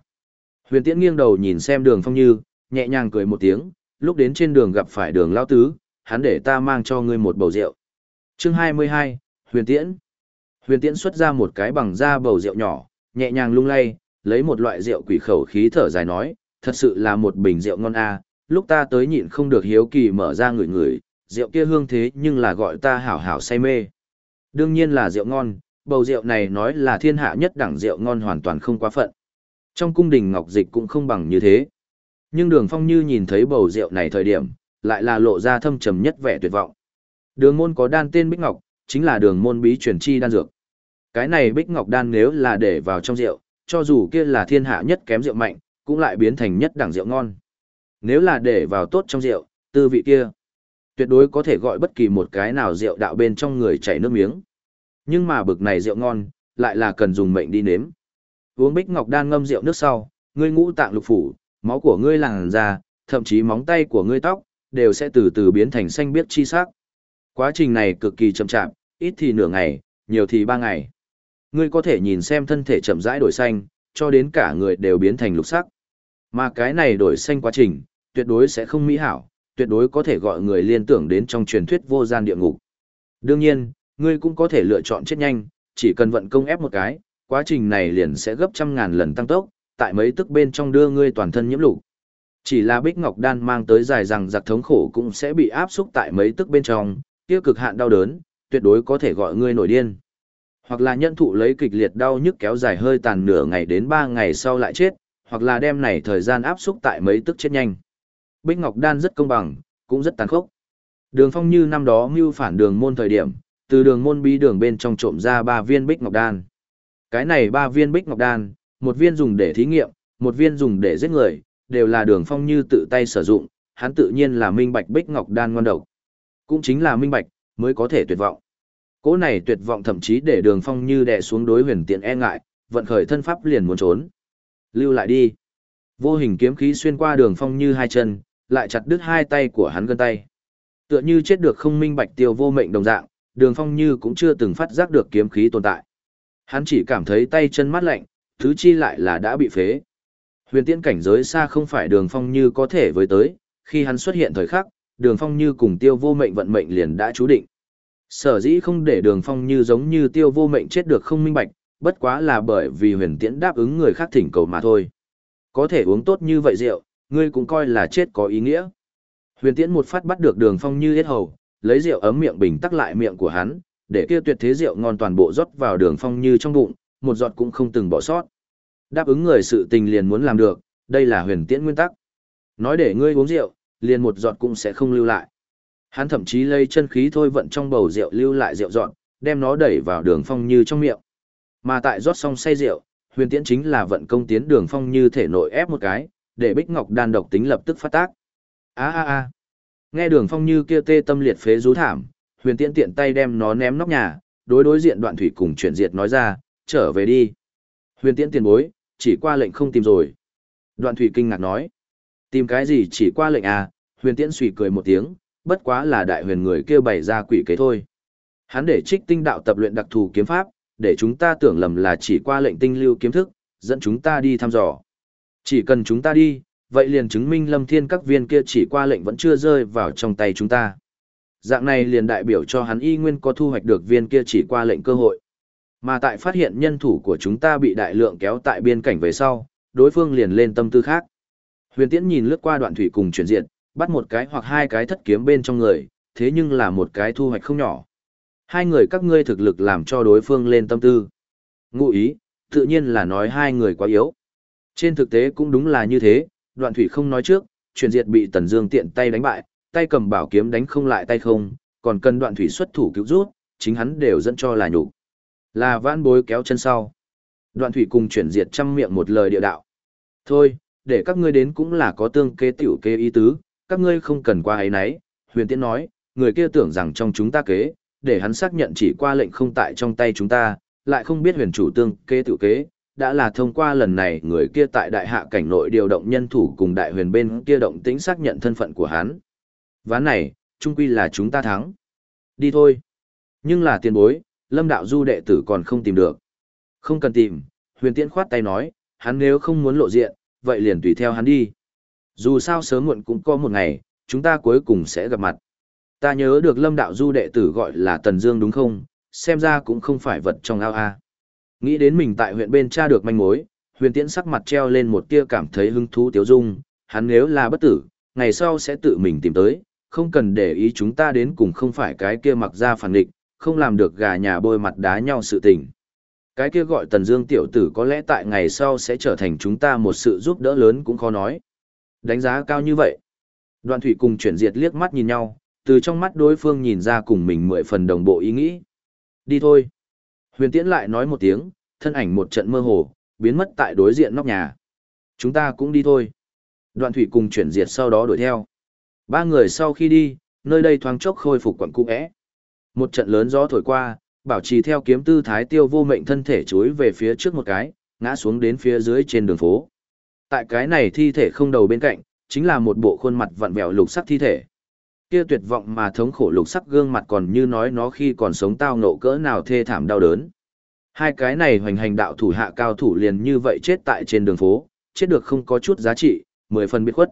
Huyền tiễn nghiêng đầu nhìn xem đường phong như, nhẹ nhàng cười một tiếng, lúc đến trên đường gặp phải đường lao tứ, hắn để ta mang cho ngươi một bầu rượu. Chương 22, Huyền Tiễn. Huyền Tiễn xuất ra một cái bằng da bầu rượu nhỏ, nhẹ nhàng lung lay, lấy một loại rượu quỷ khẩu khí thở dài nói, thật sự là một bình rượu ngon a, lúc ta tới nhịn không được hiếu kỳ mở ra ngửi ngửi, rượu kia hương thế nhưng là gọi ta hảo hảo say mê. Đương nhiên là rượu ngon, bầu rượu này nói là thiên hạ nhất đẳng rượu ngon hoàn toàn không quá phận. Trong cung đình ngọc dịch cũng không bằng như thế. Nhưng đường phong như nhìn thấy bầu rượu này thời điểm, lại là lộ ra thâm trầm nhất vẻ tuyệt vọng. Đường môn có đan tên Bích Ngọc, chính là đường môn bí truyền chi đan dược. Cái này Bích Ngọc đan nếu là để vào trong rượu, cho dù kia là thiên hạ nhất kém rượu mạnh, cũng lại biến thành nhất đẳng rượu ngon. Nếu là để vào tốt trong rượu, tư vị kia, tuyệt đối có thể gọi bất kỳ một cái nào rượu đạo bên trong người chảy nước miếng. Nhưng mà bực này rượu ngon, lại là cần dùng mệnh đi nếm. Uống Bích Ngọc đan ngâm rượu nước sau, ngươi ngũ tạng lục phủ, máu của ngươi làn da, thậm chí móng tay của ngươi tóc, đều sẽ từ từ biến thành xanh biếc chi sắc. Quá trình này cực kỳ chậm chạp, ít thì nửa ngày, nhiều thì ba ngày. Ngươi có thể nhìn xem thân thể chậm rãi đổi xanh, cho đến cả người đều biến thành lục sắc. Mà cái này đổi xanh quá trình, tuyệt đối sẽ không mỹ hảo, tuyệt đối có thể gọi người liên tưởng đến trong truyền thuyết vô gian địa ngục. Đương nhiên, ngươi cũng có thể lựa chọn chết nhanh, chỉ cần vận công ép một cái, quá trình này liền sẽ gấp trăm ngàn lần tăng tốc, tại mấy tức bên trong đưa ngươi toàn thân nhiễm lục. Chỉ là Bích Ngọc Đan mang tới dài rằng giặc thống khổ cũng sẽ bị áp xúc tại mấy tức bên trong, kia cực hạn đau đớn, tuyệt đối có thể gọi ngươi nổi điên. Hoặc là nhân thụ lấy kịch liệt đau nhức kéo dài hơi tàn nửa ngày đến ba ngày sau lại chết, hoặc là đem này thời gian áp xúc tại mấy tức chết nhanh. Bích Ngọc Đan rất công bằng, cũng rất tàn khốc. Đường Phong như năm đó mưu phản đường môn thời điểm, từ đường môn bí đường bên trong trộm ra ba viên Bích Ngọc Đan. Cái này ba viên Bích Ngọc Đan, một viên dùng để thí nghiệm, một viên dùng để giết người, đều là đường phong như tự tay sử dụng, hắn tự nhiên là minh bạch bích ngọc đan ngon độc. Cũng chính là minh bạch, mới có thể tuyệt vọng. Cố này tuyệt vọng thậm chí để đường phong như đè xuống đối huyền tiện e ngại, vận khởi thân pháp liền muốn trốn. Lưu lại đi. Vô hình kiếm khí xuyên qua đường phong như hai chân, lại chặt đứt hai tay của hắn gân tay. Tựa như chết được không minh bạch tiêu vô mệnh đồng dạng, đường phong như cũng chưa từng phát giác được kiếm khí tồn tại. Hắn chỉ cảm thấy tay chân mát lạnh, thứ chi lại là đã bị phế. Huyền tiễn cảnh giới xa không phải đường phong như có thể với tới, khi hắn xuất hiện thời khắc, đường phong như cùng tiêu vô mệnh vận mệnh liền đã chú định. Sở dĩ không để đường phong như giống như tiêu vô mệnh chết được không minh bạch, bất quá là bởi vì huyền tiễn đáp ứng người khác thỉnh cầu mà thôi. Có thể uống tốt như vậy rượu, ngươi cũng coi là chết có ý nghĩa. Huyền tiễn một phát bắt được đường phong như hết hầu, lấy rượu ấm miệng bình tắc lại miệng của hắn, để kia tuyệt thế rượu ngon toàn bộ rót vào đường phong như trong bụng, một giọt cũng không từng bỏ sót. Đáp ứng người sự tình liền muốn làm được, đây là huyền tiễn nguyên tắc. Nói để ngươi uống rượu, liền một giọt cũng sẽ không lưu lại. Hắn thậm chí lấy chân khí thôi vận trong bầu rượu lưu lại rượu dọn, đem nó đẩy vào đường phong như trong miệng. Mà tại rót xong say rượu, huyền tiễn chính là vận công tiến đường phong như thể nội ép một cái, để bích ngọc đan độc tính lập tức phát tác. A a a. Nghe đường phong như kia tê tâm liệt phế rú thảm, huyền tiễn tiện tay đem nó ném nóc nhà, đối đối diện đoạn thủy cùng chuyển diệt nói ra, trở về đi. Huyền tiễn tiền bối, chỉ qua lệnh không tìm rồi. Đoạn thủy kinh ngạc nói. Tìm cái gì chỉ qua lệnh à, huyền tiễn suy cười một tiếng, bất quá là đại huyền người kêu bày ra quỷ kế thôi. Hắn để trích tinh đạo tập luyện đặc thù kiếm pháp, để chúng ta tưởng lầm là chỉ qua lệnh tinh lưu kiếm thức, dẫn chúng ta đi thăm dò. Chỉ cần chúng ta đi, vậy liền chứng minh lâm thiên các viên kia chỉ qua lệnh vẫn chưa rơi vào trong tay chúng ta. Dạng này liền đại biểu cho hắn y nguyên có thu hoạch được viên kia chỉ qua lệnh cơ hội. Mà tại phát hiện nhân thủ của chúng ta bị đại lượng kéo tại biên cảnh về sau, đối phương liền lên tâm tư khác. Huyền Tiễn nhìn lướt qua đoạn thủy cùng chuyển diện, bắt một cái hoặc hai cái thất kiếm bên trong người, thế nhưng là một cái thu hoạch không nhỏ. Hai người các ngươi thực lực làm cho đối phương lên tâm tư. Ngụ ý, tự nhiên là nói hai người quá yếu. Trên thực tế cũng đúng là như thế, đoạn thủy không nói trước, chuyển diệt bị Tần Dương tiện tay đánh bại, tay cầm bảo kiếm đánh không lại tay không, còn cần đoạn thủy xuất thủ cứu rút, chính hắn đều dẫn cho là nhục. Là vãn bối kéo chân sau. Đoạn thủy cùng chuyển diệt trăm miệng một lời địa đạo. Thôi, để các ngươi đến cũng là có tương kế tiểu kế ý tứ, các ngươi không cần qua ấy nấy. Huyền Tiễn nói, người kia tưởng rằng trong chúng ta kế, để hắn xác nhận chỉ qua lệnh không tại trong tay chúng ta, lại không biết huyền chủ tương kế tiểu kế, đã là thông qua lần này người kia tại đại hạ cảnh nội điều động nhân thủ cùng đại huyền bên kia động tĩnh xác nhận thân phận của hắn. Ván này, trung quy là chúng ta thắng. Đi thôi. Nhưng là tiền bối, lâm đạo du đệ tử còn không tìm được. Không cần tìm, huyền tiễn khoát tay nói, hắn nếu không muốn lộ diện, vậy liền tùy theo hắn đi. Dù sao sớm muộn cũng có một ngày, chúng ta cuối cùng sẽ gặp mặt. Ta nhớ được lâm đạo du đệ tử gọi là Tần Dương đúng không, xem ra cũng không phải vật trong ao a. Nghĩ đến mình tại huyện bên tra được manh mối, huyền tiễn sắc mặt treo lên một tia cảm thấy hứng thú tiếu dung, hắn nếu là bất tử, ngày sau sẽ tự mình tìm tới, không cần để ý chúng ta đến cùng không phải cái kia mặc ra phản địch, không làm được gà nhà bôi mặt đá nhau sự tình. Cái kia gọi Tần Dương tiểu tử có lẽ tại ngày sau sẽ trở thành chúng ta một sự giúp đỡ lớn cũng khó nói. Đánh giá cao như vậy. Đoạn Thủy cùng chuyển diệt liếc mắt nhìn nhau, từ trong mắt đối phương nhìn ra cùng mình mười phần đồng bộ ý nghĩ. Đi thôi. Huyền Tiễn lại nói một tiếng, thân ảnh một trận mơ hồ, biến mất tại đối diện nóc nhà. Chúng ta cũng đi thôi. Đoạn Thủy cùng chuyển diệt sau đó đuổi theo. Ba người sau khi đi, nơi đây thoáng chốc khôi phục quận cũ é. Một trận lớn gió thổi qua, bảo trì theo kiếm tư thái tiêu vô mệnh thân thể chuối về phía trước một cái, ngã xuống đến phía dưới trên đường phố. Tại cái này thi thể không đầu bên cạnh, chính là một bộ khuôn mặt vặn vẹo lục sắc thi thể. Kia tuyệt vọng mà thống khổ lục sắc gương mặt còn như nói nó khi còn sống tao nộ cỡ nào thê thảm đau đớn. Hai cái này hoành hành đạo thủ hạ cao thủ liền như vậy chết tại trên đường phố, chết được không có chút giá trị, mười phần biết khuất.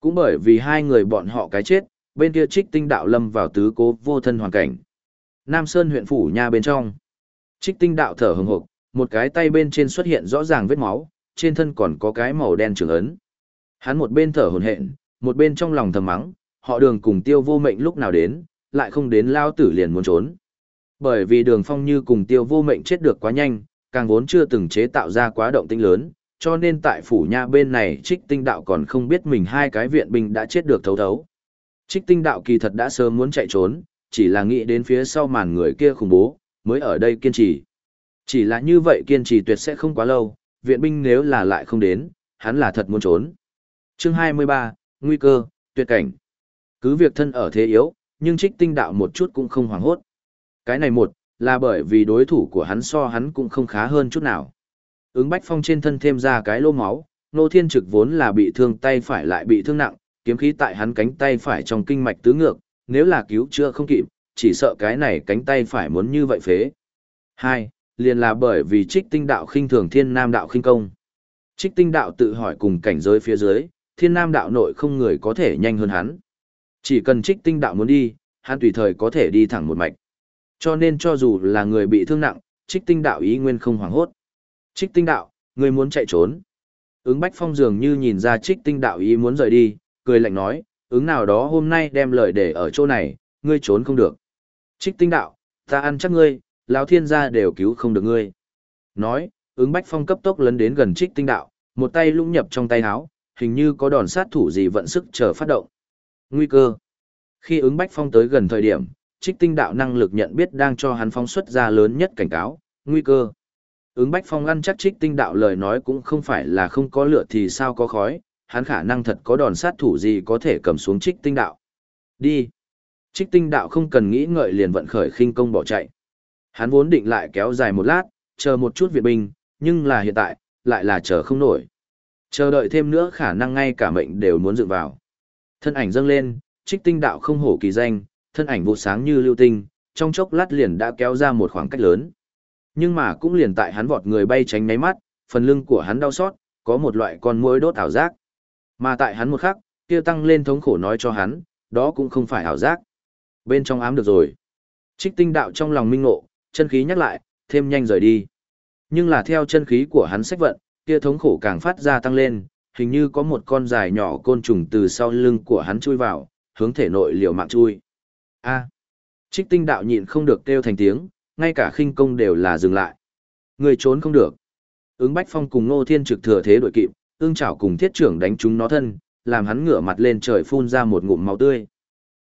Cũng bởi vì hai người bọn họ cái chết, bên kia trích tinh đạo lâm vào tứ cố vô thân hoàn cảnh. Nam Sơn huyện phủ nhà bên trong. Trích tinh đạo thở hừng hực, một cái tay bên trên xuất hiện rõ ràng vết máu, trên thân còn có cái màu đen trường ấn. Hắn một bên thở hổn hển, một bên trong lòng thầm mắng, họ đường cùng tiêu vô mệnh lúc nào đến, lại không đến lao tử liền muốn trốn. Bởi vì đường phong như cùng tiêu vô mệnh chết được quá nhanh, càng vốn chưa từng chế tạo ra quá động tinh lớn, cho nên tại phủ nha bên này trích tinh đạo còn không biết mình hai cái viện binh đã chết được thấu thấu. Trích tinh đạo kỳ thật đã sớm muốn chạy trốn, chỉ là nghĩ đến phía sau màn người kia khủng bố, mới ở đây kiên trì. Chỉ là như vậy kiên trì tuyệt sẽ không quá lâu, viện binh nếu là lại không đến, hắn là thật muốn trốn. Chương 23, Nguy cơ, tuyệt cảnh. Cứ việc thân ở thế yếu, nhưng trích tinh đạo một chút cũng không hoảng hốt. Cái này một, là bởi vì đối thủ của hắn so hắn cũng không khá hơn chút nào. Ứng bách phong trên thân thêm ra cái lô máu, nô thiên trực vốn là bị thương tay phải lại bị thương nặng, kiếm khí tại hắn cánh tay phải trong kinh mạch tứ ngược, nếu là cứu chữa không kịp, chỉ sợ cái này cánh tay phải muốn như vậy phế. Hai, liền là bởi vì trích tinh đạo khinh thường thiên nam đạo khinh công. Trích tinh đạo tự hỏi cùng cảnh giới phía dưới, thiên nam đạo nội không người có thể nhanh hơn hắn. Chỉ cần trích tinh đạo muốn đi, hắn tùy thời có thể đi thẳng một mạch. Cho nên cho dù là người bị thương nặng, trích tinh đạo ý nguyên không hoảng hốt. Trích tinh đạo, người muốn chạy trốn. Ứng Bách Phong dường như nhìn ra trích tinh đạo ý muốn rời đi, cười lạnh nói, ứng nào đó hôm nay đem lời để ở chỗ này, ngươi trốn không được. Trích tinh đạo, ta ăn chắc ngươi, lão thiên gia đều cứu không được ngươi. Nói, ứng Bách Phong cấp tốc lấn đến gần trích tinh đạo, một tay lũng nhập trong tay áo, hình như có đòn sát thủ gì vận sức chờ phát động. Nguy cơ. Khi ứng Bách Phong tới gần thời điểm, trích tinh đạo năng lực nhận biết đang cho hắn phóng xuất ra lớn nhất cảnh cáo, nguy cơ. Ứng Bách Phong ăn chắc trích tinh đạo lời nói cũng không phải là không có lửa thì sao có khói, hắn khả năng thật có đòn sát thủ gì có thể cầm xuống trích tinh đạo. Đi. Trích tinh đạo không cần nghĩ ngợi liền vận khởi khinh công bỏ chạy. Hắn vốn định lại kéo dài một lát, chờ một chút viện binh, nhưng là hiện tại, lại là chờ không nổi. Chờ đợi thêm nữa khả năng ngay cả mệnh đều muốn dựng vào. Thân ảnh dâng lên, trích tinh đạo không hổ kỳ danh, thân ảnh vụ sáng như lưu tinh, trong chốc lát liền đã kéo ra một khoảng cách lớn. Nhưng mà cũng liền tại hắn vọt người bay tránh nháy mắt, phần lưng của hắn đau xót, có một loại con muỗi đốt ảo giác. Mà tại hắn một khắc, kia tăng lên thống khổ nói cho hắn, đó cũng không phải ảo giác. Bên trong ám được rồi. Trích tinh đạo trong lòng minh ngộ, chân khí nhắc lại, thêm nhanh rời đi. Nhưng là theo chân khí của hắn sách vận, kia thống khổ càng phát ra tăng lên, hình như có một con dài nhỏ côn trùng từ sau lưng của hắn chui vào, hướng thể nội liều mạng chui. A. Trích tinh đạo nhịn không được kêu thành tiếng, ngay cả khinh công đều là dừng lại. Người trốn không được. Ứng Bách Phong cùng Ngô Thiên trực thừa thế đội kịp, ương chảo cùng thiết trưởng đánh chúng nó thân, làm hắn ngửa mặt lên trời phun ra một ngụm máu tươi.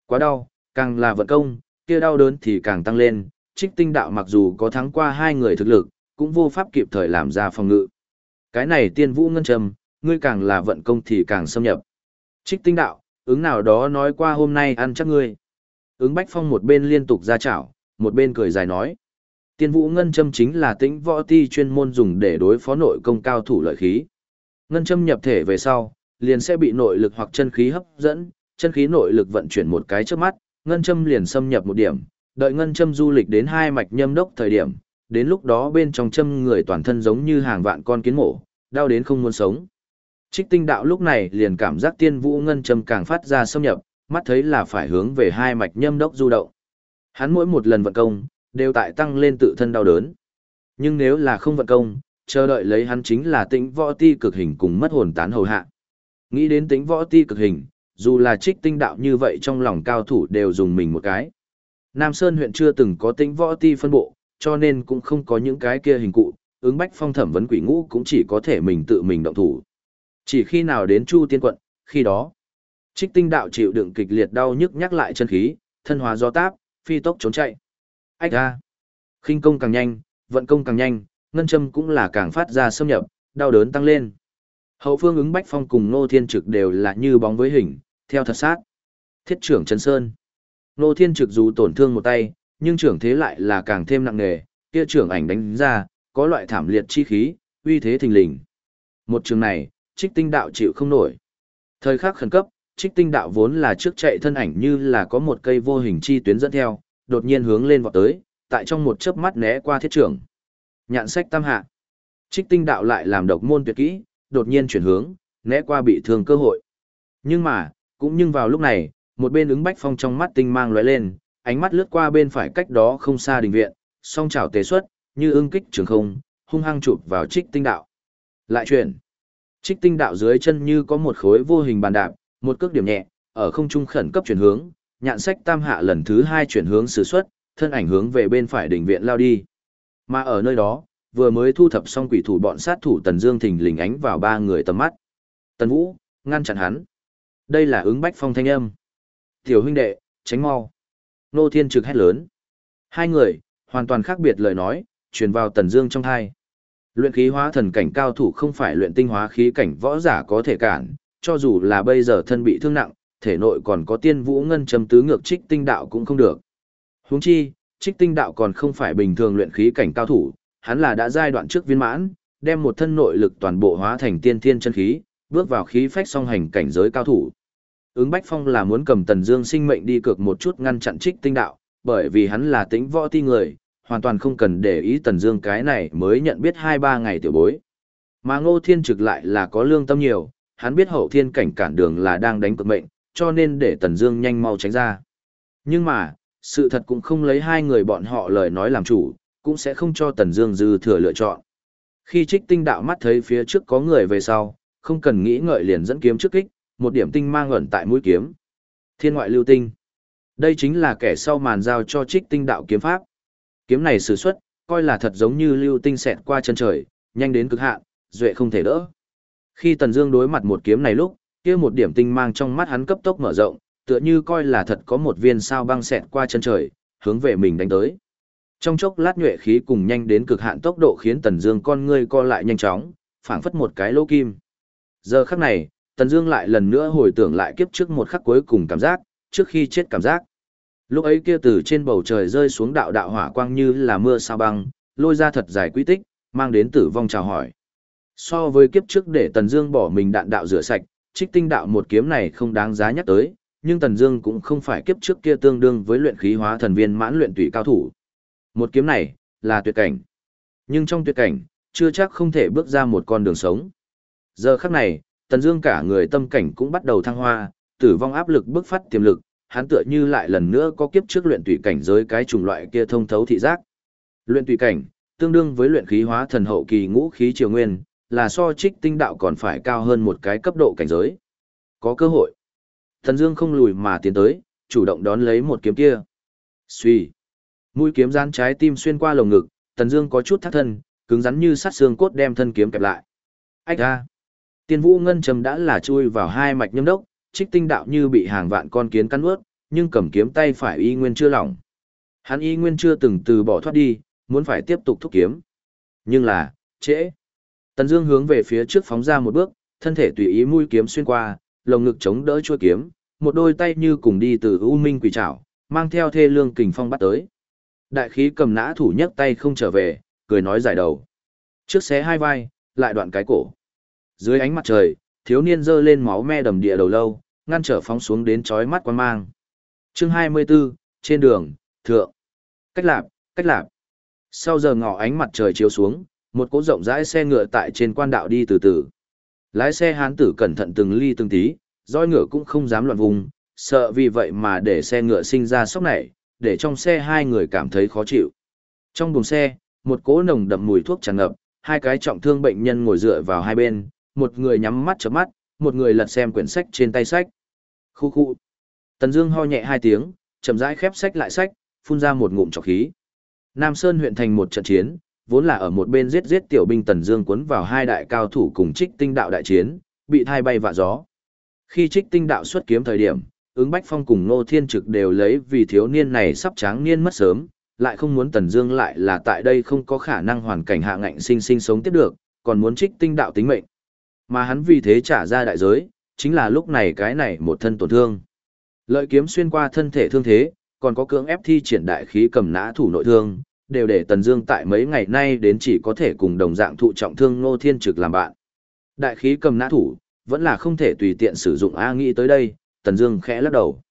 Quá đau, càng là vận công, kia đau đớn thì càng tăng lên, trích tinh đạo mặc dù có thắng qua hai người thực lực, cũng vô pháp kịp thời làm ra phòng ngự. Cái này tiên vũ ngân trầm, ngươi càng là vận công thì càng xâm nhập. Trích tinh đạo, ứng nào đó nói qua hôm nay ăn chắc ngươi. Ứng Bách Phong một bên liên tục ra chảo, một bên cười dài nói. Tiên vũ ngân châm chính là tĩnh võ ti chuyên môn dùng để đối phó nội công cao thủ lợi khí. Ngân châm nhập thể về sau, liền sẽ bị nội lực hoặc chân khí hấp dẫn, chân khí nội lực vận chuyển một cái trước mắt, ngân châm liền xâm nhập một điểm, đợi ngân châm du lịch đến hai mạch nhâm đốc thời điểm, đến lúc đó bên trong châm người toàn thân giống như hàng vạn con kiến mổ, đau đến không muốn sống. Trích tinh đạo lúc này liền cảm giác tiên vũ ngân châm càng phát ra xâm nhập, mắt thấy là phải hướng về hai mạch nhâm đốc du động. Hắn mỗi một lần vận công, đều tại tăng lên tự thân đau đớn. Nhưng nếu là không vận công, chờ đợi lấy hắn chính là tĩnh võ ti cực hình cùng mất hồn tán hầu hạ. Nghĩ đến tĩnh võ ti cực hình, dù là trích tinh đạo như vậy trong lòng cao thủ đều dùng mình một cái. Nam Sơn huyện chưa từng có tĩnh võ ti phân bộ, cho nên cũng không có những cái kia hình cụ, ứng bách phong thẩm vấn quỷ ngũ cũng chỉ có thể mình tự mình động thủ. Chỉ khi nào đến Chu Tiên quận, khi đó, trích tinh đạo chịu đựng kịch liệt đau nhức nhắc lại chân khí, thân hóa do táp, phi tốc trốn chạy. Ách ra, khinh công càng nhanh, vận công càng nhanh, ngân châm cũng là càng phát ra xâm nhập, đau đớn tăng lên. Hậu phương ứng bách phong cùng Nô Thiên Trực đều là như bóng với hình, theo thật sát. Thiết trưởng Trần Sơn. Nô Thiên Trực dù tổn thương một tay, nhưng trưởng thế lại là càng thêm nặng nề, kia trưởng ảnh đánh ra, có loại thảm liệt chi khí, uy thế thình lình. Một trường này, trích tinh đạo chịu không nổi. Thời khắc khẩn cấp, trích tinh đạo vốn là trước chạy thân ảnh như là có một cây vô hình chi tuyến dẫn theo, đột nhiên hướng lên vọt tới, tại trong một chớp mắt né qua thiết trưởng. Nhạn sách tam hạ. Trích tinh đạo lại làm độc môn tuyệt kỹ, đột nhiên chuyển hướng, né qua bị thương cơ hội. Nhưng mà, cũng nhưng vào lúc này, một bên ứng bách phong trong mắt tinh mang lóe lên, ánh mắt lướt qua bên phải cách đó không xa đình viện, song chảo tế xuất, như ưng kích trường không, hung hăng chụp vào trích tinh đạo. Lại chuyển. Trích tinh đạo dưới chân như có một khối vô hình bàn đạp, một cước điểm nhẹ, ở không trung khẩn cấp chuyển hướng, nhạn sách tam hạ lần thứ hai chuyển hướng sử xuất, thân ảnh hướng về bên phải đỉnh viện lao đi. Mà ở nơi đó, vừa mới thu thập xong quỷ thủ bọn sát thủ Tần Dương thình lình ánh vào ba người tầm mắt. Tần Vũ, ngăn chặn hắn. Đây là ứng bách phong thanh âm. Tiểu huynh đệ, tránh mau. Nô Thiên trực hét lớn. Hai người, hoàn toàn khác biệt lời nói, truyền vào Tần Dương trong tai. Luyện khí hóa thần cảnh cao thủ không phải luyện tinh hóa khí cảnh võ giả có thể cản, cho dù là bây giờ thân bị thương nặng, thể nội còn có tiên vũ ngân châm tứ ngược trích tinh đạo cũng không được. Huống chi, trích tinh đạo còn không phải bình thường luyện khí cảnh cao thủ, hắn là đã giai đoạn trước viên mãn, đem một thân nội lực toàn bộ hóa thành tiên thiên chân khí, bước vào khí phách song hành cảnh giới cao thủ. Ứng Bách Phong là muốn cầm Tần Dương sinh mệnh đi cược một chút ngăn chặn trích tinh đạo, bởi vì hắn là tính võ ti người, hoàn toàn không cần để ý Tần Dương cái này mới nhận biết 2-3 ngày tiểu bối. Mà Ngô Thiên Trực lại là có lương tâm nhiều, hắn biết hậu thiên cảnh cản đường là đang đánh cược mệnh, cho nên để Tần Dương nhanh mau tránh ra. Nhưng mà, sự thật cũng không lấy hai người bọn họ lời nói làm chủ, cũng sẽ không cho Tần Dương dư thừa lựa chọn. Khi Trích Tinh đạo mắt thấy phía trước có người về sau, không cần nghĩ ngợi liền dẫn kiếm trước kích, một điểm tinh mang ẩn tại mũi kiếm. Thiên ngoại lưu tinh. Đây chính là kẻ sau màn giao cho Trích Tinh đạo kiếm pháp. Kiếm này sử xuất, coi là thật giống như lưu tinh xẹt qua chân trời, nhanh đến cực hạn, duệ không thể đỡ. Khi Tần Dương đối mặt một kiếm này lúc, kia một điểm tinh mang trong mắt hắn cấp tốc mở rộng, tựa như coi là thật có một viên sao băng xẹt qua chân trời, hướng về mình đánh tới. Trong chốc lát nhuệ khí cùng nhanh đến cực hạn tốc độ khiến Tần Dương con ngươi co lại nhanh chóng, phảng phất một cái lỗ kim. Giờ khắc này, Tần Dương lại lần nữa hồi tưởng lại kiếp trước một khắc cuối cùng cảm giác, trước khi chết cảm giác. Lúc ấy kia từ trên bầu trời rơi xuống đạo đạo hỏa quang như là mưa sao băng, lôi ra thật dài quy tích, mang đến tử vong chào hỏi. So với kiếp trước để Tần Dương bỏ mình đạn đạo rửa sạch, trích tinh đạo một kiếm này không đáng giá nhắc tới, nhưng Tần Dương cũng không phải kiếp trước kia tương đương với luyện khí hóa thần viên mãn luyện tụy cao thủ. Một kiếm này, là tuyệt cảnh. Nhưng trong tuyệt cảnh, chưa chắc không thể bước ra một con đường sống. Giờ khắc này, Tần Dương cả người tâm cảnh cũng bắt đầu thăng hoa, tử vong áp lực bức phát tiềm lực, hắn tựa như lại lần nữa có kiếp trước luyện tùy cảnh giới cái chủng loại kia thông thấu thị giác. Luyện tùy cảnh, tương đương với luyện khí hóa thần hậu kỳ ngũ khí triều nguyên, là so trích tinh đạo còn phải cao hơn một cái cấp độ cảnh giới. Có cơ hội. Thần Dương không lùi mà tiến tới, chủ động đón lấy một kiếm kia. Xuy. Mũi kiếm gian trái tim xuyên qua lồng ngực, thần Dương có chút thắt thân, cứng rắn như sắt xương cốt đem thân kiếm kẹp lại. Ách a. Tiên Vũ Ngân trầm đã là chui vào hai mạch nhâm đốc, trích tinh đạo như bị hàng vạn con kiến cắn nuốt, nhưng cầm kiếm tay phải y nguyên chưa lỏng. Hắn y nguyên chưa từng từ bỏ thoát đi, muốn phải tiếp tục thúc kiếm. Nhưng là, trễ. Tần Dương hướng về phía trước phóng ra một bước, thân thể tùy ý mũi kiếm xuyên qua, lồng ngực chống đỡ chuôi kiếm, một đôi tay như cùng đi từ u minh quỷ trảo, mang theo thê lương kình phong bắt tới. Đại khí cầm nã thủ nhấc tay không trở về, cười nói giải đầu. Trước xé hai vai, lại đoạn cái cổ. Dưới ánh mặt trời, thiếu niên giơ lên máu me đầm địa đầu lâu, ngăn trở phóng xuống đến chói mắt quan mang. Chương 24, trên đường, thượng. Cách lạp, cách lạp. Sau giờ ngọ ánh mặt trời chiếu xuống, một cỗ rộng rãi xe ngựa tại trên quan đạo đi từ từ. Lái xe hán tử cẩn thận từng ly từng tí, roi ngựa cũng không dám loạn vùng, sợ vì vậy mà để xe ngựa sinh ra sốc này, để trong xe hai người cảm thấy khó chịu. Trong buồng xe, một cỗ nồng đậm mùi thuốc tràn ngập, hai cái trọng thương bệnh nhân ngồi dựa vào hai bên, một người nhắm mắt chớp mắt, một người lật xem quyển sách trên tay sách. Khu khu. Tần Dương ho nhẹ hai tiếng, chậm rãi khép sách lại sách, phun ra một ngụm trọc khí. Nam Sơn huyện thành một trận chiến, vốn là ở một bên giết giết tiểu binh Tần Dương cuốn vào hai đại cao thủ cùng Trích Tinh đạo đại chiến, bị thay bay vạ gió. Khi Trích Tinh đạo xuất kiếm thời điểm, ứng Bách Phong cùng Ngô Thiên Trực đều lấy vì thiếu niên này sắp tráng niên mất sớm, lại không muốn Tần Dương lại là tại đây không có khả năng hoàn cảnh hạ ngạnh sinh sinh sống tiếp được, còn muốn Trích Tinh đạo tính mệnh. Mà hắn vì thế trả ra đại giới, chính là lúc này cái này một thân tổn thương. Lợi kiếm xuyên qua thân thể thương thế, còn có cưỡng ép thi triển đại khí cầm nã thủ nội thương, đều để Tần Dương tại mấy ngày nay đến chỉ có thể cùng đồng dạng thụ trọng thương Ngô Thiên Trực làm bạn. Đại khí cầm nã thủ, vẫn là không thể tùy tiện sử dụng a nghĩ tới đây, Tần Dương khẽ lắc đầu.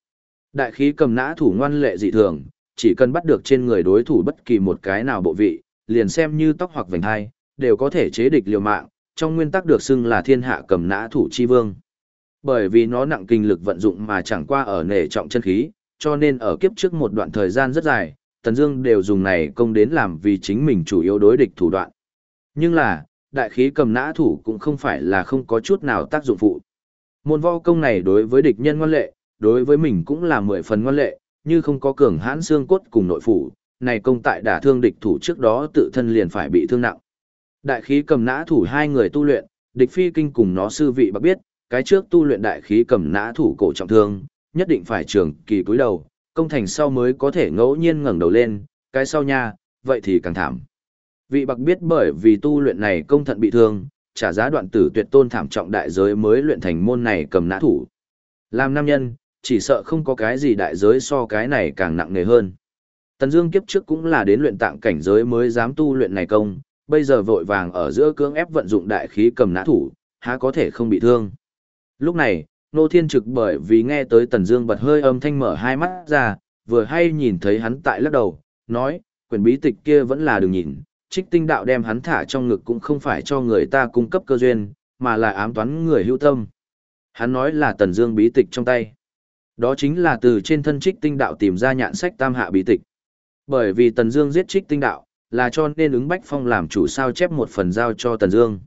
Đại khí cầm nã thủ ngoan lệ dị thường, chỉ cần bắt được trên người đối thủ bất kỳ một cái nào bộ vị, liền xem như tóc hoặc vành hai, đều có thể chế địch liều mạng, trong nguyên tắc được xưng là thiên hạ cầm nã thủ chi vương. Bởi vì nó nặng kinh lực vận dụng mà chẳng qua ở nể trọng chân khí, cho nên ở kiếp trước một đoạn thời gian rất dài, Tần Dương đều dùng này công đến làm vì chính mình chủ yếu đối địch thủ đoạn. Nhưng là, đại khí cầm nã thủ cũng không phải là không có chút nào tác dụng phụ. Môn võ công này đối với địch nhân ngoan lệ, đối với mình cũng là mười phần ngoan lệ, như không có cường hãn xương cốt cùng nội phủ, này công tại đả thương địch thủ trước đó tự thân liền phải bị thương nặng. Đại khí cầm nã thủ hai người tu luyện, địch phi kinh cùng nó sư vị bạc biết, cái trước tu luyện đại khí cầm nã thủ cổ trọng thương, nhất định phải trường kỳ cúi đầu, công thành sau mới có thể ngẫu nhiên ngẩng đầu lên, cái sau nha, vậy thì càng thảm. Vị bạc biết bởi vì tu luyện này công thận bị thương, trả giá đoạn tử tuyệt tôn thảm trọng đại giới mới luyện thành môn này cầm nã thủ. Làm nam nhân, chỉ sợ không có cái gì đại giới so cái này càng nặng nề hơn. Tần Dương kiếp trước cũng là đến luyện tạng cảnh giới mới dám tu luyện này công, bây giờ vội vàng ở giữa cưỡng ép vận dụng đại khí cầm nã thủ, há có thể không bị thương. Lúc này, Nô Thiên Trực bởi vì nghe tới Tần Dương bật hơi âm thanh mở hai mắt ra, vừa hay nhìn thấy hắn tại lắc đầu, nói, quyển bí tịch kia vẫn là đừng nhìn, trích tinh đạo đem hắn thả trong ngực cũng không phải cho người ta cung cấp cơ duyên, mà là ám toán người hữu tâm. Hắn nói là Tần Dương bí tịch trong tay. Đó chính là từ trên thân trích tinh đạo tìm ra nhạn sách tam hạ bí tịch. Bởi vì Tần Dương giết trích tinh đạo, là cho nên ứng Bách Phong làm chủ sao chép một phần giao cho Tần Dương.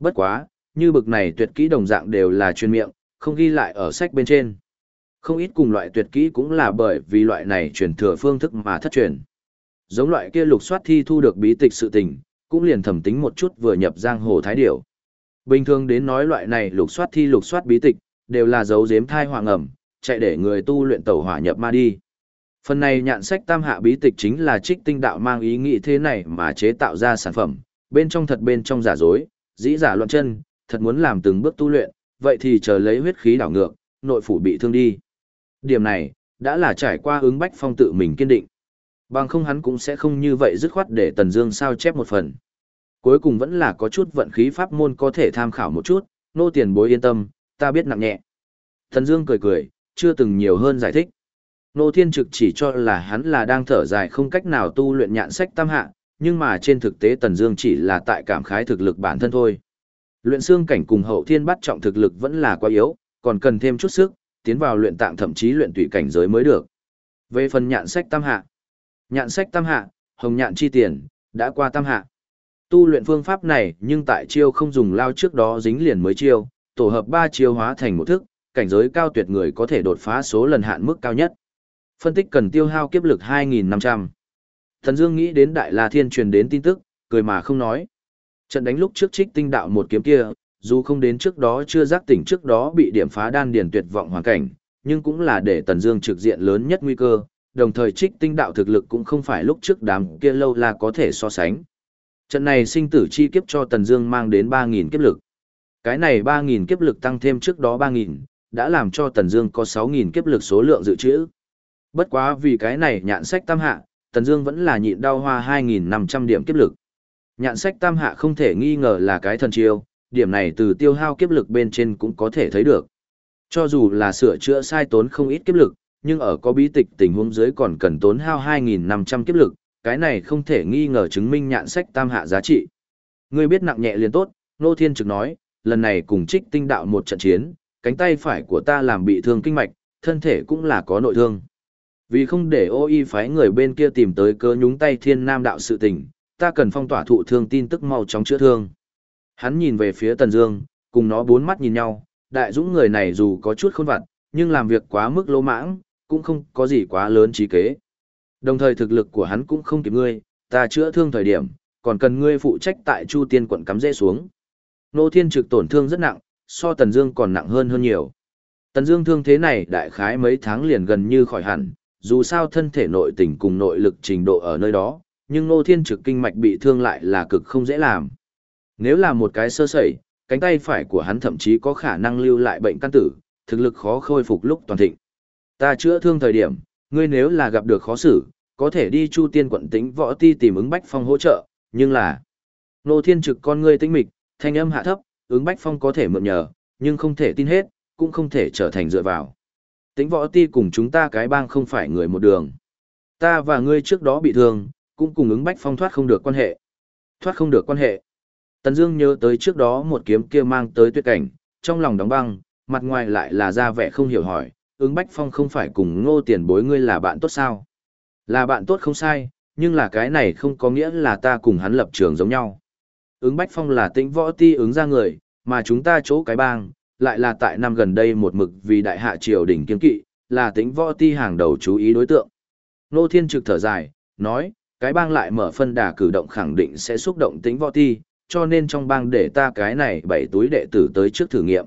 Bất quá, như bực này tuyệt kỹ đồng dạng đều là chuyên miệng, không ghi lại ở sách bên trên. Không ít cùng loại tuyệt kỹ cũng là bởi vì loại này truyền thừa phương thức mà thất truyền. Giống loại kia lục soát thi thu được bí tịch sự tình, cũng liền thẩm tính một chút vừa nhập giang hồ thái điểu. Bình thường đến nói loại này lục soát thi lục soát bí tịch, đều là dấu giếm thai hoàng ẩm, chạy để người tu luyện tẩu hỏa nhập ma đi. Phần này nhạn sách tam hạ bí tịch chính là trích tinh đạo mang ý nghĩ thế này mà chế tạo ra sản phẩm, bên trong thật bên trong giả dối, dĩ giả loạn chân, thật muốn làm từng bước tu luyện, vậy thì chờ lấy huyết khí đảo ngược, nội phủ bị thương đi. Điểm này, đã là trải qua ứng bách phong tự mình kiên định. Bằng không hắn cũng sẽ không như vậy dứt khoát để Tần Dương sao chép một phần. Cuối cùng vẫn là có chút vận khí pháp môn có thể tham khảo một chút, nô tiền bối yên tâm, ta biết nặng nhẹ. Tần Dương cười cười, chưa từng nhiều hơn giải thích. Nô Thiên Trực chỉ cho là hắn là đang thở dài không cách nào tu luyện nhạn sách tam hạ, nhưng mà trên thực tế Tần Dương chỉ là tại cảm khái thực lực bản thân thôi. Luyện xương cảnh cùng hậu thiên bắt trọng thực lực vẫn là quá yếu, còn cần thêm chút sức, tiến vào luyện tạng thậm chí luyện tụy cảnh giới mới được. Về phần nhạn sách tam hạ, nhạn sách tam hạ, hồng nhạn chi tiền, đã qua tam hạ. Tu luyện phương pháp này nhưng tại chiêu không dùng lao trước đó dính liền mới chiêu, tổ hợp ba chiêu hóa thành một thức, cảnh giới cao tuyệt người có thể đột phá số lần hạn mức cao nhất. Phân tích cần tiêu hao kiếp lực 2.500. Thần Dương nghĩ đến Đại La Thiên truyền đến tin tức, cười mà không nói. Trận đánh lúc trước trích tinh đạo một kiếm kia, dù không đến trước đó chưa giác tỉnh trước đó bị điểm phá đan điền tuyệt vọng hoàn cảnh, nhưng cũng là để Tần Dương trực diện lớn nhất nguy cơ, đồng thời trích tinh đạo thực lực cũng không phải lúc trước đám kia lâu là có thể so sánh. Trận này sinh tử chi kiếp cho Tần Dương mang đến 3000 kiếp lực. Cái này 3000 kiếp lực tăng thêm trước đó 3000, đã làm cho Tần Dương có 6000 kiếp lực số lượng dự trữ. Bất quá vì cái này nhạn sách tam hạ, Tần Dương vẫn là nhịn đau hoa 2500 điểm kiếp lực. Nhạn sách tam hạ không thể nghi ngờ là cái thần chiêu, điểm này từ tiêu hao kiếp lực bên trên cũng có thể thấy được. Cho dù là sửa chữa sai tốn không ít kiếp lực, nhưng ở có bí tịch tình huống dưới còn cần tốn hao 2.500 kiếp lực, cái này không thể nghi ngờ chứng minh nhạn sách tam hạ giá trị. Ngươi biết nặng nhẹ liền tốt, Nô Thiên Trực nói, lần này cùng trích tinh đạo một trận chiến, cánh tay phải của ta làm bị thương kinh mạch, thân thể cũng là có nội thương. Vì không để ô y phái người bên kia tìm tới cơ nhúng tay thiên nam đạo sự tình, ta cần phong tỏa thụ thương tin tức mau chóng chữa thương. Hắn nhìn về phía Tần Dương, cùng nó bốn mắt nhìn nhau, đại dũng người này dù có chút khôn vặt, nhưng làm việc quá mức lỗ mãng, cũng không có gì quá lớn trí kế. Đồng thời thực lực của hắn cũng không kịp ngươi, ta chữa thương thời điểm, còn cần ngươi phụ trách tại Chu Tiên quận cắm rễ xuống. Nô Thiên Trực tổn thương rất nặng, so Tần Dương còn nặng hơn hơn nhiều. Tần Dương thương thế này đại khái mấy tháng liền gần như khỏi hẳn, dù sao thân thể nội tình cùng nội lực trình độ ở nơi đó, nhưng Nô Thiên Trực kinh mạch bị thương lại là cực không dễ làm. Nếu là một cái sơ sẩy, cánh tay phải của hắn thậm chí có khả năng lưu lại bệnh căn tử, thực lực khó khôi phục lúc toàn thịnh. Ta chữa thương thời điểm, ngươi nếu là gặp được khó xử, có thể đi Chu Tiên quận tính võ ti tìm ứng Bách Phong hỗ trợ, nhưng là Nô Thiên Trực con ngươi tĩnh mịch, thanh âm hạ thấp, ứng Bách Phong có thể mượn nhờ, nhưng không thể tin hết, cũng không thể trở thành dựa vào. Tính võ ti cùng chúng ta cái bang không phải người một đường. Ta và ngươi trước đó bị thương, cũng cùng ứng Bách Phong thoát không được quan hệ. Thoát không được quan hệ. Tần Dương nhớ tới trước đó một kiếm kia mang tới tuyệt cảnh, trong lòng đóng băng, mặt ngoài lại là ra vẻ không hiểu hỏi, ứng Bách Phong không phải cùng ngô tiền bối ngươi là bạn tốt sao? Là bạn tốt không sai, nhưng là cái này không có nghĩa là ta cùng hắn lập trường giống nhau. Ứng Bách Phong là tĩnh võ ti ứng ra người, mà chúng ta chỗ cái bang, lại là tại năm gần đây một mực vì đại hạ triều đình kiên kỵ, là tĩnh võ ti hàng đầu chú ý đối tượng. Nô Thiên trực thở dài, nói, cái bang lại mở phân đà cử động khẳng định sẽ xúc động tĩnh võ ti, cho nên trong bang để ta cái này bảy túi đệ tử tới trước thử nghiệm.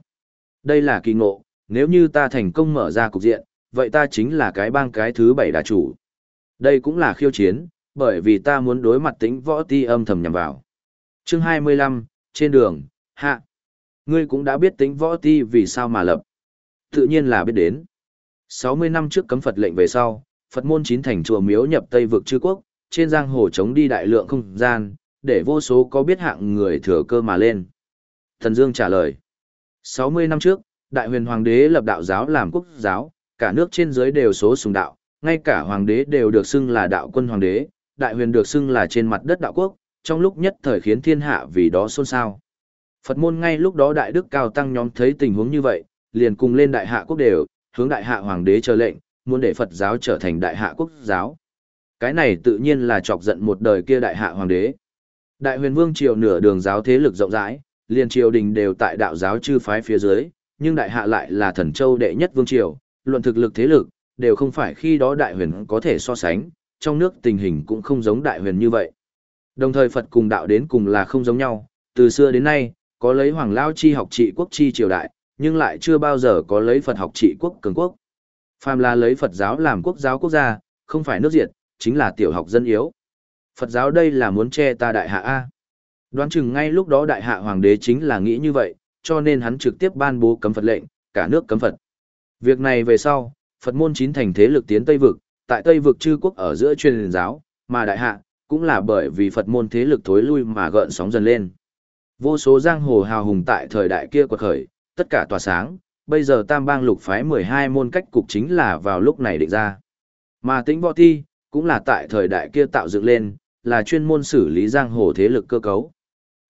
Đây là kỳ ngộ, nếu như ta thành công mở ra cục diện, vậy ta chính là cái bang cái thứ bảy đà chủ. Đây cũng là khiêu chiến, bởi vì ta muốn đối mặt tính võ ti âm thầm nhằm vào. chương 25, trên đường, hạ. Ngươi cũng đã biết tính võ ti vì sao mà lập. Tự nhiên là biết đến. 60 năm trước cấm Phật lệnh về sau, Phật môn chín thành chùa miếu nhập Tây vực chư quốc, trên giang hồ chống đi đại lượng không gian, để vô số có biết hạng người thừa cơ mà lên. Thần Dương trả lời. 60 năm trước, Đại huyền Hoàng đế lập đạo giáo làm quốc giáo, cả nước trên dưới đều số sùng đạo, ngay cả Hoàng đế đều được xưng là đạo quân Hoàng đế, Đại huyền được xưng là trên mặt đất đạo quốc, trong lúc nhất thời khiến thiên hạ vì đó xôn xao. Phật môn ngay lúc đó Đại Đức Cao Tăng nhóm thấy tình huống như vậy, liền cùng lên Đại Hạ Quốc đều, hướng Đại Hạ Hoàng đế chờ lệnh, muốn để Phật giáo trở thành Đại Hạ Quốc giáo. Cái này tự nhiên là chọc giận một đời kia Đại Hạ Hoàng đế. Đại huyền vương triều nửa đường giáo thế lực rộng rãi, liền triều đình đều tại đạo giáo chư phái phía dưới, nhưng đại hạ lại là thần châu đệ nhất vương triều, luận thực lực thế lực, đều không phải khi đó đại huyền có thể so sánh, trong nước tình hình cũng không giống đại huyền như vậy. Đồng thời Phật cùng đạo đến cùng là không giống nhau, từ xưa đến nay, có lấy hoàng lao chi học trị quốc chi triều đại, nhưng lại chưa bao giờ có lấy Phật học trị quốc cường quốc. Phàm là lấy Phật giáo làm quốc giáo quốc gia, không phải nước diệt, chính là tiểu học dân yếu. Phật giáo đây là muốn che ta đại hạ A. Đoán chừng ngay lúc đó đại hạ hoàng đế chính là nghĩ như vậy, cho nên hắn trực tiếp ban bố cấm Phật lệnh, cả nước cấm Phật. Việc này về sau, Phật môn chín thành thế lực tiến Tây Vực, tại Tây Vực chư quốc ở giữa truyền giáo, mà đại hạ, cũng là bởi vì Phật môn thế lực thối lui mà gợn sóng dần lên. Vô số giang hồ hào hùng tại thời đại kia quật khởi, tất cả tỏa sáng, bây giờ tam bang lục phái 12 môn cách cục chính là vào lúc này định ra. Mà tính võ thi, cũng là tại thời đại kia tạo dựng lên, là chuyên môn xử lý giang hồ thế lực cơ cấu.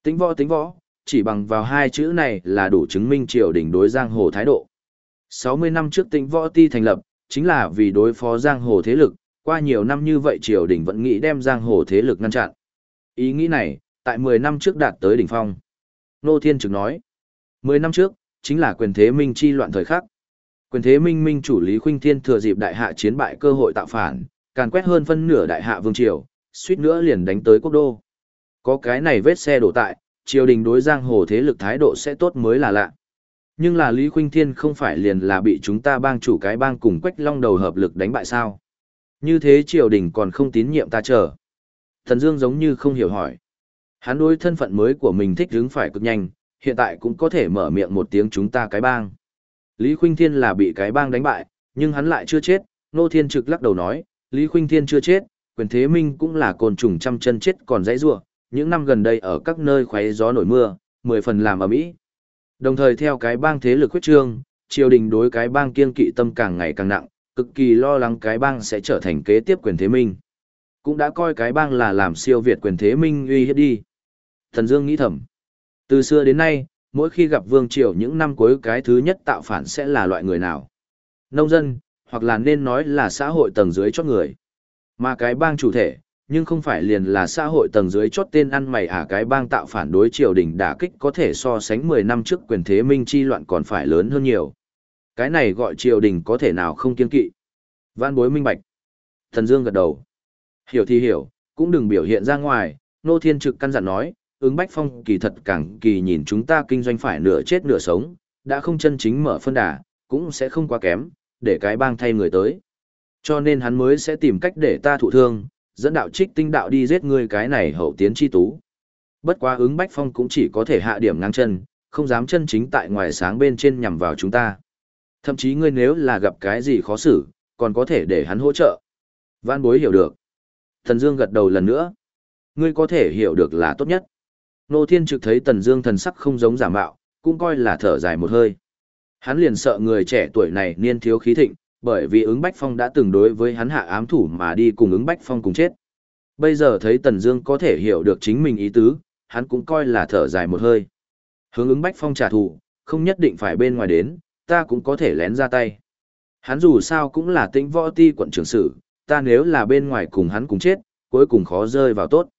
Tính võ tính võ, chỉ bằng vào hai chữ này là đủ chứng minh triều đình đối giang hồ thái độ. 60 năm trước tính võ ti thành lập, chính là vì đối phó giang hồ thế lực, qua nhiều năm như vậy triều đình vẫn nghĩ đem giang hồ thế lực ngăn chặn. Ý nghĩ này, tại 10 năm trước đạt tới đỉnh phong. Nô Thiên Trực nói, 10 năm trước, chính là quyền thế minh chi loạn thời khắc. Quyền thế minh minh chủ Lý Khuynh Thiên thừa dịp đại hạ chiến bại cơ hội tạo phản, càn quét hơn phân nửa đại hạ vương triều, suýt nữa liền đánh tới quốc đô. Có cái này vết xe đổ tại, triều đình đối giang hồ thế lực thái độ sẽ tốt mới là lạ. Nhưng là Lý Khuynh Thiên không phải liền là bị chúng ta bang chủ cái bang cùng Quách Long đầu hợp lực đánh bại sao? Như thế triều đình còn không tín nhiệm ta chờ. Thần Dương giống như không hiểu hỏi. Hắn đối thân phận mới của mình thích hứng phải cực nhanh, hiện tại cũng có thể mở miệng một tiếng chúng ta cái bang. Lý Khuynh Thiên là bị cái bang đánh bại, nhưng hắn lại chưa chết, Nô Thiên Trực lắc đầu nói, Lý Khuynh Thiên chưa chết, quyền thế minh cũng là côn trùng trăm chân chết còn dãy rủa, những năm gần đây ở các nơi khoé gió nổi mưa, mười phần làm ở mỹ. Đồng thời theo cái bang thế lực huyết trương, triều đình đối cái bang kiên kỵ tâm càng ngày càng nặng, cực kỳ lo lắng cái bang sẽ trở thành kế tiếp quyền thế minh. Cũng đã coi cái bang là làm siêu việt quyền thế minh uy hiếp đi. Thần Dương nghĩ thầm. Từ xưa đến nay, mỗi khi gặp vương triều những năm cuối cái thứ nhất tạo phản sẽ là loại người nào? Nông dân, hoặc là nên nói là xã hội tầng dưới chót người. Mà cái bang chủ thể, nhưng không phải liền là xã hội tầng dưới chót tên ăn mày à cái bang tạo phản đối triều đình đả kích có thể so sánh 10 năm trước quyền thế minh chi loạn còn phải lớn hơn nhiều. Cái này gọi triều đình có thể nào không kiên kỵ. Văn bối minh bạch. Thần Dương gật đầu. Hiểu thì hiểu, cũng đừng biểu hiện ra ngoài, nô thiên trực căn dặn nói, ứng bách phong kỳ thật càng kỳ nhìn chúng ta kinh doanh phải nửa chết nửa sống, đã không chân chính mở phân đà, cũng sẽ không quá kém, để cái bang thay người tới. Cho nên hắn mới sẽ tìm cách để ta thụ thương, dẫn đạo trích tinh đạo đi giết ngươi cái này hậu tiến chi tú. Bất quá ứng bách phong cũng chỉ có thể hạ điểm ngang chân, không dám chân chính tại ngoài sáng bên trên nhằm vào chúng ta. Thậm chí ngươi nếu là gặp cái gì khó xử, còn có thể để hắn hỗ trợ. Văn bối hiểu được. Thần Dương gật đầu lần nữa. Ngươi có thể hiểu được là tốt nhất. Nô Thiên Trực thấy Tần Dương thần sắc không giống giả mạo, cũng coi là thở dài một hơi. Hắn liền sợ người trẻ tuổi này niên thiếu khí thịnh, bởi vì ứng Bách Phong đã từng đối với hắn hạ ám thủ mà đi cùng ứng Bách Phong cùng chết. Bây giờ thấy Tần Dương có thể hiểu được chính mình ý tứ, hắn cũng coi là thở dài một hơi. Hướng ứng Bách Phong trả thù, không nhất định phải bên ngoài đến, ta cũng có thể lén ra tay. Hắn dù sao cũng là tĩnh võ ti quận trưởng sử, ta nếu là bên ngoài cùng hắn cùng chết, cuối cùng khó rơi vào tốt.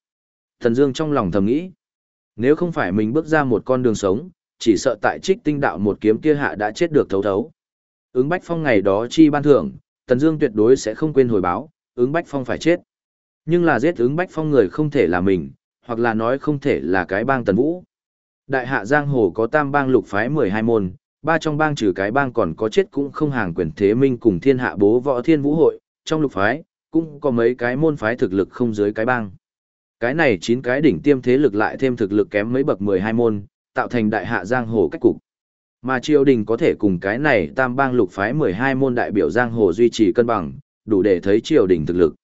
Tần Dương trong lòng thầm nghĩ, nếu không phải mình bước ra một con đường sống, chỉ sợ tại trích tinh đạo một kiếm kia hạ đã chết được thấu thấu. Ứng Bách Phong ngày đó chi ban thưởng, Tần Dương tuyệt đối sẽ không quên hồi báo, ứng Bách Phong phải chết. Nhưng là giết ứng Bách Phong người không thể là mình, hoặc là nói không thể là cái bang Tần Vũ. Đại hạ giang hồ có tam bang lục phái 12 môn, ba trong bang trừ cái bang còn có chết cũng không hàng quyền thế minh cùng thiên hạ bố võ thiên vũ hội, trong lục phái, cũng có mấy cái môn phái thực lực không dưới cái bang. Cái này chín cái đỉnh tiêm thế lực lại thêm thực lực kém mấy bậc 12 môn, tạo thành đại hạ giang hồ cách cục. Mà triều đình có thể cùng cái này tam bang lục phái 12 môn đại biểu giang hồ duy trì cân bằng, đủ để thấy triều đình thực lực.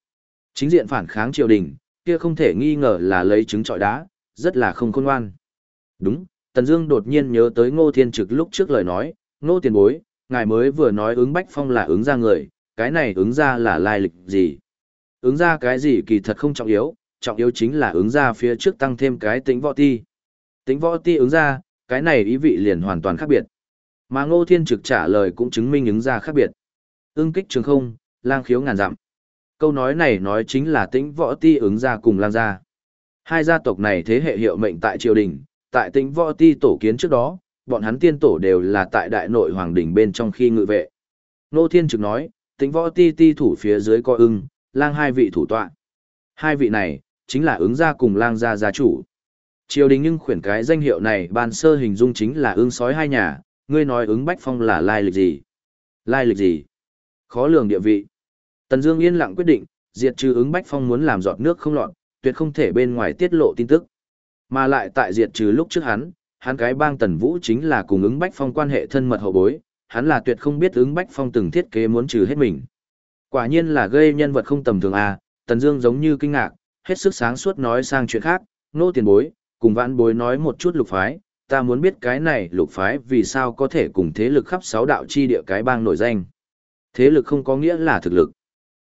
Chính diện phản kháng triều đình, kia không thể nghi ngờ là lấy trứng trọi đá, rất là không khôn ngoan. Đúng, Tần Dương đột nhiên nhớ tới Ngô Thiên Trực lúc trước lời nói, "Ngô tiền bối, ngài mới vừa nói ứng Bách Phong là ứng ra người, cái này ứng ra là lai lịch gì?" Ứng ra cái gì kỳ thật không trọng yếu, trọng yếu chính là ứng ra phía trước tăng thêm cái tính võ ti. Tính võ ti ứng ra, cái này ý vị liền hoàn toàn khác biệt. Mà Ngô Thiên Trực trả lời cũng chứng minh ứng ra khác biệt. Ưng kích trường không, lang khiếu ngàn dặm. Câu nói này nói chính là tính võ ti ứng ra cùng lang gia. Hai gia tộc này thế hệ hiệu mệnh tại triều đình, tại tính võ ti tổ kiến trước đó, bọn hắn tiên tổ đều là tại đại nội hoàng đỉnh bên trong khi ngự vệ. Ngô Thiên Trực nói, tính võ ti ti thủ phía dưới coi ưng, lang hai vị thủ tọa. Hai vị này, chính là ứng gia cùng lang gia gia chủ. Triều đình nhưng khuyển cái danh hiệu này ban sơ hình dung chính là ứng sói hai nhà, ngươi nói ứng bách phong là lai lịch gì? Lai lịch gì? Khó lường địa vị. Tần Dương yên lặng quyết định, diệt trừ ứng bách phong muốn làm giọt nước không lọt, tuyệt không thể bên ngoài tiết lộ tin tức. Mà lại tại diệt trừ lúc trước hắn, hắn cái bang Tần Vũ chính là cùng ứng bách phong quan hệ thân mật hậu bối, hắn là tuyệt không biết ứng bách phong từng thiết kế muốn trừ hết mình. Quả nhiên là gây nhân vật không tầm thường à, Tần Dương giống như kinh ngạc, hết sức sáng suốt nói sang chuyện khác, nô tiền bối, cùng vãn bối nói một chút lục phái, ta muốn biết cái này lục phái vì sao có thể cùng thế lực khắp sáu đạo chi địa cái bang nổi danh. Thế lực không có nghĩa là thực lực.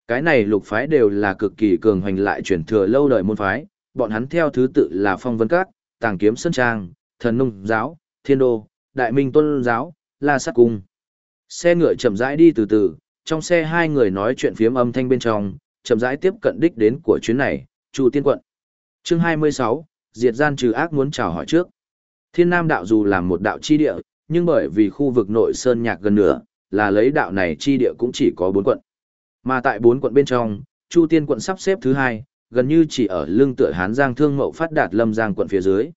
Cái này lục phái đều là cực kỳ cường hoành lại truyền thừa lâu đời môn phái, bọn hắn theo thứ tự là Phong Vân Các, Tàng Kiếm Sơn Trang, Thần Nông Giáo, Thiên Đô, Đại Minh Tôn Giáo, La Sát Cung. Xe ngựa chậm rãi đi từ từ, trong xe hai người nói chuyện phiếm âm thanh bên trong, chậm rãi tiếp cận đích đến của chuyến này, Chu Tiên Quận. Chương 26, Diệt gian trừ ác muốn chào hỏi trước. Thiên Nam đạo dù làm một đạo chi địa, nhưng bởi vì khu vực nội sơn nhạc gần nửa, là lấy đạo này chi địa cũng chỉ có bốn quận. Mà tại bốn quận bên trong, Chu Tiên quận sắp xếp thứ hai, gần như chỉ ở lưng tựa Hán Giang Thương Mậu phát đạt Lâm Giang quận phía dưới.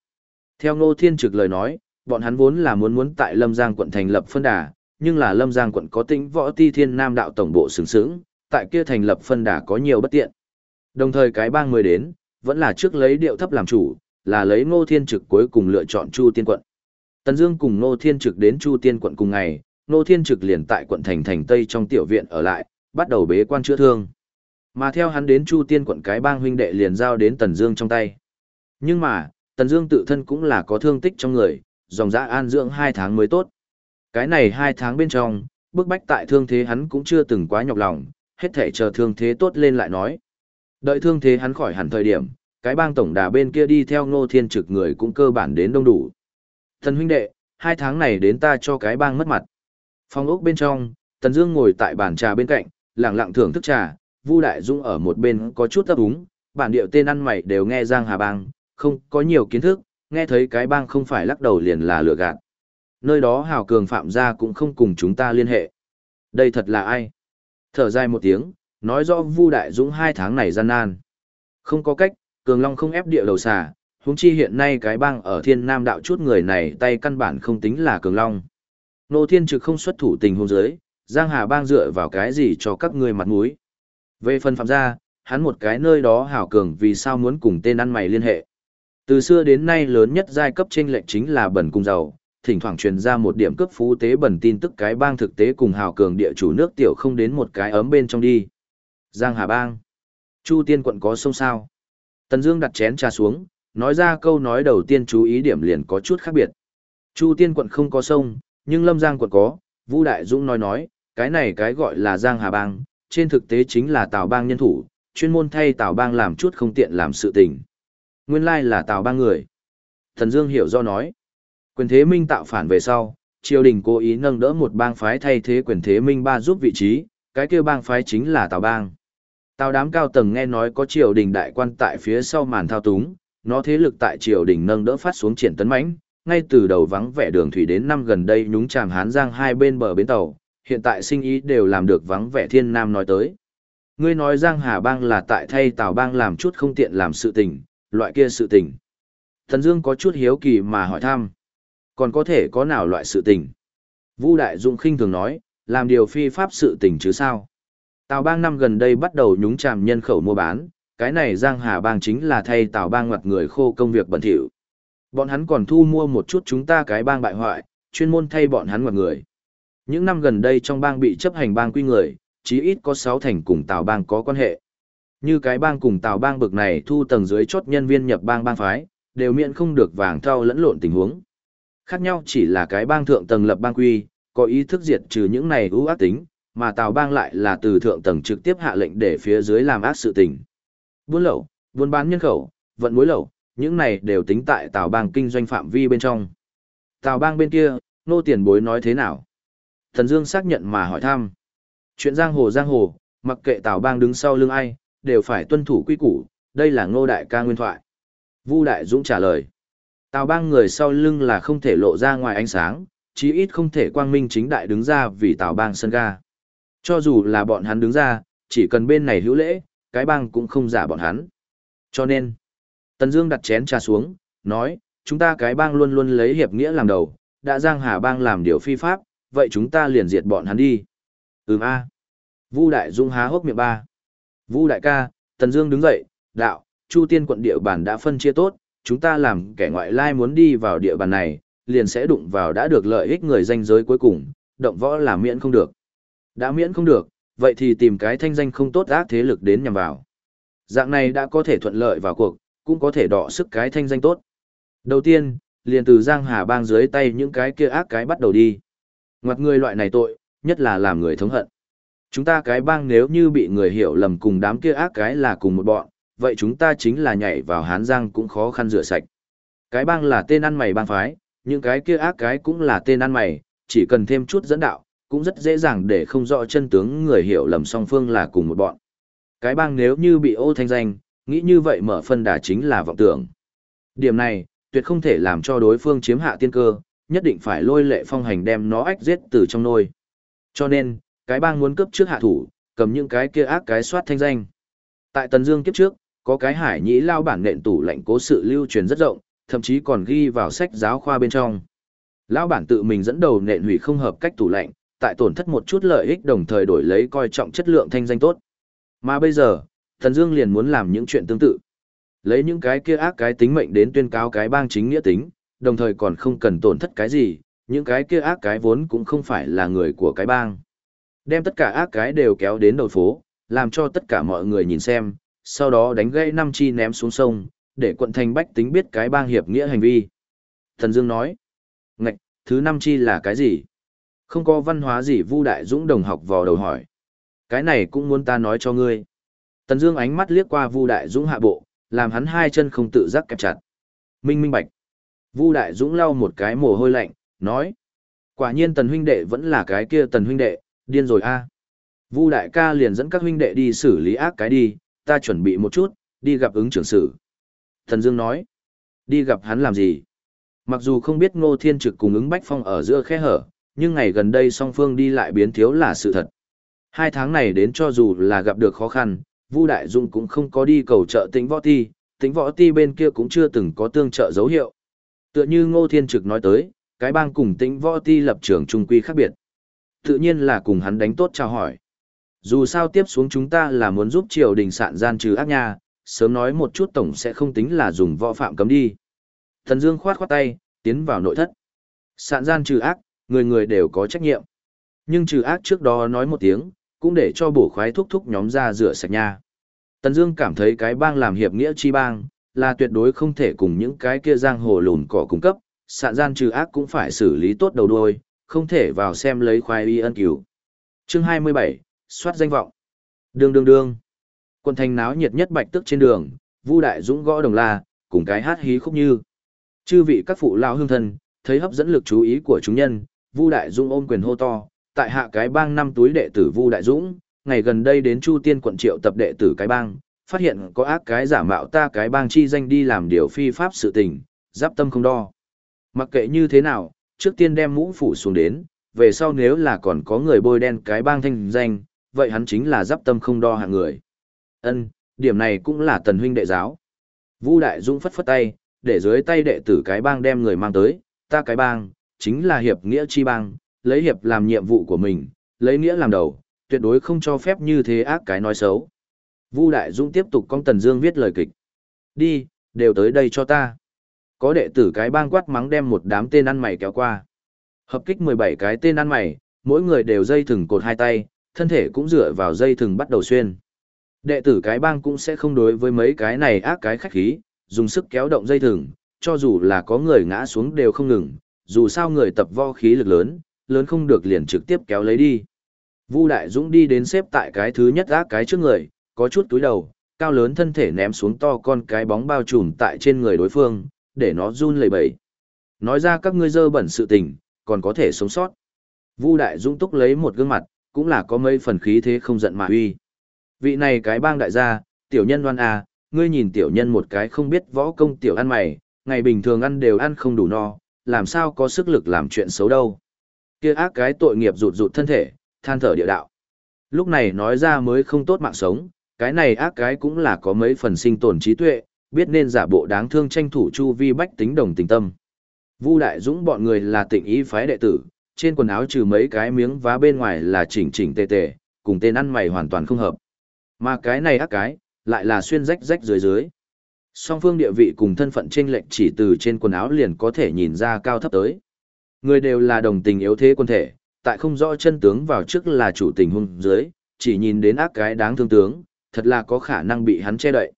Theo Ngô Thiên Trực lời nói, bọn hắn vốn là muốn muốn tại Lâm Giang quận thành lập phân đà, nhưng là Lâm Giang quận có tính võ ti thiên nam đạo tổng bộ sướng sướng, tại kia thành lập phân đà có nhiều bất tiện. Đồng thời cái bang mới đến, vẫn là trước lấy điệu thấp làm chủ, là lấy Ngô Thiên Trực cuối cùng lựa chọn Chu Tiên quận. Tần Dương cùng Ngô Thiên Trực đến Chu Tiên quận cùng ngày, Ngô Thiên Trực liền tại quận thành thành Tây trong tiểu viện ở lại, bắt đầu bế quan chữa thương. Mà theo hắn đến Chu Tiên quận cái bang huynh đệ liền giao đến Tần Dương trong tay. Nhưng mà, Tần Dương tự thân cũng là có thương tích trong người, dòng dã an dưỡng 2 tháng mới tốt. Cái này 2 tháng bên trong, bức bách tại thương thế hắn cũng chưa từng quá nhọc lòng, hết thảy chờ thương thế tốt lên lại nói. Đợi thương thế hắn khỏi hẳn thời điểm, cái bang tổng đà bên kia đi theo Ngô Thiên Trực người cũng cơ bản đến đông đủ. Thần huynh đệ, hai tháng này đến ta cho cái bang mất mặt. Phòng ốc bên trong, Tần Dương ngồi tại bàn trà bên cạnh, lặng lặng thưởng thức trà, Vu Đại Dung ở một bên có chút ấp úng, bản điệu tên ăn mày đều nghe Giang Hà Bang, không có nhiều kiến thức, nghe thấy cái bang không phải lắc đầu liền là lừa gạt. Nơi đó hào cường phạm gia cũng không cùng chúng ta liên hệ. Đây thật là ai? Thở dài một tiếng, nói rõ Vu Đại Dũng hai tháng này gian nan. Không có cách, Cường Long không ép địa đầu xà, huống chi hiện nay cái bang ở Thiên Nam đạo chút người này tay căn bản không tính là Cường Long. Nô Thiên Trực không xuất thủ tình huống dưới, Giang Hà bang dựa vào cái gì cho các ngươi mặt mũi? Về phần phạm gia, hắn một cái nơi đó hảo cường vì sao muốn cùng tên ăn mày liên hệ. Từ xưa đến nay lớn nhất giai cấp trên lệnh chính là bẩn cung giàu, thỉnh thoảng truyền ra một điểm cấp phú tế bẩn tin tức cái bang thực tế cùng hào cường địa chủ nước tiểu không đến một cái ấm bên trong đi. Giang Hà bang. Chu Tiên quận có sông sao. Tần Dương đặt chén trà xuống, nói ra câu nói đầu tiên chú ý điểm liền có chút khác biệt. Chu Tiên quận không có sông, nhưng Lâm Giang quận có, Vu Đại Dũng nói nói, cái này cái gọi là Giang Hà bang, trên thực tế chính là Tào bang nhân thủ, chuyên môn thay Tào bang làm chút không tiện làm sự tình. Nguyên lai là Tào bang người. Thần Dương hiểu do nói, quyền thế minh tạo phản về sau, triều đình cố ý nâng đỡ một bang phái thay thế quyền thế minh ba giúp vị trí, cái kia bang phái chính là Tào bang. Tào đám cao tầng nghe nói có triều đình đại quan tại phía sau màn thao túng, nó thế lực tại triều đình nâng đỡ phát xuống triển tấn mãnh, ngay từ đầu vắng vẻ đường thủy đến năm gần đây nhúng chàm hán giang hai bên bờ bến tàu, hiện tại sinh ý đều làm được vắng vẻ thiên nam nói tới. Ngươi nói Giang Hà bang là tại thay Tào bang làm chút không tiện làm sự tình, loại kia sự tình. Thần Dương có chút hiếu kỳ mà hỏi thăm. Còn có thể có nào loại sự tình? Vu Đại Dũng khinh thường nói, làm điều phi pháp sự tình chứ sao? Tào bang năm gần đây bắt đầu nhúng chàm nhân khẩu mua bán, cái này Giang Hà bang chính là thay Tào bang ngoặt người khô công việc bẩn thỉu. Bọn hắn còn thu mua một chút chúng ta cái bang bại hoại, chuyên môn thay bọn hắn ngoặt người. Những năm gần đây trong bang bị chấp hành bang quy người, chí ít có 6 thành cùng Tào bang có quan hệ. Như cái bang cùng Tào bang bực này thu tầng dưới chốt nhân viên nhập bang bang phái, đều miễn không được vàng thau lẫn lộn tình huống. Khác nhau chỉ là cái bang thượng tầng lập bang quy, có ý thức diệt trừ những này ưu ác tính, mà Tào bang lại là từ thượng tầng trực tiếp hạ lệnh để phía dưới làm ác sự tình. Buôn lậu, buôn bán nhân khẩu, vận mối lậu, những này đều tính tại Tào bang kinh doanh phạm vi bên trong. Tào bang bên kia, nô tiền bối nói thế nào? Thần Dương xác nhận mà hỏi thăm. Chuyện giang hồ giang hồ, mặc kệ Tào Bang đứng sau lưng ai, đều phải tuân thủ quy củ, đây là Ngô đại ca nguyên thoại. Vu Đại Dũng trả lời. Tào Bang người sau lưng là không thể lộ ra ngoài ánh sáng, chí ít không thể quang minh chính đại đứng ra vì Tào Bang sân ga. Cho dù là bọn hắn đứng ra, chỉ cần bên này hữu lễ, cái bang cũng không giả bọn hắn. Cho nên, Tần Dương đặt chén trà xuống, nói, chúng ta cái bang luôn luôn lấy hiệp nghĩa làm đầu, đã Giang Hà bang làm điều phi pháp, vậy chúng ta liền diệt bọn hắn đi. Ừm a. Vu Đại Dung há hốc miệng ba. Vu Đại ca, Tần Dương đứng dậy, đạo, Chu Tiên quận địa bàn đã phân chia tốt, chúng ta làm kẻ ngoại lai muốn đi vào địa bàn này, liền sẽ đụng vào đã được lợi ích người danh giới cuối cùng, động võ là miễn không được. Đã miễn không được, vậy thì tìm cái thanh danh không tốt ác thế lực đến nhằm vào. Dạng này đã có thể thuận lợi vào cuộc, cũng có thể đọ sức cái thanh danh tốt. Đầu tiên, liền từ Giang Hà bang dưới tay những cái kia ác cái bắt đầu đi. Ngoặt người loại này tội, nhất là làm người thống hận. Chúng ta cái bang nếu như bị người hiểu lầm cùng đám kia ác cái là cùng một bọn, vậy chúng ta chính là nhảy vào hán giang cũng khó khăn rửa sạch. Cái bang là tên ăn mày bang phái, những cái kia ác cái cũng là tên ăn mày, chỉ cần thêm chút dẫn đạo, cũng rất dễ dàng để không rõ chân tướng người hiểu lầm song phương là cùng một bọn. Cái bang nếu như bị ô thanh danh, nghĩ như vậy mở phân đà chính là vọng tưởng. Điểm này, tuyệt không thể làm cho đối phương chiếm hạ tiên cơ, nhất định phải lôi lệ phong hành đem nó ách giết từ trong nôi. Cho nên, cái bang muốn cướp trước hạ thủ, cầm những cái kia ác cái soát thanh danh. Tại Tần Dương kiếp trước, có cái hải nhĩ lao bản nện tủ lạnh cố sự lưu truyền rất rộng, thậm chí còn ghi vào sách giáo khoa bên trong. Lão bản tự mình dẫn đầu nện hủy không hợp cách tủ lạnh, tại tổn thất một chút lợi ích đồng thời đổi lấy coi trọng chất lượng thanh danh tốt. Mà bây giờ, Thần Dương liền muốn làm những chuyện tương tự. Lấy những cái kia ác cái tính mệnh đến tuyên cáo cái bang chính nghĩa tính, đồng thời còn không cần tổn thất cái gì, những cái kia ác cái vốn cũng không phải là người của cái bang. Đem tất cả ác cái đều kéo đến đầu phố, làm cho tất cả mọi người nhìn xem, sau đó đánh gãy năm chi ném xuống sông, để quận thành bách tính biết cái bang hiệp nghĩa hành vi. Thần Dương nói, ngạch, thứ năm chi là cái gì? Không có văn hóa gì Vu Đại Dũng đồng học vò đầu hỏi. Cái này cũng muốn ta nói cho ngươi. Tần Dương ánh mắt liếc qua Vu Đại Dũng hạ bộ, làm hắn hai chân không tự giác kẹp chặt. Minh minh bạch. Vu Đại Dũng lau một cái mồ hôi lạnh, nói: "Quả nhiên Tần huynh đệ vẫn là cái kia Tần huynh đệ, điên rồi a." Vu đại ca liền dẫn các huynh đệ đi xử lý ác cái đi, ta chuẩn bị một chút, đi gặp ứng trưởng sử. Tần Dương nói: "Đi gặp hắn làm gì?" Mặc dù không biết Ngô Thiên Trực cùng ứng Bách Phong ở giữa khe hở, nhưng ngày gần đây song phương đi lại biến thiếu là sự thật. Hai tháng này đến cho dù là gặp được khó khăn, Vu Đại Dung cũng không có đi cầu trợ tính võ ti, tính võ ti bên kia cũng chưa từng có tương trợ dấu hiệu. Tựa như Ngô Thiên Trực nói tới, cái bang cùng tính võ ti lập trường trung quy khác biệt. Tự nhiên là cùng hắn đánh tốt chào hỏi. Dù sao tiếp xuống chúng ta là muốn giúp triều đình sạn gian trừ ác nha, sớm nói một chút tổng sẽ không tính là dùng võ phạm cấm đi. Thần Dương khoát khoát tay, tiến vào nội thất. Sạn gian trừ ác, người người đều có trách nhiệm. Nhưng trừ ác trước đó nói một tiếng, cũng để cho bổ khoái thúc thúc nhóm ra rửa sạch nha. Tần Dương cảm thấy cái bang làm hiệp nghĩa chi bang, là tuyệt đối không thể cùng những cái kia giang hồ lùn cỏ cung cấp, sạn gian trừ ác cũng phải xử lý tốt đầu đuôi, không thể vào xem lấy khoái y ân cứu. Chương 27, soát danh vọng. Đường đường đường. Quân thành náo nhiệt nhất bạch tức trên đường, Vu Đại Dũng gõ đồng la, cùng cái hát hí khúc như. Chư vị các phụ lão hương thân, thấy hấp dẫn lực chú ý của chúng nhân, Vu Đại Dũng ôm quyền hô to, tại hạ cái bang năm túi đệ tử Vu Đại Dũng, ngày gần đây đến Chu Tiên quận triệu tập đệ tử cái bang, phát hiện có ác cái giả mạo ta cái bang chi danh đi làm điều phi pháp sự tình, giáp tâm không đo. Mặc kệ như thế nào, trước tiên đem mũ phủ xuống đến, về sau nếu là còn có người bôi đen cái bang thanh danh, vậy hắn chính là giáp tâm không đo hạng người. Ân, điểm này cũng là tần huynh đệ giáo. Vu Đại Dũng phất phất tay, để dưới tay đệ tử cái bang đem người mang tới, ta cái bang, chính là hiệp nghĩa chi bang, lấy hiệp làm nhiệm vụ của mình, lấy nghĩa làm đầu, tuyệt đối không cho phép như thế ác cái nói xấu. Vu Đại Dũng tiếp tục con Tần Dương viết lời kịch. Đi, đều tới đây cho ta. Có đệ tử cái bang quát mắng đem một đám tên ăn mày kéo qua. Hợp kích 17 cái tên ăn mày, mỗi người đều dây thừng cột hai tay, thân thể cũng dựa vào dây thừng bắt đầu xuyên. Đệ tử cái bang cũng sẽ không đối với mấy cái này ác cái khách khí, dùng sức kéo động dây thừng, cho dù là có người ngã xuống đều không ngừng, dù sao người tập vo khí lực lớn, lớn không được liền trực tiếp kéo lấy đi. Vu Đại Dũng đi đến xếp tại cái thứ nhất ác cái trước người, có chút túi đầu, cao lớn thân thể ném xuống to con cái bóng bao trùm tại trên người đối phương, để nó run lẩy bẩy. Nói ra các ngươi dơ bẩn sự tình, còn có thể sống sót. Vu Đại Dũng túc lấy một gương mặt, cũng là có mấy phần khí thế không giận mà uy. Vị này cái bang đại gia, tiểu nhân đoan à, ngươi nhìn tiểu nhân một cái không biết võ công tiểu ăn mày, ngày bình thường ăn đều ăn không đủ no, làm sao có sức lực làm chuyện xấu đâu. Kia ác cái tội nghiệp rụt rụt thân thể, than thở địa đạo. Lúc này nói ra mới không tốt mạng sống, cái này ác cái cũng là có mấy phần sinh tồn trí tuệ, biết nên giả bộ đáng thương tranh thủ chu vi bách tính đồng tình tâm. Vu Đại Dũng bọn người là tịnh ý phái đệ tử, trên quần áo trừ mấy cái miếng vá bên ngoài là chỉnh chỉnh tề tề, cùng tên ăn mày hoàn toàn không hợp. Mà cái này ác cái, lại là xuyên rách rách dưới dưới. Song phương địa vị cùng thân phận chênh lệch chỉ từ trên quần áo liền có thể nhìn ra cao thấp tới. Người đều là đồng tình yếu thế quân thể, tại không rõ chân tướng vào trước là chủ tình hung dưới, chỉ nhìn đến ác cái đáng thương tướng, thật là có khả năng bị hắn che đậy.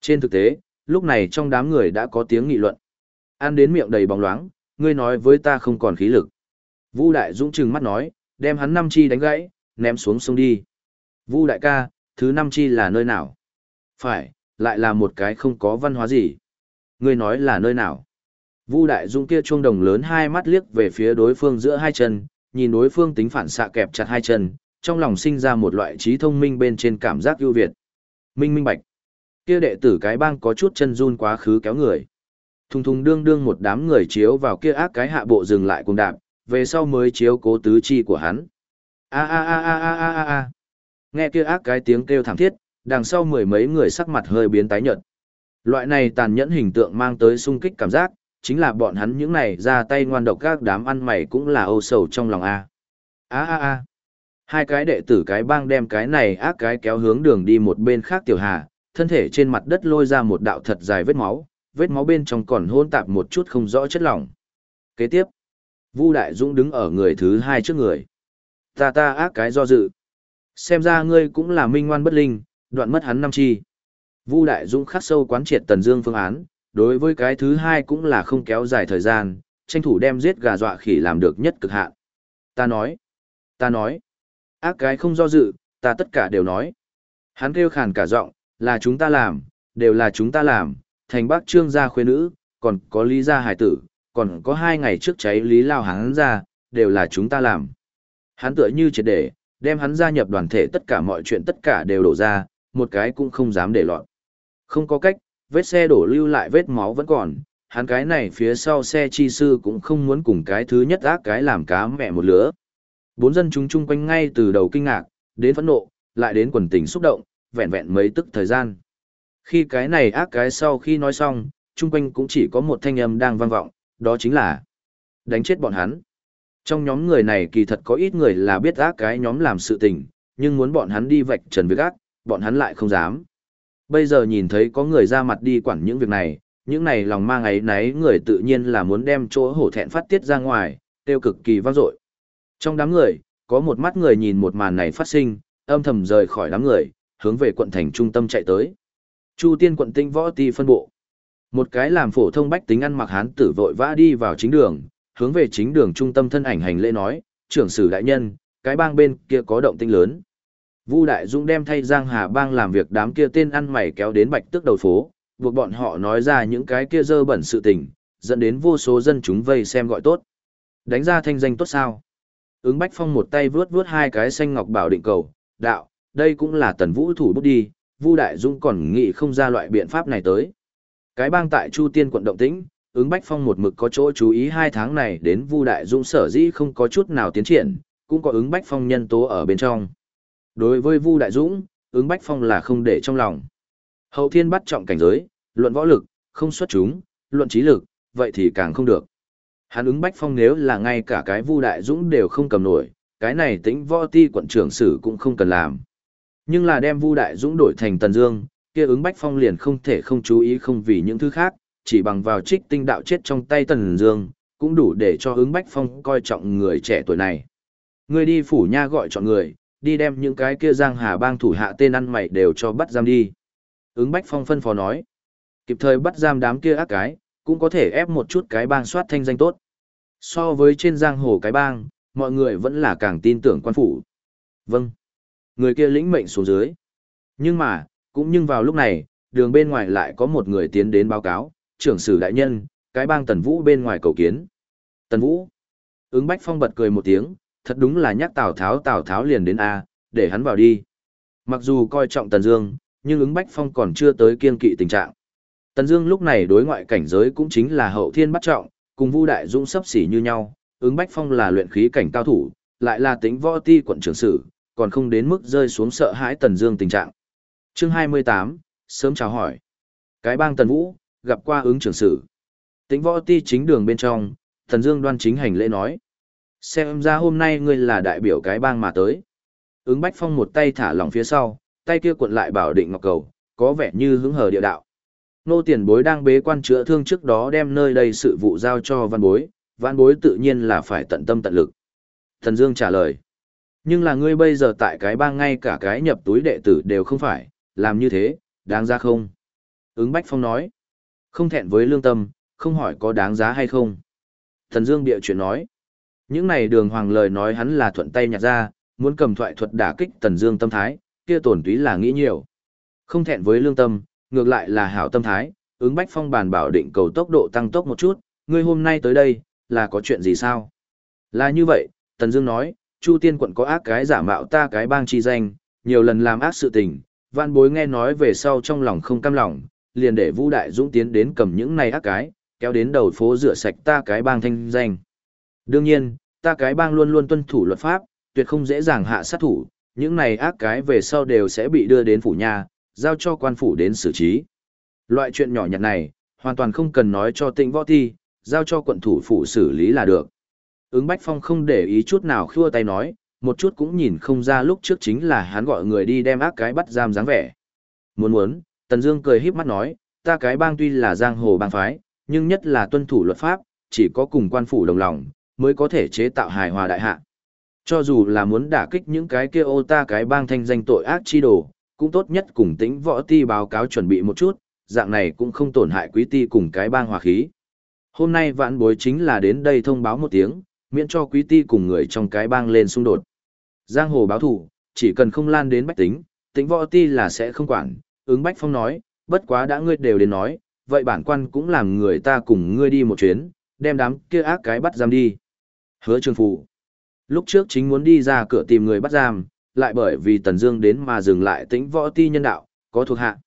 Trên thực tế, lúc này trong đám người đã có tiếng nghị luận. Ăn đến miệng đầy bóng loáng, ngươi nói với ta không còn khí lực. Vu Đại Dũng trừng mắt nói, đem hắn năm chi đánh gãy, ném xuống sông đi. Vu đại ca, thứ năm chi là nơi nào? Phải, lại là một cái không có văn hóa gì. Ngươi nói là nơi nào? Vu đại dũng kia chuông đồng lớn hai mắt liếc về phía đối phương giữa hai chân, nhìn đối phương tính phản xạ kẹp chặt hai chân, trong lòng sinh ra một loại trí thông minh bên trên cảm giác ưu việt. Minh minh bạch. Kia đệ tử cái bang có chút chân run quá khứ kéo người. Thùng thùng đương đương một đám người chiếu vào kia ác cái hạ bộ dừng lại cùng đạp, về sau mới chiếu cố tứ chi của hắn. A a a a a a a a. Nghe kia ác cái tiếng kêu thảm thiết, đằng sau mười mấy người sắc mặt hơi biến tái nhợt. Loại này tàn nhẫn hình tượng mang tới sung kích cảm giác, chính là bọn hắn những này ra tay ngoan độc các đám ăn mày cũng là âu sầu trong lòng a. A a a. Hai cái đệ tử cái bang đem cái này ác cái kéo hướng đường đi một bên khác tiểu hà, thân thể trên mặt đất lôi ra một đạo thật dài vết máu, vết máu bên trong còn hôn tạp một chút không rõ chất lỏng. Kế tiếp, Vu Đại Dũng đứng ở người thứ hai trước người. Ta ta ác cái do dự. Xem ra ngươi cũng là minh ngoan bất linh, đoạn mất hắn năm chi. Vu Đại Dũng khắc sâu quán triệt Tần Dương phương án, đối với cái thứ hai cũng là không kéo dài thời gian, tranh thủ đem giết gà dọa khỉ làm được nhất cực hạn. Ta nói, ta nói, ác cái không do dự, ta tất cả đều nói. Hắn kêu khàn cả giọng, là chúng ta làm, đều là chúng ta làm, thành bác trương gia khuê nữ, còn có lý gia hải tử, còn có hai ngày trước cháy lý lao hắn ra, đều là chúng ta làm. Hắn tựa như triệt để, đem hắn gia nhập đoàn thể tất cả mọi chuyện tất cả đều đổ ra, một cái cũng không dám để lọt. Không có cách, vết xe đổ lưu lại vết máu vẫn còn, hắn cái này phía sau xe chi sư cũng không muốn cùng cái thứ nhất ác cái làm cá mẹ một lứa. Bốn dân chúng chung quanh ngay từ đầu kinh ngạc, đến phẫn nộ, lại đến quần tình xúc động, vẹn vẹn mấy tức thời gian. Khi cái này ác cái sau khi nói xong, chung quanh cũng chỉ có một thanh âm đang vang vọng, đó chính là đánh chết bọn hắn. Trong nhóm người này kỳ thật có ít người là biết ác cái nhóm làm sự tình, nhưng muốn bọn hắn đi vạch trần việc ác, bọn hắn lại không dám. Bây giờ nhìn thấy có người ra mặt đi quản những việc này, những này lòng mang ấy nấy người tự nhiên là muốn đem chỗ hổ thẹn phát tiết ra ngoài, tiêu cực kỳ vang dội. Trong đám người, có một mắt người nhìn một màn này phát sinh, âm thầm rời khỏi đám người, hướng về quận thành trung tâm chạy tới. Chu tiên quận tinh võ ti phân bộ. Một cái làm phổ thông bách tính ăn mặc hán tử vội vã đi vào chính đường, hướng về chính đường trung tâm thân ảnh hành lễ nói, trưởng sử đại nhân, cái bang bên kia có động tinh lớn. Vu Đại Dũng đem thay Giang Hà bang làm việc đám kia tên ăn mày kéo đến bạch tước đầu phố, buộc bọn họ nói ra những cái kia dơ bẩn sự tình, dẫn đến vô số dân chúng vây xem gọi tốt. Đánh ra thanh danh tốt sao? Ứng Bách Phong một tay vướt vướt hai cái xanh ngọc bảo định cầu, đạo, đây cũng là tần vũ thủ bút đi, Vu Đại Dũng còn nghĩ không ra loại biện pháp này tới. Cái bang tại Chu Tiên quận Động Tĩnh, ứng Bách Phong một mực có chỗ chú ý hai tháng này đến Vu Đại Dũng sở dĩ không có chút nào tiến triển, cũng có ứng Bách Phong nhân tố ở bên trong. Đối với Vu Đại Dũng, ứng Bách Phong là không để trong lòng. Hậu thiên bắt trọng cảnh giới, luận võ lực, không xuất chúng, luận trí lực, vậy thì càng không được. Hắn ứng Bách Phong nếu là ngay cả cái Vu Đại Dũng đều không cầm nổi, cái này tính võ ti quận trưởng sử cũng không cần làm. Nhưng là đem Vu Đại Dũng đổi thành Tần Dương, kia ứng Bách Phong liền không thể không chú ý không vì những thứ khác, chỉ bằng vào trích tinh đạo chết trong tay Tần Dương, cũng đủ để cho ứng Bách Phong coi trọng người trẻ tuổi này. Người đi phủ nha gọi chọn người, đi đem những cái kia giang hà bang thủ hạ tên ăn mày đều cho bắt giam đi. Ứng Bách Phong phân phó nói, kịp thời bắt giam đám kia ác cái, cũng có thể ép một chút cái bang soát thanh danh tốt. So với trên giang hồ cái bang, mọi người vẫn là càng tin tưởng quan phủ. Vâng. Người kia lĩnh mệnh xuống dưới. Nhưng mà, cũng nhưng vào lúc này, đường bên ngoài lại có một người tiến đến báo cáo, trưởng sử đại nhân, cái bang Tần Vũ bên ngoài cầu kiến. Tần Vũ. Ứng Bách Phong bật cười một tiếng, thật đúng là nhắc Tào Tháo Tào Tháo liền đến A, để hắn vào đi. Mặc dù coi trọng Tần Dương, nhưng ứng Bách Phong còn chưa tới kiên kỵ tình trạng. Tần Dương lúc này đối ngoại cảnh giới cũng chính là hậu thiên bắt trọng, cùng Vu Đại Dũng sắp xỉ như nhau, ứng Bách Phong là luyện khí cảnh cao thủ, lại là tính võ ti quận trưởng sử, còn không đến mức rơi xuống sợ hãi Tần Dương tình trạng. Chương 28, sớm chào hỏi. Cái bang Tần Vũ, gặp qua ứng trưởng sử. Tính võ ti chính đường bên trong, Tần Dương đoan chính hành lễ nói. Xem ra hôm nay ngươi là đại biểu cái bang mà tới. Ứng Bách Phong một tay thả lỏng phía sau, tay kia cuộn lại bảo định ngọc cầu, có vẻ như hứng hờ địa đạo. Nô tiền bối đang bế quan chữa thương trước đó đem nơi đây sự vụ giao cho văn bối, văn bối tự nhiên là phải tận tâm tận lực. Thần Dương trả lời. Nhưng là ngươi bây giờ tại cái bang ngay cả cái nhập túi đệ tử đều không phải, làm như thế, đáng ra không? Ứng Bách Phong nói. Không thẹn với lương tâm, không hỏi có đáng giá hay không. Thần Dương bịa chuyện nói. Những này đường hoàng lời nói hắn là thuận tay nhặt ra, muốn cầm thoại thuật đả kích Tần Dương tâm thái, kia tổn túy là nghĩ nhiều. Không thẹn với lương tâm, ngược lại là hảo tâm thái, ứng Bách Phong bàn bảo định cầu tốc độ tăng tốc một chút, ngươi hôm nay tới đây, là có chuyện gì sao? Là như vậy, Tần Dương nói, Chu Tiên quận có ác cái giả mạo ta cái bang chi danh, nhiều lần làm ác sự tình, Vạn Bối nghe nói về sau trong lòng không cam lòng, liền để Vũ Đại Dũng tiến đến cầm những này ác cái, kéo đến đầu phố rửa sạch ta cái bang thanh danh. Đương nhiên, ta cái bang luôn luôn tuân thủ luật pháp, tuyệt không dễ dàng hạ sát thủ, những này ác cái về sau đều sẽ bị đưa đến phủ nhà, giao cho quan phủ đến xử trí. Loại chuyện nhỏ nhặt này, hoàn toàn không cần nói cho tịnh võ thi, giao cho quận thủ phủ xử lý là được. Ứng Bách Phong không để ý chút nào khua tay nói, một chút cũng nhìn không ra lúc trước chính là hắn gọi người đi đem ác cái bắt giam dáng vẻ. Muốn muốn, Tần Dương cười híp mắt nói, ta cái bang tuy là giang hồ bang phái, nhưng nhất là tuân thủ luật pháp, chỉ có cùng quan phủ đồng lòng, mới có thể chế tạo hài hòa đại hạ. Cho dù là muốn đả kích những cái kia ô ta cái bang thanh danh tội ác chi đồ, cũng tốt nhất cùng tĩnh võ ti báo cáo chuẩn bị một chút, dạng này cũng không tổn hại quý ti cùng cái bang hòa khí. Hôm nay vạn bối chính là đến đây thông báo một tiếng, miễn cho quý ti cùng người trong cái bang lên xung đột. Giang hồ báo thủ, chỉ cần không lan đến bách tính, tĩnh võ ti là sẽ không quản, ứng bách phong nói, bất quá đã ngươi đều đến nói, vậy bản quan cũng làm người ta cùng ngươi đi một chuyến, đem đám kia ác cái bắt giam đi. Hứa trường phụ. Lúc trước chính muốn đi ra cửa tìm người bắt giam, lại bởi vì Tần Dương đến mà dừng lại tĩnh võ ti nhân đạo, có thuộc hạ.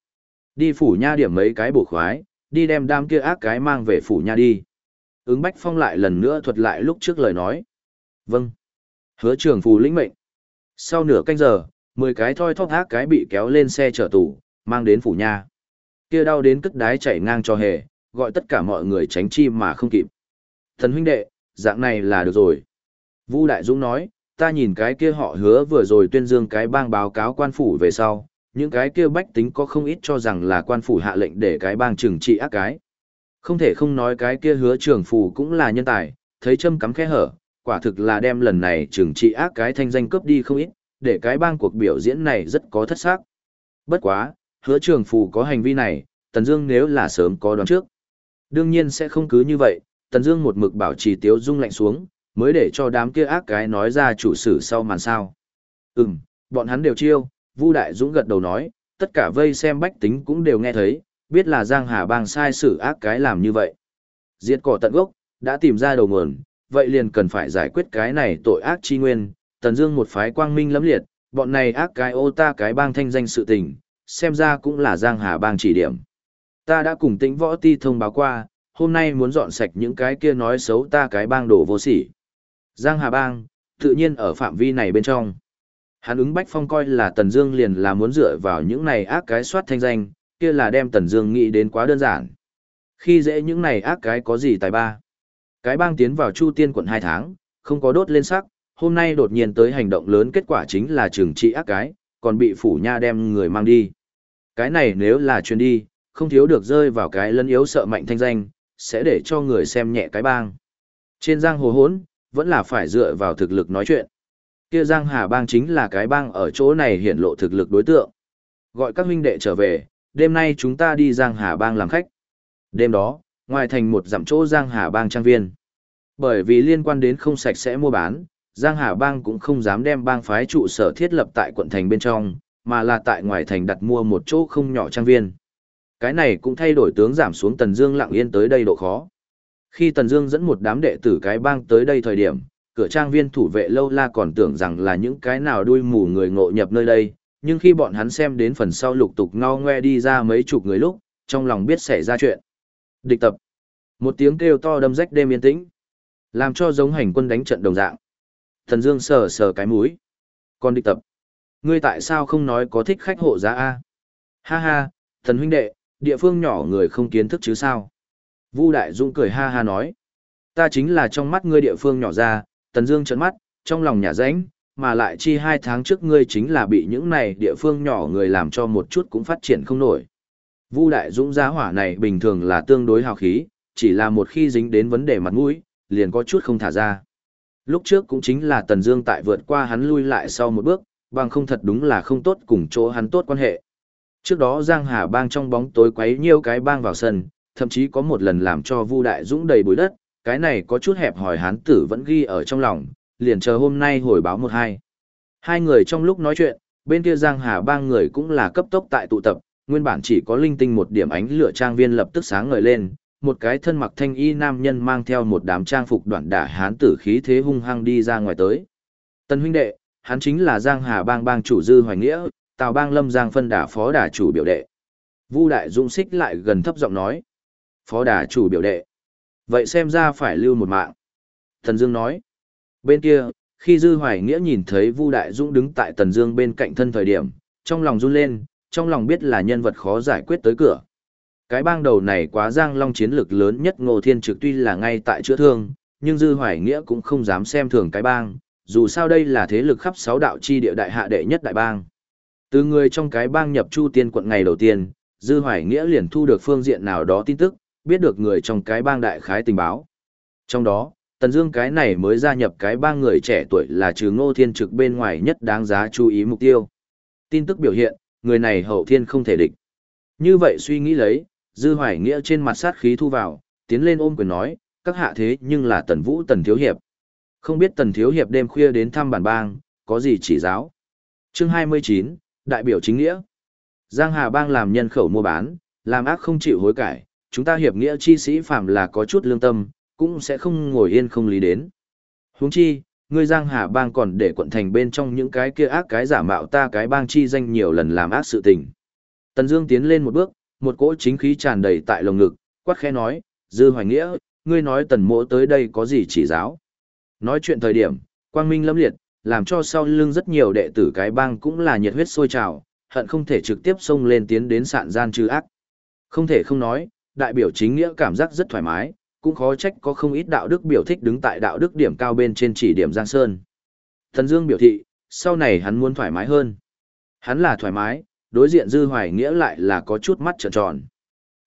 Đi phủ nha điểm mấy cái bổ khoái, đi đem đám kia ác cái mang về phủ nha đi. Ứng Bách Phong lại lần nữa thuật lại lúc trước lời nói. Vâng. Hứa trường phù lĩnh mệnh. Sau nửa canh giờ, 10 cái thoi thóp ác cái bị kéo lên xe chở tù, mang đến phủ nha. Kia đau đến cất đái chảy ngang cho hề, gọi tất cả mọi người tránh chi mà không kịp. Thần huynh đệ, dạng này là được rồi. Vu Đại Dũng nói, ta nhìn cái kia họ hứa vừa rồi tuyên dương cái bang báo cáo quan phủ về sau, những cái kia bách tính có không ít cho rằng là quan phủ hạ lệnh để cái bang trừng trị ác cái. Không thể không nói cái kia hứa trưởng phủ cũng là nhân tài, thấy châm cắm khe hở, quả thực là đem lần này trừng trị ác cái thanh danh cướp đi không ít, để cái bang cuộc biểu diễn này rất có thất xác. Bất quá, hứa trưởng phủ có hành vi này, Tần Dương nếu là sớm có đoán trước. Đương nhiên sẽ không cứ như vậy, Tần Dương một mực bảo trì tiếu dung lạnh xuống, mới để cho đám kia ác cái nói ra chủ sử sau màn sao. Ừm, bọn hắn đều chiêu, Vu Đại Dũng gật đầu nói, tất cả vây xem bách tính cũng đều nghe thấy, biết là Giang Hà bang sai sử ác cái làm như vậy. Diệt cỏ tận gốc, đã tìm ra đầu nguồn, vậy liền cần phải giải quyết cái này tội ác chi nguyên, Tần Dương một phái quang minh lẫm liệt, bọn này ác cái ô ta cái bang thanh danh sự tình, xem ra cũng là Giang Hà bang chỉ điểm. Ta đã cùng Tĩnh Võ Ti thông báo qua, hôm nay muốn dọn sạch những cái kia nói xấu ta cái bang đồ vô sỉ. Giang Hà bang, tự nhiên ở phạm vi này bên trong. Hắn ứng Bách Phong coi là Tần Dương liền là muốn dựa vào những này ác cái soát thanh danh, kia là đem Tần Dương nghĩ đến quá đơn giản. Khi dễ những này ác cái có gì tài ba. Cái bang tiến vào Chu Tiên quận 2 tháng, không có đốt lên sắc, hôm nay đột nhiên tới hành động lớn kết quả chính là trừng trị ác cái, còn bị phủ nha đem người mang đi. Cái này nếu là truyền đi, không thiếu được rơi vào cái lấn yếu sợ mạnh thanh danh, sẽ để cho người xem nhẹ cái bang. Trên giang hồ hốn, vẫn là phải dựa vào thực lực nói chuyện. Kia Giang Hà bang chính là cái bang ở chỗ này hiển lộ thực lực đối tượng. Gọi các huynh đệ trở về, đêm nay chúng ta đi Giang Hà bang làm khách. Đêm đó, ngoài thành một dặm chỗ Giang Hà bang trang viên. Bởi vì liên quan đến không sạch sẽ mua bán, Giang Hà bang cũng không dám đem bang phái trụ sở thiết lập tại quận thành bên trong, mà là tại ngoài thành đặt mua một chỗ không nhỏ trang viên. Cái này cũng thay đổi tướng giảm xuống Tần Dương lặng yên tới đây độ khó. Khi Tần Dương dẫn một đám đệ tử cái bang tới đây thời điểm, cửa trang viên thủ vệ lâu la còn tưởng rằng là những cái nào đuôi mù người ngộ nhập nơi đây, nhưng khi bọn hắn xem đến phần sau lục tục ngao ngoe đi ra mấy chục người lúc, trong lòng biết xảy ra chuyện. Địch tập. Một tiếng kêu to đâm rách đêm yên tĩnh, làm cho giống hành quân đánh trận đồng dạng. Thần Dương sờ sờ cái mũi. Còn địch tập. Ngươi tại sao không nói có thích khách hộ giá a? Ha ha, thần huynh đệ, địa phương nhỏ người không kiến thức chứ sao? Vu Đại Dũng cười ha ha nói. Ta chính là trong mắt ngươi địa phương nhỏ ra, Tần Dương trợn mắt, trong lòng nhà rãnh, mà lại chi hai tháng trước ngươi chính là bị những này địa phương nhỏ người làm cho một chút cũng phát triển không nổi. Vu Đại Dũng giá hỏa này bình thường là tương đối hào khí, chỉ là một khi dính đến vấn đề mặt mũi, liền có chút không thả ra. Lúc trước cũng chính là Tần Dương tại vượt qua hắn lui lại sau một bước, bằng không thật đúng là không tốt cùng chỗ hắn tốt quan hệ. Trước đó Giang Hà bang trong bóng tối quấy nhiều cái bang vào sân, thậm chí có một lần làm cho Vu Đại Dũng đầy bụi đất, cái này có chút hẹp hỏi hán tử vẫn ghi ở trong lòng, liền chờ hôm nay hồi báo một hai. Hai người trong lúc nói chuyện, bên kia Giang Hà Bang người cũng là cấp tốc tại tụ tập, nguyên bản chỉ có linh tinh một điểm ánh lửa trang viên lập tức sáng ngời lên, một cái thân mặc thanh y nam nhân mang theo một đám trang phục đoạn đả hán tử khí thế hung hăng đi ra ngoài tới. Tân huynh đệ, hắn chính là Giang Hà bang bang chủ dư hoài nghĩa, Tào bang lâm Giang phân đả phó đả chủ biểu đệ. Vu Đại Dũng xích lại gần thấp giọng nói. Phó đả chủ biểu đệ. Vậy xem ra phải lưu một mạng. Thần Dương nói. Bên kia, khi Dư Hoài Nghĩa nhìn thấy Vu Đại Dũng đứng tại Tần Dương bên cạnh thân thời điểm, trong lòng run lên, trong lòng biết là nhân vật khó giải quyết tới cửa. Cái bang đầu này quá Giang Long chiến lực lớn nhất Ngô Thiên Trực tuy là ngay tại chữa thương, nhưng Dư Hoài Nghĩa cũng không dám xem thường cái bang, dù sao đây là thế lực khắp sáu đạo chi địa đại hạ đệ nhất đại bang. Từ người trong cái bang nhập Chu Tiên quận ngày đầu tiên, Dư Hoài Nghĩa liền thu được phương diện nào đó tin tức, biết được người trong cái bang đại khái tình báo. Trong đó, Tần Dương cái này mới gia nhập cái bang người trẻ tuổi là trừ Ngô Thiên Trực bên ngoài nhất đáng giá chú ý mục tiêu. Tin tức biểu hiện, người này hậu thiên không thể địch. Như vậy suy nghĩ lấy, Dư Hoài Nghĩa trên mặt sát khí thu vào, tiến lên ôm quyền nói, các hạ thế nhưng là Tần Vũ Tần Thiếu Hiệp. Không biết Tần Thiếu Hiệp đêm khuya đến thăm bản bang, có gì chỉ giáo. Chương 29, Đại biểu chính nghĩa. Giang Hà bang làm nhân khẩu mua bán, làm ác không chịu hối cải, chúng ta hiệp nghĩa chi sĩ phạm là có chút lương tâm, cũng sẽ không ngồi yên không lý đến. Huống chi, ngươi Giang Hà bang còn để quận thành bên trong những cái kia ác cái giả mạo ta cái bang chi danh nhiều lần làm ác sự tình. Tần Dương tiến lên một bước, một cỗ chính khí tràn đầy tại lồng ngực, quát khẽ nói, "Dư Hoài Nghĩa, ngươi nói Tần Mỗ tới đây có gì chỉ giáo?" Nói chuyện thời điểm, quang minh lâm liệt, làm cho sau lưng rất nhiều đệ tử cái bang cũng là nhiệt huyết sôi trào, hận không thể trực tiếp xông lên tiến đến sạn gian trừ ác. Không thể không nói, đại biểu chính nghĩa cảm giác rất thoải mái, cũng khó trách có không ít đạo đức biểu thích đứng tại đạo đức điểm cao bên trên chỉ điểm Giang Sơn. Thần Dương biểu thị, sau này hắn muốn thoải mái hơn. Hắn là thoải mái, đối diện Dư Hoài Nghĩa lại là có chút mắt trợn tròn.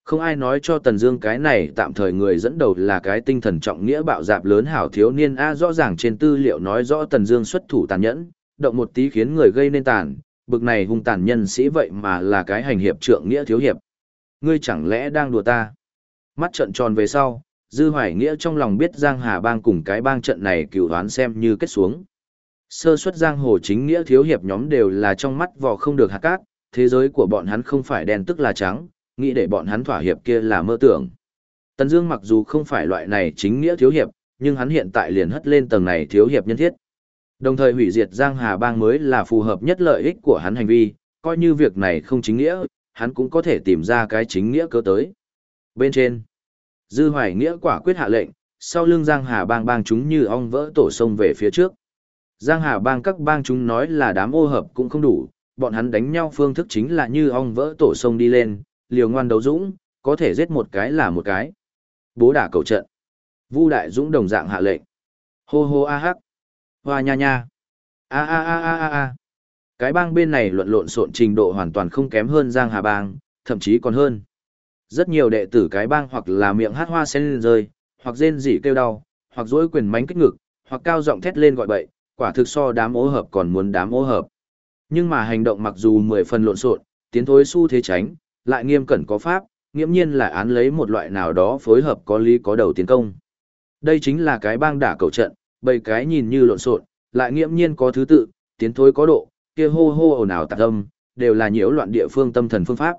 Không ai nói cho Tần Dương cái này tạm thời người dẫn đầu là cái tinh thần trọng nghĩa bạo dạn lớn hảo thiếu niên a rõ ràng trên tư liệu nói rõ Tần Dương xuất thủ tàn nhẫn, động một tí khiến người gây nên tàn, bực này hung tàn nhân sĩ vậy mà là cái hành hiệp trượng nghĩa thiếu hiệp. Ngươi chẳng lẽ đang đùa ta? Mắt trợn tròn về sau, Dư Hoài Nghĩa trong lòng biết Giang Hà bang cùng cái bang trận này cừu đoán xem như kết xuống. Sơ xuất giang hồ chính nghĩa thiếu hiệp nhóm đều là trong mắt vò không được hạt cát, thế giới của bọn hắn không phải đen tức là trắng, nghĩ để bọn hắn thỏa hiệp kia là mơ tưởng. Tần Dương mặc dù không phải loại này chính nghĩa thiếu hiệp, nhưng hắn hiện tại liền hất lên tầng này thiếu hiệp nhân thiết. Đồng thời hủy diệt Giang Hà bang mới là phù hợp nhất lợi ích của hắn hành vi, coi như việc này không chính nghĩa, hắn cũng có thể tìm ra cái chính nghĩa cớ tới. Bên trên, Dư Hoài Nghĩa quả quyết hạ lệnh, sau lưng Giang Hà bang bang chúng như ong vỡ tổ sông về phía trước. Giang Hà bang các bang chúng nói là đám ô hợp cũng không đủ, bọn hắn đánh nhau phương thức chính là như ong vỡ tổ sông đi lên, liều ngoan đấu dũng, có thể giết một cái là một cái. Bố đả cầu trận. Vu Đại Dũng đồng dạng hạ lệnh. Hô hô a hắc. Hoa nha nha. A a a a a a. Cái bang bên này luận lộn xộn trình độ hoàn toàn không kém hơn Giang Hà bang, thậm chí còn hơn. Rất nhiều đệ tử cái bang hoặc là miệng hát hoa sen rơi, hoặc rên rỉ kêu đau, hoặc dỗi quyền mánh kích ngực, hoặc cao giọng thét lên gọi bậy, quả thực so đám ố hợp còn muốn đám ố hợp. Nhưng mà hành động mặc dù mười phần lộn xộn, tiến thối xu thế tránh, lại nghiêm cẩn có pháp, nghiễm nhiên là án lấy một loại nào đó phối hợp có lý có đầu tiến công. Đây chính là cái bang đả cầu trận, bầy cái nhìn như lộn xộn, lại nghiễm nhiên có thứ tự, tiến thối có độ, kia hô hô ồn ào tạc âm, đều là nhiễu loạn địa phương tâm thần phương pháp.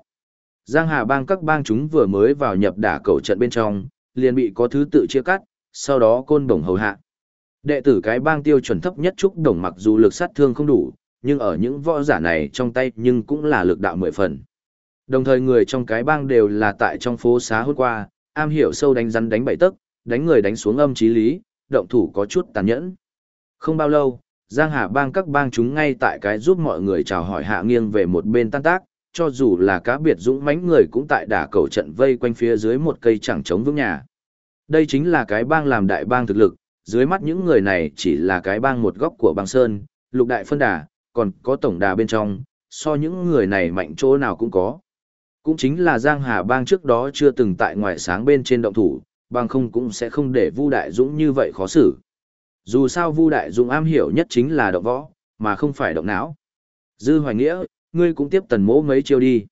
Giang Hà bang các bang chúng vừa mới vào nhập đả cầu trận bên trong, liền bị có thứ tự chia cắt, sau đó côn đồng hầu hạ. Đệ tử cái bang tiêu chuẩn thấp nhất trúc đồng mặc dù lực sát thương không đủ, nhưng ở những võ giả này trong tay nhưng cũng là lực đạo mười phần. Đồng thời người trong cái bang đều là tại trong phố xá hôm qua, am hiểu sâu đánh rắn đánh bậy tức, đánh người đánh xuống âm trí lý, động thủ có chút tàn nhẫn. Không bao lâu, Giang Hà bang các bang chúng ngay tại cái giúp mọi người chào hỏi hạ nghiêng về một bên tan tác, cho dù là cá biệt dũng mãnh người cũng tại đả cầu trận vây quanh phía dưới một cây chẳng chống vững nhà. Đây chính là cái bang làm đại bang thực lực, dưới mắt những người này chỉ là cái bang một góc của bang sơn, lục đại phân đà, còn có tổng đà bên trong, so những người này mạnh chỗ nào cũng có. Cũng chính là Giang Hà bang trước đó chưa từng tại ngoại sáng bên trên động thủ, bang không cũng sẽ không để Vu Đại Dũng như vậy khó xử. Dù sao Vu Đại Dũng am hiểu nhất chính là động võ, mà không phải động não. Dư Hoài Nghĩa, ngươi cũng tiếp tần mỗ mấy chiêu đi.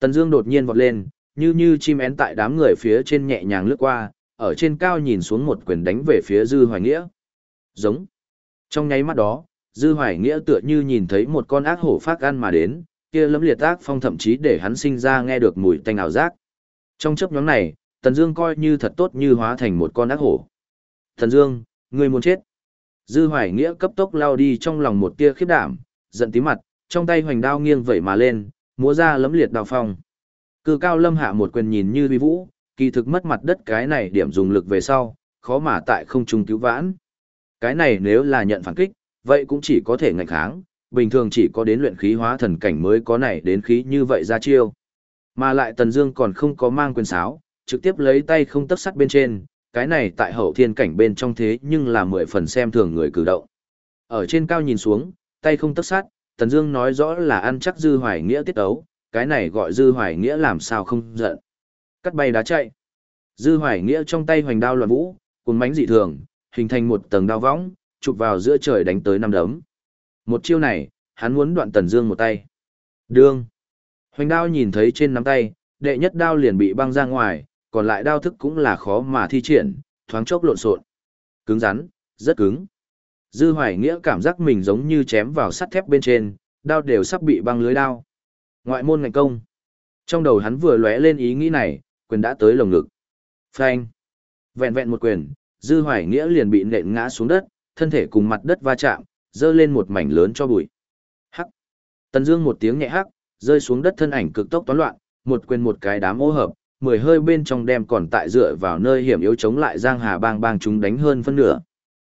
Tần Dương đột nhiên vọt lên, như như chim én tại đám người phía trên nhẹ nhàng lướt qua, ở trên cao nhìn xuống một quyền đánh về phía Dư Hoài Nghĩa. Giống. Trong nháy mắt đó, Dư Hoài Nghĩa tựa như nhìn thấy một con ác hổ phát ăn mà đến, kia lấm liệt ác phong thậm chí để hắn sinh ra nghe được mùi tanh ảo giác. Trong chấp nhóm này, Tần Dương coi như thật tốt như hóa thành một con ác hổ. Tần Dương, ngươi muốn chết. Dư Hoài Nghĩa cấp tốc lao đi trong lòng một tia khiếp đảm, giận tím mặt, trong tay hoành đao nghiêng vẩy mà lên, múa ra lấm liệt đao phong. Cự cao lâm hạ một quyền nhìn như uy vũ, kỳ thực mất mặt đất cái này điểm dùng lực về sau, khó mà tại không trung cứu vãn. Cái này nếu là nhận phản kích, vậy cũng chỉ có thể ngạnh kháng, bình thường chỉ có đến luyện khí hóa thần cảnh mới có này đến khí như vậy ra chiêu. Mà lại Tần Dương còn không có mang quyền sáo, trực tiếp lấy tay không tấc sắt bên trên, cái này tại hậu thiên cảnh bên trong thế nhưng là mười phần xem thường người cử động. Ở trên cao nhìn xuống, tay không tấc sắt, Tần Dương nói rõ là ăn chắc dư hoài nghĩa tiết ấu, cái này gọi dư hoài nghĩa làm sao không giận. Cắt bay đá chạy. Dư hoài nghĩa trong tay hoành đao loạn vũ, cuốn mãnh dị thường, hình thành một tầng đao võng, chụp vào giữa trời đánh tới năm đấm. Một chiêu này, hắn muốn đoạn Tần Dương một tay. Đương. Hoành đao nhìn thấy trên nắm tay, đệ nhất đao liền bị băng ra ngoài, còn lại đao thức cũng là khó mà thi triển, thoáng chốc lộn xộn. Cứng rắn, rất cứng. Dư Hoài Nghĩa cảm giác mình giống như chém vào sắt thép bên trên, đao đều sắp bị băng lưới đao. Ngoại môn ngành công. Trong đầu hắn vừa lóe lên ý nghĩ này, quyền đã tới lồng ngực. Phanh. Vẹn vẹn một quyền, Dư Hoài Nghĩa liền bị nện ngã xuống đất, thân thể cùng mặt đất va chạm, dơ lên một mảnh lớn cho bụi. Hắc. Tần Dương một tiếng nhẹ hắc, rơi xuống đất thân ảnh cực tốc toán loạn, một quyền một cái đám ô hợp, mười hơi bên trong đem còn tại dựa vào nơi hiểm yếu chống lại Giang Hà bang bang chúng đánh hơn phân nửa.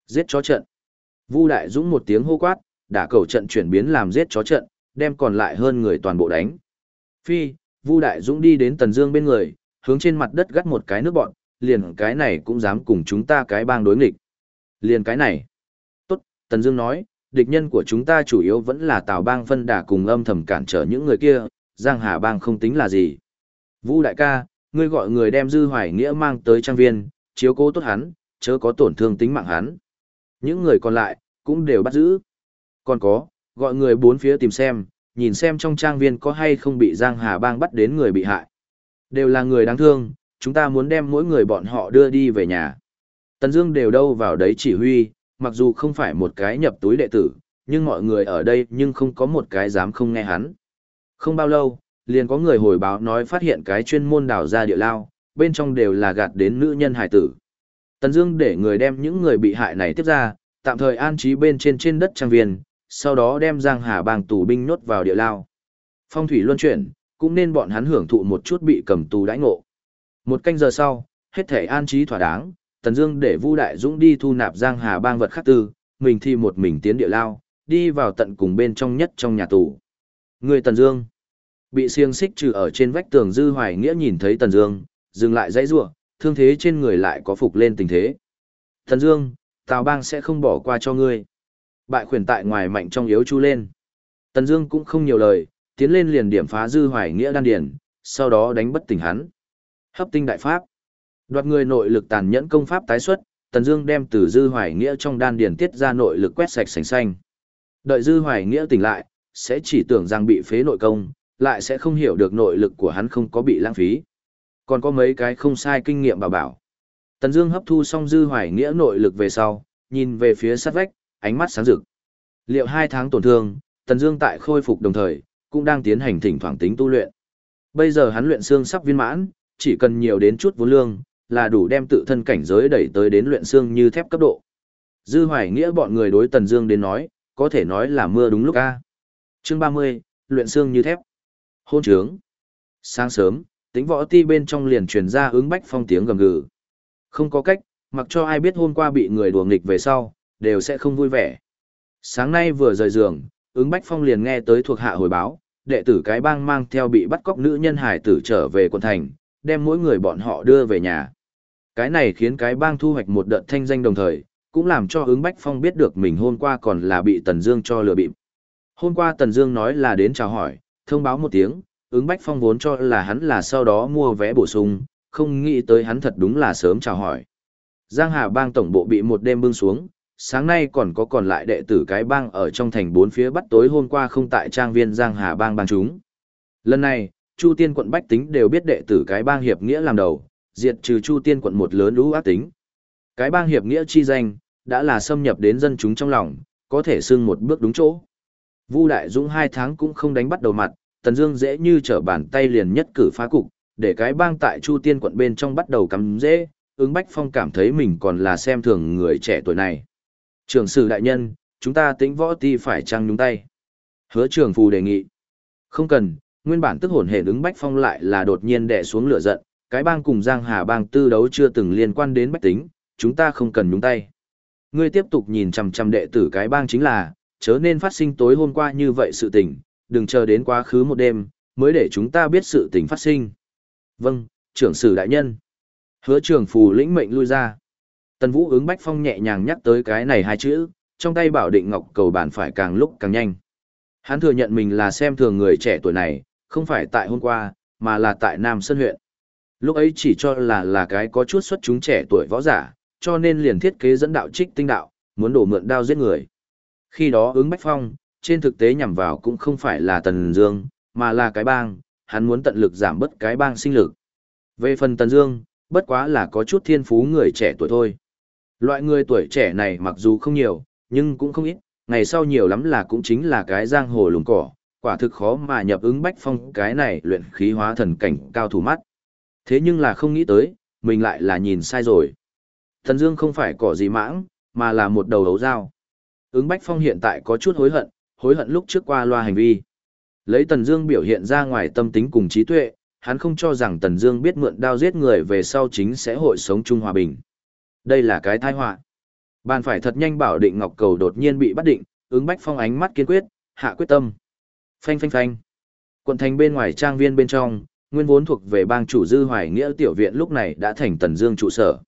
Giết chó trận. Vu Đại Dũng một tiếng hô quát, đả cầu trận chuyển biến làm giết chó trận, đem còn lại hơn người toàn bộ đánh. Phi, Vu Đại Dũng đi đến Tần Dương bên người, hướng trên mặt đất gắt một cái nước bọn, liền cái này cũng dám cùng chúng ta cái bang đối nghịch. Liền cái này. Tần Dương nói, địch nhân của chúng ta chủ yếu vẫn là Tào bang phân đà cùng âm thầm cản trở những người kia, Giang Hà bang không tính là gì. Vũ đại ca, ngươi gọi người đem Dư Hoài Nghĩa mang tới trang viên, chiếu cố tốt hắn, chớ có tổn thương tính mạng hắn. Những người còn lại, cũng đều bắt giữ. Còn có, gọi người bốn phía tìm xem, nhìn xem trong trang viên có hay không bị Giang Hà bang bắt đến người bị hại. Đều là người đáng thương, chúng ta muốn đem mỗi người bọn họ đưa đi về nhà. Tần Dương đều đâu vào đấy chỉ huy, mặc dù không phải một cái nhập túi đệ tử, nhưng mọi người ở đây nhưng không có một cái dám không nghe hắn. Không bao lâu, liền có người hồi báo nói phát hiện cái chuyên môn đào ra địa lao, bên trong đều là gạt đến nữ nhân hải tử. Tần Dương để người đem những người bị hại này tiếp ra, tạm thời an trí bên trên trên đất trang viên, sau đó đem Giang Hà bang tù binh nhốt vào địa lao. Phong thủy luân chuyển, cũng nên bọn hắn hưởng thụ một chút bị cầm tù đãi ngộ. Một canh giờ sau, hết thể an trí thỏa đáng, Tần Dương để Vu Đại Dũng đi thu nạp Giang Hà bang vật khắc tư, mình thì một mình tiến địa lao, đi vào tận cùng bên trong nhất trong nhà tù. Người Tần Dương bị xiềng xích trừ ở trên vách tường Dư Hoài Nghĩa nhìn thấy Tần Dương, dừng lại dãy rủa, thương thế trên người lại có phục lên tình thế. Tần Dương, Tào Bang sẽ không bỏ qua cho ngươi. Bại khuyển tại ngoài mạnh trong yếu chu lên. Tần Dương cũng không nhiều lời, tiến lên liền điểm phá Dư Hoài Nghĩa đan điền, sau đó đánh bất tỉnh hắn. Hấp tinh đại pháp. Đoạt người nội lực tàn nhẫn công pháp tái xuất, Tần Dương đem từ Dư Hoài Nghĩa trong đan điền tiết ra nội lực quét sạch sành sanh. Đợi Dư Hoài Nghĩa tỉnh lại, sẽ chỉ tưởng rằng bị phế nội công, lại sẽ không hiểu được nội lực của hắn không có bị lãng phí. Còn có mấy cái không sai kinh nghiệm bảo bảo. Tần Dương hấp thu xong Dư Hoài Nghĩa nội lực về sau, nhìn về phía sát vách, ánh mắt sáng rực. Liệu hai tháng tổn thương, Tần Dương tại khôi phục đồng thời, cũng đang tiến hành thỉnh thoảng tính tu luyện. Bây giờ hắn luyện xương sắp viên mãn, chỉ cần nhiều đến chút vốn lương, là đủ đem tự thân cảnh giới đẩy tới đến luyện xương như thép cấp độ. Dư Hoài Nghĩa bọn người đối Tần Dương đến nói, có thể nói là mưa đúng lúc a. Chương 30, luyện xương như thép. Hôn trướng. Sáng sớm, tính võ ti bên trong liền truyền ra ứng bách phong tiếng gầm gừ. Không có cách, mặc cho ai biết hôm qua bị người đùa nghịch về sau, đều sẽ không vui vẻ. Sáng nay vừa rời giường, ứng bách phong liền nghe tới thuộc hạ hồi báo, đệ tử cái bang mang theo bị bắt cóc nữ nhân hải tử trở về quận thành, đem mỗi người bọn họ đưa về nhà. Cái này khiến cái bang thu hoạch một đợt thanh danh đồng thời, cũng làm cho ứng Bách Phong biết được mình hôm qua còn là bị Tần Dương cho lừa bịp. Hôm qua Tần Dương nói là đến chào hỏi, thông báo một tiếng, ứng Bách Phong vốn cho là hắn là sau đó mua vé bổ sung, không nghĩ tới hắn thật đúng là sớm chào hỏi. Giang Hà bang tổng bộ bị một đêm bưng xuống, sáng nay còn có còn lại đệ tử cái bang ở trong thành bốn phía bắt tối hôm qua không tại trang viên Giang Hà bang bang chúng. Lần này, Chu Tiên quận Bách Tính đều biết đệ tử cái bang hiệp nghĩa làm đầu, diệt trừ Chu Tiên quận một lớn lũ ác tính. Cái bang hiệp nghĩa chi danh, đã là xâm nhập đến dân chúng trong lòng, có thể xưng một bước đúng chỗ. Vu Đại Dũng hai tháng cũng không đánh bắt đầu mặt, Tần Dương dễ như trở bàn tay liền nhất cử phá cục, để cái bang tại Chu Tiên quận bên trong bắt đầu cắm dễ, ứng Bách Phong cảm thấy mình còn là xem thường người trẻ tuổi này. Trưởng sử đại nhân, chúng ta tính võ ti phải trăng nhúng tay. Hứa trưởng phù đề nghị. Không cần, nguyên bản tức hồn hển ứng Bách Phong lại là đột nhiên đè xuống lửa giận, cái bang cùng Giang Hà bang tư đấu chưa từng liên quan đến bách tính, chúng ta không cần nhúng tay. Ngươi tiếp tục nhìn chằm chằm đệ tử cái bang chính là, chớ nên phát sinh tối hôm qua như vậy sự tình, đừng chờ đến quá khứ một đêm, mới để chúng ta biết sự tình phát sinh. Vâng, trưởng sử đại nhân. Hứa trưởng phù lĩnh mệnh lui ra. Tần Vũ ứng Bách Phong nhẹ nhàng nhắc tới cái này hai chữ, trong tay bảo định ngọc cầu bản phải càng lúc càng nhanh. Hắn thừa nhận mình là xem thường người trẻ tuổi này, không phải tại hôm qua, mà là tại Nam Sơn huyện. Lúc ấy chỉ cho là là cái có chút xuất chúng trẻ tuổi võ giả, cho nên liền thiết kế dẫn đạo trích tinh đạo, muốn đổ mượn đao giết người. Khi đó ứng Bách Phong, trên thực tế nhằm vào cũng không phải là Tần Dương, mà là cái bang, hắn muốn tận lực giảm bớt cái bang sinh lực. Về phần Tần Dương, bất quá là có chút thiên phú người trẻ tuổi thôi. Loại người tuổi trẻ này mặc dù không nhiều, nhưng cũng không ít, ngày sau nhiều lắm là cũng chính là cái giang hồ lùng cỏ, quả thực khó mà nhập ứng Bách Phong cái này luyện khí hóa thần cảnh cao thủ mắt. Thế nhưng là không nghĩ tới, mình lại là nhìn sai rồi. Thần Dương không phải cỏ gì mãng, mà là một đầu đấu dao. Ứng Bách Phong hiện tại có chút hối hận, hối hận lúc trước qua loa hành vi. Lấy Tần Dương biểu hiện ra ngoài tâm tính cùng trí tuệ, hắn không cho rằng Tần Dương biết mượn đao giết người về sau chính sẽ hội sống chung hòa bình. Đây là cái tai họa. Bàn phải thật nhanh bảo định ngọc cầu đột nhiên bị bắt định, ứng Bách Phong ánh mắt kiên quyết, hạ quyết tâm. Phanh phanh phanh. Quận thành bên ngoài trang viên bên trong, nguyên vốn thuộc về bang chủ dư hoài nghĩa tiểu viện lúc này đã thành Tần Dương trụ sở.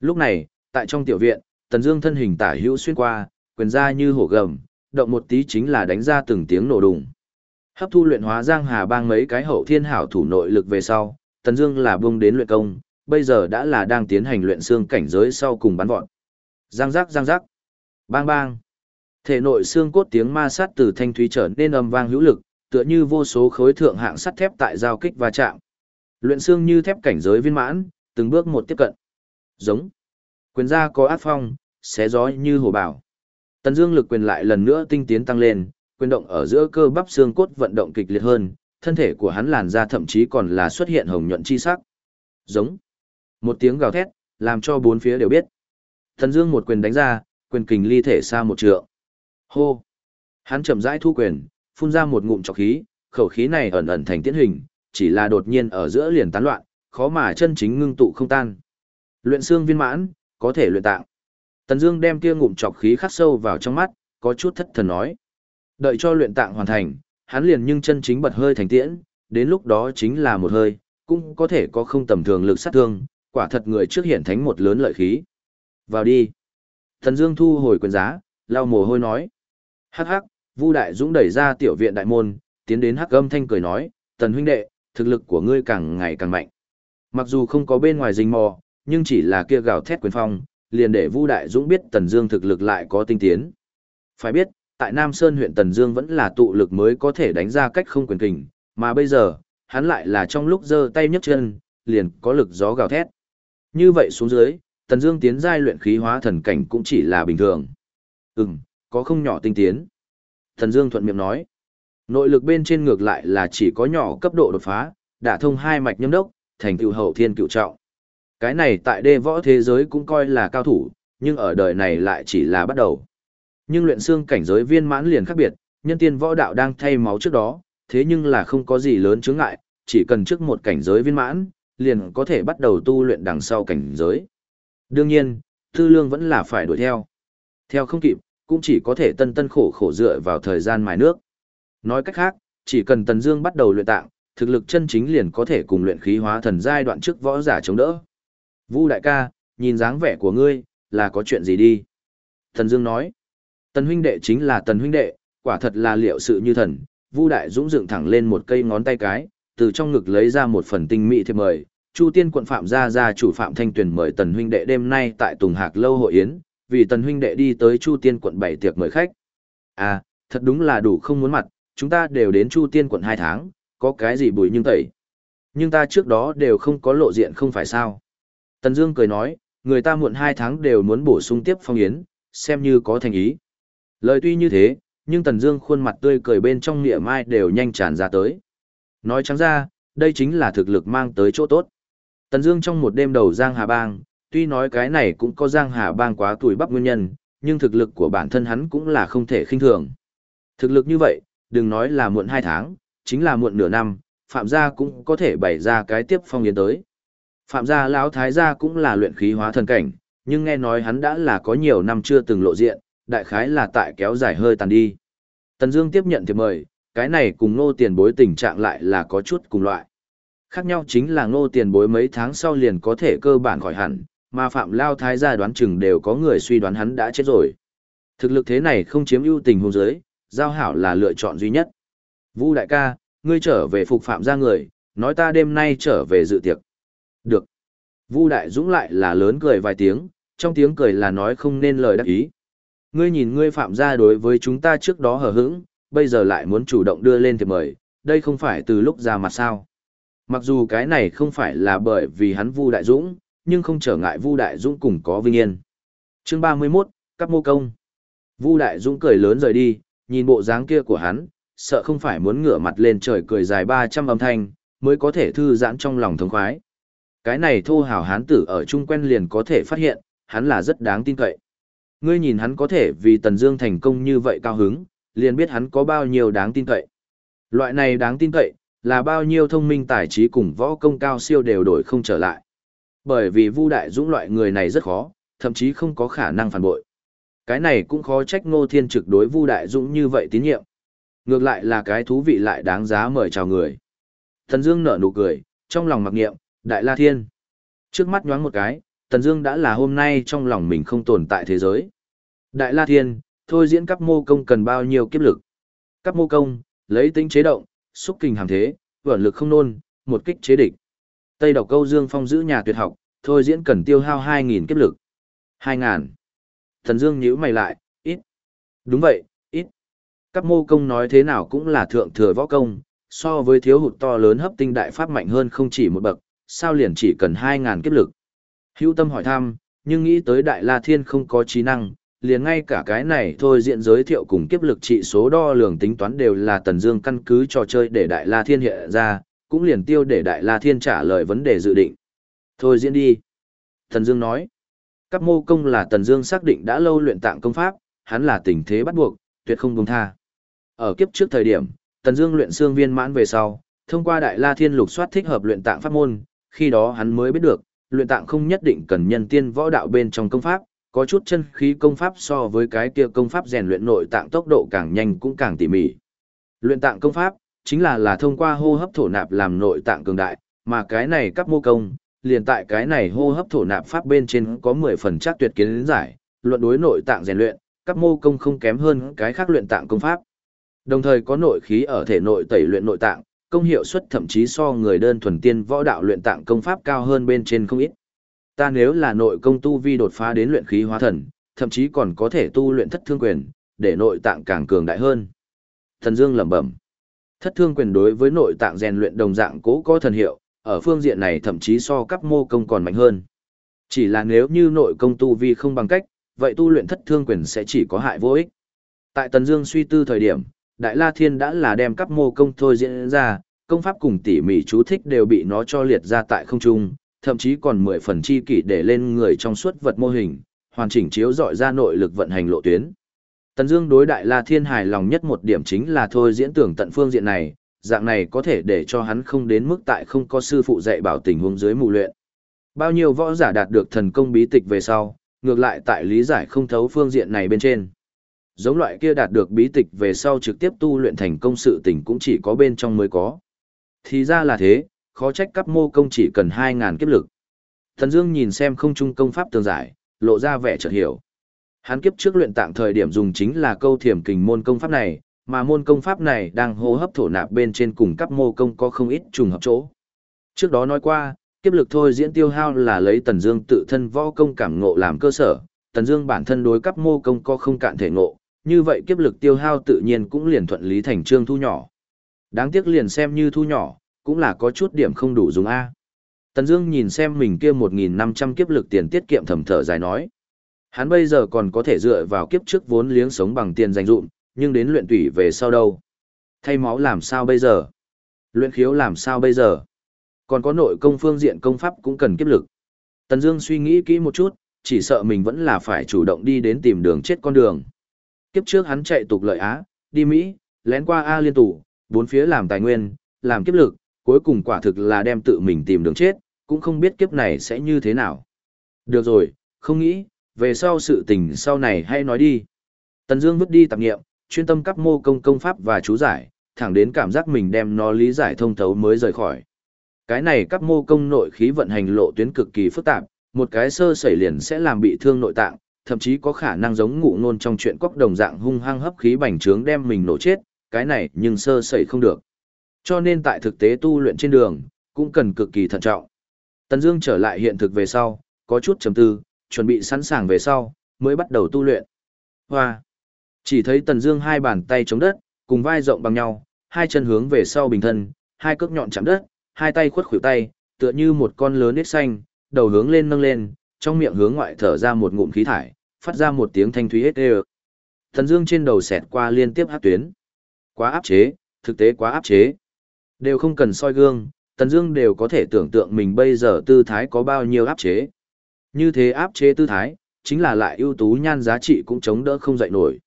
Lúc này, tại trong tiểu viện, Tần Dương thân hình tả hữu xuyên qua, quyền ra như hổ gầm, động một tí chính là đánh ra từng tiếng nổ đùng. Hấp thu luyện hóa Giang Hà bang mấy cái hậu thiên hảo thủ nội lực về sau, Tần Dương là buông đến luyện công, bây giờ đã là đang tiến hành luyện xương cảnh giới sau cùng bắn vọt. Giang giác giang giác. Bang bang. Thể nội xương cốt tiếng ma sát từ thanh thúy trở nên âm vang hữu lực, tựa như vô số khối thượng hạng sắt thép tại giao kích va chạm. Luyện xương như thép cảnh giới viên mãn, từng bước một tiếp cận. Giống. Quyền ra có áp phong, xé gió như hồ bảo. Tần Dương lực quyền lại lần nữa tinh tiến tăng lên, quyền động ở giữa cơ bắp xương cốt vận động kịch liệt hơn, thân thể của hắn làn da thậm chí còn là xuất hiện hồng nhuận chi sắc. Giống. Một tiếng gào thét, làm cho bốn phía đều biết. Tần Dương một quyền đánh ra, quyền kình ly thể xa một trượng. Hô. Hắn chậm rãi thu quyền, phun ra một ngụm trọc khí, khẩu khí này ẩn ẩn thành tiễn hình, chỉ là đột nhiên ở giữa liền tán loạn, khó mà chân chính ngưng tụ không tan. Luyện xương viên mãn, có thể luyện tạng. Tần Dương đem kia ngụm trọc khí khắc sâu vào trong mắt, có chút thất thần nói: Đợi cho luyện tạng hoàn thành, hắn liền nhưng chân chính bật hơi thành tiễn, đến lúc đó chính là một hơi, cũng có thể có không tầm thường lực sát thương, quả thật người trước hiện thánh một lớn lợi khí. Vào đi. Thần Dương thu hồi quyền giá, lau mồ hôi nói. Hắc hắc, Vu Đại Dũng đẩy ra tiểu viện đại môn, tiến đến Hắc Âm Thanh cười nói, Tần huynh đệ, thực lực của ngươi càng ngày càng mạnh. Mặc dù không có bên ngoài rình mò, nhưng chỉ là kia gào thét quyền phong, liền để Vu Đại Dũng biết Tần Dương thực lực lại có tinh tiến. Phải biết, tại Nam Sơn huyện Tần Dương vẫn là tụ lực mới có thể đánh ra cách không quyền kình, mà bây giờ, hắn lại là trong lúc giơ tay nhấc chân, liền có lực gió gào thét. Như vậy xuống dưới, Tần Dương tiến giai luyện khí hóa thần cảnh cũng chỉ là bình thường. Ừm, có không nhỏ tinh tiến. Thần Dương thuận miệng nói. Nội lực bên trên ngược lại là chỉ có nhỏ cấp độ đột phá, đả thông hai mạch nhâm đốc, thành tựu hậu thiên cựu trọng. Cái này tại đê võ thế giới cũng coi là cao thủ, nhưng ở đời này lại chỉ là bắt đầu. Nhưng luyện xương cảnh giới viên mãn liền khác biệt, nhân tiên võ đạo đang thay máu trước đó, thế nhưng là không có gì lớn chướng ngại, chỉ cần trước một cảnh giới viên mãn, liền có thể bắt đầu tu luyện đằng sau cảnh giới. Đương nhiên, tư lương vẫn là phải đuổi theo. Theo không kịp, cũng chỉ có thể tân tân khổ khổ dựa vào thời gian mài nước. Nói cách khác, chỉ cần Tần Dương bắt đầu luyện tạng, thực lực chân chính liền có thể cùng luyện khí hóa thần giai đoạn trước võ giả chống đỡ. Vu đại ca, nhìn dáng vẻ của ngươi, là có chuyện gì đi? Tần Dương nói. Tần huynh đệ chính là tần huynh đệ, quả thật là liệu sự như thần. Vu đại dũng dựng thẳng lên một cây ngón tay cái, từ trong ngực lấy ra một phần tinh mỹ thiệp mời. Chu Tiên quận phạm gia gia chủ Phạm Thanh Tuyền mời Tần huynh đệ đêm nay tại Tùng Hạc lâu hội yến, vì Tần huynh đệ đi tới Chu Tiên quận bảy tiệc mời khách. À, thật đúng là đủ không muốn mặt, chúng ta đều đến Chu Tiên quận hai tháng, có cái gì bùi nhưng tẩy. Nhưng ta trước đó đều không có lộ diện không phải sao. Tần Dương cười nói, người ta muộn hai tháng đều muốn bổ sung tiếp phong yến, xem như có thành ý. Lời tuy như thế, nhưng Tần Dương khuôn mặt tươi cười bên trong nghĩa mai đều nhanh tràn ra tới. Nói trắng ra, đây chính là thực lực mang tới chỗ tốt. Tần Dương trong một đêm đầu Giang Hà Bang, tuy nói cái này cũng có Giang Hà Bang quá tuổi bắp nguyên nhân, nhưng thực lực của bản thân hắn cũng là không thể khinh thường. Thực lực như vậy, đừng nói là muộn 2 tháng, chính là muộn nửa năm, Phạm gia cũng có thể bày ra cái tiếp phong yến tới. Phạm gia lão thái gia cũng là luyện khí hóa thần cảnh, nhưng nghe nói hắn đã là có nhiều năm chưa từng lộ diện, đại khái là tại kéo dài hơi tàn đi. Tần Dương tiếp nhận thiệp mời, cái này cùng Ngô Tiền Bối tình trạng lại là có chút cùng loại. Khác nhau chính là Ngô Tiền Bối mấy tháng sau liền có thể cơ bản khỏi hẳn, mà Phạm Lao Thái gia đoán chừng đều có người suy đoán hắn đã chết rồi. Thực lực thế này không chiếm ưu tình hôn giới giao hảo là lựa chọn duy nhất. Vu đại ca, ngươi trở về phục phạm gia người, nói ta đêm nay trở về dự tiệc. Được. Vu đại dũng lại là lớn cười vài tiếng, trong tiếng cười là nói không nên lời đắc ý. Ngươi nhìn ngươi phạm gia đối với chúng ta trước đó hờ hững, bây giờ lại muốn chủ động đưa lên thì mời, đây không phải từ lúc ra mặt sao. Mặc dù cái này không phải là bởi vì hắn Vu Đại Dũng, nhưng không trở ngại Vu Đại Dũng cùng có vinh yên. Chương 31, Các mô công. Vu Đại Dũng cười lớn rời đi, nhìn bộ dáng kia của hắn, sợ không phải muốn ngửa mặt lên trời cười dài 300 âm thanh, mới có thể thư giãn trong lòng thống khoái. Cái này thô hào hán tử ở chung quen liền có thể phát hiện, hắn là rất đáng tin cậy. Ngươi nhìn hắn có thể vì Tần Dương thành công như vậy cao hứng, liền biết hắn có bao nhiêu đáng tin cậy. Loại này đáng tin cậy, là bao nhiêu thông minh tài trí cùng võ công cao siêu đều đổi không trở lại. Bởi vì Vu Đại Dũng loại người này rất khó, thậm chí không có khả năng phản bội. Cái này cũng khó trách Ngô Thiên Trực đối Vu Đại Dũng như vậy tín nhiệm. Ngược lại là cái thú vị lại đáng giá mời chào người. Thần Dương nở nụ cười, trong lòng mặc niệm, Đại La Thiên. Trước mắt nhoáng một cái, Tần Dương đã là hôm nay trong lòng mình không tồn tại thế giới. Đại La Thiên, thôi diễn cấp mô công cần bao nhiêu kiếp lực? Cấp mô công, lấy tính chế động, xúc kình hàm thế, vận lực không nôn, một kích chế địch. Tây độc câu Dương Phong giữ nhà tuyệt học, thôi diễn cần tiêu hao 2000 kiếp lực. 2.000. Thần Dương nhíu mày lại, ít. Đúng vậy, ít. Các mô công nói thế nào cũng là thượng thừa võ công, so với thiếu hụt to lớn hấp tinh đại pháp mạnh hơn không chỉ một bậc, sao liền chỉ cần 2000 kiếp lực. Hữu tâm hỏi thăm, nhưng nghĩ tới Đại La Thiên không có trí năng, liền ngay cả cái này thôi diện giới thiệu cùng kiếp lực trị số đo lường tính toán đều là Tần Dương căn cứ trò chơi để Đại La Thiên hiện ra, cũng liền tiêu để Đại La Thiên trả lời vấn đề dự định. Thôi diễn đi. thần Dương nói. Các mô công là Tần Dương xác định đã lâu luyện tạng công pháp, hắn là tình thế bắt buộc, tuyệt không buông tha. Ở kiếp trước thời điểm, Tần Dương luyện xương viên mãn về sau, thông qua Đại La Thiên lục soát thích hợp luyện tạng pháp môn, khi đó hắn mới biết được, luyện tạng không nhất định cần nhân tiên võ đạo bên trong công pháp, có chút chân khí công pháp so với cái kia công pháp rèn luyện nội tạng tốc độ càng nhanh cũng càng tỉ mỉ. Luyện tạng công pháp chính là là thông qua hô hấp thổ nạp làm nội tạng cường đại, mà cái này cấp mô công, liền tại cái này hô hấp thổ nạp pháp bên trên có 10 phần chắc tuyệt kiến giải, luận đối nội tạng rèn luyện, cấp mô công không kém hơn cái khác luyện tạng công pháp. Đồng thời có nội khí ở thể nội tẩy luyện nội tạng, công hiệu suất thậm chí so người đơn thuần tiên võ đạo luyện tạng công pháp cao hơn bên trên không ít. Ta nếu là nội công tu vi đột phá đến luyện khí hóa thần, thậm chí còn có thể tu luyện thất thương quyền, để nội tạng càng cường đại hơn. Thần Dương lẩm bẩm. Thất thương quyền đối với nội tạng rèn luyện đồng dạng cố có thần hiệu, ở phương diện này thậm chí so các mô công còn mạnh hơn. Chỉ là nếu như nội công tu vi không bằng cách, vậy tu luyện thất thương quyền sẽ chỉ có hại vô ích. Tại Tần Dương suy tư thời điểm, Đại La Thiên đã là đem các mô công thôi diễn ra, công pháp cùng tỉ mỉ chú thích đều bị nó cho liệt ra tại không trung, thậm chí còn mười phần chi kỷ để lên người trong suốt vật mô hình, hoàn chỉnh chiếu dọi ra nội lực vận hành lộ tuyến. Tần Dương đối Đại La Thiên hài lòng nhất một điểm chính là thôi diễn tưởng tận phương diện này, dạng này có thể để cho hắn không đến mức tại không có sư phụ dạy bảo tình huống dưới mù luyện. Bao nhiêu võ giả đạt được thần công bí tịch về sau, ngược lại tại lý giải không thấu phương diện này bên trên. Giống loại kia đạt được bí tịch về sau trực tiếp tu luyện thành công sự tình cũng chỉ có bên trong mới có. Thì ra là thế, khó trách cấp mô công chỉ cần 2.000 kiếp lực. Thần Dương nhìn xem không trung công pháp tường giải, lộ ra vẻ chợt hiểu. Hắn kiếp trước luyện tạng thời điểm dùng chính là câu thiểm kình môn công pháp này, mà môn công pháp này đang hô hấp thổ nạp bên trên cùng cấp mô công có không ít trùng hợp chỗ. Trước đó nói qua, kiếp lực thôi diễn tiêu hao là lấy Tần Dương tự thân võ công cảm ngộ làm cơ sở, Tần Dương bản thân đối cấp mô công có không cạn thể ngộ, như vậy kiếp lực tiêu hao tự nhiên cũng liền thuận lý thành trương thu nhỏ. Đáng tiếc liền xem như thu nhỏ, cũng là có chút điểm không đủ dùng A. Tần Dương nhìn xem mình kia 1.500 kiếp lực tiền tiết kiệm thầm thở dài nói. Hắn bây giờ còn có thể dựa vào kiếp trước vốn liếng sống bằng tiền dành dụm, nhưng đến luyện tủy về sau đâu? Thay máu làm sao bây giờ? Luyện khiếu làm sao bây giờ? Còn có nội công phương diện công pháp cũng cần kiếp lực. Tần Dương suy nghĩ kỹ một chút, chỉ sợ mình vẫn là phải chủ động đi đến tìm đường chết con đường. Kiếp trước hắn chạy tục lợi Á, đi Mỹ, lén qua A liên tủ, bốn phía làm tài nguyên, làm kiếp lực, cuối cùng quả thực là đem tự mình tìm đường chết, cũng không biết kiếp này sẽ như thế nào. Được rồi, không nghĩ, về sau sự tình sau này hay nói đi. Tần Dương vứt đi tạp nghiệm, chuyên tâm cấp mô công công pháp và chú giải, thẳng đến cảm giác mình đem nó lý giải thông thấu mới rời khỏi. Cái này cấp mô công nội khí vận hành lộ tuyến cực kỳ phức tạp, một cái sơ sẩy liền sẽ làm bị thương nội tạng, thậm chí có khả năng giống ngụ nôn trong chuyện quốc đồng dạng hung hăng hấp khí bành trướng đem mình nổ chết, cái này nhưng sơ sẩy không được. Cho nên tại thực tế tu luyện trên đường, cũng cần cực kỳ thận trọng. Tần Dương trở lại hiện thực về sau, có chút trầm tư, chuẩn bị sẵn sàng về sau, mới bắt đầu tu luyện. Hoa! Chỉ thấy Tần Dương hai bàn tay chống đất, cùng vai rộng bằng nhau, hai chân hướng về sau bình thân, hai cước nhọn chạm đất, hai tay khuất khuỷu tay, tựa như một con lớn nết xanh, đầu hướng lên nâng lên, trong miệng hướng ngoại thở ra một ngụm khí thải, phát ra một tiếng thanh thúy hết ê Tần dương trên đầu xẹt qua liên tiếp áp tuyến. Quá áp chế, thực tế quá áp chế. Đều không cần soi gương, Tần Dương đều có thể tưởng tượng mình bây giờ tư thái có bao nhiêu áp chế. Như thế áp chế tư thái, chính là lại ưu tú nhan giá trị cũng chống đỡ không dậy nổi.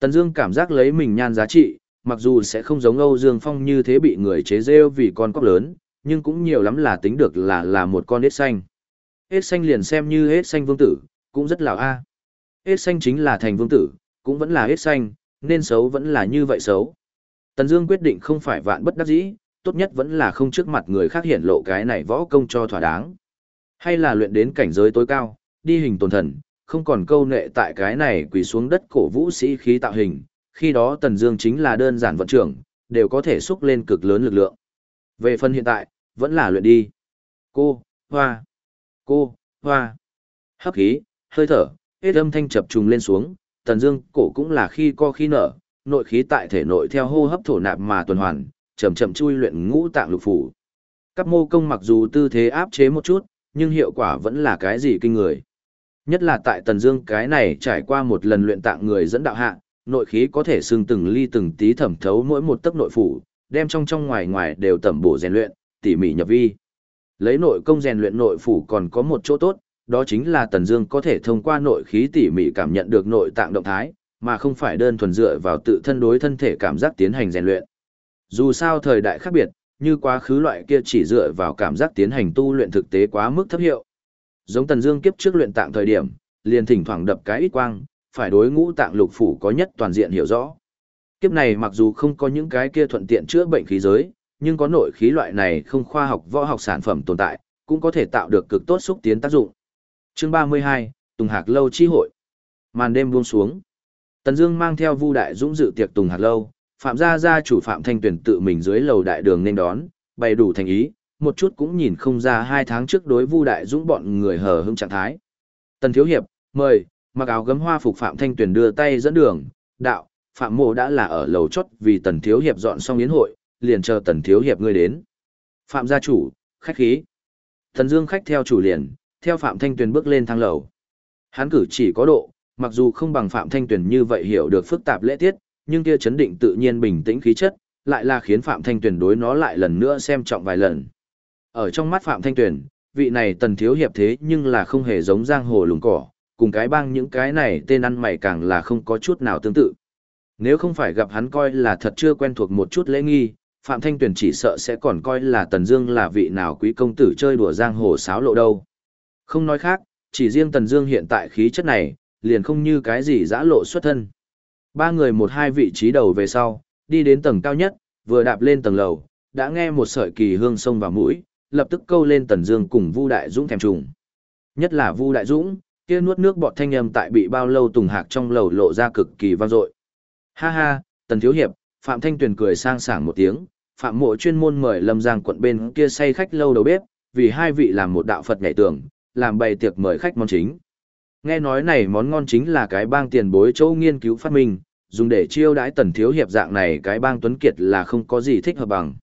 Tần Dương cảm giác lấy mình nhan giá trị, mặc dù sẽ không giống Âu Dương Phong như thế bị người chế giễu vì con quốc lớn, nhưng cũng nhiều lắm là tính được là là một con hết xanh. Hết xanh liền xem như hết xanh vương tử, cũng rất là a. Hết xanh chính là thành vương tử, cũng vẫn là hết xanh, nên xấu vẫn là như vậy xấu. Tần Dương quyết định không phải vạn bất đắc dĩ, tốt nhất vẫn là không trước mặt người khác hiện lộ cái này võ công cho thỏa đáng. Hay là luyện đến cảnh giới tối cao, đi hình tồn thần, không còn câu nệ tại cái này quỳ xuống đất cổ vũ sĩ khí tạo hình, khi đó Tần Dương chính là đơn giản vận trưởng, đều có thể xúc lên cực lớn lực lượng. Về phần hiện tại, vẫn là luyện đi. Cô, hoa, cô, hoa. Hấp khí, hơi thở, hết âm thanh chập trùng lên xuống, Tần Dương cổ cũng là khi co khi nở, nội khí tại thể nội theo hô hấp thổ nạp mà tuần hoàn, chậm chậm chui luyện ngũ tạng lục phủ. Các mô công mặc dù tư thế áp chế một chút, nhưng hiệu quả vẫn là cái gì kinh người. Nhất là tại Tần Dương cái này trải qua một lần luyện tạng người dẫn đạo hạ, nội khí có thể xương từng ly từng tí thẩm thấu mỗi một tấc nội phủ, đem trong trong ngoài ngoài đều tẩm bổ rèn luyện, tỉ mỉ nhập vi. Lấy nội công rèn luyện nội phủ còn có một chỗ tốt, đó chính là Tần Dương có thể thông qua nội khí tỉ mỉ cảm nhận được nội tạng động thái, mà không phải đơn thuần dựa vào tự thân đối thân thể cảm giác tiến hành rèn luyện. Dù sao thời đại khác biệt, như quá khứ loại kia chỉ dựa vào cảm giác tiến hành tu luyện thực tế quá mức thấp hiệu. Giống Tần Dương kiếp trước luyện tạng thời điểm, liền thỉnh thoảng đập cái ít quang, phải đối ngũ tạng lục phủ có nhất toàn diện hiểu rõ. Kiếp này mặc dù không có những cái kia thuận tiện chữa bệnh khí giới, nhưng có nội khí loại này không khoa học võ học sản phẩm tồn tại, cũng có thể tạo được cực tốt xúc tiến tác dụng. Chương 32, Tùng Hạc Lâu chi hội. Màn đêm buông xuống. Tần Dương mang theo Vu Đại Dũng dự tiệc Tùng Hạc Lâu, Phạm gia gia chủ Phạm Thanh Tuyển tự mình dưới lầu đại đường nên đón, bày đủ thành ý, một chút cũng nhìn không ra hai tháng trước đối Vu Đại Dũng bọn người hờ hững trạng thái. Tần Thiếu Hiệp, mời, mặc áo gấm hoa phục Phạm Thanh Tuyển đưa tay dẫn đường, đạo, Phạm Mộ đã là ở lầu chót vì Tần Thiếu Hiệp dọn xong yến hội, liền chờ Tần Thiếu Hiệp ngươi đến. Phạm gia chủ, khách khí. Tần Dương khách theo chủ liền, theo Phạm Thanh Tuyền bước lên thang lầu. Hắn cử chỉ có độ, mặc dù không bằng Phạm Thanh Tuyền như vậy hiểu được phức tạp lễ tiết, nhưng kia chấn định tự nhiên bình tĩnh khí chất, lại là khiến Phạm Thanh Tuyền đối nó lại lần nữa xem trọng vài lần. Ở trong mắt Phạm Thanh Tuyền, vị này Tần Thiếu Hiệp thế nhưng là không hề giống giang hồ lùng cỏ, cùng cái bang những cái này tên ăn mày càng là không có chút nào tương tự. Nếu không phải gặp hắn coi là thật chưa quen thuộc một chút lễ nghi, Phạm Thanh Tuyền chỉ sợ sẽ còn coi là Tần Dương là vị nào quý công tử chơi đùa giang hồ sáo lộ đâu. Không nói khác, chỉ riêng Tần Dương hiện tại khí chất này, liền không như cái gì dã lộ xuất thân. Ba người một hai vị trí đầu về sau, đi đến tầng cao nhất, vừa đạp lên tầng lầu, đã nghe một sợi kỳ hương sông vào mũi, lập tức câu lên Tần Dương cùng Vu Đại Dũng thèm trùng. Nhất là Vu Đại Dũng, kia nuốt nước bọt thanh âm tại bị bao lâu tùng hạc trong lầu lộ ra cực kỳ vang dội. Ha ha, Tần thiếu hiệp, Phạm Thanh Tuyền cười sang sảng một tiếng, Phạm Mộ chuyên môn mời Lâm Giang quận bên kia say khách lâu đầu bếp, vì hai vị làm một đạo Phật nhảy tưởng, làm bày tiệc mời khách món chính. Nghe nói này món ngon chính là cái bang tiền bối châu nghiên cứu phát minh, dùng để chiêu đãi tần thiếu hiệp dạng này cái bang tuấn kiệt là không có gì thích hợp bằng.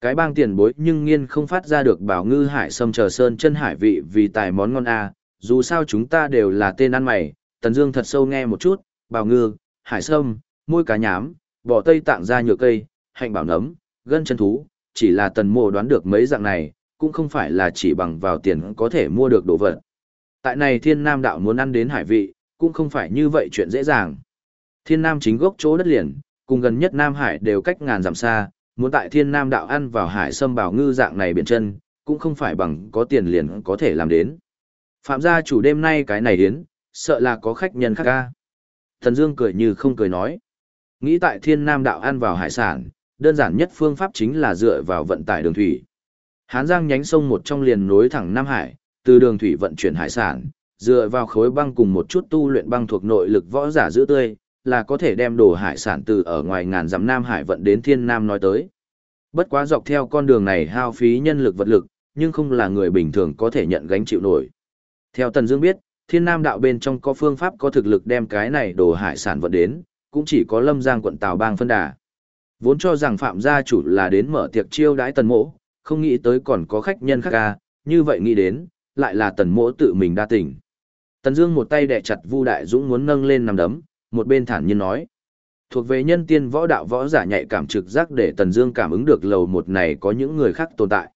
Cái bang tiền bối nhưng nghiên không phát ra được bảo ngư hải sâm chờ sơn chân hải vị vì tài món ngon A, dù sao chúng ta đều là tên ăn mày, Tần Dương thật sâu nghe một chút, bảo ngư, hải sâm, môi cá nhám, bò tây tạng ra nhựa cây, hạnh bảo nấm, gân chân thú, chỉ là tần mộ đoán được mấy dạng này, cũng không phải là chỉ bằng vào tiền có thể mua được đồ vật. Tại này thiên nam đạo muốn ăn đến hải vị, cũng không phải như vậy chuyện dễ dàng. Thiên nam chính gốc chỗ đất liền, cùng gần nhất Nam Hải đều cách ngàn dặm xa, muốn tại thiên nam đạo ăn vào hải sâm bảo ngư dạng này biển chân, cũng không phải bằng có tiền liền có thể làm đến. Phạm gia chủ đêm nay cái này đến, sợ là có khách nhân khác ca. Thần Dương cười như không cười nói. Nghĩ tại thiên nam đạo ăn vào hải sản, đơn giản nhất phương pháp chính là dựa vào vận tải đường thủy. Hán Giang nhánh sông một trong liền nối thẳng Nam Hải, từ đường thủy vận chuyển hải sản, dựa vào khối băng cùng một chút tu luyện băng thuộc nội lực võ giả giữ tươi, là có thể đem đồ hải sản từ ở ngoài ngàn dặm Nam Hải vận đến Thiên Nam nói tới. Bất quá dọc theo con đường này hao phí nhân lực vật lực, nhưng không là người bình thường có thể nhận gánh chịu nổi. Theo Tần Dương biết, Thiên Nam đạo bên trong có phương pháp có thực lực đem cái này đồ hải sản vận đến, cũng chỉ có Lâm Giang quận Tào Bang phân đà. Vốn cho rằng Phạm gia chủ là đến mở tiệc chiêu đãi Tần Mỗ, không nghĩ tới còn có khách nhân khác a, như vậy nghĩ đến, lại là Tần Mỗ tự mình đa tình. Tần Dương một tay đè chặt Vu Đại Dũng muốn nâng lên nằm đấm, một bên thản nhiên nói: Thuộc về nhân tiên võ đạo võ giả nhạy cảm trực giác để Tần Dương cảm ứng được lầu một này có những người khác tồn tại.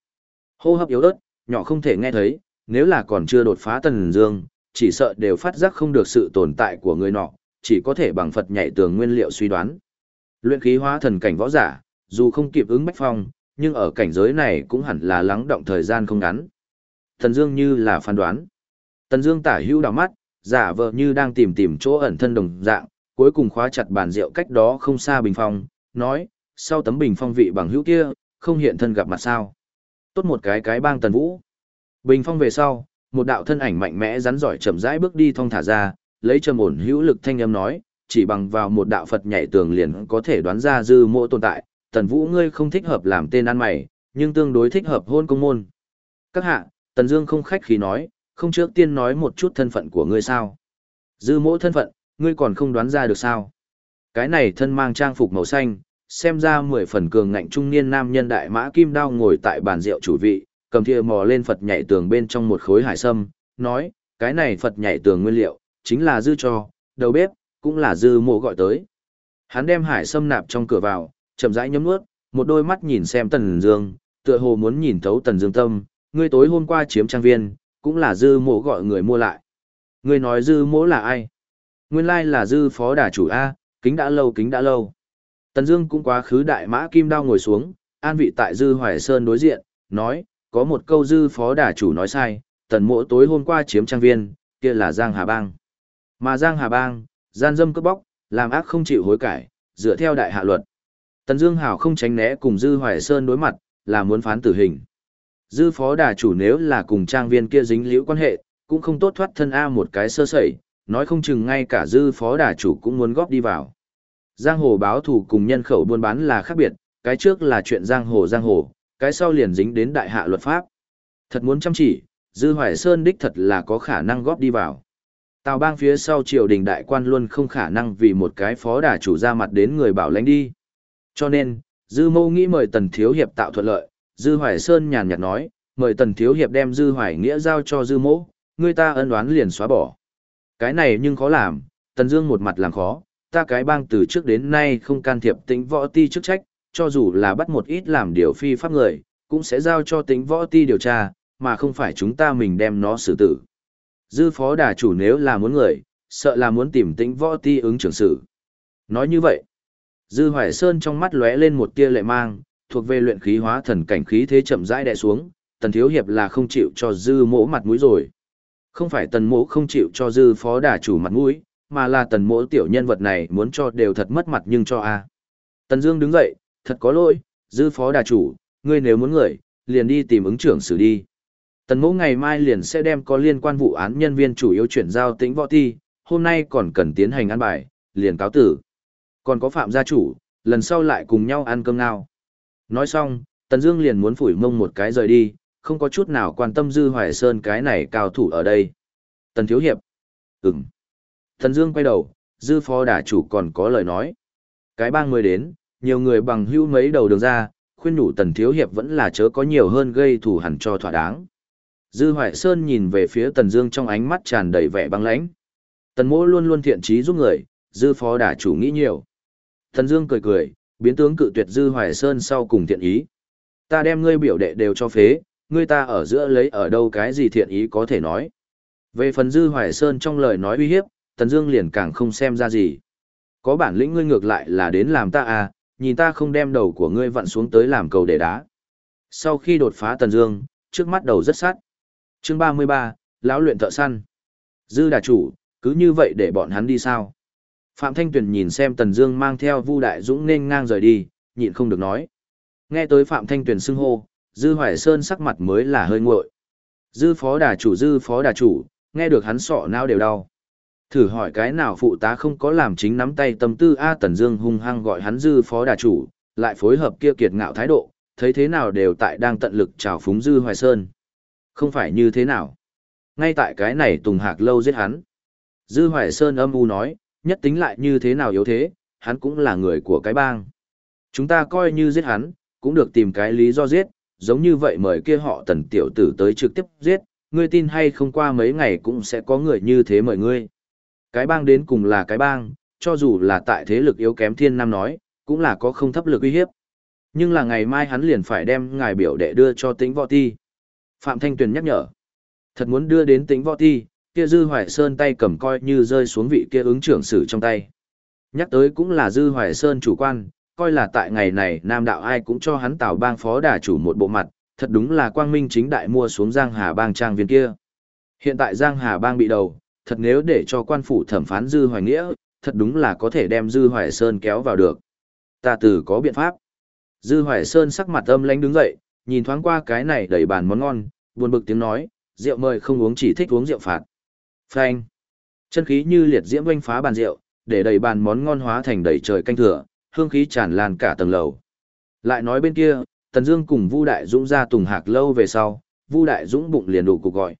Hô hấp yếu ớt, nhỏ không thể nghe thấy, nếu là còn chưa đột phá Tần Dương, chỉ sợ đều phát giác không được sự tồn tại của người nọ, chỉ có thể bằng Phật nhảy tường nguyên liệu suy đoán. Luyện khí hóa thần cảnh võ giả, dù không kịp ứng bách phong, nhưng ở cảnh giới này cũng hẳn là lắng động thời gian không ngắn. Tần Dương như là phán đoán. Tần Dương tả hữu đảo mắt, giả vờ như đang tìm tìm chỗ ẩn thân đồng dạng, cuối cùng khóa chặt bàn rượu cách đó không xa bình phong, nói, sau tấm bình phong vị bằng hữu kia, không hiện thân gặp mặt sao. Tốt một cái cái bang Tần Vũ. Bình phong về sau, một đạo thân ảnh mạnh mẽ rắn giỏi chậm rãi bước đi thong thả ra, lấy trầm ổn hữu lực thanh âm nói, chỉ bằng vào một đạo Phật nhảy tường liền có thể đoán ra dư mộ tồn tại, Tần Vũ ngươi không thích hợp làm tên ăn mày, nhưng tương đối thích hợp hôn công môn. Các hạ, Tần Dương không khách khí nói, không trước tiên nói một chút thân phận của ngươi sao? Dư mộ thân phận, ngươi còn không đoán ra được sao? Cái này thân mang trang phục màu xanh, xem ra mười phần cường ngạnh trung niên nam nhân đại mã kim đao ngồi tại bàn rượu chủ vị, cầm thìa mò lên Phật nhảy tường bên trong một khối hải sâm, nói, cái này Phật nhảy tường nguyên liệu, chính là dư cho, đầu bếp, cũng là dư mộ gọi tới. Hắn đem hải sâm nạp trong cửa vào, chậm rãi nhấm nuốt, một đôi mắt nhìn xem Tần Dương, tựa hồ muốn nhìn thấu Tần Dương tâm, ngươi tối hôm qua chiếm trang viên, cũng là dư mộ gọi người mua lại. Ngươi nói dư mộ là ai? Nguyên lai là dư phó đà chủ A, kính đã lâu kính đã lâu. Tần Dương cũng quá khứ đại mã kim đao ngồi xuống, an vị tại dư hoài sơn đối diện, nói, có một câu dư phó đà chủ nói sai, tần mộ tối hôm qua chiếm trang viên, kia là Giang Hà Bang. Mà Giang Hà Bang, gian dâm cướp bóc, làm ác không chịu hối cải, dựa theo đại hạ luật. Tần Dương Hảo không tránh né cùng Dư Hoài Sơn đối mặt, là muốn phán tử hình. Dư phó đà chủ nếu là cùng trang viên kia dính liễu quan hệ, cũng không tốt thoát thân A một cái sơ sẩy, nói không chừng ngay cả dư phó đà chủ cũng muốn góp đi vào. Giang hồ báo thủ cùng nhân khẩu buôn bán là khác biệt, cái trước là chuyện giang hồ giang hồ, cái sau liền dính đến đại hạ luật pháp. Thật muốn chăm chỉ, Dư Hoài Sơn đích thật là có khả năng góp đi vào. Tào bang phía sau triều đình đại quan luôn không khả năng vì một cái phó đà chủ ra mặt đến người bảo lãnh đi. Cho nên, Dư Mâu nghĩ mời Tần Thiếu Hiệp tạo thuận lợi, Dư Hoài Sơn nhàn nhạt nói, mời Tần Thiếu Hiệp đem Dư Hoài Nghĩa giao cho Dư Mỗ, người ta ân oán liền xóa bỏ. Cái này nhưng khó làm, Tần Dương một mặt làm khó, ta cái bang từ trước đến nay không can thiệp tính võ ti chức trách, cho dù là bắt một ít làm điều phi pháp người, cũng sẽ giao cho tính võ ti điều tra, mà không phải chúng ta mình đem nó xử tử. Dư phó đà chủ nếu là muốn người, sợ là muốn tìm tính võ ti ứng trưởng sự. Nói như vậy, Dư Hoài Sơn trong mắt lóe lên một tia lệ mang, thuộc về luyện khí hóa thần cảnh khí thế chậm rãi đè xuống, tần thiếu hiệp là không chịu cho dư mỗ mặt mũi rồi. Không phải tần mỗ không chịu cho dư phó đà chủ mặt mũi, mà là tần mỗ tiểu nhân vật này muốn cho đều thật mất mặt nhưng cho a. Tần Dương đứng dậy, thật có lỗi, dư phó đà chủ, ngươi nếu muốn người, liền đi tìm ứng trưởng xử đi. Tần mỗ ngày mai liền sẽ đem có liên quan vụ án nhân viên chủ yếu chuyển giao tĩnh võ thi, hôm nay còn cần tiến hành ăn bài, liền cáo tử. Còn có phạm gia chủ, lần sau lại cùng nhau ăn cơm nào. Nói xong, Tần Dương liền muốn phủi mông một cái rời đi, không có chút nào quan tâm Dư Hoài Sơn cái này cao thủ ở đây. Tần Thiếu Hiệp. Ừm. Tần Dương quay đầu, Dư Phó đả Chủ còn có lời nói. Cái bang người đến, nhiều người bằng hữu mấy đầu đường ra, khuyên nhủ Tần Thiếu Hiệp vẫn là chớ có nhiều hơn gây thủ hẳn cho thỏa đáng. Dư Hoài Sơn nhìn về phía Tần Dương trong ánh mắt tràn đầy vẻ băng lãnh. Tần Mỗ luôn luôn thiện trí giúp người, Dư phó đả chủ nghĩ nhiều. Tần Dương cười cười, biến tướng cự tuyệt Dư Hoài Sơn sau cùng thiện ý. Ta đem ngươi biểu đệ đều cho phế, ngươi ta ở giữa lấy ở đâu cái gì thiện ý có thể nói. Về phần Dư Hoài Sơn trong lời nói uy hiếp, Tần Dương liền càng không xem ra gì. Có bản lĩnh ngươi ngược lại là đến làm ta à, nhìn ta không đem đầu của ngươi vặn xuống tới làm cầu để đá. Sau khi đột phá Tần Dương, trước mắt đầu rất sát. Chương 33, lão luyện thợ săn. Dư đà chủ, cứ như vậy để bọn hắn đi sao? Phạm Thanh Tuyền nhìn xem Tần Dương mang theo Vu Đại Dũng nên ngang rời đi, nhịn không được nói. Nghe tới Phạm Thanh Tuyền xưng hô, Dư Hoài Sơn sắc mặt mới là hơi nguội. Dư phó đà chủ dư phó đà chủ, nghe được hắn sọ não đều đau. Thử hỏi cái nào phụ tá không có làm chính nắm tay tâm tư A Tần Dương hung hăng gọi hắn dư phó đà chủ, lại phối hợp kia kiệt ngạo thái độ, thấy thế nào đều tại đang tận lực chào phúng dư hoài sơn. Không phải như thế nào. Ngay tại cái này Tùng Hạc lâu giết hắn. Dư hoài sơn âm u nói, nhất tính lại như thế nào yếu thế, hắn cũng là người của cái bang. Chúng ta coi như giết hắn, cũng được tìm cái lý do giết, giống như vậy mời kia họ tần tiểu tử tới trực tiếp giết, ngươi tin hay không qua mấy ngày cũng sẽ có người như thế mời ngươi. Cái bang đến cùng là cái bang, cho dù là tại thế lực yếu kém thiên nam nói, cũng là có không thấp lực uy hiếp. Nhưng là ngày mai hắn liền phải đem ngài biểu đệ đưa cho tĩnh võ ti. Phạm Thanh Tuyền nhắc nhở. Thật muốn đưa đến tĩnh võ ti, kia Dư Hoài Sơn tay cầm coi như rơi xuống vị kia ứng trưởng sử trong tay. Nhắc tới cũng là Dư Hoài Sơn chủ quan, coi là tại ngày này Nam Đạo ai cũng cho hắn tạo bang phó đà chủ một bộ mặt, thật đúng là quang minh chính đại mua xuống Giang Hà bang trang viên kia. Hiện tại Giang Hà bang bị đầu, thật nếu để cho quan phủ thẩm phán Dư Hoài Nghĩa, thật đúng là có thể đem Dư Hoài Sơn kéo vào được. Ta từ có biện pháp. Dư Hoài Sơn sắc mặt âm lãnh đứng dậy, nhìn thoáng qua cái này đầy bàn món ngon, buồn bực tiếng nói, rượu mời không uống chỉ thích uống rượu phạt. Phanh. Chân khí như liệt diễm oanh phá bàn rượu, để đầy bàn món ngon hóa thành đầy trời canh thừa, hương khí tràn lan cả tầng lầu. Lại nói bên kia, Tần Dương cùng Vu Đại Dũng ra Tùng Hạc lâu về sau, Vu Đại Dũng bụng liền đủ cục gọi.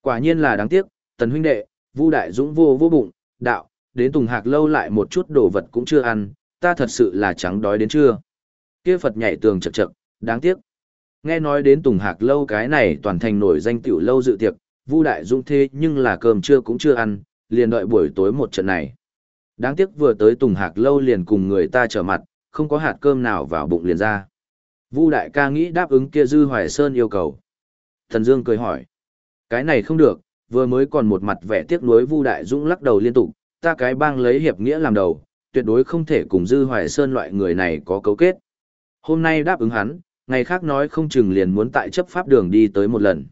Quả nhiên là đáng tiếc, Tần huynh đệ, Vu Đại Dũng vô vô bụng, đạo, đến Tùng Hạc lâu lại một chút đồ vật cũng chưa ăn, ta thật sự là trắng đói đến chưa. Kia Phật nhảy tường chậc chậc, đáng tiếc. Nghe nói đến Tùng Hạc lâu cái này toàn thành nổi danh tiểu lâu dự tiệc, Vu Đại Dũng thế nhưng là cơm trưa cũng chưa ăn, liền đợi buổi tối một trận này. Đáng tiếc vừa tới Tùng Hạc lâu liền cùng người ta trở mặt, không có hạt cơm nào vào bụng liền ra. Vu Đại ca nghĩ đáp ứng kia Dư Hoài Sơn yêu cầu. Thần Dương cười hỏi, cái này không được, vừa mới còn một mặt vẻ tiếc nuối Vu Đại Dũng lắc đầu liên tục, ta cái bang lấy hiệp nghĩa làm đầu, tuyệt đối không thể cùng Dư Hoài Sơn loại người này có cấu kết. Hôm nay đáp ứng hắn, ngày khác nói không chừng liền muốn tại chấp pháp đường đi tới một lần.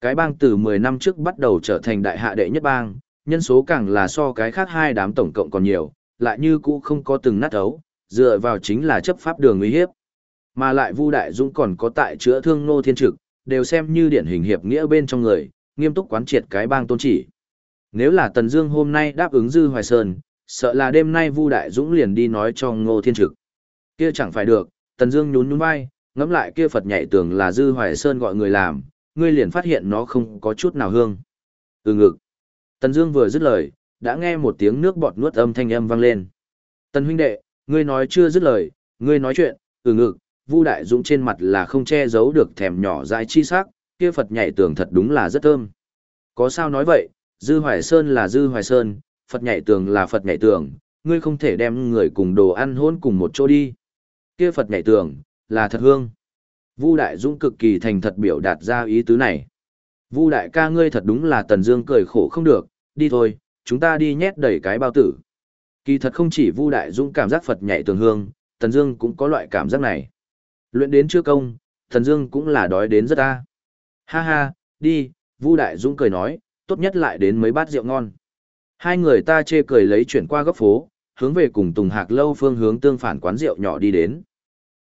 Cái bang từ 10 năm trước bắt đầu trở thành đại hạ đệ nhất bang, nhân số càng là so cái khác hai đám tổng cộng còn nhiều, lại như cũ không có từng nát ấu, dựa vào chính là chấp pháp đường uy hiếp. Mà lại Vu Đại Dũng còn có tại chữa thương nô thiên trực, đều xem như điển hình hiệp nghĩa bên trong người, nghiêm túc quán triệt cái bang tôn chỉ. Nếu là Tần Dương hôm nay đáp ứng Dư Hoài Sơn, sợ là đêm nay Vu Đại Dũng liền đi nói cho Ngô Thiên Trực. Kia chẳng phải được, Tần Dương nhún nhún vai, ngẫm lại kia Phật nhảy tưởng là Dư Hoài Sơn gọi người làm, ngươi liền phát hiện nó không có chút nào hương. Từ ngực. Tần Dương vừa dứt lời, đã nghe một tiếng nước bọt nuốt âm thanh âm vang lên. Tần huynh đệ, ngươi nói chưa dứt lời, ngươi nói chuyện, Ừ ngực, Vu Đại Dũng trên mặt là không che giấu được thèm nhỏ dãi chi sắc, kia Phật nhảy tường thật đúng là rất thơm. Có sao nói vậy, Dư Hoài Sơn là Dư Hoài Sơn, Phật nhảy tường là Phật nhảy tường, ngươi không thể đem người cùng đồ ăn hôn cùng một chỗ đi. Kia Phật nhảy tường, là thật hương. Vu Đại Dũng cực kỳ thành thật biểu đạt ra ý tứ này. Vu Đại ca ngươi thật đúng là Tần Dương cười khổ không được, đi thôi, chúng ta đi nhét đầy cái bao tử. Kỳ thật không chỉ Vu Đại Dũng cảm giác Phật nhảy tường hương, Tần Dương cũng có loại cảm giác này. Luyện đến chưa công, Tần Dương cũng là đói đến rất a. Ha ha, đi, Vu Đại Dũng cười nói, tốt nhất lại đến mấy bát rượu ngon. Hai người ta chê cười lấy chuyển qua góc phố, hướng về cùng Tùng Hạc lâu phương hướng tương phản quán rượu nhỏ đi đến.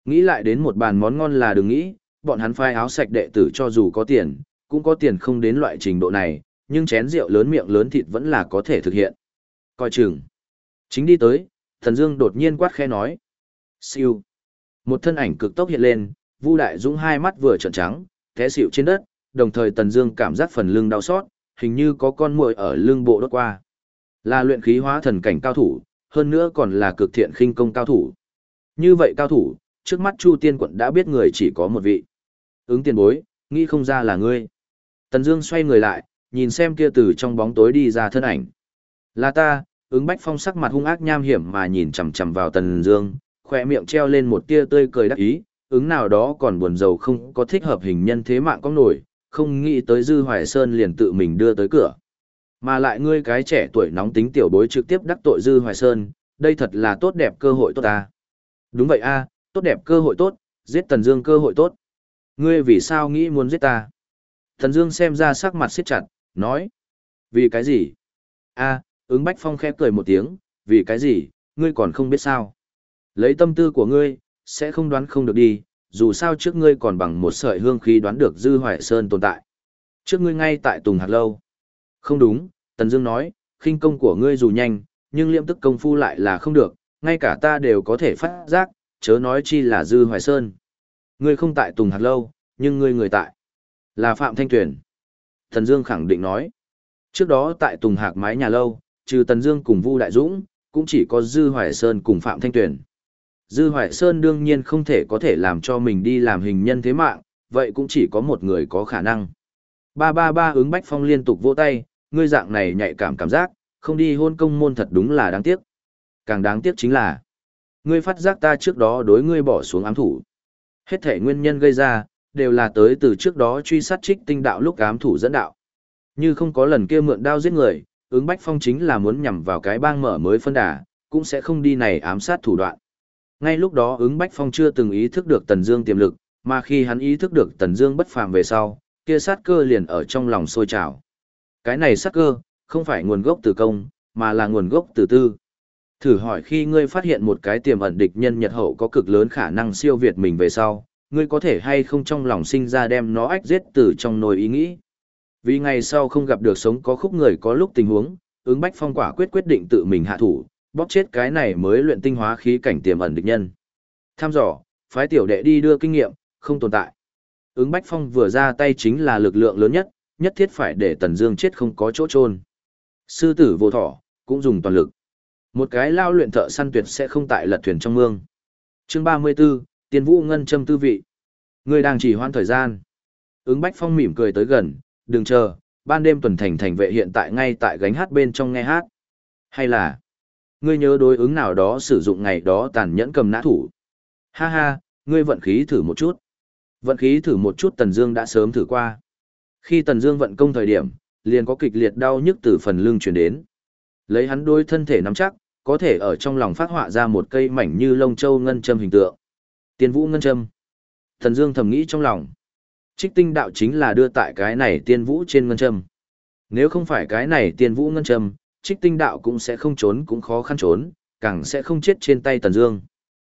Nghĩ lại đến một bàn món ngon là đừng nghĩ, bọn hắn phai áo sạch đệ tử cho dù có tiền, cũng có tiền không đến loại trình độ này, nhưng chén rượu lớn miệng lớn thịt vẫn là có thể thực hiện. Coi chừng. Chính đi tới, Thần Dương đột nhiên quát khẽ nói. Siêu. Một thân ảnh cực tốc hiện lên, Vu Đại Dũng hai mắt vừa trợn trắng, té xỉu trên đất, đồng thời Tần Dương cảm giác phần lưng đau xót, hình như có con muỗi ở lưng bộ đốt qua. Là luyện khí hóa thần cảnh cao thủ, hơn nữa còn là cực thiện khinh công cao thủ. Như vậy cao thủ, trước mắt Chu Tiên quận đã biết người chỉ có một vị. Ứng tiền bối, nghĩ không ra là ngươi. Tần Dương xoay người lại, nhìn xem kia từ trong bóng tối đi ra thân ảnh. Là ta, ứng bách phong sắc mặt hung ác nham hiểm mà nhìn chằm chằm vào Tần Dương, khóe miệng treo lên một tia tươi cười đắc ý, ứng nào đó còn buồn rầu không có thích hợp hình nhân thế mạng có nổi, không nghĩ tới Dư Hoài Sơn liền tự mình đưa tới cửa. Mà lại ngươi cái trẻ tuổi nóng tính tiểu bối trực tiếp đắc tội Dư Hoài Sơn, đây thật là tốt đẹp cơ hội tốt ta. Đúng vậy a, tốt đẹp cơ hội tốt, giết Tần Dương cơ hội tốt. Ngươi vì sao nghĩ muốn giết ta? Thần Dương xem ra sắc mặt siết chặt, nói: "Vì cái gì?" A, ứng Bách Phong khẽ cười một tiếng, "Vì cái gì? Ngươi còn không biết sao?" Lấy tâm tư của ngươi, sẽ không đoán không được đi, dù sao trước ngươi còn bằng một sợi hương khí đoán được Dư Hoài Sơn tồn tại. Trước ngươi ngay tại Tùng Hạt Lâu. Không đúng, Tần Dương nói, khinh công của ngươi dù nhanh, nhưng liệm tức công phu lại là không được, ngay cả ta đều có thể phát giác, chớ nói chi là Dư Hoài Sơn. Ngươi không tại Tùng Hạt Lâu, nhưng ngươi người tại. Là Phạm Thanh Tuyền. Thần Dương khẳng định nói. Trước đó tại Tùng Hạc mái nhà lâu, trừ Tần Dương cùng Vu Đại Dũng, cũng chỉ có Dư Hoài Sơn cùng Phạm Thanh Tuyền. Dư Hoài Sơn đương nhiên không thể có thể làm cho mình đi làm hình nhân thế mạng, vậy cũng chỉ có một người có khả năng. Ba ba ba ứng Bách Phong liên tục vỗ tay, ngươi dạng này nhạy cảm cảm giác, không đi hôn công môn thật đúng là đáng tiếc. Càng đáng tiếc chính là, ngươi phát giác ta trước đó đối ngươi bỏ xuống ám thủ. Hết thể nguyên nhân gây ra, đều là tới từ trước đó truy sát trích tinh đạo lúc ám thủ dẫn đạo. Như không có lần kia mượn đao giết người, ứng Bách Phong chính là muốn nhằm vào cái bang mở mới phân đà, cũng sẽ không đi này ám sát thủ đoạn. Ngay lúc đó ứng Bách Phong chưa từng ý thức được Tần Dương tiềm lực, mà khi hắn ý thức được Tần Dương bất phàm về sau, kia sát cơ liền ở trong lòng sôi trào. Cái này sát cơ, không phải nguồn gốc từ công, mà là nguồn gốc từ tư. Thử hỏi khi ngươi phát hiện một cái tiềm ẩn địch nhân Nhật hậu có cực lớn khả năng siêu việt mình về sau, ngươi có thể hay không trong lòng sinh ra đem nó ách giết từ trong nồi ý nghĩ. Vì ngày sau không gặp được sống có khúc người có lúc tình huống, ứng Bách Phong quả quyết quyết định tự mình hạ thủ, bóp chết cái này mới luyện tinh hóa khí cảnh tiềm ẩn địch nhân. Tham dò, phái tiểu đệ đi đưa kinh nghiệm, không tồn tại. Ứng Bách Phong vừa ra tay chính là lực lượng lớn nhất, nhất thiết phải để Tần Dương chết không có chỗ trôn. Sư tử vô thỏ, cũng dùng toàn lực. Một cái lao luyện thợ săn tuyệt sẽ không tại lật thuyền trong mương. Chương 34, Tiên Vũ Ngân Châm tư vị. Ngươi đang chỉ hoãn thời gian. Ứng Bách Phong mỉm cười tới gần, đừng chờ, ban đêm tuần thành thành vệ hiện tại ngay tại gánh hát bên trong nghe hát. Hay là Ngươi nhớ đối ứng nào đó sử dụng ngày đó tàn nhẫn cầm nã thủ. Ha ha, ngươi vận khí thử một chút. Vận khí thử một chút Tần Dương đã sớm thử qua. Khi Tần Dương vận công thời điểm, liền có kịch liệt đau nhức từ phần lưng truyền đến. Lấy hắn đôi thân thể nắm chắc, có thể ở trong lòng phát họa ra một cây mảnh như lông châu ngân châm hình tượng. Tiên Vũ ngân châm. thần Dương thầm nghĩ trong lòng. Trích tinh đạo chính là đưa tại cái này tiên vũ trên ngân châm. Nếu không phải cái này tiên vũ ngân châm, trích tinh đạo cũng sẽ không trốn cũng khó khăn trốn, càng sẽ không chết trên tay Tần Dương.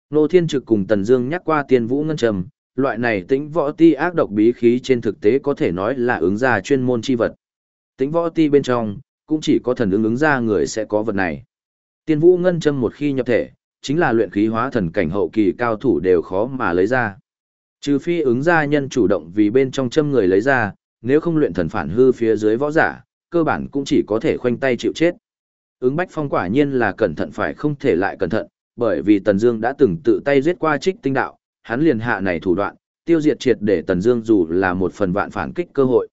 Nô Thiên Trực cùng Tần Dương nhắc qua tiên vũ ngân trầm, loại này tĩnh võ ti ác độc bí khí trên thực tế có thể nói là ứng ra chuyên môn chi vật. Tĩnh võ ti bên trong, cũng chỉ có thần ứng ứng ra người sẽ có vật này. Tiên vũ ngân châm một khi nhập thể, chính là luyện khí hóa thần cảnh hậu kỳ cao thủ đều khó mà lấy ra. Trừ phi ứng gia nhân chủ động vì bên trong châm người lấy ra, nếu không luyện thần phản hư phía dưới võ giả, cơ bản cũng chỉ có thể khoanh tay chịu chết. Ứng Bách Phong quả nhiên là cẩn thận phải không thể lại cẩn thận, bởi vì Tần Dương đã từng tự tay giết qua Trích Tinh Đạo, hắn liền hạ này thủ đoạn, tiêu diệt triệt để Tần Dương dù là một phần vạn phản kích cơ hội.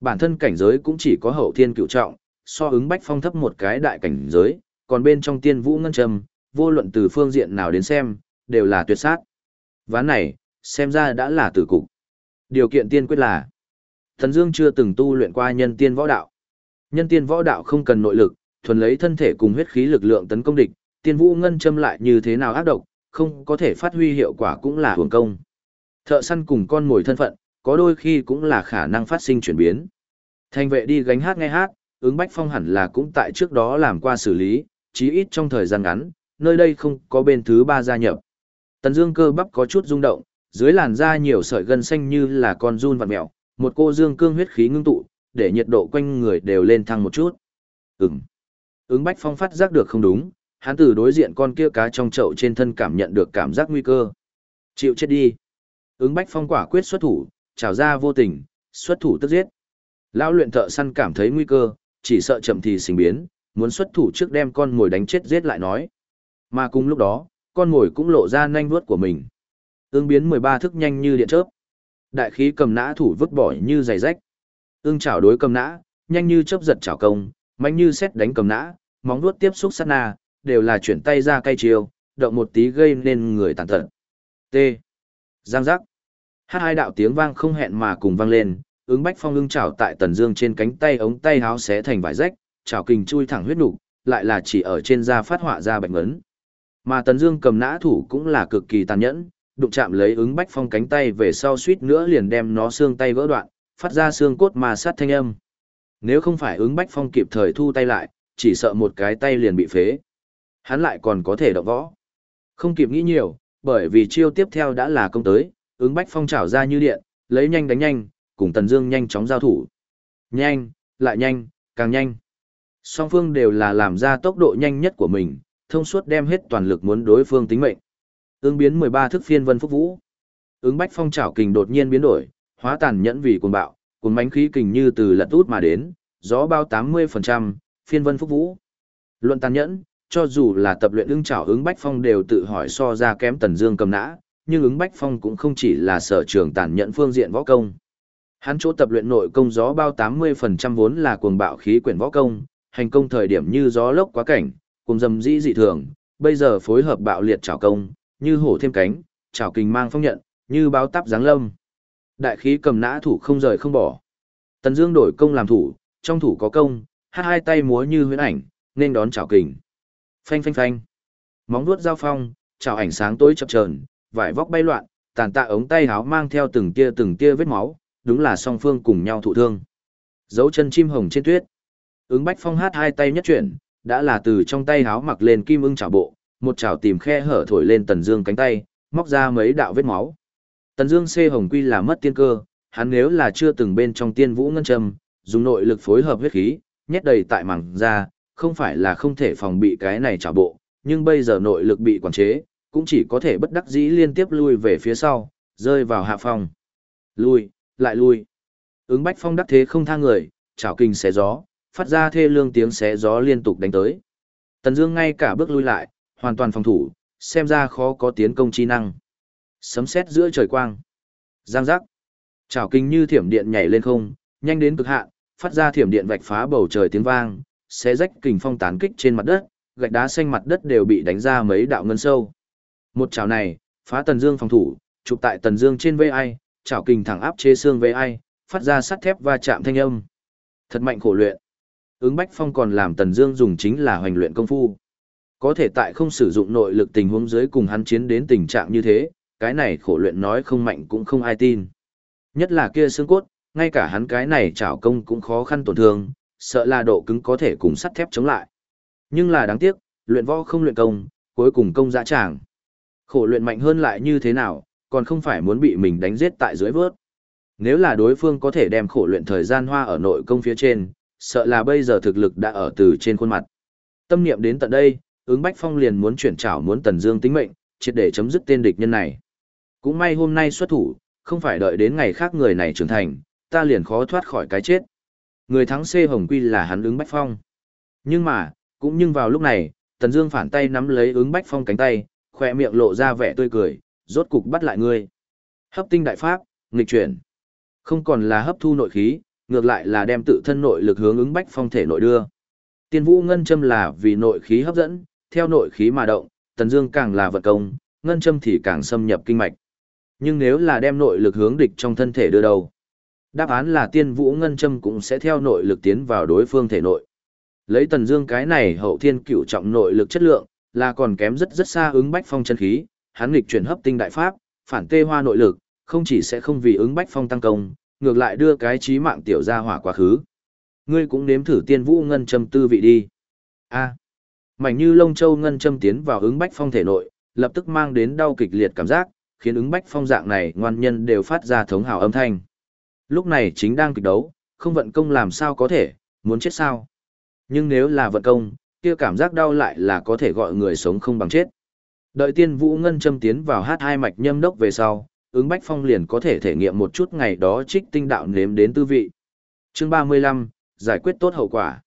Bản thân cảnh giới cũng chỉ có hậu thiên cửu trọng, so ứng Bách Phong thấp một cái đại cảnh giới, còn bên trong Tiên Vũ Ngân Trầm, vô luận từ phương diện nào đến xem, đều là tuyệt sát. Ván này, xem ra đã là tử cục. Điều kiện tiên quyết là thần Dương chưa từng tu luyện qua nhân tiên võ đạo. Nhân tiên võ đạo không cần nội lực, thuần lấy thân thể cùng huyết khí lực lượng tấn công địch, tiên vũ ngân châm lại như thế nào ác độc, không có thể phát huy hiệu quả cũng là hưởng công. Thợ săn cùng con mồi thân phận, có đôi khi cũng là khả năng phát sinh chuyển biến. Thành vệ đi gánh hát nghe hát, ứng bách phong hẳn là cũng tại trước đó làm qua xử lý, chí ít trong thời gian ngắn, nơi đây không có bên thứ ba gia nhập. Tần dương cơ bắp có chút rung động, dưới làn da nhiều sợi gân xanh như là con run vặn mèo, một cô dương cương huyết khí ngưng tụ, để nhiệt độ quanh người đều lên thăng một chút. Ừm. Ứng Bách Phong phát giác được không đúng, hắn từ đối diện con kia cá trong chậu trên thân cảm nhận được cảm giác nguy cơ. Chịu chết đi. Ứng Bách Phong quả quyết xuất thủ, trào ra vô tình, xuất thủ tức giết. Lão luyện thợ săn cảm thấy nguy cơ, chỉ sợ chậm thì sinh biến, muốn xuất thủ trước đem con mồi đánh chết giết lại nói. Mà cùng lúc đó, con mồi cũng lộ ra nhanh vuốt của mình. ương biến 13 thức nhanh như điện chớp. Đại khí cầm nã thủ vứt bỏ như giày rách. Ưng chảo đối cầm nã, nhanh như chớp giật chảo công, mạnh như xét đánh cầm nã, móng vuốt tiếp xúc sát na, đều là chuyển tay ra cây chiều, động một tí gây nên người tàn tật. T. Giang giác. Hát hai đạo tiếng vang không hẹn mà cùng vang lên, ứng bách phong ưng chảo tại tần dương trên cánh tay ống tay háo xé thành vải rách, chảo kình chui thẳng huyết nục, lại là chỉ ở trên da phát họa ra bệnh ấn. Mà tần dương cầm nã thủ cũng là cực kỳ tàn nhẫn, đụng chạm lấy ứng bách phong cánh tay về sau suýt nữa liền đem nó xương tay vỡ đoạn, phát ra xương cốt mà sát thanh âm. Nếu không phải ứng bách phong kịp thời thu tay lại, chỉ sợ một cái tay liền bị phế. Hắn lại còn có thể động võ. Không kịp nghĩ nhiều, bởi vì chiêu tiếp theo đã là công tới, ứng bách phong trảo ra như điện, lấy nhanh đánh nhanh, cùng Tần Dương nhanh chóng giao thủ. Nhanh, lại nhanh, càng nhanh. Song phương đều là làm ra tốc độ nhanh nhất của mình, thông suốt đem hết toàn lực muốn đối phương tính mệnh. Ứng biến 13 thức phiên vân phúc vũ. Ứng bách phong trảo kình đột nhiên biến đổi, hóa tàn nhẫn vì cuồng bạo, cuồng mãnh khí kình như từ lật út mà đến, gió bao 80%, phiên vân phúc vũ. Luận tàn nhẫn, cho dù là tập luyện ứng trảo ứng bách phong đều tự hỏi so ra kém tần dương cầm nã, nhưng ứng bách phong cũng không chỉ là sở trường tàn nhẫn phương diện võ công. Hắn chỗ tập luyện nội công gió bao 80% vốn là cuồng bạo khí quyển võ công, hành công thời điểm như gió lốc quá cảnh, cùng dầm dĩ dị thường, bây giờ phối hợp bạo liệt trảo công, như hổ thêm cánh, trảo kình mang phong nhận, như báo táp giáng lâm. Đại khí cầm nã thủ không rời không bỏ. Tần Dương đổi công làm thủ, trong thủ có công, hát hai tay múa như huyễn ảnh, nên đón trảo kình. Phanh phanh phanh. Móng vuốt giao phong, trảo ảnh sáng tối chập chờn, vải vóc bay loạn, tàn tạ ống tay áo mang theo từng tia từng tia vết máu, đúng là song phương cùng nhau thụ thương. Dấu chân chim hồng trên tuyết. Ứng Bách Phong hát hai tay nhất chuyển, đã là từ trong tay háo mặc lên kim ưng chảo bộ, một chảo tìm khe hở thổi lên Tần Dương cánh tay, móc ra mấy đạo vết máu. Tần Dương C hồng quy là mất tiên cơ, hắn nếu là chưa từng bên trong tiên vũ ngân châm, dùng nội lực phối hợp huyết khí, nhét đầy tại mảng da, không phải là không thể phòng bị cái này chảo bộ, nhưng bây giờ nội lực bị quản chế, cũng chỉ có thể bất đắc dĩ liên tiếp lui về phía sau, rơi vào hạ phòng. Lui, lại lui. Ứng Bách Phong đắc thế không tha người, chảo kinh xé gió, phát ra thê lương tiếng xé gió liên tục đánh tới. Tần Dương ngay cả bước lui lại, hoàn toàn phòng thủ, xem ra khó có tiến công chi năng. Sấm sét giữa trời quang. Giang giác. Chảo kinh như thiểm điện nhảy lên không, nhanh đến cực hạn, phát ra thiểm điện vạch phá bầu trời tiếng vang, xé rách kình phong tán kích trên mặt đất, gạch đá xanh mặt đất đều bị đánh ra mấy đạo ngân sâu. Một chảo này, phá Tần Dương phòng thủ, chụp tại Tần Dương trên vai, chảo kình thẳng áp chế xương vai, phát ra sắt thép va chạm thanh âm. Thật mạnh khổ luyện. Ứng Bách Phong còn làm Tần Dương dùng chính là hoành luyện công phu. Có thể tại không sử dụng nội lực tình huống dưới cùng hắn chiến đến tình trạng như thế, cái này khổ luyện nói không mạnh cũng không ai tin. Nhất là kia xương cốt, ngay cả hắn cái này chảo công cũng khó khăn tổn thương, sợ là độ cứng có thể cùng sắt thép chống lại. Nhưng là đáng tiếc, luyện võ không luyện công, cuối cùng công dã tràng. Khổ luyện mạnh hơn lại như thế nào, còn không phải muốn bị mình đánh giết tại dưới vớt. Nếu là đối phương có thể đem khổ luyện thời gian hoa ở nội công phía trên, sợ là bây giờ thực lực đã ở từ trên khuôn mặt. Tâm niệm đến tận đây, ứng Bách Phong liền muốn chuyển trảo muốn Tần Dương tính mệnh, triệt để chấm dứt tên địch nhân này. Cũng may hôm nay xuất thủ, không phải đợi đến ngày khác người này trưởng thành, ta liền khó thoát khỏi cái chết. Người thắng C Hồng Quy là hắn ứng Bách Phong. Nhưng mà, cũng nhưng vào lúc này, Tần Dương phản tay nắm lấy ứng Bách Phong cánh tay, khóe miệng lộ ra vẻ tươi cười, rốt cục bắt lại ngươi. Hấp tinh đại pháp, nghịch chuyển. Không còn là hấp thu nội khí, ngược lại là đem tự thân nội lực hướng ứng Bách Phong thể nội đưa. Tiên Vũ ngân châm là vì nội khí hấp dẫn, theo nội khí mà động, Tần Dương càng là vật công, ngân châm thì càng xâm nhập kinh mạch. Nhưng nếu là đem nội lực hướng địch trong thân thể đưa đầu, đáp án là tiên vũ ngân châm cũng sẽ theo nội lực tiến vào đối phương thể nội. Lấy tần dương cái này hậu thiên cửu trọng nội lực chất lượng, là còn kém rất rất xa ứng bách phong chân khí, hắn nghịch chuyển hấp tinh đại pháp, phản tê hoa nội lực, không chỉ sẽ không vì ứng bách phong tăng công, ngược lại đưa cái trí mạng tiểu gia hỏa quá khứ. Ngươi cũng nếm thử tiên vũ ngân châm tư vị đi. A. mảnh như lông châu ngân châm tiến vào ứng bách phong thể nội, lập tức mang đến đau kịch liệt cảm giác, khiến ứng bách phong dạng này ngoan nhân đều phát ra thống hào âm thanh. Lúc này chính đang kịch đấu, không vận công làm sao có thể, muốn chết sao. Nhưng nếu là vận công, kia cảm giác đau lại là có thể gọi người sống không bằng chết. Đợi tiên vũ ngân châm tiến vào hát hai mạch nhâm đốc về sau, ứng bách phong liền có thể thể nghiệm một chút ngày đó trích tinh đạo nếm đến tư vị. Chương 35, giải quyết tốt hậu quả.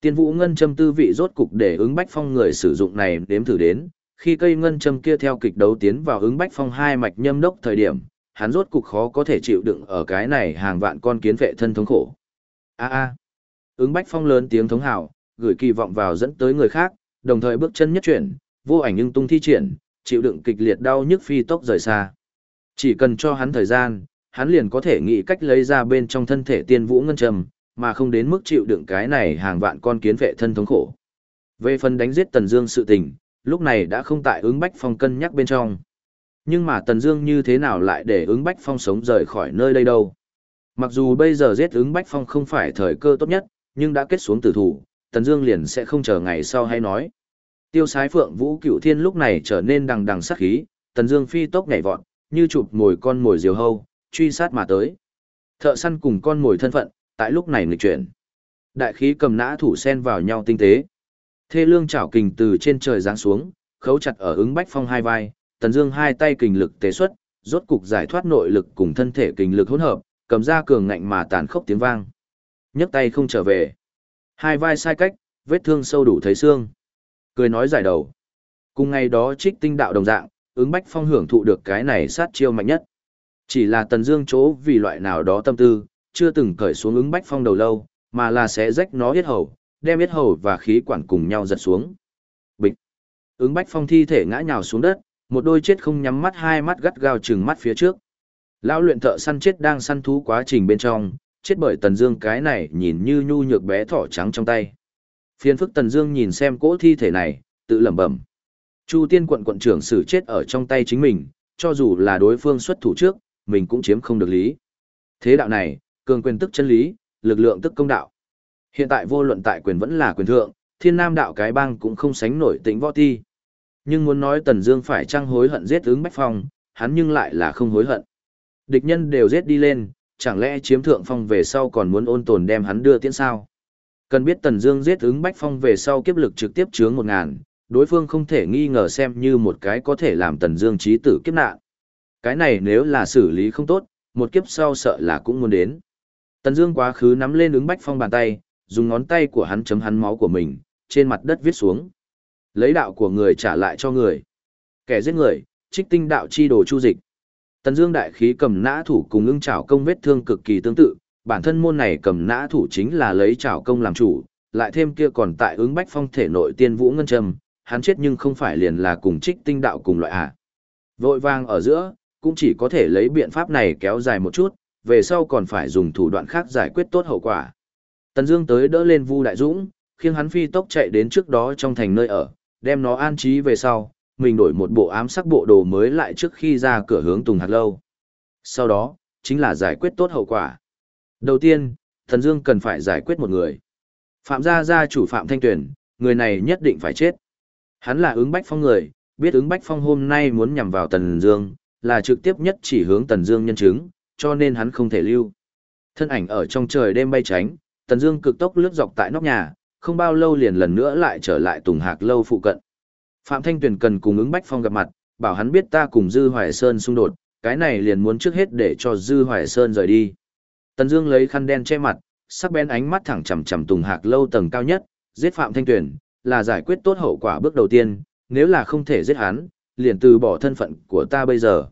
Tiên vũ ngân châm tư vị rốt cục để ứng bách phong người sử dụng này nếm thử đến, khi cây ngân châm kia theo kịch đấu tiến vào ứng bách phong hai mạch nhâm đốc thời điểm, hắn rốt cục khó có thể chịu đựng ở cái này hàng vạn con kiến vệ thân thống khổ, A a. Ứng Bách Phong lớn tiếng thống hào, gửi kỳ vọng vào dẫn tới người khác, đồng thời bước chân nhất chuyển, vô ảnh nhưng tung thi triển, chịu đựng kịch liệt đau nhức phi tốc rời xa. Chỉ cần cho hắn thời gian, hắn liền có thể nghĩ cách lấy ra bên trong thân thể tiên vũ ngân trầm, mà không đến mức chịu đựng cái này hàng vạn con kiến vệ thân thống khổ. Về phần đánh giết Tần Dương sự tình, lúc này đã không tại ứng Bách Phong cân nhắc bên trong. Nhưng mà Tần Dương như thế nào lại để ứng Bách Phong sống rời khỏi nơi đây đâu? Mặc dù bây giờ giết ứng Bách Phong không phải thời cơ tốt nhất, nhưng đã kết xuống tử thủ, Tần Dương liền sẽ không chờ ngày sau hay nói. Tiêu Sái Phượng Vũ Cựu Thiên lúc này trở nên đằng đằng sát khí, Tần Dương phi tốc nhảy vọt, như chụp mồi con mồi diều hâu, truy sát mà tới. Thợ săn cùng con mồi thân phận, tại lúc này nghịch chuyển. Đại khí cầm nã thủ sen vào nhau tinh tế. Thê lương chảo kình từ trên trời giáng xuống, khấu chặt ở ứng bách phong hai vai, Tần Dương hai tay kình lực tế xuất, rốt cục giải thoát nội lực cùng thân thể kình lực hỗn hợp, cầm ra cường ngạnh mà tàn khốc tiếng vang. Nhấc tay không trở về. Hai vai sai cách, vết thương sâu đủ thấy xương. Cười nói giải đầu. Cùng ngày đó trích tinh đạo đồng dạng, ứng bách phong hưởng thụ được cái này sát chiêu mạnh nhất. Chỉ là Tần Dương chỗ vì loại nào đó tâm tư, chưa từng cởi xuống ứng bách phong đầu lâu, mà là sẽ rách nó huyết hầu, đem huyết hầu và khí quản cùng nhau giật xuống. Bịch. Ứng bách phong thi thể ngã nhào xuống đất, một đôi chết không nhắm mắt hai mắt gắt gao trừng mắt phía trước. Lão luyện thợ săn chết đang săn thú quá trình bên trong, chết bởi Tần Dương cái này nhìn như nhu nhược bé thỏ trắng trong tay. Phiên phức Tần Dương nhìn xem cỗ thi thể này, tự lẩm bẩm. Chu Tiên quận quận trưởng xử chết ở trong tay chính mình, cho dù là đối phương xuất thủ trước, mình cũng chiếm không được lý. Thế đạo này, cường quyền tức chân lý, lực lượng tức công đạo. Hiện tại vô luận tại quyền vẫn là quyền thượng, thiên nam đạo cái bang cũng không sánh nổi tính võ ti. Nhưng muốn nói Tần Dương phải trăng hối hận giết ứng Bách Phong, hắn nhưng lại là không hối hận. Địch nhân đều giết đi lên, chẳng lẽ chiếm thượng phong về sau còn muốn ôn tồn đem hắn đưa tiễn sao? Cần biết Tần Dương giết ứng Bách Phong về sau kiếp lực trực tiếp chướng một ngàn, đối phương không thể nghi ngờ xem như một cái có thể làm Tần Dương chí tử kiếp nạn. Cái này nếu là xử lý không tốt, một kiếp sau sợ là cũng muốn đến. Tần Dương quá khứ nắm lên ứng Bách Phong bàn tay, dùng ngón tay của hắn chấm hắn máu của mình, trên mặt đất viết xuống. Lấy đạo của người trả lại cho người. Kẻ giết người, trích tinh đạo chi đồ chu dịch. Tần Dương đại khí cầm nã thủ cùng ưng chảo công vết thương cực kỳ tương tự, bản thân môn này cầm nã thủ chính là lấy chảo công làm chủ, lại thêm kia còn tại ứng bách phong thể nội tiên vũ ngân trầm, hắn chết nhưng không phải liền là cùng trích tinh đạo cùng loại à. Vội vang ở giữa, cũng chỉ có thể lấy biện pháp này kéo dài một chút, về sau còn phải dùng thủ đoạn khác giải quyết tốt hậu quả. Tần Dương tới đỡ lên Vu Đại Dũng, khiến hắn phi tốc chạy đến trước đó trong thành nơi ở, đem nó an trí về sau, mình đổi một bộ ám sắc bộ đồ mới lại trước khi ra cửa hướng Tùng Hạt Lâu. Sau đó, chính là giải quyết tốt hậu quả. Đầu tiên, Thần Dương cần phải giải quyết một người. Phạm gia gia chủ Phạm Thanh Tuyển, người này nhất định phải chết. Hắn là ứng bách phong người, biết ứng bách phong hôm nay muốn nhằm vào Tần Dương, là trực tiếp nhất chỉ hướng Tần Dương nhân chứng, cho nên hắn không thể lưu. Thân ảnh ở trong trời đêm bay tránh, Tần Dương cực tốc lướt dọc tại nóc nhà, không bao lâu liền lần nữa lại trở lại Tùng Hạc lâu phụ cận. Phạm Thanh Tuyền cần cùng ứng Bách Phong gặp mặt, bảo hắn biết ta cùng Dư Hoài Sơn xung đột, cái này liền muốn trước hết để cho Dư Hoài Sơn rời đi. Tần Dương lấy khăn đen che mặt, sắc bén ánh mắt thẳng chằm chằm Tùng Hạc lâu tầng cao nhất, giết Phạm Thanh Tuyền là giải quyết tốt hậu quả bước đầu tiên, nếu là không thể giết hắn, liền từ bỏ thân phận của ta bây giờ.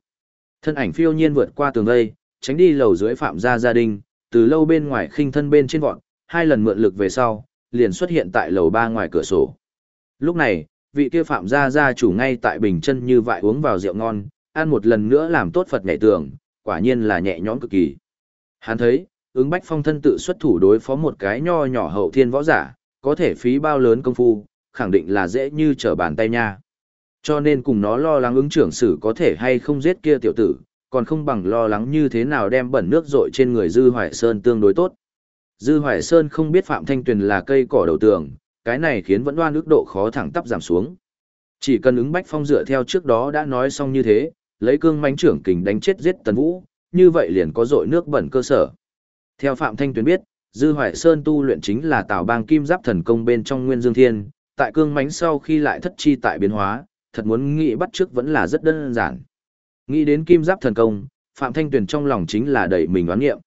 Thân ảnh phiêu nhiên vượt qua tường vây, tránh đi lầu dưới Phạm gia gia đình, từ lâu bên ngoài khinh thân bên trên vọt, hai lần mượn lực về sau, liền xuất hiện tại lầu ba ngoài cửa sổ. Lúc này, vị kia phạm gia gia chủ ngay tại bình chân như vậy uống vào rượu ngon, ăn một lần nữa làm tốt Phật nhảy tường, quả nhiên là nhẹ nhõm cực kỳ. Hắn thấy, ứng bách phong thân tự xuất thủ đối phó một cái nho nhỏ hậu thiên võ giả, có thể phí bao lớn công phu, khẳng định là dễ như trở bàn tay nha. Cho nên cùng nó lo lắng ứng trưởng sử có thể hay không giết kia tiểu tử, còn không bằng lo lắng như thế nào đem bẩn nước rội trên người Dư Hoài Sơn tương đối tốt. Dư Hoài Sơn không biết Phạm Thanh Tuyền là cây cỏ đầu tường, cái này khiến vẫn đoan ước độ khó thẳng tắp giảm xuống. Chỉ cần ứng bách phong dựa theo trước đó đã nói xong như thế, lấy cương mánh trưởng kình đánh chết giết tần vũ, như vậy liền có dội nước bẩn cơ sở. Theo Phạm Thanh Tuyền biết, Dư Hoài Sơn tu luyện chính là tạo bang kim giáp thần công bên trong Nguyên Dương Thiên, tại cương mánh sau khi lại thất chi tại biến hóa, thật muốn nghĩ bắt trước vẫn là rất đơn giản. Nghĩ đến kim giáp thần công, Phạm Thanh Tuyền trong lòng chính là đẩy mình oán nghiệm.